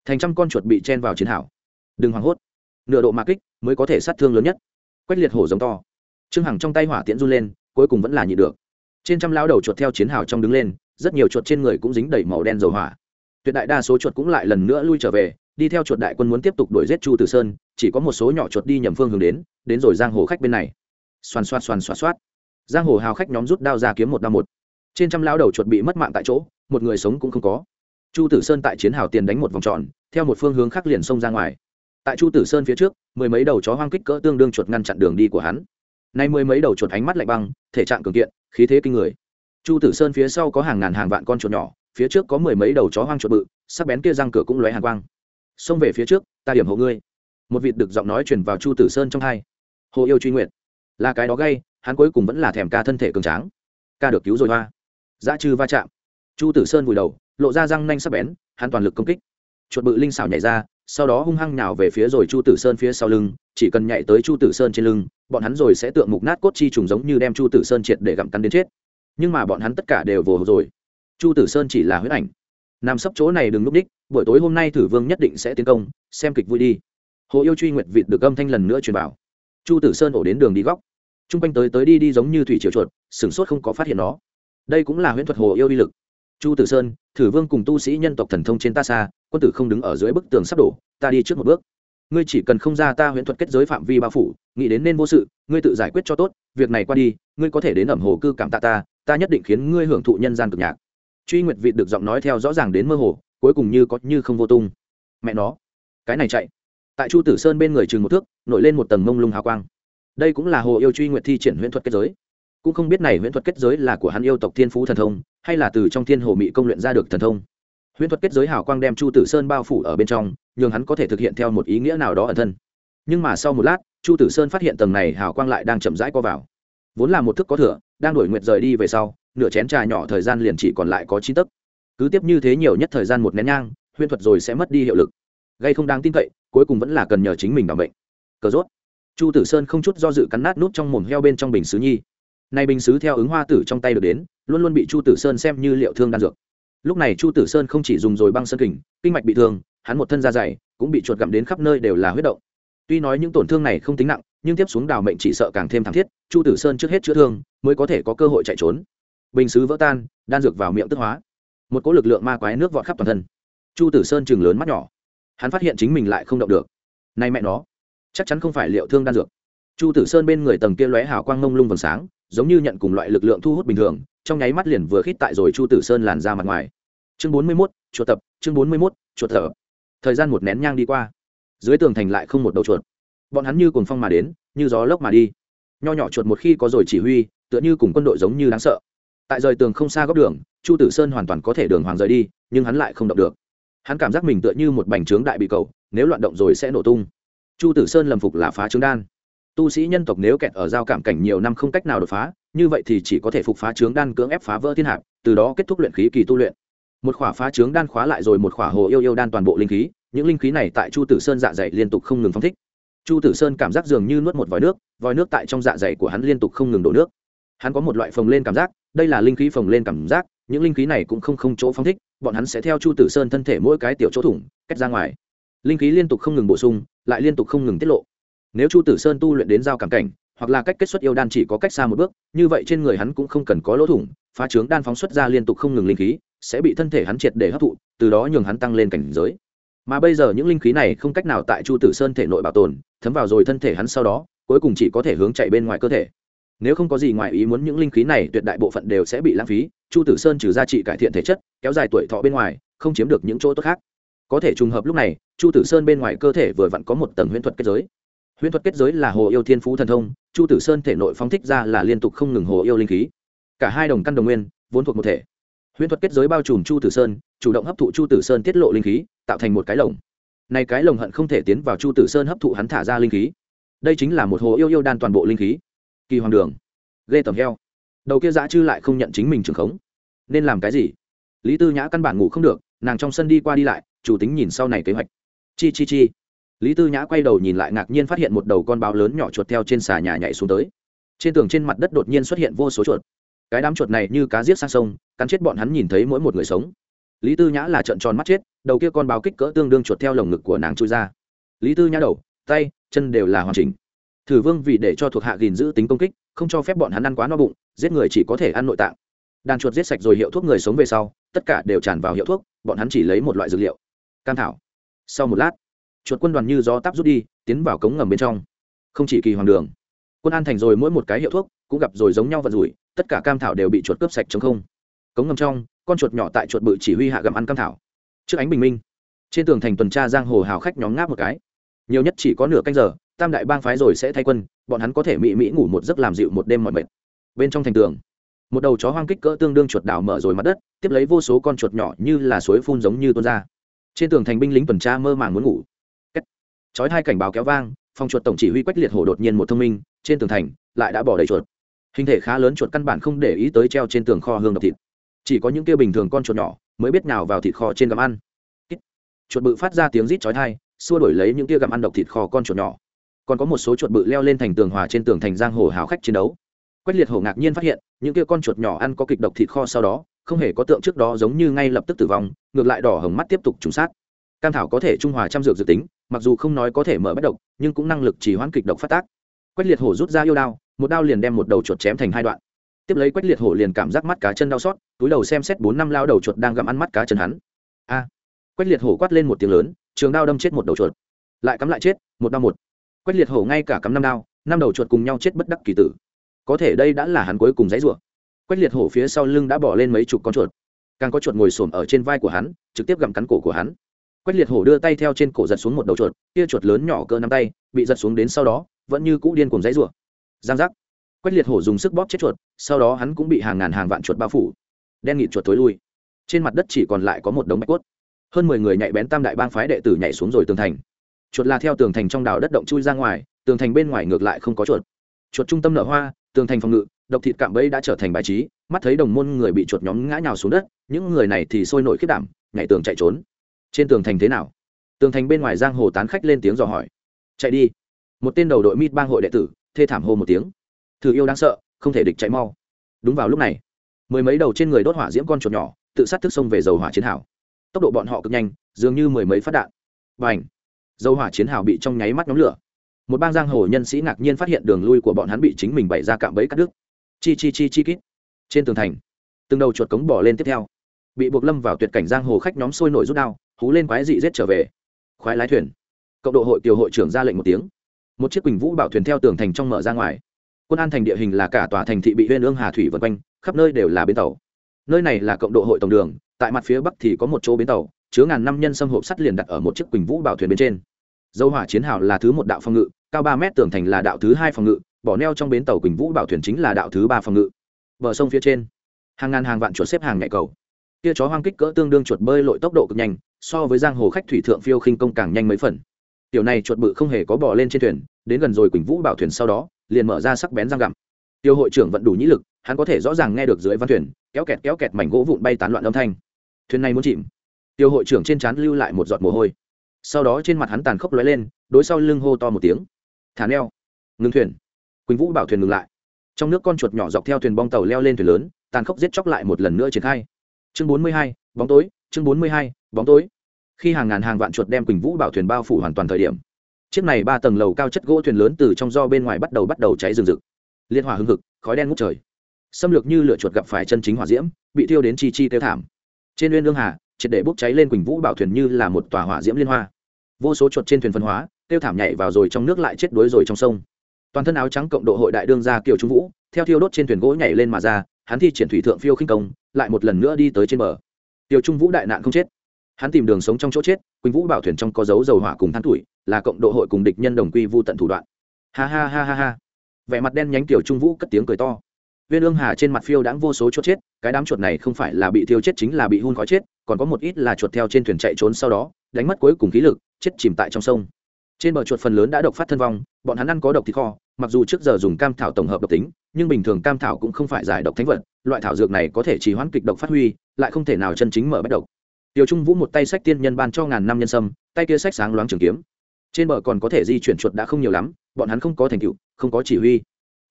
A: Thành trăm con chuột bị chen vào chiến hào. Đừng hoảng hốt. Nửa độ mạc kích mới có thể sát thương lớn nhất. Quét liệt hổ giống to. Trương hằng trong tay hỏa tiễn run lên, cuối cùng vẫn là nhị được. Trên trăm lao đầu chuột theo chiến hào trong đứng lên, rất nhiều chuột trên người cũng dính đầy màu đen dầu hỏa. Tuyệt đại đa số chuột cũng lại lần nữa lui trở về, đi theo chuột đại quân muốn tiếp tục đuổi giết chu tử sơn chỉ có một số nhỏ chuột đi nhầm phương hướng đến đến rồi giang hồ khách bên này. Xoàn xoạt xoàn xoạt xoát giang hồ hào khách nhóm rút đao ra kiếm một đao một. Trên trăm lao đầu chuột bị mất mạng tại chỗ, một người sống cũng không có. Chu tử sơn tại chiến hào tiền đánh một vòng tròn, theo một phương hướng khác liền xông ra ngoài. Tại chu tử sơn phía trước, mười mấy đầu chó hoang kích cỡ tương đương chuột ngăn chặn đường đi của hắn. Nay mười mấy đầu chuột ánh mắt lạnh băng, thể trạng cường kiện, khí thế kinh người. Chu tử sơn phía sau có hàng ngàn hàng vạn con chuột nhỏ, phía trước có mười mấy đầu chó hoang chuột bự, sắc bén kia răng cửa cũng lóe hàng quang. Xông về phía trước, ta điểm hộ ngươi một vịt được giọng nói truyền vào chu tử sơn trong hai. Hồ yêu truy nguyện là cái đó gay, hắn cuối cùng vẫn là thèm ca thân thể cường tráng. Ca được cứu rồi hoa. Dã trừ va chạm. Chu tử sơn vùi đầu, lộ ra răng nanh sắc bén, hắn toàn lực công kích. Chuột bự linh xảo nhảy ra, sau đó hung hăng nhào về phía rồi chu tử sơn phía sau lưng, chỉ cần nhảy tới chu tử sơn trên lưng, bọn hắn rồi sẽ tượng mục nát cốt chi trùng giống như đem chu tử sơn triệt để gặm cắn đến chết. Nhưng mà bọn hắn tất cả đều vồ rồi. Chu tử sơn chỉ là huyết ảnh. Nằm sấp chỗ này đừng núp đích, buổi tối hôm nay thử vương nhất định sẽ tiến công, xem kịch vui đi hồ yêu truy nguyệt vịt được âm thanh lần nữa truyền vào. Chu tử sơn ổ đến đường đi góc. T r u n g quanh tới tới đi đi giống như thủy triều chuột, sửng sốt không có phát hiện nó. Đây cũng là huyễn thuật hồ yêu uy lực. Chu tử sơn, thử vương cùng tu sĩ nhân tộc thần thông trên ta xa, quân tử không đứng ở dưới bức tường sắp đổ, ta đi trước một bước. Ngươi chỉ cần không ra ta huyễn thuật kết giới phạm vi bao phủ, nghĩ đến nên vô sự, ngươi tự giải quyết cho tốt, việc này qua đi, ngươi có thể đến ẩm hồ cư cảm tạ ta ta nhất định khiến ngươi hưởng thụ nhân gian cực nhạc. Truy nguyệt vịt được giọng nói theo rõ ràng đến mơ hồ, cuối cùng như có như không vô tung. Mẹ nó, cái này chạy tại chu tử sơn bên người chừng một thước, nổi lên một tầng mông lung hào quang. Đây cũng là hồ yêu truy nguyện thi triển huyễn thuật kết giới. Cũng không biết này huyễn thuật kết giới là của hắn yêu tộc thiên phú thần thông, hay là từ trong thiên hồ mỹ công luyện ra được thần thông. Huyễn thuật kết giới hào quang đem chu tử sơn bao phủ ở bên trong, nhường hắn có thể thực hiện theo một ý nghĩa nào đó ẩn thân. Nhưng mà sau một lát, chu tử sơn phát hiện tầng này hào quang lại đang chậm rãi co vào. Vốn là một thức có thừa, đang đổi nguyệt rời đi về sau, nửa chén trà nhỏ thời gian liền chỉ còn lại có chín tấc. Cứ tiếp như thế nhiều nhất thời gian một nén nhang, huyễn thuật rồi sẽ mất đi hiệu lực. Gây không đáng tin cậy cuối cùng vẫn là cần nhờ chính mình đảm bệnh. Cờ rốt. Chu tử sơn không chút do dự cắn nát nút trong mồm heo bên trong bình xứ nhi. Nay bình xứ theo ứng hoa tử trong tay được đến, luôn luôn bị chu tử sơn xem như liệu thương đan dược. Lúc này chu tử sơn không chỉ dùng rồi băng sơn kình, kinh mạch bị thương, hắn một thân da dày, cũng bị chuột gặm đến khắp nơi đều là huyết động. Tuy nói những tổn thương này không tính nặng, nhưng tiếp xuống đào mệnh chỉ sợ càng thêm thảm thiết, chu tử sơn trước hết chữa thương, mới có thể có cơ hội chạy trốn. Bình xứ vỡ tan, đan dược vào miệng tức hóa. Một cỗ lực lượng ma quái nước vọt khắp toàn thân. Chu tử sơn chừng lớn mắt nhỏ hắn phát hiện chính mình lại không động được. Nay mẹ nó, chắc chắn không phải liệu thương đan dược. Chu tử sơn bên người tầng kia lóe hào quang mông lung vầng sáng, giống như nhận cùng loại lực lượng thu hút bình thường, trong nháy mắt liền vừa khít tại rồi chu tử sơn làn ra mặt ngoài. Chương bốn mươi mốt, chuột tập, chương bốn mươi mốt, chuột thở. Thời gian một nén nhang đi qua. Dưới tường thành lại không một đầu chuột. Bọn hắn như cùng phong mà đến, như gió lốc mà đi. Nho nhỏ chuột một khi có rồi chỉ huy, tựa như cùng quân đội giống như đáng sợ. Tại rời tường không xa góc đường, chu tử sơn hoàn toàn có thể đường hoàng rời đi, nhưng hắn lại không động được hắn cảm giác mình tựa như một bành trướng đại bị cầu, nếu loạn động rồi sẽ nổ tung. Chu tử sơn lầm phục là phá trướng đan. Tu sĩ nhân tộc nếu kẹt ở giao cảm cảnh nhiều năm không cách nào đột phá, như vậy thì chỉ có thể phục phá trướng đan cưỡng ép phá vỡ thiên hạp, từ đó kết thúc luyện khí kỳ tu luyện. Một khỏa phá trướng đan khóa lại rồi một khỏa hồ yêu yêu đan toàn bộ linh khí, những linh khí này tại chu tử sơn dạ dày liên tục không ngừng phong thích. Chu tử sơn cảm giác dường như nuốt một vòi nước vòi nước tại trong dạ dày của hắn liên tục không ngừng đổ nước. Hắn có một loại phồng lên cảm giác, đây là linh khí phồng lên cảm giác, những linh khí này cũng không không chỗ phong thích bọn hắn sẽ theo chu tử sơn thân thể mỗi cái tiểu chỗ thủng, cách ra ngoài. Linh khí liên tục không ngừng bổ sung, lại liên tục không ngừng tiết lộ. Nếu chu tử sơn tu luyện đến giao cảm cảnh, hoặc là cách kết xuất yêu đan chỉ có cách xa một bước, như vậy trên người hắn cũng không cần có lỗ thủng, phá trướng đan phóng xuất ra liên tục không ngừng linh khí, sẽ bị thân thể hắn triệt để hấp thụ, từ đó nhường hắn tăng lên cảnh giới. Mà bây giờ những linh khí này không cách nào tại chu tử sơn thể nội bảo tồn, thấm vào rồi thân thể hắn sau đó, cuối cùng chỉ có thể hướng chạy bên ngoài cơ thể nếu không có gì ngoài ý muốn những linh khí này, tuyệt đại bộ phận đều sẽ bị lãng phí. Chu tử sơn trừ gia trị cải thiện thể chất, kéo dài tuổi thọ bên ngoài, không chiếm được những chỗ tốt khác. Có thể trùng hợp lúc này, chu tử sơn bên ngoài cơ thể vừa vặn có một tầng huyễn thuật kết giới. Huyễn thuật kết giới là hồ yêu thiên phú thần thông, chu tử sơn thể nội phóng thích ra là liên tục không ngừng hồ yêu linh khí. Cả hai đồng căn đồng nguyên, vốn thuộc một thể. Huyễn thuật kết giới bao trùm chu tử sơn, chủ động hấp thụ chu tử sơn tiết lộ linh khí, tạo thành một cái lồng. Này cái lồng hận không thể tiến vào chu tử sơn hấp thụ hắn thả ra linh khí. Đây chính là một hồ yêu yêu đan toàn bộ linh khí kỳ hoàng đường. Ghê tầm heo. Đầu kia dã chư lại không nhận chính mình trường khống. Nên làm cái gì? Lý tư nhã căn bản ngủ không được, nàng trong sân đi qua đi lại, chủ tính nhìn sau này kế hoạch. Chi chi chi. Lý tư nhã quay đầu nhìn lại ngạc nhiên phát hiện một đầu con báo lớn nhỏ chuột theo trên xà nhà nhảy xuống tới. Trên tường trên mặt đất đột nhiên xuất hiện vô số chuột. Cái đám chuột này như cá giết sang sông, cắn chết bọn hắn nhìn thấy mỗi một người sống. Lý tư nhã là trợn tròn mắt chết, đầu kia con báo kích cỡ tương đương chuột theo lồng ngực của nàng chui ra. Lý tư nhã đầu, tay, chân đều là hoàn chỉnh thử vương vì để cho thuộc hạ gìn giữ tính công kích, không cho phép bọn hắn ăn quá no bụng, giết người chỉ có thể ăn nội tạng. Đàn chuột giết sạch rồi hiệu thuốc người sống về sau, tất cả đều tràn vào hiệu thuốc, bọn hắn chỉ lấy một loại dược liệu. Cam thảo. Sau một lát, chuột quân đoàn như gió táp rút đi, tiến vào cống ngầm bên trong. Không chỉ kỳ hoàng đường, quân an thành rồi mỗi một cái hiệu thuốc cũng gặp rồi giống nhau vận rủi, tất cả cam thảo đều bị chuột cướp sạch chống không. Cống ngầm trong, con chuột nhỏ tại chuột bự chỉ huy hạ gặm ăn cam thảo. Trước ánh bình minh, trên tường thành tuần tra giang hồ hào khách nhóm ngáp một cái nhiều nhất chỉ có nửa canh giờ, tam đại bang phái rồi sẽ thay quân, bọn hắn có thể mị mỹ ngủ một giấc làm dịu một đêm mọi mệt. Bên trong thành tường, một đầu chó hoang kích cỡ tương đương chuột đảo mở rồi mặt đất, tiếp lấy vô số con chuột nhỏ như là suối phun giống như tuôn ra. Trên tường thành binh lính tuần tra mơ màng muốn ngủ. Chói hai cảnh báo kéo vang, phòng chuột tổng chỉ huy quách liệt hổ đột nhiên một thông minh, trên tường thành lại đã bỏ đầy chuột. Hình thể khá lớn chuột căn bản không để ý tới treo trên tường kho hương đập thịt. Chỉ có những kia bình thường con chuột nhỏ mới biết nào vào thịt kho trên gầm ăn. Chuột bự phát ra tiếng rít chói thai xua đổi lấy những tia gặm ăn độc thịt kho con chuột nhỏ. Còn có một số chuột bự leo lên thành tường hòa trên tường thành giang hồ hào khách chiến đấu. Quách liệt hổ ngạc nhiên phát hiện, những tia con chuột nhỏ ăn có kịch độc thịt kho sau đó, không hề có tượng trước đó giống như ngay lập tức tử vong, ngược lại đỏ hồng mắt tiếp tục trùng sát. Cam thảo có thể trung hòa trăm dược dự tính, mặc dù không nói có thể mở bất độc, nhưng cũng năng lực chỉ hoãn kịch độc phát tác. Quách liệt hổ rút ra yêu đao, một đao liền đem một đầu chuột chém thành hai đoạn. Tiếp lấy quách liệt hổ liền cảm giác mắt cá chân đau xót, túi đầu xem xét bốn năm lao đầu chuột đang gặm ăn mắt cá chân hắn. A! Quách liệt hổ quát lên một tiếng lớn trường đao đâm chết một đầu chuột. Lại cắm lại chết, một đao một. Quách liệt hổ ngay cả cắm năm đao, năm đầu chuột cùng nhau chết bất đắc kỳ tử. Có thể đây đã là hắn cuối cùng dãy rủa. Quách liệt hổ phía sau lưng đã bỏ lên mấy chục con chuột. Càng có chuột ngồi xổm ở trên vai của hắn, trực tiếp gặm cắn cổ của hắn. Quách liệt hổ đưa tay theo trên cổ giật xuống một đầu chuột, kia chuột lớn nhỏ cỡ năm tay, bị giật xuống đến sau đó, vẫn như cũ điên cùng dãy rủa. Giang giác. Quách liệt hổ dùng sức bóp chết chuột, sau đó hắn cũng bị hàng ngàn hàng vạn chuột bao phủ. Đen nghịt chuột tối lui. Trên mặt đất chỉ còn lại có một đống bạch cốt hơn mười người nhạy bén tam đại bang phái đệ tử nhảy xuống rồi tường thành. Chuột là theo tường thành trong đảo đất động chui ra ngoài, tường thành bên ngoài ngược lại không có chuột. Chuột trung tâm nở hoa, tường thành phòng ngự, độc thịt cạm bẫy đã trở thành bài trí, mắt thấy đồng môn người bị chuột nhóm ngã nhào xuống đất, những người này thì sôi nổi khiết đảm, nhảy tường chạy trốn. Trên tường thành thế nào? Tường thành bên ngoài giang hồ tán khách lên tiếng dò hỏi. Chạy đi. Một tên đầu đội mít bang hội đệ tử, thê thảm hô một tiếng. Thử yêu đáng sợ, không thể địch chạy mau. Đúng vào lúc này, mười mấy đầu trên người đốt hỏa diễm con chuột nhỏ, tự sát thức xông về dầu hỏa chiến hảo tốc độ bọn họ cực nhanh, dường như mười mấy phát đạn. Và ảnh dầu hỏa chiến hào bị trong nháy mắt nhóm lửa. Một bang giang hồ nhân sĩ ngạc nhiên phát hiện đường lui của bọn hắn bị chính mình bày ra cạm bẫy cắt đứt. Chi chi chi chi kít. Trên tường thành, từng đầu chuột cống bỏ lên tiếp theo. Bị buộc lâm vào tuyệt cảnh giang hồ khách nhóm sôi nổi rút đao, hú lên quái dị rết trở về. Khoái lái thuyền. Cộng độ hội tiểu hội trưởng ra lệnh một tiếng. Một chiếc quỳnh vũ bảo thuyền theo tường thành trong mở ra ngoài. Quân an thành địa hình là cả tòa thành thị bị huyên ương hà thủy vân quanh, khắp nơi đều là bến tàu. Nơi này là cộng độ hội tổng đường tại mặt phía bắc thì có một chỗ bến tàu, chứa ngàn năm nhân xâm hộp sắt liền đặt ở một chiếc quỳnh vũ bảo thuyền bên trên. Dâu hỏa chiến hào là thứ một đạo phòng ngự, cao ba mét tường thành là đạo thứ hai phòng ngự, bỏ neo trong bến tàu quỳnh vũ bảo thuyền chính là đạo thứ ba phòng ngự. Bờ sông phía trên, hàng ngàn hàng vạn chuột xếp hàng nhạy cầu. Kia chó hoang kích cỡ tương đương chuột bơi lội tốc độ cực nhanh, so với giang hồ khách thủy thượng phiêu khinh công càng nhanh mấy phần. Tiểu này chuột bự không hề có bỏ lên trên thuyền, đến gần rồi quỳnh vũ bảo thuyền sau đó, liền mở ra sắc bén răng gặm. Tiêu hội trưởng vẫn đủ nhĩ lực, hắn có thể rõ ràng nghe được dưới văn thuyền, kéo kẹt kéo kẹt mảnh gỗ vụn bay tán loạn âm thanh thuyền này muốn chìm. Tiêu hội trưởng trên trán lưu lại một giọt mồ hôi. Sau đó trên mặt hắn tàn khốc lóe lên, đối sau lưng hô to một tiếng. Thả neo. Ngừng thuyền. Quỳnh vũ bảo thuyền ngừng lại. Trong nước con chuột nhỏ dọc theo thuyền bong tàu leo lên thuyền lớn, tàn khốc giết chóc lại một lần nữa triển khai. Chương bốn mươi hai, bóng tối, chương bốn mươi hai, bóng tối. Khi hàng ngàn hàng vạn chuột đem quỳnh vũ bảo thuyền bao phủ hoàn toàn thời điểm, chiếc này ba tầng lầu cao chất gỗ thuyền lớn từ trong do bên ngoài bắt đầu bắt đầu cháy rừng rực. Liên hỏa hưng hực, khói đen ngút trời. Xâm lược như lửa chuột gặp phải chân chính hỏa diễm, bị thiêu đến chi chi tiêu thảm trên uyên lương hà, triệt để bốc cháy lên quỳnh vũ bảo thuyền như là một tòa hỏa diễm liên hoa. Vô số chuột trên thuyền phân hóa, tiêu thảm nhảy vào rồi trong nước lại chết đuối rồi trong sông. Toàn thân áo trắng cộng độ hội đại đương gia kiều trung vũ, theo thiêu đốt trên thuyền gỗ nhảy lên mà ra, hắn thi triển thủy thượng phiêu khinh công, lại một lần nữa đi tới trên bờ. Tiêu trung vũ đại nạn không chết. Hắn tìm đường sống trong chỗ chết, quỳnh vũ bảo thuyền trong có dấu dầu hỏa cùng than tuổi, là cộng độ hội cùng địch nhân đồng quy vu tận thủ đoạn. Ha ha ha ha ha. Vẻ mặt đen nhánh tiểu trung vũ cất tiếng cười to viên ương hà trên mặt phiêu đãng vô số chuột chết, cái đám chuột này không phải là bị thiêu chết chính là bị hun khói chết, còn có một ít là chuột theo trên thuyền chạy trốn sau đó, đánh mất cuối cùng khí lực, chết chìm tại trong sông. Trên bờ chuột phần lớn đã độc phát thân vong, bọn hắn ăn có độc thịt kho, mặc dù trước giờ dùng cam thảo tổng hợp độc tính, nhưng bình thường cam thảo cũng không phải giải độc thánh vật, loại thảo dược này có thể chỉ hoãn kịch độc phát huy, lại không thể nào chân chính mở bắt độc. Tiêu trung vũ một tay sách tiên nhân ban cho ngàn năm nhân sâm, tay kia sách sáng loáng trường kiếm. Trên bờ còn có thể di chuyển chuột đã không nhiều lắm, bọn hắn không có thành tựu, không có chỉ huy.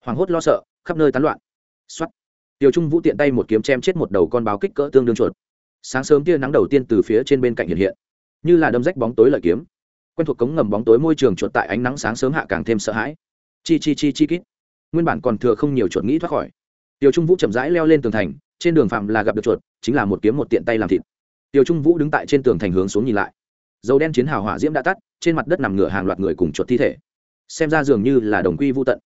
A: Hoảng hốt lo sợ, khắp nơi tán loạn. Soát. tiêu trung vũ tiện tay một kiếm chém chết một đầu con báo kích cỡ tương đương chuột. Sáng sớm tia nắng đầu tiên từ phía trên bên cạnh hiện hiện. Như là đâm rách bóng tối lợi kiếm. Quen thuộc cống ngầm bóng tối môi trường chuột tại ánh nắng sáng sớm hạ càng thêm sợ hãi. Chi chi chi chi kít. Nguyên bản còn thừa không nhiều chuột nghĩ thoát khỏi. Tiêu trung vũ chậm rãi leo lên tường thành, trên đường phạm là gặp được chuột, chính là một kiếm một tiện tay làm thịt. Tiêu trung vũ đứng tại trên tường thành hướng xuống nhìn lại. Dầu đen chiến hào hỏa diễm đã tắt, trên mặt đất nằm ngửa hàng loạt người cùng chuột thi thể. Xem ra dường như là đồng quy vu tận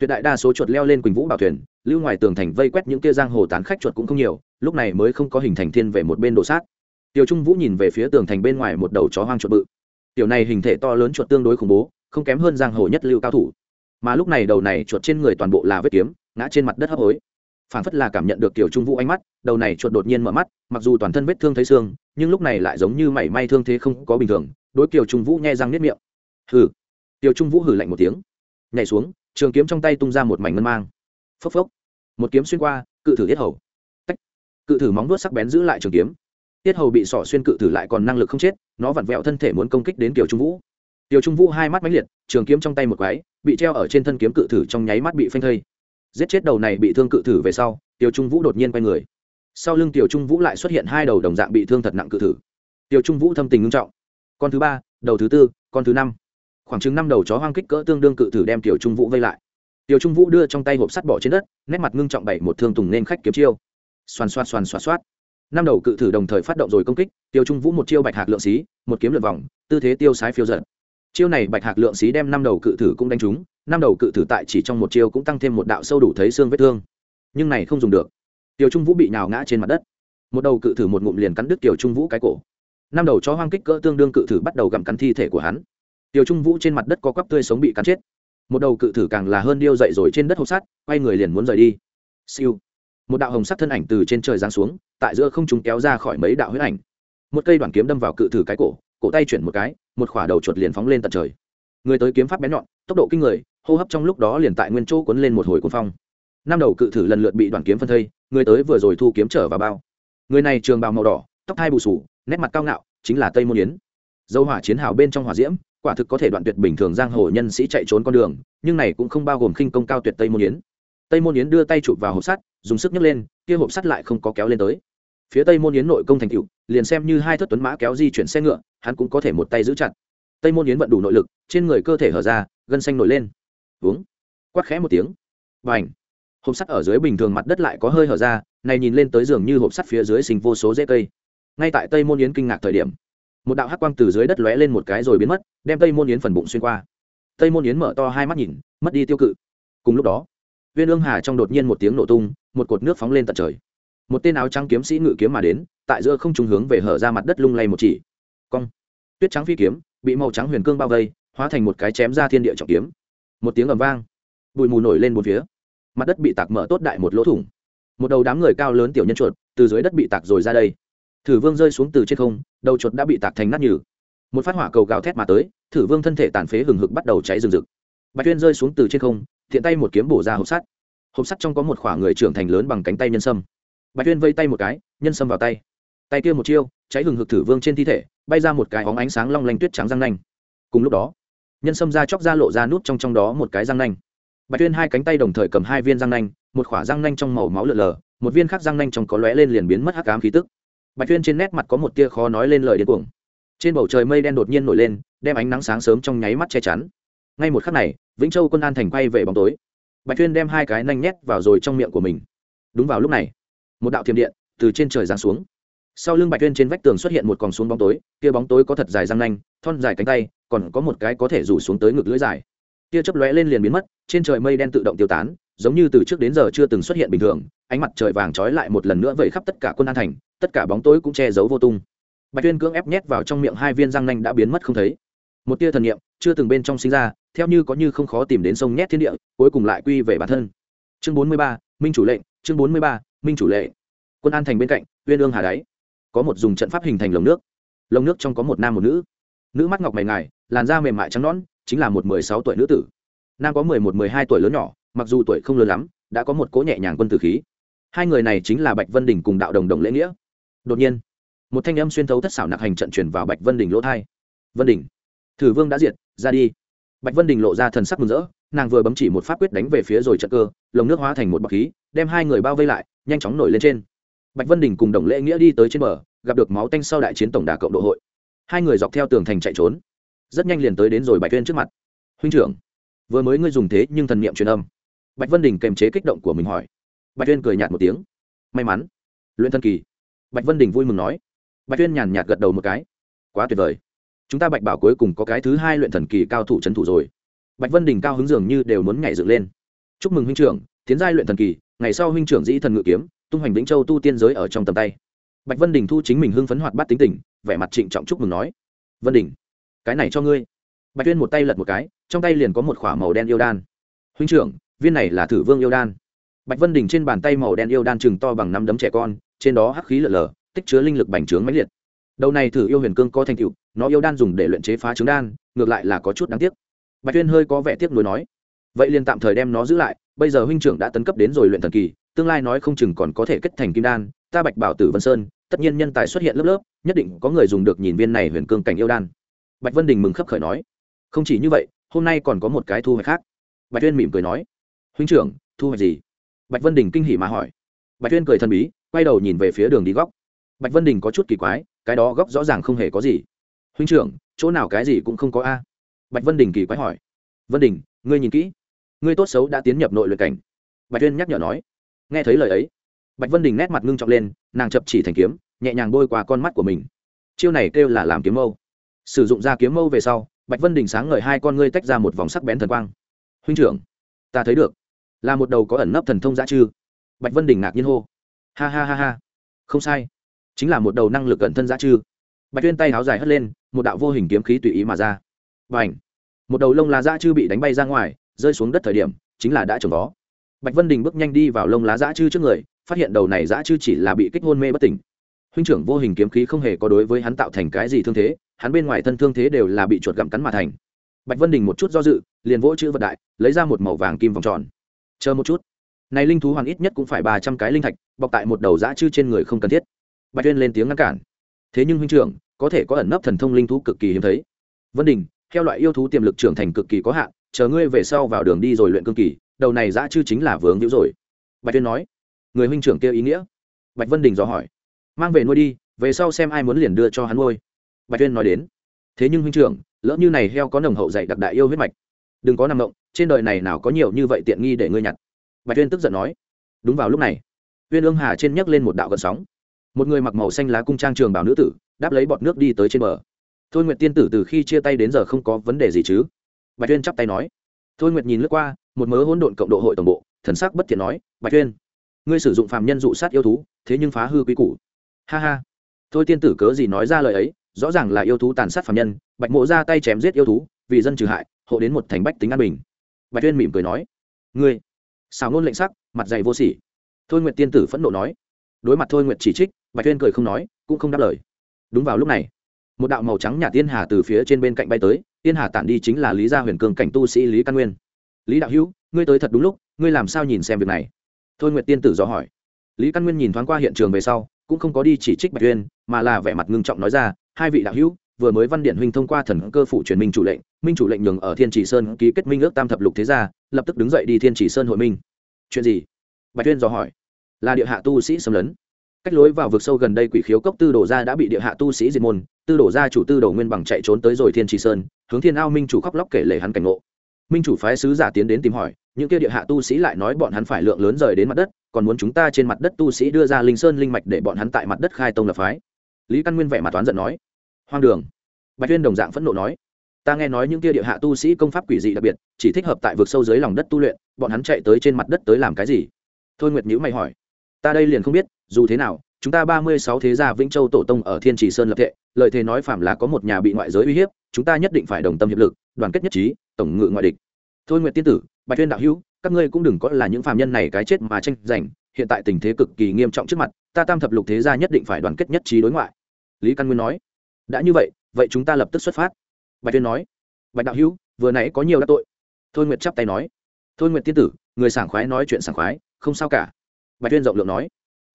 A: tuyệt đại đa số chuột leo lên quỳnh vũ bảo thuyền, lưu ngoài tường thành vây quét những kia giang hồ tán khách chuột cũng không nhiều, lúc này mới không có hình thành thiên về một bên đổ sát. Tiểu trung vũ nhìn về phía tường thành bên ngoài một đầu chó hoang chuột bự. Tiểu này hình thể to lớn chuột tương đối khủng bố, không kém hơn giang hồ nhất lưu cao thủ. Mà lúc này đầu này chuột trên người toàn bộ là vết kiếm, ngã trên mặt đất hấp hối. Phản phất là cảm nhận được tiểu trung vũ ánh mắt, đầu này chuột đột nhiên mở mắt, mặc dù toàn thân vết thương thấy xương, nhưng lúc này lại giống như mảy may thương thế không có bình thường, đối tiểu trung vũ nhẹ răng nếp miệng. Hừ. Tiểu trung vũ hử lạnh một tiếng, nhảy xuống trường kiếm trong tay tung ra một mảnh ngân mang. Phốc phốc. Một kiếm xuyên qua, cự thử yết hầu. Tách. Cự thử móng vuốt sắc bén giữ lại trường kiếm. Yết hầu bị sỏ xuyên cự thử lại còn năng lực không chết, nó vặn vẹo thân thể muốn công kích đến kiều trung vũ. Kiều trung vũ hai mắt mãnh liệt, trường kiếm trong tay một quái, bị treo ở trên thân kiếm cự thử trong nháy mắt bị phanh thây. Giết chết đầu này bị thương cự thử về sau kiều trung vũ đột nhiên quay người. Sau lưng tiểu trung vũ lại xuất hiện hai đầu đồng dạng bị thương thật nặng cự thử. Tiểu trung vũ thâm tình ngưng trọng. Con thứ ba, đầu thứ tư, con thứ năm khoảng chừng năm đầu chó hoang kích cỡ tương đương cự thử đem tiểu trung vũ vây lại. Tiểu trung vũ đưa trong tay hộp sắt bỏ trên đất, nét mặt ngưng trọng bảy một thương tùng nên khách kiếm chiêu. Xoan xoan xoan xoan xoát. Năm đầu cự thử đồng thời phát động rồi công kích, tiểu trung vũ một chiêu bạch hạc lượng xí, một kiếm lượt vòng, tư thế tiêu sái phiêu giận chiêu này bạch hạc lượng xí đem năm đầu cự thử cũng đánh trúng, năm đầu cự thử tại chỉ trong một chiêu cũng tăng thêm một đạo sâu đủ thấy xương vết thương. Nhưng này không dùng được. Tiểu trung vũ bị nhào ngã trên mặt đất. Một đầu cự thử một ngụm liền cắn đứt tiểu trung vũ cái cổ. Năm đầu chó hoang kích cỡ tương đương cự thử bắt đầu gặm cắn thi thể của hắn tiểu trung vũ trên mặt đất có quắp tươi sống bị cắn chết. Một đầu cự thử càng là hơn điêu dậy rồi trên đất hộp sắt, quay người liền muốn rời đi. Siêu. Một đạo hồng sắc thân ảnh từ trên trời giáng xuống, tại giữa không chúng kéo ra khỏi mấy đạo huyết ảnh. Một cây đoàn kiếm đâm vào cự thử cái cổ cổ tay chuyển một cái, một khỏa đầu chuột liền phóng lên tận trời. Người tới kiếm pháp bén nhọn, tốc độ kinh người, hô hấp trong lúc đó liền tại nguyên chỗ cuốn lên một hồi cuốn phong. Năm đầu cự thử lần lượt bị đoàn kiếm phân thây, người tới vừa rồi thu kiếm trở vào bao. Người này trường bào màu đỏ, tóc hai bù sù, nét mặt cao ngạo, chính là tây môn yến. Dâu hỏa chiến hào bên trong hỏa diễm quả thực có thể đoạn tuyệt bình thường giang hồ nhân sĩ chạy trốn con đường, nhưng này cũng không bao gồm khinh công cao tuyệt tây môn yến. Tây môn yến đưa tay chụp vào hộp sắt, dùng sức nhấc lên, kia hộp sắt lại không có kéo lên tới. Phía tây môn yến nội công thành cựu liền xem như hai thất tuấn mã kéo di chuyển xe ngựa, hắn cũng có thể một tay giữ chặt. Tây môn yến vận đủ nội lực, trên người cơ thể hở ra, gân xanh nổi lên. Uống quát khẽ một tiếng. Và ảnh hộp sắt ở dưới bình thường mặt đất lại có hơi hở ra, này nhìn lên tới giường như hộp sắt phía dưới sinh vô số dễ cây. Ngay tại tây môn yến kinh ngạc thời điểm, một đạo hắc quang từ dưới đất lóe lên một cái rồi biến mất đem tây môn yến phần bụng xuyên qua tây môn yến mở to hai mắt nhìn mất đi tiêu cự cùng lúc đó viên ương hà trong đột nhiên một tiếng nổ tung một cột nước phóng lên tận trời một tên áo trắng kiếm sĩ ngự kiếm mà đến tại giữa không trùng hướng về hở ra mặt đất lung lay một chỉ cong tuyết trắng phi kiếm bị màu trắng huyền cương bao vây hóa thành một cái chém ra thiên địa trọng kiếm một tiếng ầm vang bụi mù nổi lên một phía mặt đất bị tạc mở tốt đại một lỗ thủng một đầu đám người cao lớn tiểu nhân chuột từ dưới đất bị tạc rồi ra đây thử vương rơi xuống từ trên không đầu chuột đã bị tạc thành nát nhừ một phát hỏa cầu gào thét mà tới, thử vương thân thể tàn phế hừng hực bắt đầu cháy rừng rực. Bạch tuyên rơi xuống từ trên không, thiện tay một kiếm bổ ra hộp sắt. Hộp sắt trong có một khoảng người trưởng thành lớn bằng cánh tay nhân sâm. Bạch tuyên vây tay một cái, nhân sâm vào tay. Tay kia một chiêu, cháy hừng hực thử vương trên thi thể, bay ra một cái óng ánh sáng long lanh tuyết trắng răng nanh. Cùng lúc đó, nhân sâm ra chóc ra lộ ra nút trong trong đó một cái răng nanh. Bạch tuyên hai cánh tay đồng thời cầm hai viên răng nanh, một khỏa răng nanh trong màu máu lợn lờ, một viên khác răng nanh trong có lóe lên liền biến mất hắc ám khí tức. Bạch tuyên trên nét mặt có một tia khó nói lên lời điên cuồng trên bầu trời mây đen đột nhiên nổi lên, đem ánh nắng sáng sớm trong nháy mắt che chắn. Ngay một khắc này, vĩnh châu quân an thành quay về bóng tối. Bạch tuyên đem hai cái nanh nhét vào rồi trong miệng của mình. Đúng vào lúc này, một đạo thiểm điện từ trên trời giáng xuống. Sau lưng bạch tuyên trên vách tường xuất hiện một con xuống bóng tối, kia bóng tối có thật dài răng nanh, thon dài cánh tay, còn có một cái có thể rủ xuống tới ngực lưỡi dài. Kia chớp lóe lên liền biến mất, trên trời mây đen tự động tiêu tán, giống như từ trước đến giờ chưa từng xuất hiện bình thường, ánh mặt trời vàng trói lại một lần nữa vẩy khắp tất cả quân an thành, tất cả bóng tối cũng che giấu vô tung bạch tuyên cưỡng ép nhét vào trong miệng hai viên răng nanh đã biến mất không thấy. Một tia thần niệm, chưa từng bên trong sinh ra, theo như có như không khó tìm đến sông nhét thiên địa, cuối cùng lại quy về bản thân. Chương bốn mươi ba, minh chủ lệnh, chương bốn mươi ba, minh chủ lệ quân an thành bên cạnh, uyên ương hà đáy. Có một dùng trận pháp hình thành lồng nước. Lồng nước trong có một nam một nữ. Nữ mắt ngọc mày ngài, làn da mềm mại trắng nón chính là một mười sáu tuổi nữ tử. Nam có mười một, mười hai tuổi lớn nhỏ, mặc dù tuổi không lớn lắm, đã có một cỗ nhẹ nhàng quân tử khí. Hai người này chính là bạch vân đình cùng đạo đồng đồng lễ nghĩa. Đột nhiên một thanh âm xuyên thấu thất xảo nặc hành trận chuyển vào bạch vân đình lỗ thai. Vân đình, thử vương đã diệt, ra đi. Bạch vân đình lộ ra thần sắc mừng rỡ, nàng vừa bấm chỉ một pháp quyết đánh về phía rồi trận cơ, lồng nước hóa thành một bọc khí, đem hai người bao vây lại, nhanh chóng nổi lên trên. Bạch vân đình cùng đồng lễ nghĩa đi tới trên bờ, gặp được máu tanh sau đại chiến tổng đà cộng độ hội. Hai người dọc theo tường thành chạy trốn, rất nhanh liền tới đến rồi bạch tuyên trước mặt. Huynh trưởng, vừa mới ngươi dùng thế nhưng thần niệm truyền âm. Bạch vân đình kềm chế kích động của mình hỏi. Bạch tuyên cười nhạt một tiếng. May mắn, luyện thân kỳ. Bạch vân đình vui mừng nói bạch tuyên nhàn nhạt gật đầu một cái. Quá tuyệt vời. Chúng ta bạch bảo cuối cùng có cái thứ hai luyện thần kỳ cao thủ trấn thủ rồi. Bạch vân đình cao hứng dường như đều muốn nhảy dựng lên. Chúc mừng huynh trưởng, tiến giai luyện thần kỳ, ngày sau huynh trưởng dĩ thần ngự kiếm, tung hoành vĩnh châu tu tiên giới ở trong tầm tay. Bạch vân đình thu chính mình hưng phấn hoạt bát tính tình, vẻ mặt trịnh trọng chúc mừng nói. Vân đình, cái này cho ngươi. Bạch tuyên một tay lật một cái, trong tay liền có một k h ỏ a màu đen yêu đan. Huynh trưởng, viên này là thử vương yêu đan. Bạch vân đình trên bàn tay màu đen yêu đan chừng to bằng năm đấm trẻ con, trên đó hắc khí lở lở tích chứa linh lực bành trướng mãnh liệt. Đầu này thử yêu huyền cương có thành tựu, nó yêu đan dùng để luyện chế phá trứng đan, ngược lại là có chút đáng tiếc. Bạch tuyên hơi có vẻ tiếc nuối nói, vậy liền tạm thời đem nó giữ lại, bây giờ huynh trưởng đã tấn cấp đến rồi luyện thần kỳ, tương lai nói không chừng còn có thể kết thành kim đan, ta bạch bảo tử vân sơn, tất nhiên nhân tài xuất hiện lớp lớp, nhất định có người dùng được nhìn viên này huyền cương cảnh yêu đan. Bạch vân đình mừng khấp khởi nói, không chỉ như vậy, hôm nay còn có một cái thu hoạch khác. Bạch tuyên mỉm cười nói, huynh trưởng, thu hoạch gì? Bạch vân đình kinh hỉ mà hỏi. Bạch tuyên cười thần bí, quay đầu nhìn về phía đường đi góc bạch vân đình có chút kỳ quái, cái đó góc rõ ràng không hề có gì. Huynh trưởng, chỗ nào cái gì cũng không có a. Bạch vân đình kỳ quái hỏi. Vân đình, ngươi nhìn kỹ. Ngươi tốt xấu đã tiến nhập nội luyện cảnh. Bạch tuyên nhắc nhở nói. Nghe thấy lời ấy, bạch vân đình nét mặt ngưng trọng lên, nàng chập chỉ thành kiếm, nhẹ nhàng bôi qua con mắt của mình. Chiêu này kêu là làm kiếm mâu. Sử dụng ra kiếm mâu về sau, bạch vân đình sáng ngời hai con ngươi tách ra một vòng sắc bén thần quang. Huynh trưởng, ta thấy được. Là một đầu có ẩn nấp thần thông dã chư bạch vân đình ngạc nhiên hô. Ha ha ha ha. Không sai chính là một đầu năng lực cận thân dã chư. Bạch tuyên tay áo dài hất lên, một đạo vô hình kiếm khí tùy ý mà ra. Và một đầu lông lá dã chư bị đánh bay ra ngoài, rơi xuống đất thời điểm, chính là đã trồng vó. Bạch vân đình bước nhanh đi vào lông lá dã chư trước người, phát hiện đầu này dã chư chỉ là bị kích hôn mê bất tỉnh. Huynh trưởng vô hình kiếm khí không hề có đối với hắn tạo thành cái gì thương thế, hắn bên ngoài thân thương thế đều là bị chuột gặm cắn mà thành. Bạch vân đình một chút do dự, liền vỗ chữ vật đại, lấy ra một màu vàng kim vòng tròn. Chờ một chút. Này linh thú hoàng ít nhất cũng phải ba trăm cái linh thạch, bọc tại một đầu dã chư trên người không cần thiết bạch tuyên lên tiếng ngăn cản. Thế nhưng huynh trưởng, có thể có ẩn nấp thần thông linh thú cực kỳ hiếm thấy. Vân đình, theo loại yêu thú tiềm lực trưởng thành cực kỳ có hạn, chờ ngươi về sau vào đường đi rồi luyện cương kỳ, đầu này dã chư chính là vướng hữu rồi. Bạch tuyên nói. Người huynh trưởng kia ý nghĩa? Bạch vân đình dò hỏi. Mang về nuôi đi, về sau xem ai muốn liền đưa cho hắn nuôi. Bạch tuyên nói đến. Thế nhưng huynh trưởng, lỡ như này heo có nồng hậu dạy đặc đại yêu huyết mạch. Đừng có nằm động trên đời này nào có nhiều như vậy tiện nghi để ngươi nhặt. Bạch tuyên tức giận nói. Đúng vào lúc này, uyên ương hà trên nhấc lên một đạo gợn sóng một người mặc màu xanh lá cung trang trường bảo nữ tử, đáp lấy bọt nước đi tới trên bờ. Thôi nguyệt tiên tử từ khi chia tay đến giờ không có vấn đề gì chứ? Bạch tuyên chắp tay nói. Thôi nguyệt nhìn lướt qua, một mớ hỗn độn cộng độ hội tổng bộ, thần sắc bất thiện nói, bạch tuyên, ngươi sử dụng phàm nhân dụ sát yêu thú, thế nhưng phá hư quý củ. Ha ha. Thôi tiên tử cớ gì nói ra lời ấy, rõ ràng là yêu thú tàn sát phàm nhân, bạch mộ ra tay chém giết yêu thú, vì dân trừ hại, hộ đến một thành bách tính an bình. Bạch tuyên mỉm cười nói. Ngươi xào ngôn lệnh sắc, mặt dày vô sỉ. Thôi nguyệt tiên tử phẫn nộ nói. Đối mặt thôi nguyệt chỉ trích bạch tuyên cười không nói, cũng không đáp lời. Đúng vào lúc này, một đạo màu trắng nhà tiên hà từ phía trên bên cạnh bay tới tiên hà tản đi chính là lý gia huyền cường cảnh tu sĩ lý căn nguyên. Lý đạo hữu, ngươi tới thật đúng lúc, ngươi làm sao nhìn xem việc này? Thôi nguyệt tiên tử dò hỏi. Lý căn nguyên nhìn thoáng qua hiện trường về sau, cũng không có đi chỉ trích bạch tuyên mà là vẻ mặt ngưng trọng nói ra, hai vị đạo hữu, vừa mới văn điện huynh thông qua thần cơ phủ truyền minh chủ lệnh, minh chủ lệnh nhường ở thiên chỉ sơn ký kết minh ước tam thập lục thế gia, lập tức đứng dậy đi thiên chỉ sơn hội minh. Chuyện gì? Bạch tuyên dò hỏi. Là địa hạ tu sĩ xâm lấn cách lối vào vực sâu gần đây quỷ khiếu cốc tư đổ ra đã bị địa hạ tu sĩ diệt môn, tư đổ ra chủ tư đổ nguyên bằng chạy trốn tới rồi thiên trì sơn, hướng thiên ao minh chủ khóc lóc kể lể hắn cảnh ngộ. Minh chủ phái sứ giả tiến đến tìm hỏi, những kia địa hạ tu sĩ lại nói bọn hắn phải lượng lớn rời đến mặt đất, còn muốn chúng ta trên mặt đất tu sĩ đưa ra linh sơn linh mạch để bọn hắn tại mặt đất khai tông lập phái. Lý căn nguyên vẻ mặt toán giận nói. Hoang đường. Bạch tuyên đồng dạng phẫn nộ nói. Ta nghe nói những kia địa hạ tu sĩ công pháp quỷ dị đặc biệt, chỉ thích hợp tại vực sâu dưới lòng đất tu luyện, bọn hắn chạy tới trên mặt đất tới làm cái gì? Thôi nguyệt nhữ mày hỏi. Ta đây liền không biết dù thế nào, chúng ta ba mươi sáu thế gia vĩnh châu tổ tông ở thiên trì sơn lập thệ lợi thế nói phạm là có một nhà bị ngoại giới uy hiếp, chúng ta nhất định phải đồng tâm hiệp lực, đoàn kết nhất trí, tổng ngự ngoại địch. Thôi nguyện tiên tử, bạch tuyên đạo hữu, các ngươi cũng đừng có là những phạm nhân này cái chết mà tranh giành, hiện tại tình thế cực kỳ nghiêm trọng trước mặt, ta tam thập lục thế gia nhất định phải đoàn kết nhất trí đối ngoại. Lý căn nguyên nói. Đã như vậy vậy chúng ta lập tức xuất phát. Bạch tuyên nói. Bạch đạo hữu, vừa nãy có nhiều đắc tội. Thôi nguyệt chắp tay nói. Thôi nguyệt tiên tử, người sảng khoái nói chuyện sảng khoái, không sao cả. Bạch tuyên rộng lượng nói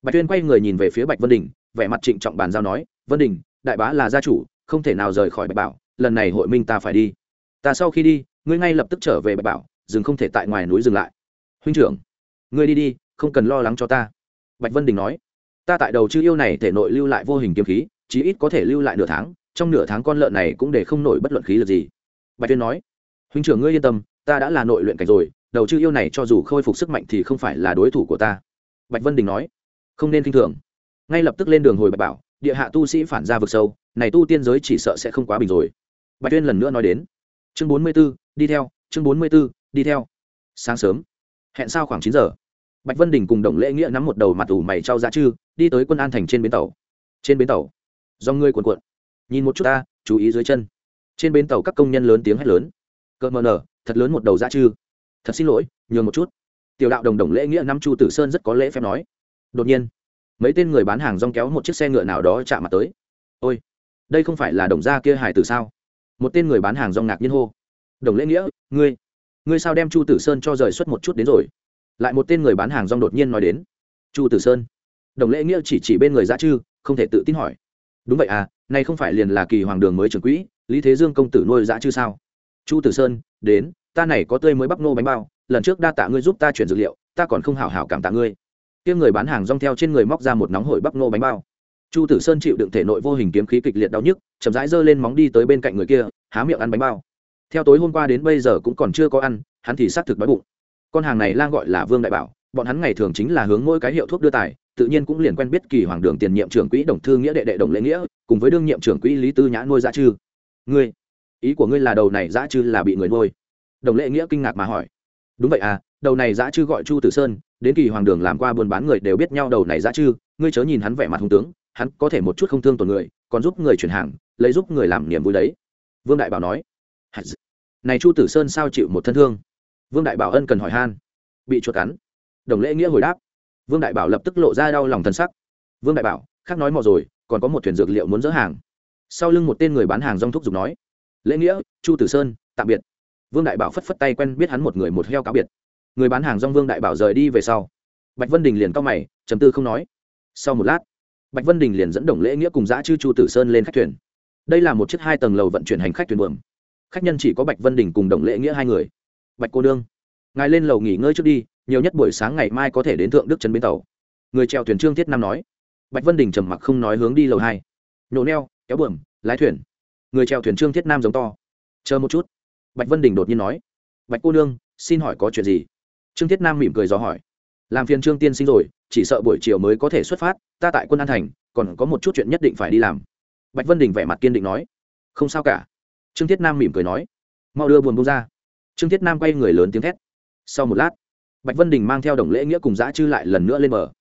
A: bạch tuyên quay người nhìn về phía bạch vân đình, vẻ mặt trịnh trọng bàn giao nói, vân đình, đại bá là gia chủ, không thể nào rời khỏi bạch bảo, lần này hội minh ta phải đi. Ta sau khi đi, ngươi ngay lập tức trở về bạch bảo, dừng không thể tại ngoài núi dừng lại. Huynh trưởng, ngươi đi đi, không cần lo lắng cho ta. Bạch vân đình nói, ta tại đầu chư yêu này thể nội lưu lại vô hình kiếm khí, chí ít có thể lưu lại nửa tháng, trong nửa tháng con lợn này cũng để không nổi bất luận khí lực gì. Bạch tuyên nói, huynh trưởng ngươi yên tâm, ta đã là nội luyện cảnh rồi, đầu chư yêu này cho dù khôi phục sức mạnh thì không phải là đối thủ của ta. Bạch vân đình nói không nên k i n h thường. Ngay lập tức lên đường hồi bạch bảo, địa hạ tu sĩ phản ra vực sâu, này tu tiên giới chỉ sợ sẽ không quá bình rồi. Bạch tuyên lần nữa nói đến. Chương bốn mươi b ố đi theo, chương bốn mươi b ố đi theo. Sáng sớm, hẹn sao khoảng chín giờ. Bạch vân đình cùng đồng lễ nghĩa nắm một đầu mặt ủ mày trao ra chư, đi tới quân an thành trên bến tàu. Trên bến tàu, do ngươi cuộn cuộn. Nhìn một chút ta, chú ý dưới chân. Trên bến tàu các công nhân lớn tiếng hét lớn. Cợt mờ nở, thật lớn một đầu dã chư. Thật xin lỗi, nhường một chút. Tiểu đạo đồng đồng lễ nghĩa năm chu tử sơn rất có lễ phép nói đột nhiên, mấy tên người bán hàng rong kéo một chiếc xe ngựa nào đó chạm mặt tới. Ôi, đây không phải là đồng gia kia hải tử sao? Một tên người bán hàng rong ngạc nhiên hô. Đồng lễ nghĩa, ngươi ngươi sao đem chu tử sơn cho rời xuất một chút đến rồi? Lại một tên người bán hàng rong đột nhiên nói đến. Chu tử sơn. Đồng lễ nghĩa chỉ chỉ bên người dã chư, không thể tự tin hỏi. Đúng vậy à nay không phải liền là kỳ hoàng đường mới trưởng quỹ, lý thế dương công tử nuôi dã chư sao? Chu tử sơn, đến, ta này có tươi mới bắp nô bánh bao, lần trước đa tạ ngươi giúp ta chuyển dược liệu, ta còn không hảo hảo cảm tạ ngươi kia người bán hàng rong theo trên người móc ra một nóng hổi bắp nô bánh bao. Chu tử sơn chịu đựng thể nội vô hình kiếm khí kịch liệt đau nhức, chậm rãi giơ lên móng đi tới bên cạnh người kia, há miệng ăn bánh bao. Theo tối hôm qua đến bây giờ cũng còn chưa có ăn, hắn thì xác thực đói bụng. Con hàng này lang gọi là vương đại bảo, bọn hắn ngày thường chính là hướng mỗi cái hiệu thuốc đưa tài, tự nhiên cũng liền quen biết kỳ hoàng đường tiền nhiệm trưởng quỹ đồng thư nghĩa đệ đệ đồng lễ nghĩa, cùng với đương nhiệm trưởng quỹ lý tư nhã nuôi dã chư. Ngươi, ý của ngươi là đầu này dã chư là bị người nuôi. Đồng lễ nghĩa kinh ngạc mà hỏi đúng vậy à đầu này dã chư gọi chu tử sơn, đến kỳ hoàng đường làm qua buôn bán người đều biết nhau đầu này dã chư, ngươi chớ nhìn hắn vẻ mặt hung tướng, hắn có thể một chút không thương tổn người, còn giúp người chuyển hàng, lấy giúp người làm niềm vui đấy. Vương đại bảo nói. Này chu tử sơn sao chịu một thân thương? Vương đại bảo ân cần hỏi han. Bị chuột cắn. Đồng lễ nghĩa hồi đáp. Vương đại bảo lập tức lộ ra đau lòng thân sắc. Vương đại bảo, khác nói mò rồi, còn có một thuyền dược liệu muốn dỡ hàng. Sau lưng một tên người bán hàng rong thúc giục nói. Lễ nghĩa, chu tử sơn, tạm biệt vương đại bảo phất phất tay quen biết hắn một người một heo cáo biệt. Người bán hàng rong vương đại bảo rời đi về sau, bạch vân đình liền cao mày, trầm tư không nói. Sau một lát, bạch vân đình liền dẫn đồng lễ nghĩa cùng giã chư chu tử sơn lên khách thuyền. Đây là một chiếc hai tầng lầu vận chuyển hành khách thuyền buồm. Khách nhân chỉ có bạch vân đình cùng đồng lễ nghĩa hai người. Bạch cô nương, ngài lên lầu nghỉ ngơi trước đi, nhiều nhất buổi sáng ngày mai có thể đến thượng đức trấn bến tàu. Người trèo thuyền trương thiết nam nói. Bạch vân đình trầm mặc không nói hướng đi lầu hai. Nhổ neo, kéo buồm, lái thuyền. Người trèo thuyền trương thiết nam giống to. Chờ một chút bạch vân đình đột nhiên nói, bạch cô nương, xin hỏi có chuyện gì? Trương thiết nam mỉm cười dò hỏi, làm phiền trương tiên sinh rồi, chỉ sợ buổi chiều mới có thể xuất phát, ta tại quân an thành, còn có một chút chuyện nhất định phải đi làm. Bạch vân đình vẻ mặt kiên định nói, không sao cả. Trương thiết nam mỉm cười nói, mau đưa buồn bông ra. Trương thiết nam quay người lớn tiếng thét. Sau một lát, bạch vân đình mang theo đồng lễ nghĩa cùng dã chư lại lần nữa lên bờ.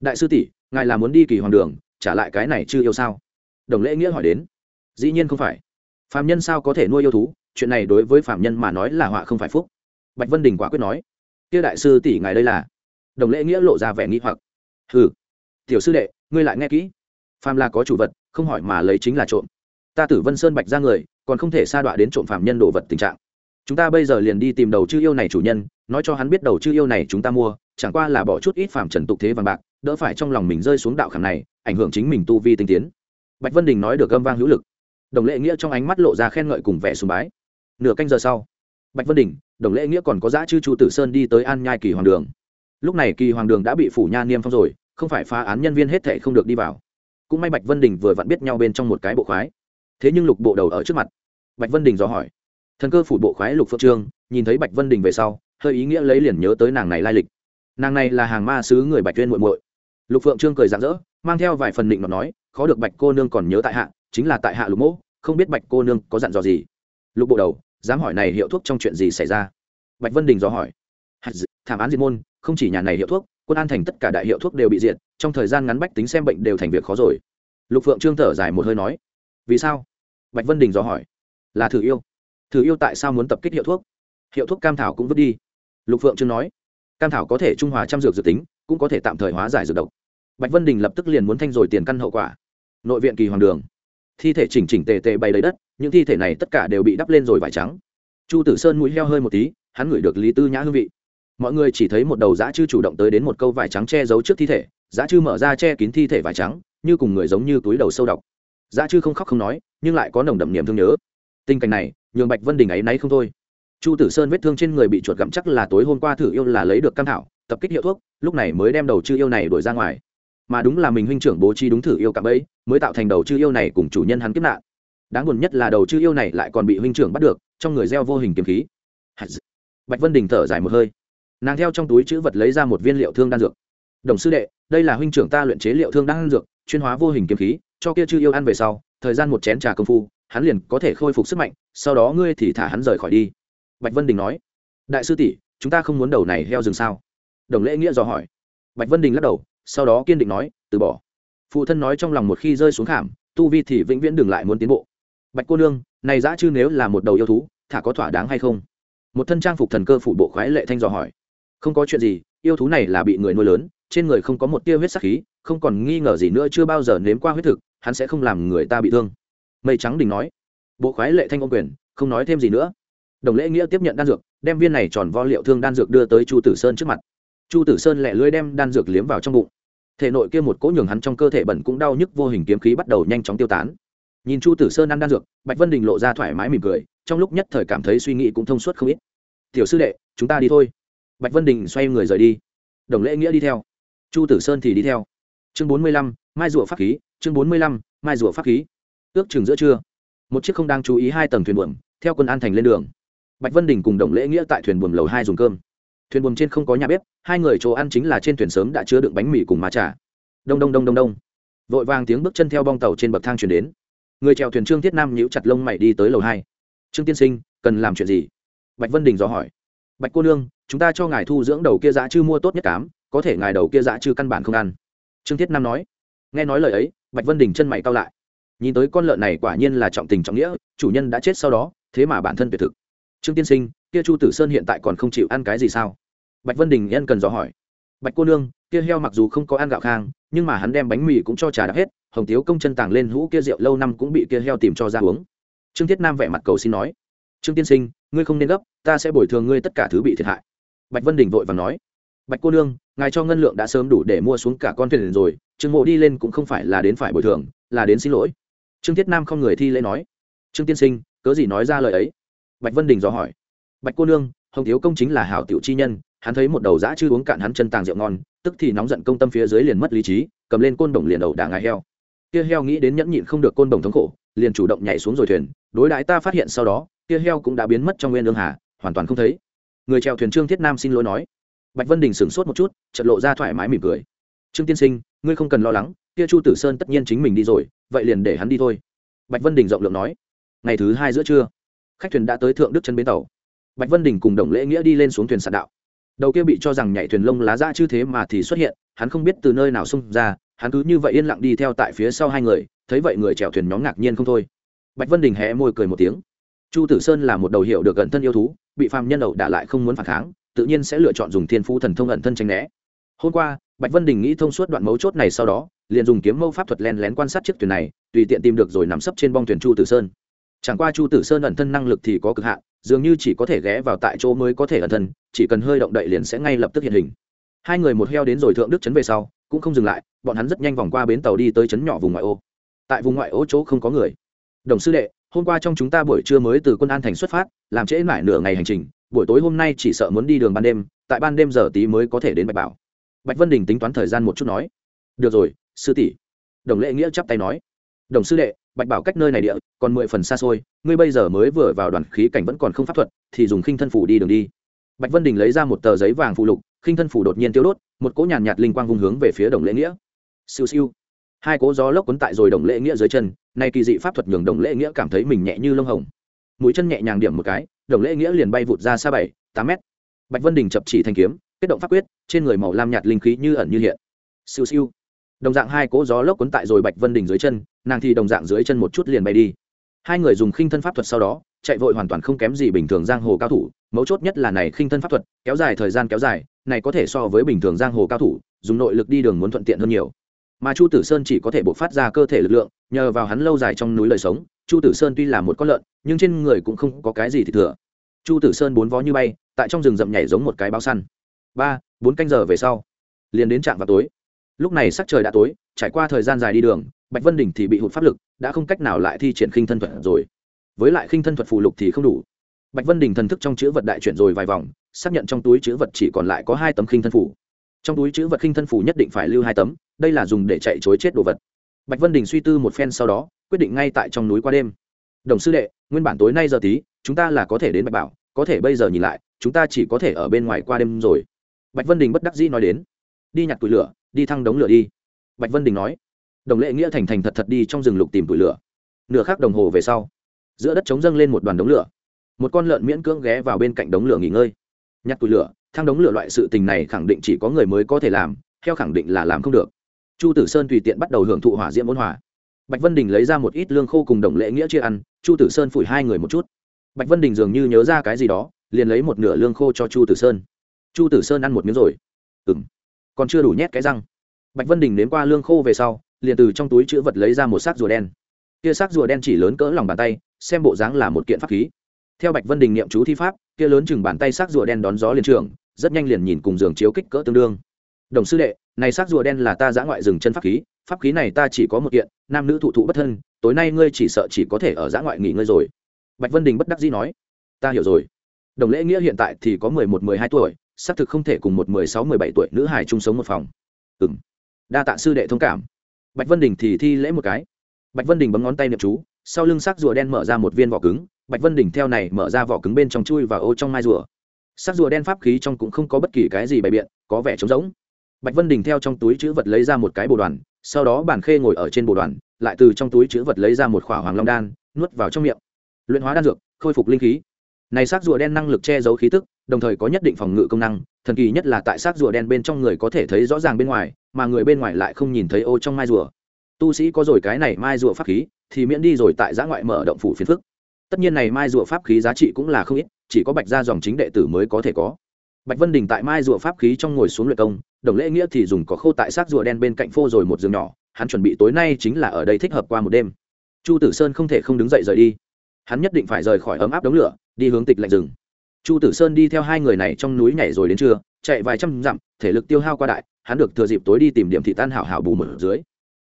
A: Đại sư tỷ, ngài là muốn đi kỳ hoàng đường, trả lại cái này chưa yêu sao? Đồng lễ nghĩa hỏi đến, dĩ nhiên không phải. Phạm nhân sao có thể nuôi yêu thú chuyện này đối với phạm nhân mà nói là họa không phải phúc. Bạch vân đình quả quyết nói, kia đại sư tỷ ngài đây là? Đồng lễ nghĩa lộ ra vẻ nghi hoặc ừ tiểu sư đệ, ngươi lại nghe kỹ. Phàm là có chủ vật, không hỏi mà lấy chính là trộm. Ta tử vân sơn bạch ra người, còn không thể sa đọa đến trộm phạm nhân đồ vật tình trạng. Chúng ta bây giờ liền đi tìm đầu chư yêu này chủ nhân, nói cho hắn biết đầu chư yêu này chúng ta mua, chẳng qua là bỏ chút ít phạm trần tục thế vàng bạc, đỡ phải trong lòng mình rơi xuống đạo khảm này, ảnh hưởng chính mình tu vi tinh tiến. Bạch vân đình nói được âm vang hữu lực. Đồng lễ nghĩa trong ánh mắt lộ ra khen ngợi cùng vẻ sùng bái nửa canh giờ sau, bạch vân đình đồng lễ nghĩa còn có giã chư chu tử sơn đi tới an nhai kỳ hoàng đường. Lúc này kỳ hoàng đường đã bị phủ nha niêm phong rồi, không phải phá án nhân viên hết thệ không được đi vào. Cũng may bạch vân đình vừa vặn biết nhau bên trong một cái bộ khoái. Thế nhưng lục bộ đầu ở trước mặt. Bạch vân đình dò hỏi. Thần cơ phủ bộ khoái lục phượng trương, nhìn thấy bạch vân đình về sau, hơi ý nghĩa lấy liền nhớ tới nàng này lai lịch. Nàng này là hàng ma sứ người bạch tuyên muội muội. Lục phượng trương cười rạng rỡ, mang theo vài phần định mà nói, khó được bạch cô nương còn nhớ tại hạ, chính là tại hạ lục mỗ không biết bạch cô nương có dặn dò gì. Lục bộ đầu dám hỏi này hiệu thuốc trong chuyện gì xảy ra? Bạch vân đình dò hỏi. Thảm án diệt môn, không chỉ nhà này hiệu thuốc, quân an thành tất cả đại hiệu thuốc đều bị diệt, trong thời gian ngắn bách tính xem bệnh đều thành việc khó rồi. Lục phượng trương thở dài một hơi nói. Vì sao? Bạch vân đình dò hỏi. Là thử yêu. Thử yêu tại sao muốn tập kích hiệu thuốc? Hiệu thuốc cam thảo cũng vứt đi. Lục phượng trương nói. Cam thảo có thể trung hòa trăm dược dự tính, cũng có thể tạm thời hóa giải dược độc. Bạch vân đình lập tức liền muốn thanh rồi tiền căn hậu quả. Nội viện kỳ hoàng đường thi thể chỉnh chỉnh tề tề bay đầy đất, những thi thể này tất cả đều bị đắp lên rồi vải trắng. Chu tử sơn mũi heo hơi một tí, hắn ngửi được lý tư nhã hương vị. Mọi người chỉ thấy một đầu dã chư chủ động tới đến một câu vải trắng che giấu trước thi thể, dã chư mở ra che kín thi thể vải trắng, như cùng người giống như túi đầu sâu độc dã chư không khóc không nói, nhưng lại có nồng đậm niềm thương nhớ. Tình cảnh này, nhường bạch vân đình ấy náy không thôi. Chu tử sơn vết thương trên người bị chuột gặm chắc là tối hôm qua thử yêu là lấy được cam thảo, tập kích hiệu thuốc, lúc này mới đem đầu chư yêu này đuổi ra ngoài mà đúng là mình huynh trưởng bố trí đúng thử yêu cạm ấy mới tạo thành đầu chư yêu này cùng chủ nhân hắn kiếp nạn. Đáng buồn nhất là đầu chư yêu này lại còn bị huynh trưởng bắt được, trong người gieo vô hình kiếm khí. Bạch vân đình thở dài một hơi. Nàng theo trong túi chữ vật lấy ra một viên liệu thương đan dược. Đồng sư đệ, đây là huynh trưởng ta luyện chế liệu thương đan dược, chuyên hóa vô hình kiếm khí, cho kia chư yêu ăn về sau, thời gian một chén trà công phu, hắn liền có thể khôi phục sức mạnh, sau đó ngươi thì thả hắn rời khỏi đi. Bạch vân đình nói. Đại sư tỷ, chúng ta không muốn đầu này heo rừng sao? Đồng lễ nghĩa dò hỏi. Bạch vân đình lắc đầu sau đó kiên định nói, từ bỏ. Phụ thân nói trong lòng một khi rơi xuống khảm, tu vi thì vĩnh viễn đừng lại muốn tiến bộ. Bạch cô nương, này dã chư nếu là một đầu yêu thú, thả có thỏa đáng hay không? Một thân trang phục thần cơ phụ bộ khoái lệ thanh dò hỏi. Không có chuyện gì, yêu thú này là bị người nuôi lớn, trên người không có một tia huyết sắc khí, không còn nghi ngờ gì nữa, chưa bao giờ nếm qua huyết thực, hắn sẽ không làm người ta bị thương. Mây trắng đình nói. Bộ khoái lệ thanh ông quyền, không nói thêm gì nữa. Đồng lễ nghĩa tiếp nhận đan dược, đem viên này tròn vo liệu thương đan dược đưa tới chu tử sơn trước mặt. Chu tử sơn lẹ lưới đem đan dược liếm vào trong bụng thể nội kia một cỗ nhường hắn trong cơ thể bẩn cũng đau nhức vô hình kiếm khí bắt đầu nhanh chóng tiêu tán. Nhìn chu tử sơn ăn đan dược, bạch vân đình lộ ra thoải mái mỉm cười, trong lúc nhất thời cảm thấy suy nghĩ cũng thông suốt không ít. Tiểu sư đệ, chúng ta đi thôi. Bạch vân đình xoay người rời đi. Đồng lễ nghĩa đi theo. Chu tử sơn thì đi theo. Chương bốn mươi lăm, mai rùa pháp khí, chương bốn mươi lăm, mai rùa pháp khí. Ước chừng giữa trưa, một chiếc không đang chú ý hai tầng thuyền buồm, theo quân an thành lên đường. Bạch vân đình cùng đồng lễ nghĩa tại thuyền buồm lầu hai dùng cơm thuyền buồm trên không có nhà bếp, hai người chỗ ăn chính là trên thuyền sớm đã chứa đựng bánh mì cùng má trà đông đông đông đông đông. Vội vàng tiếng bước chân theo bong tàu trên bậc thang chuyển đến. Người chèo thuyền trương thiết nam nhíu chặt lông mày đi tới lầu hai. Trương tiên sinh, cần làm chuyện gì? Bạch vân đình dò hỏi. Bạch cô nương, chúng ta cho ngài thu dưỡng đầu kia dã chư mua tốt nhất cám, có thể ngài đầu kia dã chư căn bản không ăn. Trương thiết nam nói. Nghe nói lời ấy, bạch vân đình chân mày cao lại. Nhìn tới con lợn này quả nhiên là trọng tình trọng nghĩa, chủ nhân đã chết sau đó, thế mà bản thân tuyệt thực trương tiên sinh, kia chu tử sơn hiện tại còn không chịu ăn cái gì sao? Bạch vân đình nhân cần dò hỏi. Bạch cô nương, kia heo mặc dù không có ăn gạo khang, nhưng mà hắn đem bánh mì cũng cho trà đạp hết, hồng tiếu công chân tàng lên hũ kia rượu lâu năm cũng bị kia heo tìm cho ra uống. Trương thiết nam vẻ mặt cầu xin nói. Trương tiên sinh, ngươi không nên gấp, ta sẽ bồi thường ngươi tất cả thứ bị thiệt hại. Bạch vân đình vội và nói. Bạch cô nương, ngài cho ngân lượng đã sớm đủ để mua xuống cả con thuyền rồi, trương mộ đi lên cũng không phải là đến phải bồi thường, là đến xin lỗi. Trương thiết nam không người thi lễ nói. Trương tiên sinh, cớ gì nói ra lời ấy? Bạch vân đình dò hỏi. Bạch cô nương, hồng thiếu công chính là hảo tiểu chi nhân, hắn thấy một đầu dã chưa uống cạn hắn chân tàng rượu ngon, tức thì nóng giận công tâm phía dưới liền mất lý trí, cầm lên côn đồng liền đầu đả ngài heo. Kia heo nghĩ đến nhẫn nhịn không được côn đồng thống khổ, liền chủ động nhảy xuống rồi thuyền, đối đãi ta phát hiện sau đó, kia heo cũng đã biến mất trong nguyên lương hà, hoàn toàn không thấy. Người trèo thuyền trương thiết nam xin lỗi nói. Bạch vân đình sửng sốt một chút, chợt lộ ra thoải mái mỉm cười. Trương tiên sinh, ngươi không cần lo lắng, kia chu tử sơn tất nhiên chính mình đi rồi, vậy liền để hắn đi thôi. Bạch vân đình rộng lượng nói. Ngày thứ hai giữa trưa khách thuyền đã tới thượng đức chân bến tàu. Bạch vân đình cùng đồng lễ nghĩa đi lên xuống thuyền sạn đạo. Đầu kia bị cho rằng nhảy thuyền lông lá ra chứ thế mà thì xuất hiện, hắn không biết từ nơi nào xông ra, hắn cứ như vậy yên lặng đi theo tại phía sau hai người, thấy vậy người chèo thuyền nhóm ngạc nhiên không thôi. Bạch vân đình hé môi cười một tiếng. Chu tử sơn là một đầu hiệu được gần thân yêu thú, bị phàm nhân đầu đả lại không muốn phản kháng, tự nhiên sẽ lựa chọn dùng thiên phú thần thông ẩn thân tranh né. Hôm qua, bạch vân đình nghĩ thông suốt đoạn mấu chốt này sau đó, liền dùng kiếm mâu pháp thuật len lén quan sát chiếc thuyền này, tùy tiện tìm được rồi nằm sấp trên bong thuyền chu tử sơn chẳng qua chu tử sơn ẩn thân năng lực thì có cực hạn, dường như chỉ có thể ghé vào tại chỗ mới có thể ẩn thân, chỉ cần hơi động đậy liền sẽ ngay lập tức hiện hình. Hai người một heo đến rồi thượng đức trấn về sau, cũng không dừng lại, bọn hắn rất nhanh vòng qua bến tàu đi tới trấn nhỏ vùng ngoại ô. Tại vùng ngoại ô chỗ không có người. Đồng sư đệ, hôm qua trong chúng ta buổi trưa mới từ quân an thành xuất phát, làm trễ mãi nửa ngày hành trình, buổi tối hôm nay chỉ sợ muốn đi đường ban đêm, tại ban đêm giờ tí mới có thể đến bạch bảo. Bạch vân đình tính toán thời gian một chút nói. Được rồi, sư tỷ. Đồng lệ nghĩa chắp tay nói. Đồng sư đệ bạch bảo cách nơi này địa còn mười phần xa xôi ngươi bây giờ mới vừa vào đoàn khí cảnh vẫn còn không pháp thuật thì dùng khinh thân phủ đi đường đi. Bạch vân đình lấy ra một tờ giấy vàng phụ lục khinh thân phủ đột nhiên tiêu đốt một cỗ nhàn nhạt, nhạt linh quang vung hướng về phía đồng lễ nghĩa. Siêu siêu. Hai cỗ gió lốc cuốn tại rồi đồng lễ nghĩa dưới chân nay kỳ dị pháp thuật nhường đồng lễ nghĩa cảm thấy mình nhẹ như lông hồng. Mũi chân nhẹ nhàng điểm một cái đồng lễ nghĩa liền bay vụt ra xa bảy tám mét. Bạch vân đình chập chỉ thanh kiếm kết động pháp quyết trên người màu lam nhạt linh khí như ẩn như hiện. Siêu siêu. Đồng dạng hai cỗ gió lốc cuốn tại rồi bạch vân đình dưới chân nàng thì đồng dạng dưới chân một chút liền bay đi. Hai người dùng khinh thân pháp thuật sau đó, chạy vội hoàn toàn không kém gì bình thường giang hồ cao thủ, mấu chốt nhất là này khinh thân pháp thuật, kéo dài thời gian kéo dài, này có thể so với bình thường giang hồ cao thủ, dùng nội lực đi đường muốn thuận tiện hơn nhiều. Mà chu tử sơn chỉ có thể bộc phát ra cơ thể lực lượng, nhờ vào hắn lâu dài trong núi lời sống, chu tử sơn tuy là một con lợn, nhưng trên người cũng không có cái gì thì thừa. Chu tử sơn bốn vó như bay, tại trong rừng rậm nhảy giống một cái bao săn. Ba, bốn canh giờ về sau, liền đến trạm vào tối lúc này sắc trời đã tối, trải qua thời gian dài đi đường, bạch vân đình thì bị hụt pháp lực, đã không cách nào lại thi triển khinh thân thuật rồi. Với lại khinh thân thuật phù lục thì không đủ. Bạch vân đình thần thức trong chữ vật đại chuyển rồi vài vòng, xác nhận trong túi chữ vật chỉ còn lại có hai tấm khinh thân phủ trong túi chữ vật khinh thân phủ nhất định phải lưu hai tấm, đây là dùng để chạy chối chết đồ vật. Bạch vân đình suy tư một phen sau đó, quyết định ngay tại trong núi qua đêm. Đồng sư đệ, nguyên bản tối nay giờ tí, chúng ta là có thể đến bạch bảo, có thể bây giờ nhìn lại, chúng ta chỉ có thể ở bên ngoài qua đêm rồi. Bạch vân đình bất đắc dĩ nói đến. Đi nhặt tủi lửa đi thăng đống lửa đi. Bạch vân đình nói. Đồng lệ nghĩa thành thành thật thật đi trong rừng lục tìm tủi lửa. Nửa khác đồng hồ về sau, giữa đất trống dâng lên một đoàn đống lửa. Một con lợn miễn cưỡng ghé vào bên cạnh đống lửa nghỉ ngơi. Nhặt tủi lửa thang đống lửa loại sự tình này khẳng định chỉ có người mới có thể làm, theo khẳng định là làm không được. Chu tử sơn tùy tiện bắt đầu hưởng thụ hỏa diễm ôn hòa. Bạch vân đình lấy ra một ít lương khô cùng đồng lệ nghĩa chia ăn, chu tử sơn phủi hai người một chút. Bạch vân đình dường như nhớ ra cái gì đó, liền lấy một nửa lương khô cho chu tử sơn. Chu tử sơn ăn một miếng rồi. Ừng còn chưa đủ nhét cái răng. Bạch vân đình nếm qua lương khô về sau, liền từ trong túi chữ vật lấy ra một xác rùa đen. Kia xác rùa đen chỉ lớn cỡ lòng bàn tay, xem bộ dáng là một kiện pháp khí. Theo bạch vân đình niệm chú thi pháp, kia lớn chừng bàn tay xác rùa đen đón gió liền trường rất nhanh liền nhìn cùng giường chiếu kích cỡ tương đương. Đồng sư đệ, này xác rùa đen là ta giã ngoại rừng chân pháp khí pháp khí này ta chỉ có một kiện, nam nữ thụ thụ bất thân, tối nay ngươi chỉ sợ chỉ có thể ở giã ngoại nghỉ ngơi rồi. Bạch vân đình bất đắc dĩ nói. Ta hiểu rồi. Đồng lễ nghĩa hiện tại thì có mười một, mười hai tuổi xác thực không thể cùng một mười sáu, mười bảy tuổi nữ hải chung sống một phòng. Ừ m đa tạ sư đệ thông cảm. Bạch vân đình thì thi lễ một cái. Bạch vân đình bấm ngón tay niệm chú, sau lưng xác rùa đen mở ra một viên vỏ cứng. Bạch vân đình theo này mở ra vỏ cứng bên trong chui và ô trong mai rùa. Xác rùa đen pháp khí trong cũng không có bất kỳ cái gì bày biện, có vẻ trống rỗng. Bạch vân đình theo trong túi chữ vật lấy ra một cái bồ đoàn, sau đó bản khê ngồi ở trên bồ đoàn, lại từ trong túi chữ vật lấy ra một khỏa hoàng long đan, nuốt vào trong miệng. Luyện hóa đan dược, khôi phục linh khí này xác rùa đen năng lực che giấu khí tức, đồng thời có nhất định phòng ngự công năng, thần kỳ nhất là tại xác rùa đen bên trong người có thể thấy rõ ràng bên ngoài, mà người bên ngoài lại không nhìn thấy ô trong mai rùa. Tu sĩ có rồi cái này mai rùa pháp khí, thì miễn đi rồi tại giã ngoại mở động phủ phiền phức. Tất nhiên này mai rùa pháp khí giá trị cũng là không ít, chỉ có bạch gia dòng chính đệ tử mới có thể có. Bạch vân đình tại mai rùa pháp khí trong ngồi xuống luyện công, đồng lễ nghĩa thì dùng có khô tại xác rùa đen bên cạnh phô rồi một giường nhỏ, hắn chuẩn bị tối nay chính là ở đây thích hợp qua một đêm. Chu tử sơn không thể không đứng dậy rời đi. Hắn nhất định phải rời khỏi ấm áp đống lửa đi hướng tịch lạnh rừng. Chu tử sơn đi theo hai người này trong núi nhảy rồi đến trưa, chạy vài trăm dặm, thể lực tiêu hao qua đại, hắn được thừa dịp tối đi tìm điểm thị tan hảo hảo bù mở dưới.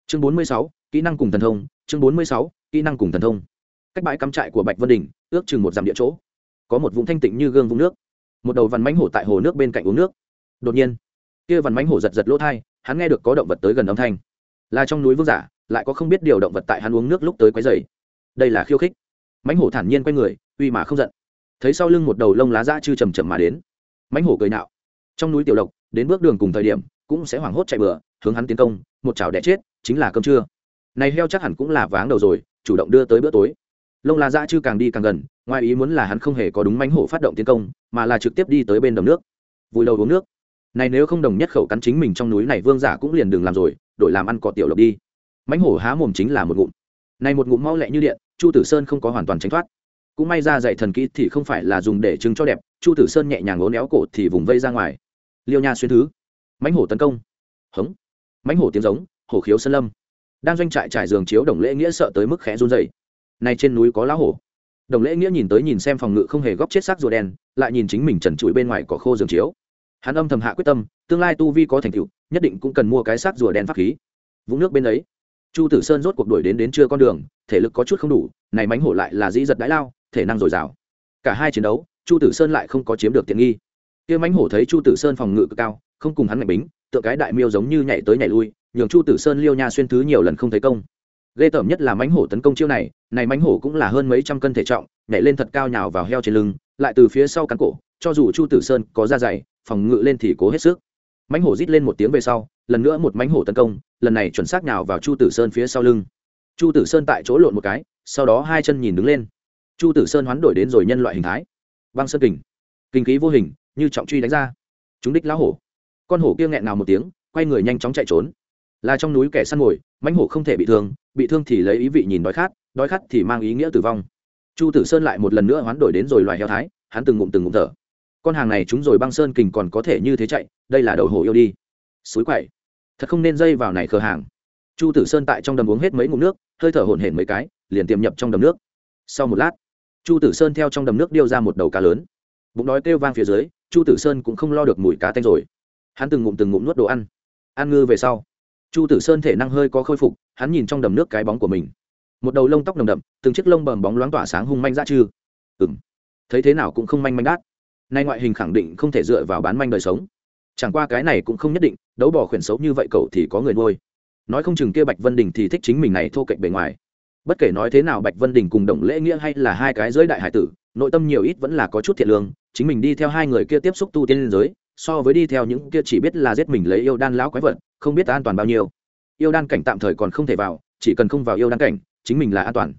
A: Chương bốn mươi sáu, kỹ năng cùng thần thông, chương bốn mươi sáu, kỹ năng cùng thần thông. Cách bãi cắm trại của bạch vân đình, ước chừng một dặm địa chỗ. Có một vùng thanh tịnh như gương vũng nước. Một đầu vằn mánh hổ tại hồ nước bên cạnh uống nước. Đột nhiên, kia vằn mánh hổ giật giật lỗ thai, hắn nghe được có động vật tới gần âm thanh. Là trong núi vương giả, lại có không biết điều động vật tại hắn uống nước lúc tới quấy dày đây là khiêu khích. Mánh hổ thản nhiên quay người, uy mà không giận thấy sau lưng một đầu lông lá dã chư chầm chậm mà đến. Mánh hổ cười nạo. Trong núi tiểu lộc đến bước đường cùng thời điểm, cũng sẽ hoảng hốt chạy bừa, hướng hắn tiến công, một chảo đẻ chết, chính là cơm trưa. Này heo chắc hẳn cũng là váng đầu rồi, chủ động đưa tới bữa tối. Lông lá dã chư càng đi càng gần, ngoài ý muốn là hắn không hề có đúng mánh hổ phát động tiến công, mà là trực tiếp đi tới bên đầm nước. Vùi đầu uống nước. Này nếu không đồng nhất khẩu cắn chính mình trong núi này, vương giả cũng liền đừng làm rồi, đổi làm ăn cỏ tiểu lộc đi. Mánh hổ há mồm chính là một ngụm. Này một ngụm mau lẹ như điện, chu tử sơn không có hoàn toàn tránh thoát cũng may ra dạy thần kỹ thì không phải là dùng để chứng cho đẹp, chu tử sơn nhẹ nhàng ố éo cổ thì vùng vây ra ngoài. Liêu nha xuyên thứ. Mãnh hổ tấn công. Hống. Mãnh hổ tiếng giống, hổ khiếu sơn lâm. Đang doanh trại trải giường chiếu đồng lễ nghĩa sợ tới mức khẽ run dày này trên núi có lá hổ. Đồng lễ nghĩa nhìn tới nhìn xem phòng ngự không hề góp chết xác rùa đen, lại nhìn chính mình trần trụi bên ngoài có khô giường chiếu. Hắn âm thầm hạ quyết tâm, tương lai tu vi có thành tựu, nhất định cũng cần mua cái xác rùa đen pháp khí. Vũng nước bên ấy. Chu tử sơn rốt cuộc đuổi đến đến chưa con đường, thể lực có chút không đủ, này mánh hổ lại là dĩ giật đái lao thể năng dồi dào. Cả hai chiến đấu, chu tử sơn lại không có chiếm được tiện nghi. Kia mãnh hổ thấy chu tử sơn phòng ngự cực cao, không cùng hắn mạnh bính, tựa cái đại miêu giống như nhảy tới nhảy lui, nhường chu tử sơn liêu nha xuyên thứ nhiều lần không thấy công. Ghê tởm nhất là mãnh hổ tấn công chiêu này này mãnh hổ cũng là hơn mấy trăm cân thể trọng, nhảy lên thật cao nhào vào heo trên lưng, lại từ phía sau cắn cổ, cho dù chu tử sơn có da dày, phòng ngự lên thì cố hết sức. Mãnh hổ rít lên một tiếng về sau, lần nữa một mãnh hổ tấn công, lần này chuẩn xác nhào vào chu tử sơn phía sau lưng. Chu tử sơn tại chỗ lộn một cái, sau đó hai chân nhìn đứng lên chu tử sơn hoán đổi đến rồi nhân loại hình thái. Băng sơn kình. Kinh khí vô hình, như trọng truy đánh ra. Chúng đích lão hổ. Con hổ kia nghẹn nào một tiếng, quay người nhanh chóng chạy trốn. Là trong núi kẻ săn mồi, mãnh hổ không thể bị thương bị thương thì lấy ý vị nhìn đói khát đói khát thì mang ý nghĩa tử vong. Chu tử sơn lại một lần nữa hoán đổi đến rồi loài heo thái, hắn từng ngụm từng ngụm thở. Con hàng này chúng rồi băng sơn kình còn có thể như thế chạy, đây là đầu hổ yêu đi. Suối quậy. Thật không nên dây vào này khờ hàng. Chu tử sơn tại trong đầm uống hết mấy ngụm nước, hơi thở hổn hển mấy cái, liền tiềm nhập trong đầm nước. Sau một lát chu tử sơn theo trong đầm nước điêu ra một đầu cá lớn. Bụng đói kêu vang phía dưới, chu tử sơn cũng không lo được mùi cá tanh rồi. Hắn từng ngụm từng ngụm nuốt đồ ăn. Ăn ngư về sau, chu tử sơn thể năng hơi có khôi phục, hắn nhìn trong đầm nước cái bóng của mình. Một đầu lông tóc nồng đậm, từng chiếc lông bầm bóng loáng tỏa sáng hung manh ra chư. Ừng thấy thế nào cũng không manh manh đát. Nay ngoại hình khẳng định không thể dựa vào bán manh đời sống. Chẳng qua cái này cũng không nhất định, đấu bỏ khuyển xấu như vậy cậu thì có người nuôi. Nói không chừng kia bạch vân đình thì thích chính mình này thô cạnh bề ngoài bất kể nói thế nào bạch vân đình cùng đồng lễ nghĩa hay là hai cái giới đại hải tử, nội tâm nhiều ít vẫn là có chút thiện lương, chính mình đi theo hai người kia tiếp xúc tu tiên liên giới, so với đi theo những kia chỉ biết là giết mình lấy yêu đan lão quái vật, không biết an toàn bao nhiêu. Yêu đan cảnh tạm thời còn không thể vào, chỉ cần không vào yêu đan cảnh, chính mình là an toàn.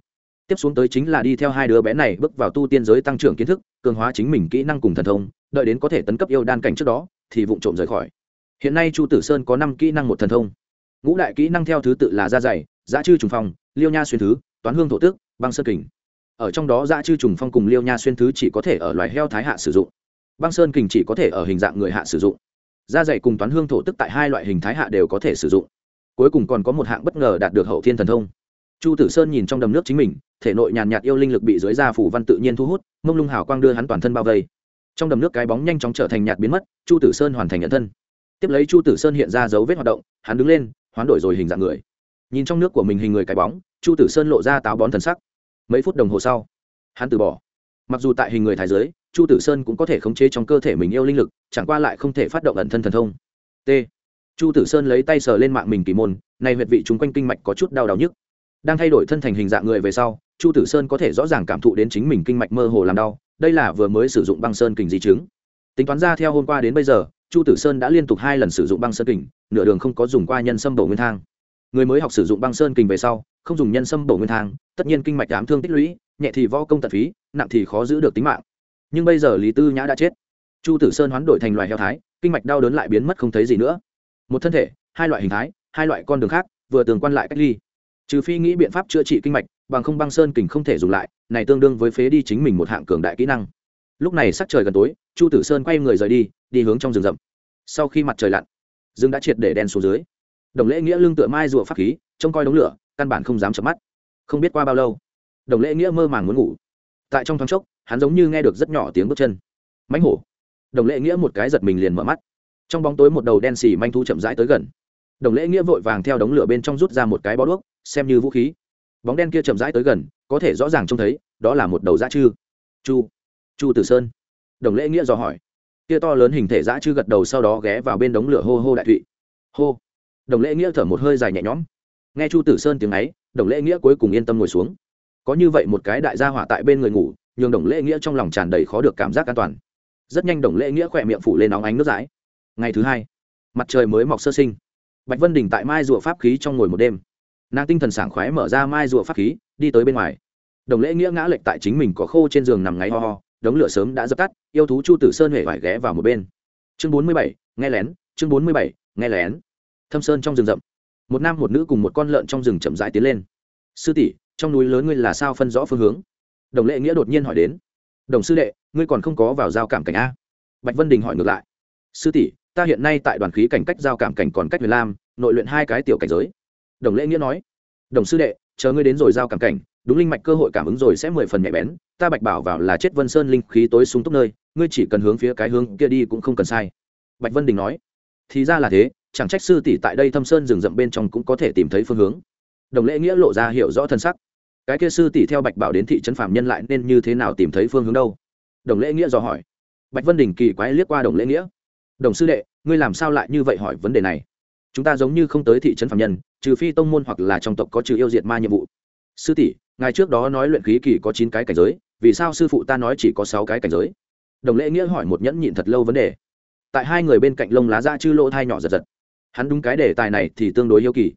A: Tiếp xuống tới chính là đi theo hai đứa bé này bước vào tu tiên giới tăng trưởng kiến thức, cường hóa chính mình kỹ năng cùng thần thông, đợi đến có thể tấn cấp yêu đan cảnh trước đó, thì vụng trộm rời khỏi. Hiện nay chu tử sơn có năm kỹ năng một thần thông. Ngũ đại kỹ năng theo thứ tự là da dày giã chư trùng phong liêu nha xuyên thứ, toán hương thổ tước băng sơn kình. Ở trong đó dã chư trùng phong cùng liêu nha xuyên thứ chỉ có thể ở loài heo thái hạ sử dụng. Băng sơn kình chỉ có thể ở hình dạng người hạ sử dụng. Da dày cùng toán hương thổ tức tại hai loại hình thái hạ đều có thể sử dụng. Cuối cùng còn có một hạng bất ngờ đạt được hậu thiên thần thông. Chu tử sơn nhìn trong đầm nước chính mình, thể nội nhàn nhạt yêu linh lực bị dưới da phủ văn tự nhiên thu hút, mông lung hào quang đưa hắn toàn thân bao vây. Trong đầm nước cái bóng nhanh chóng trở thành nhạt biến mất, chu tử sơn hoàn thành nhận thân. Tiếp lấy chu tử sơn hiện ra dấu vết hoạt động, hắn đứng lên, hoán đổi rồi hình dạng người nhìn trong nước của mình hình người cái bóng, chu tử sơn lộ ra táo bón thần sắc. Mấy phút đồng hồ sau, hắn từ bỏ. Mặc dù tại hình người thái giới, chu tử sơn cũng có thể khống chế trong cơ thể mình yêu linh lực, chẳng qua lại không thể phát động ẩn thân thần thông. T. Chu tử sơn lấy tay sờ lên mạng mình kỳ môn nay huyệt vị chúng quanh kinh mạch có chút đau đau nhức. Đang thay đổi thân thành hình dạng người về sau, chu tử sơn có thể rõ ràng cảm thụ đến chính mình kinh mạch mơ hồ làm đau, đây là vừa mới sử dụng băng sơn kình di chứng. Tính toán ra theo hôm qua đến bây giờ, chu tử sơn đã liên tục hai lần sử dụng băng sơn kình, nửa đường không có dùng qua nhân sâm bổ nguyên thang người mới học sử dụng băng sơn kình về sau, không dùng nhân sâm bổ nguyên thang, tất nhiên kinh mạch đám thương tích lũy, nhẹ thì võ công tật phí, nặng thì khó giữ được tính mạng. Nhưng bây giờ lý tư nhã đã chết. Chu tử sơn hoán đổi thành loài heo thái, kinh mạch đau đớn lại biến mất không thấy gì nữa. Một thân thể, hai loại hình thái, hai loại con đường khác, vừa tường quan lại cách ly. Trừ phi nghĩ biện pháp chữa trị kinh mạch, bằng không băng sơn kình không thể dùng lại, này tương đương với phế đi chính mình một hạng cường đại kỹ năng. Lúc này sắc trời gần tối, chu tử sơn quay người rời đi đi hướng trong rừng rậm. Sau khi mặt trời lặn, rừng đã triệt để đen xuống dưới đồng lễ nghĩa lương tựa mai rùa pháp khí, trông coi đống lửa, căn bản không dám chợp mắt. Không biết qua bao lâu, đồng lễ nghĩa mơ màng muốn ngủ. Tại trong thoáng chốc, hắn giống như nghe được rất nhỏ tiếng bước chân. Mánh hổ. Đồng lễ nghĩa một cái giật mình liền mở mắt. Trong bóng tối một đầu đen xì manh thu chậm rãi tới gần. Đồng lễ nghĩa vội vàng theo đống lửa bên trong rút ra một cái bó đuốc, xem như vũ khí. Bóng đen kia chậm rãi tới gần, có thể rõ ràng trông thấy, đó là một đầu dã chư. Chu. Chu tử sơn. Đồng lễ nghĩa dò hỏi. Kia to lớn hình thể dã chư gật đầu sau đó ghé vào bên đống lửa hô hô đại thụy. Hô đồng lễ nghĩa thở một hơi dài nhẹ nhõm. Nghe chu tử sơn tiếng ấy, đồng lễ nghĩa cuối cùng yên tâm ngồi xuống. Có như vậy một cái đại gia hỏa tại bên người ngủ, nhường đồng lễ nghĩa trong lòng tràn đầy khó được cảm giác an toàn. Rất nhanh đồng lễ nghĩa khỏe miệng phủ lên nóng ánh nước dãi. Ngày thứ hai, mặt trời mới mọc sơ sinh. Bạch vân đình tại mai rùa pháp khí trong ngồi một đêm. Nàng tinh thần sảng khoái mở ra mai rùa pháp khí, đi tới bên ngoài. Đồng lễ nghĩa ngã lệch tại chính mình có khô trên giường nằm ngáy ho ho, đống lửa sớm đã dập tắt, yêu thú chu tử sơn huệ vải ghé vào một bên. Chương bốn mươi bảy, nghe lén, chương bốn mươi bảy, nghe lén thâm sơn trong rừng rậm. Một nam một nữ cùng một con lợn trong rừng chậm rãi tiến lên. Sư tỷ, trong núi lớn ngươi là sao phân rõ phương hướng? Đồng lệ nghĩa đột nhiên hỏi đến. Đồng sư đệ, ngươi còn không có vào giao cảm cảnh a. Bạch vân đình hỏi ngược lại. Sư tỷ, ta hiện nay tại đoàn khí cảnh cách giao cảm cảnh còn cách huyền lam, nội luyện hai cái tiểu cảnh giới. Đồng lệ nghĩa nói. Đồng sư đệ, chờ ngươi đến rồi giao cảm cảnh, đúng linh mạch cơ hội cảm ứng rồi sẽ mười phần nhạy bén, ta bạch bảo vào là chết vân sơn linh khí tối sung túc nơi, ngươi chỉ cần hướng phía cái hướng kia đi cũng không cần sai. Bạch vân đình nói thì ra là thế, chẳng trách sư tỷ tại đây thâm sơn rừng rậm bên trong cũng có thể tìm thấy phương hướng. Đồng lễ nghĩa lộ ra hiểu rõ thân sắc. Cái kia sư tỷ theo bạch bảo đến thị trấn phạm nhân lại nên như thế nào tìm thấy phương hướng đâu? Đồng lễ nghĩa dò hỏi. Bạch vân đình kỳ quái liếc qua đồng lễ nghĩa. Đồng sư đệ, ngươi làm sao lại như vậy hỏi vấn đề này? Chúng ta giống như không tới thị trấn phạm nhân, trừ phi tông môn hoặc là trong tộc có trừ yêu diệt ma nhiệm vụ. Sư tỷ, ngài trước đó nói luyện khí kỳ có chín cái cảnh giới, vì sao sư phụ ta nói chỉ có sáu cái cảnh giới? Đồng lễ nghĩa hỏi một nhẫn nhịn thật lâu vấn đề tại hai người bên cạnh lông lá ra chư lỗ thai nhỏ giật giật. Hắn đúng cái đề tài này thì tương đối yêu kỳ.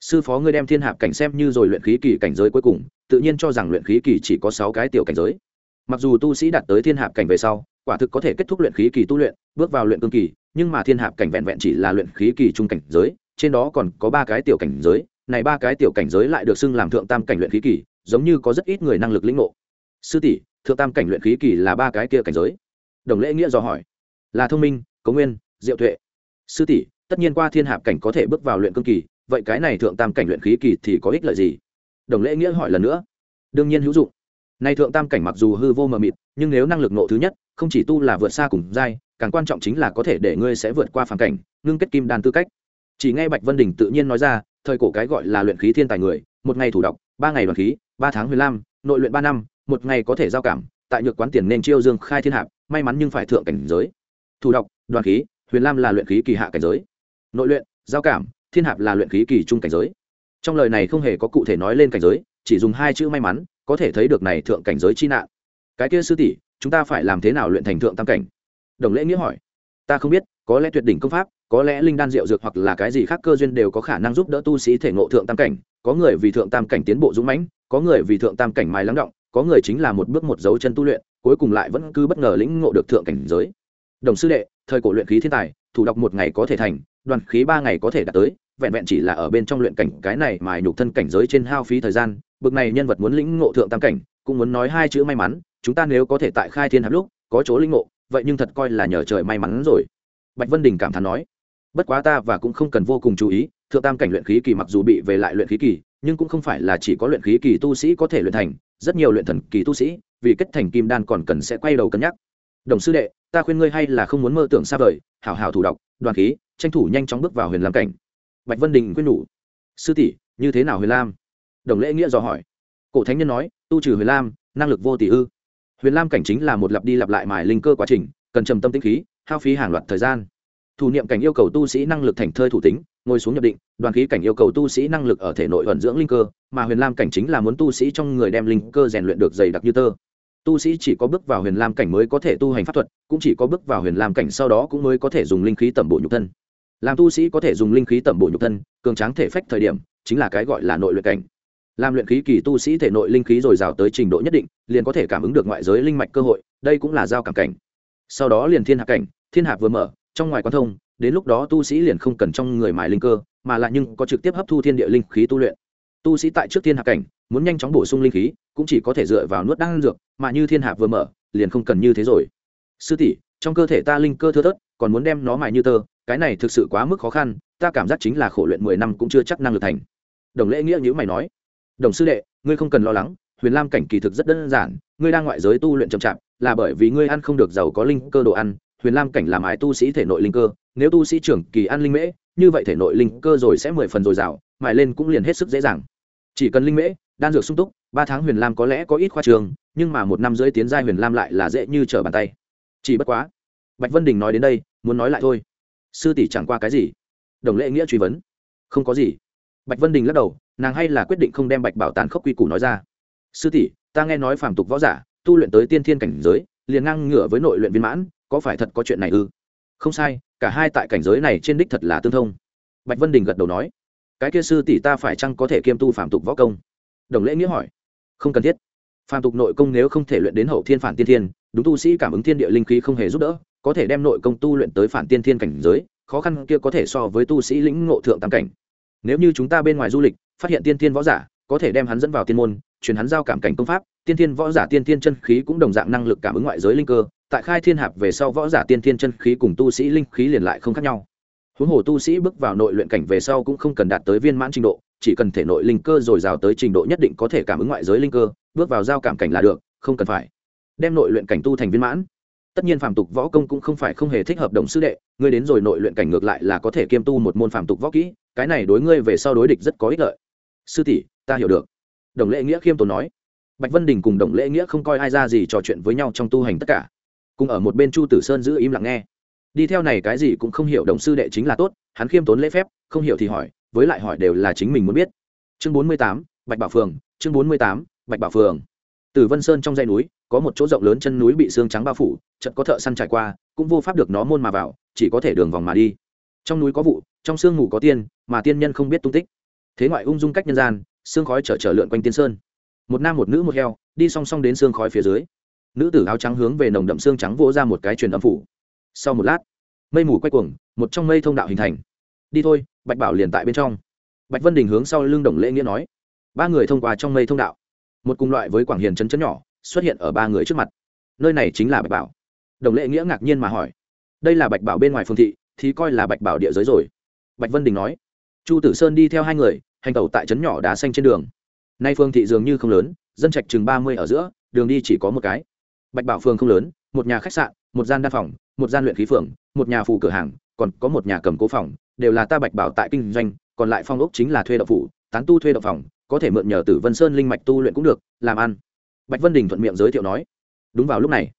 A: Sư phó ngươi đem thiên hạp cảnh xem như rồi luyện khí kỳ cảnh giới cuối cùng, tự nhiên cho rằng luyện khí kỳ chỉ có sáu cái tiểu cảnh giới. Mặc dù tu sĩ đạt tới thiên hạp cảnh về sau, quả thực có thể kết thúc luyện khí kỳ tu luyện, bước vào luyện cương kỳ, nhưng mà thiên hạp cảnh vẹn vẹn chỉ là luyện khí kỳ trung cảnh giới, trên đó còn có ba cái tiểu cảnh giới, này ba cái tiểu cảnh giới lại được xưng làm thượng tam cảnh luyện khí kỳ, giống như có rất ít người năng lực lĩnh ngộ. Sư tỷ, thượng tam cảnh luyện khí kỳ là ba cái kia cảnh giới. Đồng lễ nghĩa dò hỏi, là thông minh cống nguyên, diệu tuệ. Sư tỷ, tất nhiên qua thiên hạp cảnh có thể bước vào luyện cương kỳ, vậy cái này thượng tam cảnh luyện khí kỳ thì có ích lợi gì? Đồng lễ nghĩa hỏi lần nữa. Đương nhiên hữu dụng. Nay thượng tam cảnh mặc dù hư vô mờ mịt, nhưng nếu năng lực nộ thứ nhất, không chỉ tu là vượt xa cùng giai, càng quan trọng chính là có thể để ngươi sẽ vượt qua phản cảnh, ngưng kết kim đàn tư cách. Chỉ nghe bạch vân đình tự nhiên nói ra, thời cổ cái gọi là luyện khí thiên tài người, một ngày thủ đọc, ba ngày đoàn khí, ba tháng huyền lam, nội luyện ba năm, một ngày có thể giao cảm, tại nhược quán tiền nên chiêu dương khai thiên hạp, may mắn nhưng phải thượng cảnh giới thủ đọc, đoàn khí, huyền lam là luyện khí kỳ hạ cảnh giới. Nội luyện, giao cảm, thiên hạp là luyện khí kỳ trung cảnh giới. Trong lời này không hề có cụ thể nói lên cảnh giới, chỉ dùng hai chữ may mắn, có thể thấy được này thượng cảnh giới chi nạn. Cái kia sư tỷ, chúng ta phải làm thế nào luyện thành thượng tam cảnh? Đồng lễ nghĩa hỏi. Ta không biết, có lẽ tuyệt đỉnh công pháp, có lẽ linh đan diệu dược hoặc là cái gì khác cơ duyên đều có khả năng giúp đỡ tu sĩ thể ngộ thượng tam cảnh. Có người vì thượng tam cảnh tiến bộ dũng mãnh, có người vì thượng tam cảnh mai lắng động, có người chính là một bước một dấu chân tu luyện, cuối cùng lại vẫn cứ bất ngờ lĩnh ngộ được thượng cảnh giới đồng sư đệ, thời cổ luyện khí thiên tài, thủ đọc một ngày có thể thành, đoàn khí ba ngày có thể đạt tới, vẹn vẹn chỉ là ở bên trong luyện cảnh, cái này mà nhục thân cảnh giới trên hao phí thời gian, bực này nhân vật muốn lĩnh ngộ thượng tam cảnh, cũng muốn nói hai chữ may mắn, chúng ta nếu có thể tại khai thiên hạp lúc, có chỗ lĩnh ngộ, vậy nhưng thật coi là nhờ trời may mắn rồi. Bạch vân đình cảm thán nói. Bất quá ta và cũng không cần vô cùng chú ý, thượng tam cảnh luyện khí kỳ mặc dù bị về lại luyện khí kỳ, nhưng cũng không phải là chỉ có luyện khí kỳ tu sĩ có thể luyện thành, rất nhiều luyện thần kỳ tu sĩ, vì kết thành kim đan còn cần sẽ quay đầu cân nhắc. Đồng sư đệ ta khuyên ngươi hay là không muốn mơ tưởng xa vời, hảo hảo thủ đọc, đoàn khí, tranh thủ nhanh chóng bước vào huyền lam cảnh. Bạch vân đình khuyên nhủ, sư tỷ, như thế nào huyền lam? Đồng lễ nghĩa dò hỏi. Cổ thánh nhân nói, tu trừ huyền lam, năng lực vô tỷ ư. Huyền lam cảnh chính là một lặp đi lặp lại mài linh cơ quá trình, cần trầm tâm tĩnh khí, hao phí hàng loạt thời gian. Thủ niệm cảnh yêu cầu tu sĩ năng lực thành thơi thủ tính, ngồi xuống nhập định, đoàn khí cảnh yêu cầu tu sĩ năng lực ở thể nội vận dưỡng linh cơ, mà huyền lam cảnh chính là muốn tu sĩ trong người đem linh cơ rèn luyện được dày đặc như tơ tu sĩ chỉ có bước vào huyền lam cảnh mới có thể tu hành pháp thuật, cũng chỉ có bước vào huyền lam cảnh sau đó cũng mới có thể dùng linh khí tẩm bổ nhục thân. Làm tu sĩ có thể dùng linh khí tẩm bổ nhục thân, cường tráng thể phách thời điểm, chính là cái gọi là nội luyện cảnh. Làm luyện khí kỳ tu sĩ thể nội linh khí dồi dào tới trình độ nhất định, liền có thể cảm ứng được ngoại giới linh mạch cơ hội, đây cũng là giao cảm cảnh. Sau đó liền thiên hạ cảnh, thiên hạ vừa mở, trong ngoài quan thông, đến lúc đó tu sĩ liền không cần trong người mài linh cơ, mà lại nhưng có trực tiếp hấp thu thiên địa linh khí tu luyện. Tu sĩ tại trước thiên hạ cảnh, muốn nhanh chóng bổ sung linh khí cũng chỉ có thể dựa vào nuốt đan dược, mà như thiên hạ vừa mở, liền không cần như thế rồi. Sư tỷ, trong cơ thể ta linh cơ thưa thớt, còn muốn đem nó mài như tơ, cái này thực sự quá mức khó khăn, ta cảm giác chính là khổ luyện mười năm cũng chưa chắc năng lực thành. Đồng lễ nghĩa nhữ mày nói, đồng sư đệ, ngươi không cần lo lắng, huyền lam cảnh kỳ thực rất đơn giản, ngươi đang ngoại giới tu luyện chậm chạp, là bởi vì ngươi ăn không được giàu có linh cơ đồ ăn, huyền lam cảnh làm ái tu sĩ thể nội linh cơ, nếu tu sĩ trưởng kỳ ăn linh mễ, như vậy thể nội linh cơ rồi sẽ mười phần dồi dào, mài lên cũng liền hết sức dễ dàng. Chỉ cần linh mễ đan dược sung túc, ba tháng huyền lam có lẽ có ít khoa trường, nhưng mà một năm rưỡi tiến giai huyền lam lại là dễ như trở bàn tay. Chỉ bất quá, bạch vân đình nói đến đây, muốn nói lại thôi. Sư tỷ chẳng qua cái gì? Đồng lệ nghĩa truy vấn. Không có gì. Bạch vân đình lắc đầu, nàng hay là quyết định không đem bạch bảo tàn khốc quy củ nói ra. Sư tỷ, ta nghe nói phàm tục võ giả, tu luyện tới tiên thiên cảnh giới, liền ngang ngửa với nội luyện viên mãn, có phải thật có chuyện này ư? Không sai, cả hai tại cảnh giới này trên đích thật là tương thông. Bạch vân đình gật đầu nói, cái kia sư tỷ ta phải chăng có thể kiêm tu phàm tục võ công? Đồng lễ nghĩa hỏi. Không cần thiết. Phàm tục nội công nếu không thể luyện đến hậu thiên phản tiên thiên, đúng tu sĩ cảm ứng thiên địa linh khí không hề giúp đỡ, có thể đem nội công tu luyện tới phản tiên thiên cảnh giới, khó khăn kia có thể so với tu sĩ lĩnh ngộ thượng tam cảnh. Nếu như chúng ta bên ngoài du lịch, phát hiện tiên thiên võ giả, có thể đem hắn dẫn vào tiên môn, truyền hắn giao cảm cảnh công pháp, tiên thiên võ giả tiên thiên chân khí cũng đồng dạng năng lực cảm ứng ngoại giới linh cơ, tại khai thiên hạp về sau võ giả tiên thiên chân khí cùng tu sĩ linh khí liền lại không khác nhau. Huống hồ tu sĩ bước vào nội luyện cảnh về sau cũng không cần đạt tới viên mãn trình độ chỉ cần thể nội linh cơ dồi dào tới trình độ nhất định có thể cảm ứng ngoại giới linh cơ, bước vào giao cảm cảnh là được, không cần phải. Đem nội luyện cảnh tu thành viên mãn. Tất nhiên phàm tục võ công cũng không phải không hề thích hợp đồng sư đệ, ngươi đến rồi nội luyện cảnh ngược lại là có thể kiêm tu một môn phàm tục võ kỹ, cái này đối ngươi về sau đối địch rất có ích lợi. Sư tỷ, ta hiểu được. Đồng lễ nghĩa khiêm tốn nói. Bạch vân đình cùng đồng lễ nghĩa không coi ai ra gì trò chuyện với nhau trong tu hành tất cả. Cùng ở một bên chu tử sơn giữ im lặng nghe. Đi theo này cái gì cũng không hiểu đồng sư đệ chính là tốt, hắn khiêm tốn lễ phép, không hiểu thì hỏi với lại hỏi đều là chính mình muốn biết. Chương bốn mươi tám, bạch bảo phường, chương bốn mươi tám, bạch bảo phường. Từ vân sơn trong dãy núi, có một chỗ rộng lớn chân núi bị xương trắng bao phủ, chợt có thợ săn trải qua, cũng vô pháp được nó môn mà vào, chỉ có thể đường vòng mà đi. Trong núi có vụ, trong sương ngủ có tiên, mà tiên nhân không biết tung tích. Thế ngoại ung dung cách nhân gian xương khói chở chở lượn quanh tiên sơn. Một nam một nữ một heo, đi song song đến xương khói phía dưới. Nữ tử áo trắng hướng về nồng đậm xương trắng vỗ ra một cái truyền âm phủ. Sau một lát, mây mù quay cuồng, một trong mây thông đạo hình thành. Đi thôi bạch bảo liền tại bên trong. Bạch vân đình hướng sau lưng đồng lễ nghĩa nói, ba người thông qua trong mây thông đạo, một cùng loại với quảng hiền chấn chấn nhỏ, xuất hiện ở ba người trước mặt. Nơi này chính là bạch bảo. Đồng lễ nghĩa ngạc nhiên mà hỏi, đây là bạch bảo bên ngoài phương thị, thì coi là bạch bảo địa giới rồi. Bạch vân đình nói, chu tử sơn đi theo hai người, hành tẩu tại trấn nhỏ đá xanh trên đường. Nay phương thị dường như không lớn, dân trạch chừng ba mươi ở giữa, đường đi chỉ có một cái. Bạch bảo phường không lớn, một nhà khách sạn, một gian đa phòng, một gian luyện khí phường, một nhà phù cửa hàng, còn có một nhà cầm cố phòng đều là ta bạch bảo tại kinh doanh, còn lại phong ốc chính là thuê đậu phủ, tán tu thuê đậu phòng, có thể mượn nhờ tử vân sơn linh mạch tu luyện cũng được, làm ăn. Bạch vân đình thuận miệng giới thiệu nói. Đúng vào lúc này,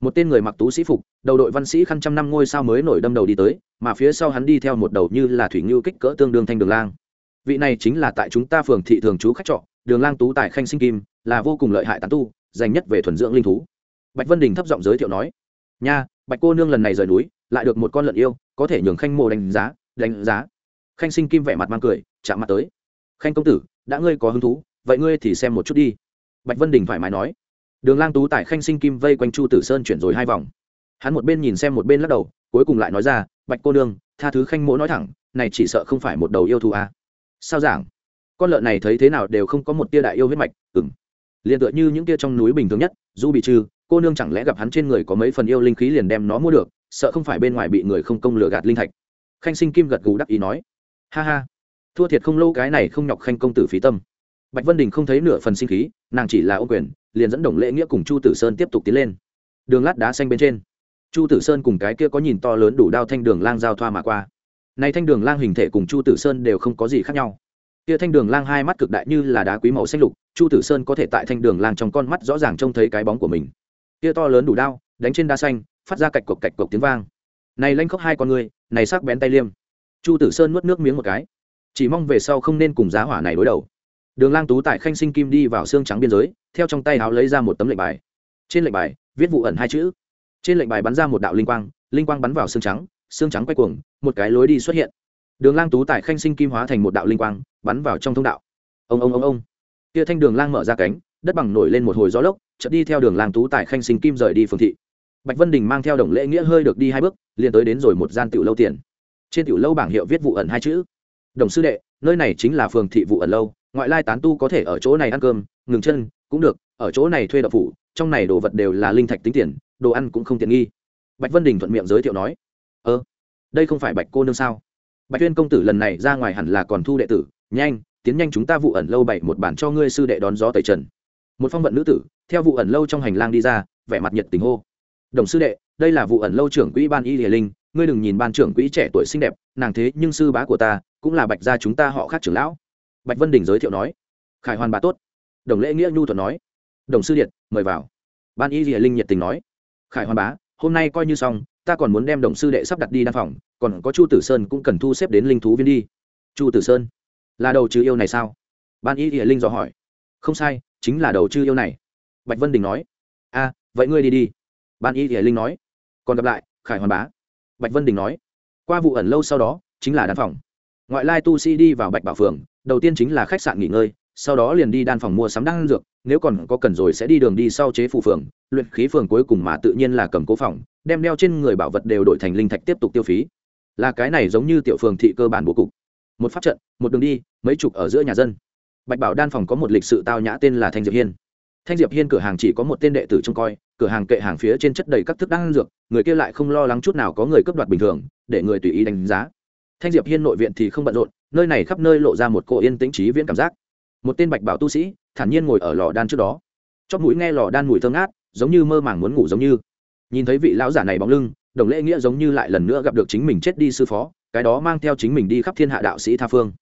A: một tên người mặc tú sĩ phục, đầu đội văn sĩ khăn trăm năm ngôi sao mới nổi đâm đầu đi tới, mà phía sau hắn đi theo một đầu như là thủy ngưu kích cỡ tương đương thanh đường lang. Vị này chính là tại chúng ta phường thị thường trú khách trọ, đường lang tú tại khanh sinh kim, là vô cùng lợi hại tán tu, dành nhất về thuần dưỡng linh thú. Bạch vân đình thấp giọng giới thiệu nói. Nha, bạch cô nương lần này rời núi, lại được một con lợn yêu, có thể nhường khanh mồ đánh giá đánh giá. Khanh sinh kim vẻ mặt mang cười, chạm mặt tới. Khanh công tử, đã ngươi có hứng thú, vậy ngươi thì xem một chút đi. Bạch vân đình thoải mái nói. Đường lang tú tại khanh sinh kim vây quanh chu tử sơn chuyển rồi hai vòng. Hắn một bên nhìn xem một bên lắc đầu, cuối cùng lại nói ra, bạch cô nương, tha thứ khanh mỗ nói thẳng, này chỉ sợ không phải một đầu yêu thù à. sao giảng con lợn này thấy thế nào đều không có một tia đại yêu huyết mạch ừng liền tựa như những tia trong núi bình thường nhất du bị trừ, cô nương chẳng lẽ gặp hắn trên người có mấy phần yêu linh khí liền đem nó mua được, sợ không phải bên ngoài bị người không công lừa gạt linh thạch khanh sinh kim gật gù đắc ý nói, ha ha, thua thiệt không lâu cái này không nhọc khanh công tử phí tâm. Bạch vân đình không thấy nửa phần sinh khí, nàng chỉ là ô quyền, liền dẫn đồng lễ nghĩa cùng chu tử sơn tiếp tục tiến lên. Đường lát đá xanh bên trên, chu tử sơn cùng cái kia có nhìn to lớn đủ đao thanh đường lang giao thoa mà qua. Nay thanh đường lang hình thể cùng chu tử sơn đều không có gì khác nhau. Kia thanh đường lang hai mắt cực đại như là đá quý màu xanh lục, chu tử sơn có thể tại thanh đường lang trong con mắt rõ ràng trông thấy cái bóng của mình. Kia to lớn đủ đao, đánh trên đá xanh, phát ra cạch cộc cạch cộc tiếng vang này lanh khóc hai con người này sắc bén tay liêm. Chu tử sơn nuốt nước miếng một cái. Chỉ mong về sau không nên cùng giá hỏa này đối đầu. Đường lang tú tại khanh sinh kim đi vào xương trắng biên giới, theo trong tay áo lấy ra một tấm lệnh bài. Trên lệnh bài, viết vụ ẩn hai chữ. Trên lệnh bài bắn ra một đạo linh quang linh quang bắn vào xương trắng xương trắng quay cuồng, một cái lối đi xuất hiện. Đường lang tú tại khanh sinh kim hóa thành một đạo linh quang, bắn vào trong thông đạo. Ông ông ông ông. Kia thanh đường lang mở ra cánh, đất bằng nổi lên một hồi gió lốc, chợt đi theo đường lang tú tại khanh sinh kim rời đi phường thị bạch vân đình mang theo đồng lễ nghĩa hơi được đi hai bước, liền tới đến rồi một gian tiểu lâu tiền. Trên tiểu lâu bảng hiệu viết vụ ẩn hai chữ. Đồng sư đệ, nơi này chính là phường thị vụ ẩn lâu, ngoại lai tán tu có thể ở chỗ này ăn cơm, ngừng chân, cũng được, ở chỗ này thuê đậu phủ, trong này đồ vật đều là linh thạch tính tiền, đồ ăn cũng không tiện nghi. Bạch vân đình thuận miệng giới thiệu nói, ơ, đây không phải bạch cô nương sao? Bạch tuyên công tử lần này ra ngoài hẳn là còn thu đệ tử, nhanh, tiến nhanh chúng ta vụ ẩn lâu bảy một bản cho ngươi sư đệ đón gió tẩy trần. Một phong vận nữ tử, theo vụ ẩn lâu trong hành lang đi ra, vẻ mặt nhiệt tình hô đồng sư đệ, đây là vụ ẩn lâu trưởng quỹ ban y hiền linh, ngươi đừng nhìn ban trưởng quỹ trẻ tuổi xinh đẹp, nàng thế nhưng sư bá của ta, cũng là bạch gia chúng ta họ khác trưởng lão. Bạch vân đình giới thiệu nói. Khải hoàn bà tốt. Đồng lễ nghĩa nhu thuận nói. Đồng sư điện, mời vào. Ban y hiền linh nhiệt tình nói. Khải hoàn bá, hôm nay coi như xong, ta còn muốn đem đồng sư đệ sắp đặt đi đan phòng, còn có chu tử sơn cũng cần thu xếp đến linh thú viên đi. Chu tử sơn? Là đầu chư yêu này sao? Ban y hiền linh dò hỏi. Không sai, chính là đầu chư yêu này. Bạch vân đình nói. A, vậy ngươi đi đi ban y hiền linh nói, còn gặp lại, khải hoàn bá. Bạch vân đình nói, qua vụ ẩn lâu sau đó, chính là đan phòng. Ngoại lai tu sĩ đi vào bạch bảo phường đầu tiên chính là khách sạn nghỉ ngơi, sau đó liền đi đan phòng mua sắm đan dược, nếu còn có cần rồi sẽ đi đường đi sau chế phụ phường, luyện khí phường cuối cùng mà tự nhiên là cầm cố phòng, đem đeo trên người bảo vật đều đổi thành linh thạch tiếp tục tiêu phí. Là cái này giống như tiểu phường thị cơ bản bố cục. Một pháp trận, một đường đi, mấy chục ở giữa nhà dân. Bạch bảo đan phòng có một lịch sự tao nhã tên là thanh diệp hiên. Thanh diệp hiên cửa hàng chỉ có một tên đệ tử trông coi cửa hàng kệ hàng phía trên chất đầy các thức đan dược, người kia lại không lo lắng chút nào có người cướp đoạt bình thường, để người tùy ý đánh giá. Thanh diệp hiên nội viện thì không bận rộn, nơi này khắp nơi lộ ra một cô yên tĩnh trí viễn cảm giác. Một tên bạch bảo tu sĩ, thản nhiên ngồi ở lò đan trước đó. Chóp mũi nghe lò đan mùi thơm ngát, giống như mơ màng muốn ngủ giống như. Nhìn thấy vị lão giả này bóng lưng, đồng lễ nghĩa giống như lại lần nữa gặp được chính mình chết đi sư phó, cái đó mang theo chính mình đi khắp thiên hạ đạo sĩ tha phương.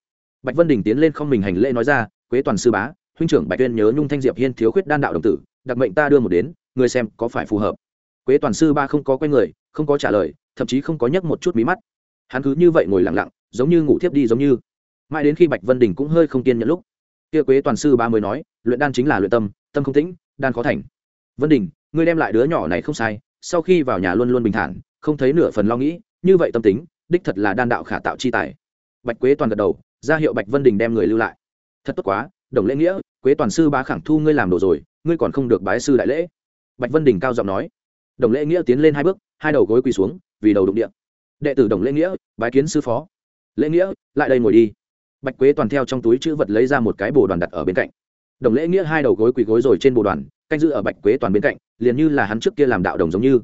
A: Bạch vân đình tiến lên không mình hành lễ nói ra, quế toàn sư bá, huynh trưởng bạch tuyên nhớ nhung thanh diệp hiên thiếu khuyết đan đạo đồng tử, đặc mệnh ta đưa một đến người xem có phải phù hợp. Quế toàn sư ba không có quay người, không có trả lời, thậm chí không có nhấc một chút mí mắt. Hắn cứ như vậy ngồi lặng lặng, giống như ngủ thiếp đi giống như. Mãi đến khi bạch vân đình cũng hơi không kiên nhẫn lúc, kia quế toàn sư ba mới nói, luyện đan chính là luyện tâm tâm không tĩnh, đan khó thành. Vân đình, ngươi đem lại đứa nhỏ này không sai, sau khi vào nhà luôn luôn bình thản, không thấy nửa phần lo nghĩ, như vậy tâm tính, đích thật là đan đạo khả tạo chi tài. Bạch quế toàn gật đầu, ra hiệu bạch vân đình đem người lưu lại. Thật tốt quá, đồng lễ nghĩa, quế toàn sư ba khẳng thu ngươi làm đồ rồi, ngươi còn không được bái sư đại lễ bạch vân đình cao giọng nói. Đồng lễ nghĩa tiến lên hai bước, hai đầu gối quỳ xuống, vì đầu đụng điện đệ tử đồng lễ nghĩa, bái kiến sư phó. Lễ nghĩa, lại đây ngồi đi. Bạch quế toàn theo trong túi chữ vật lấy ra một cái bồ đoàn đặt ở bên cạnh. Đồng lễ nghĩa hai đầu gối quỳ gối rồi trên bồ đoàn, canh giữ ở bạch quế toàn bên cạnh, liền như là hắn trước kia làm đạo đồng giống như.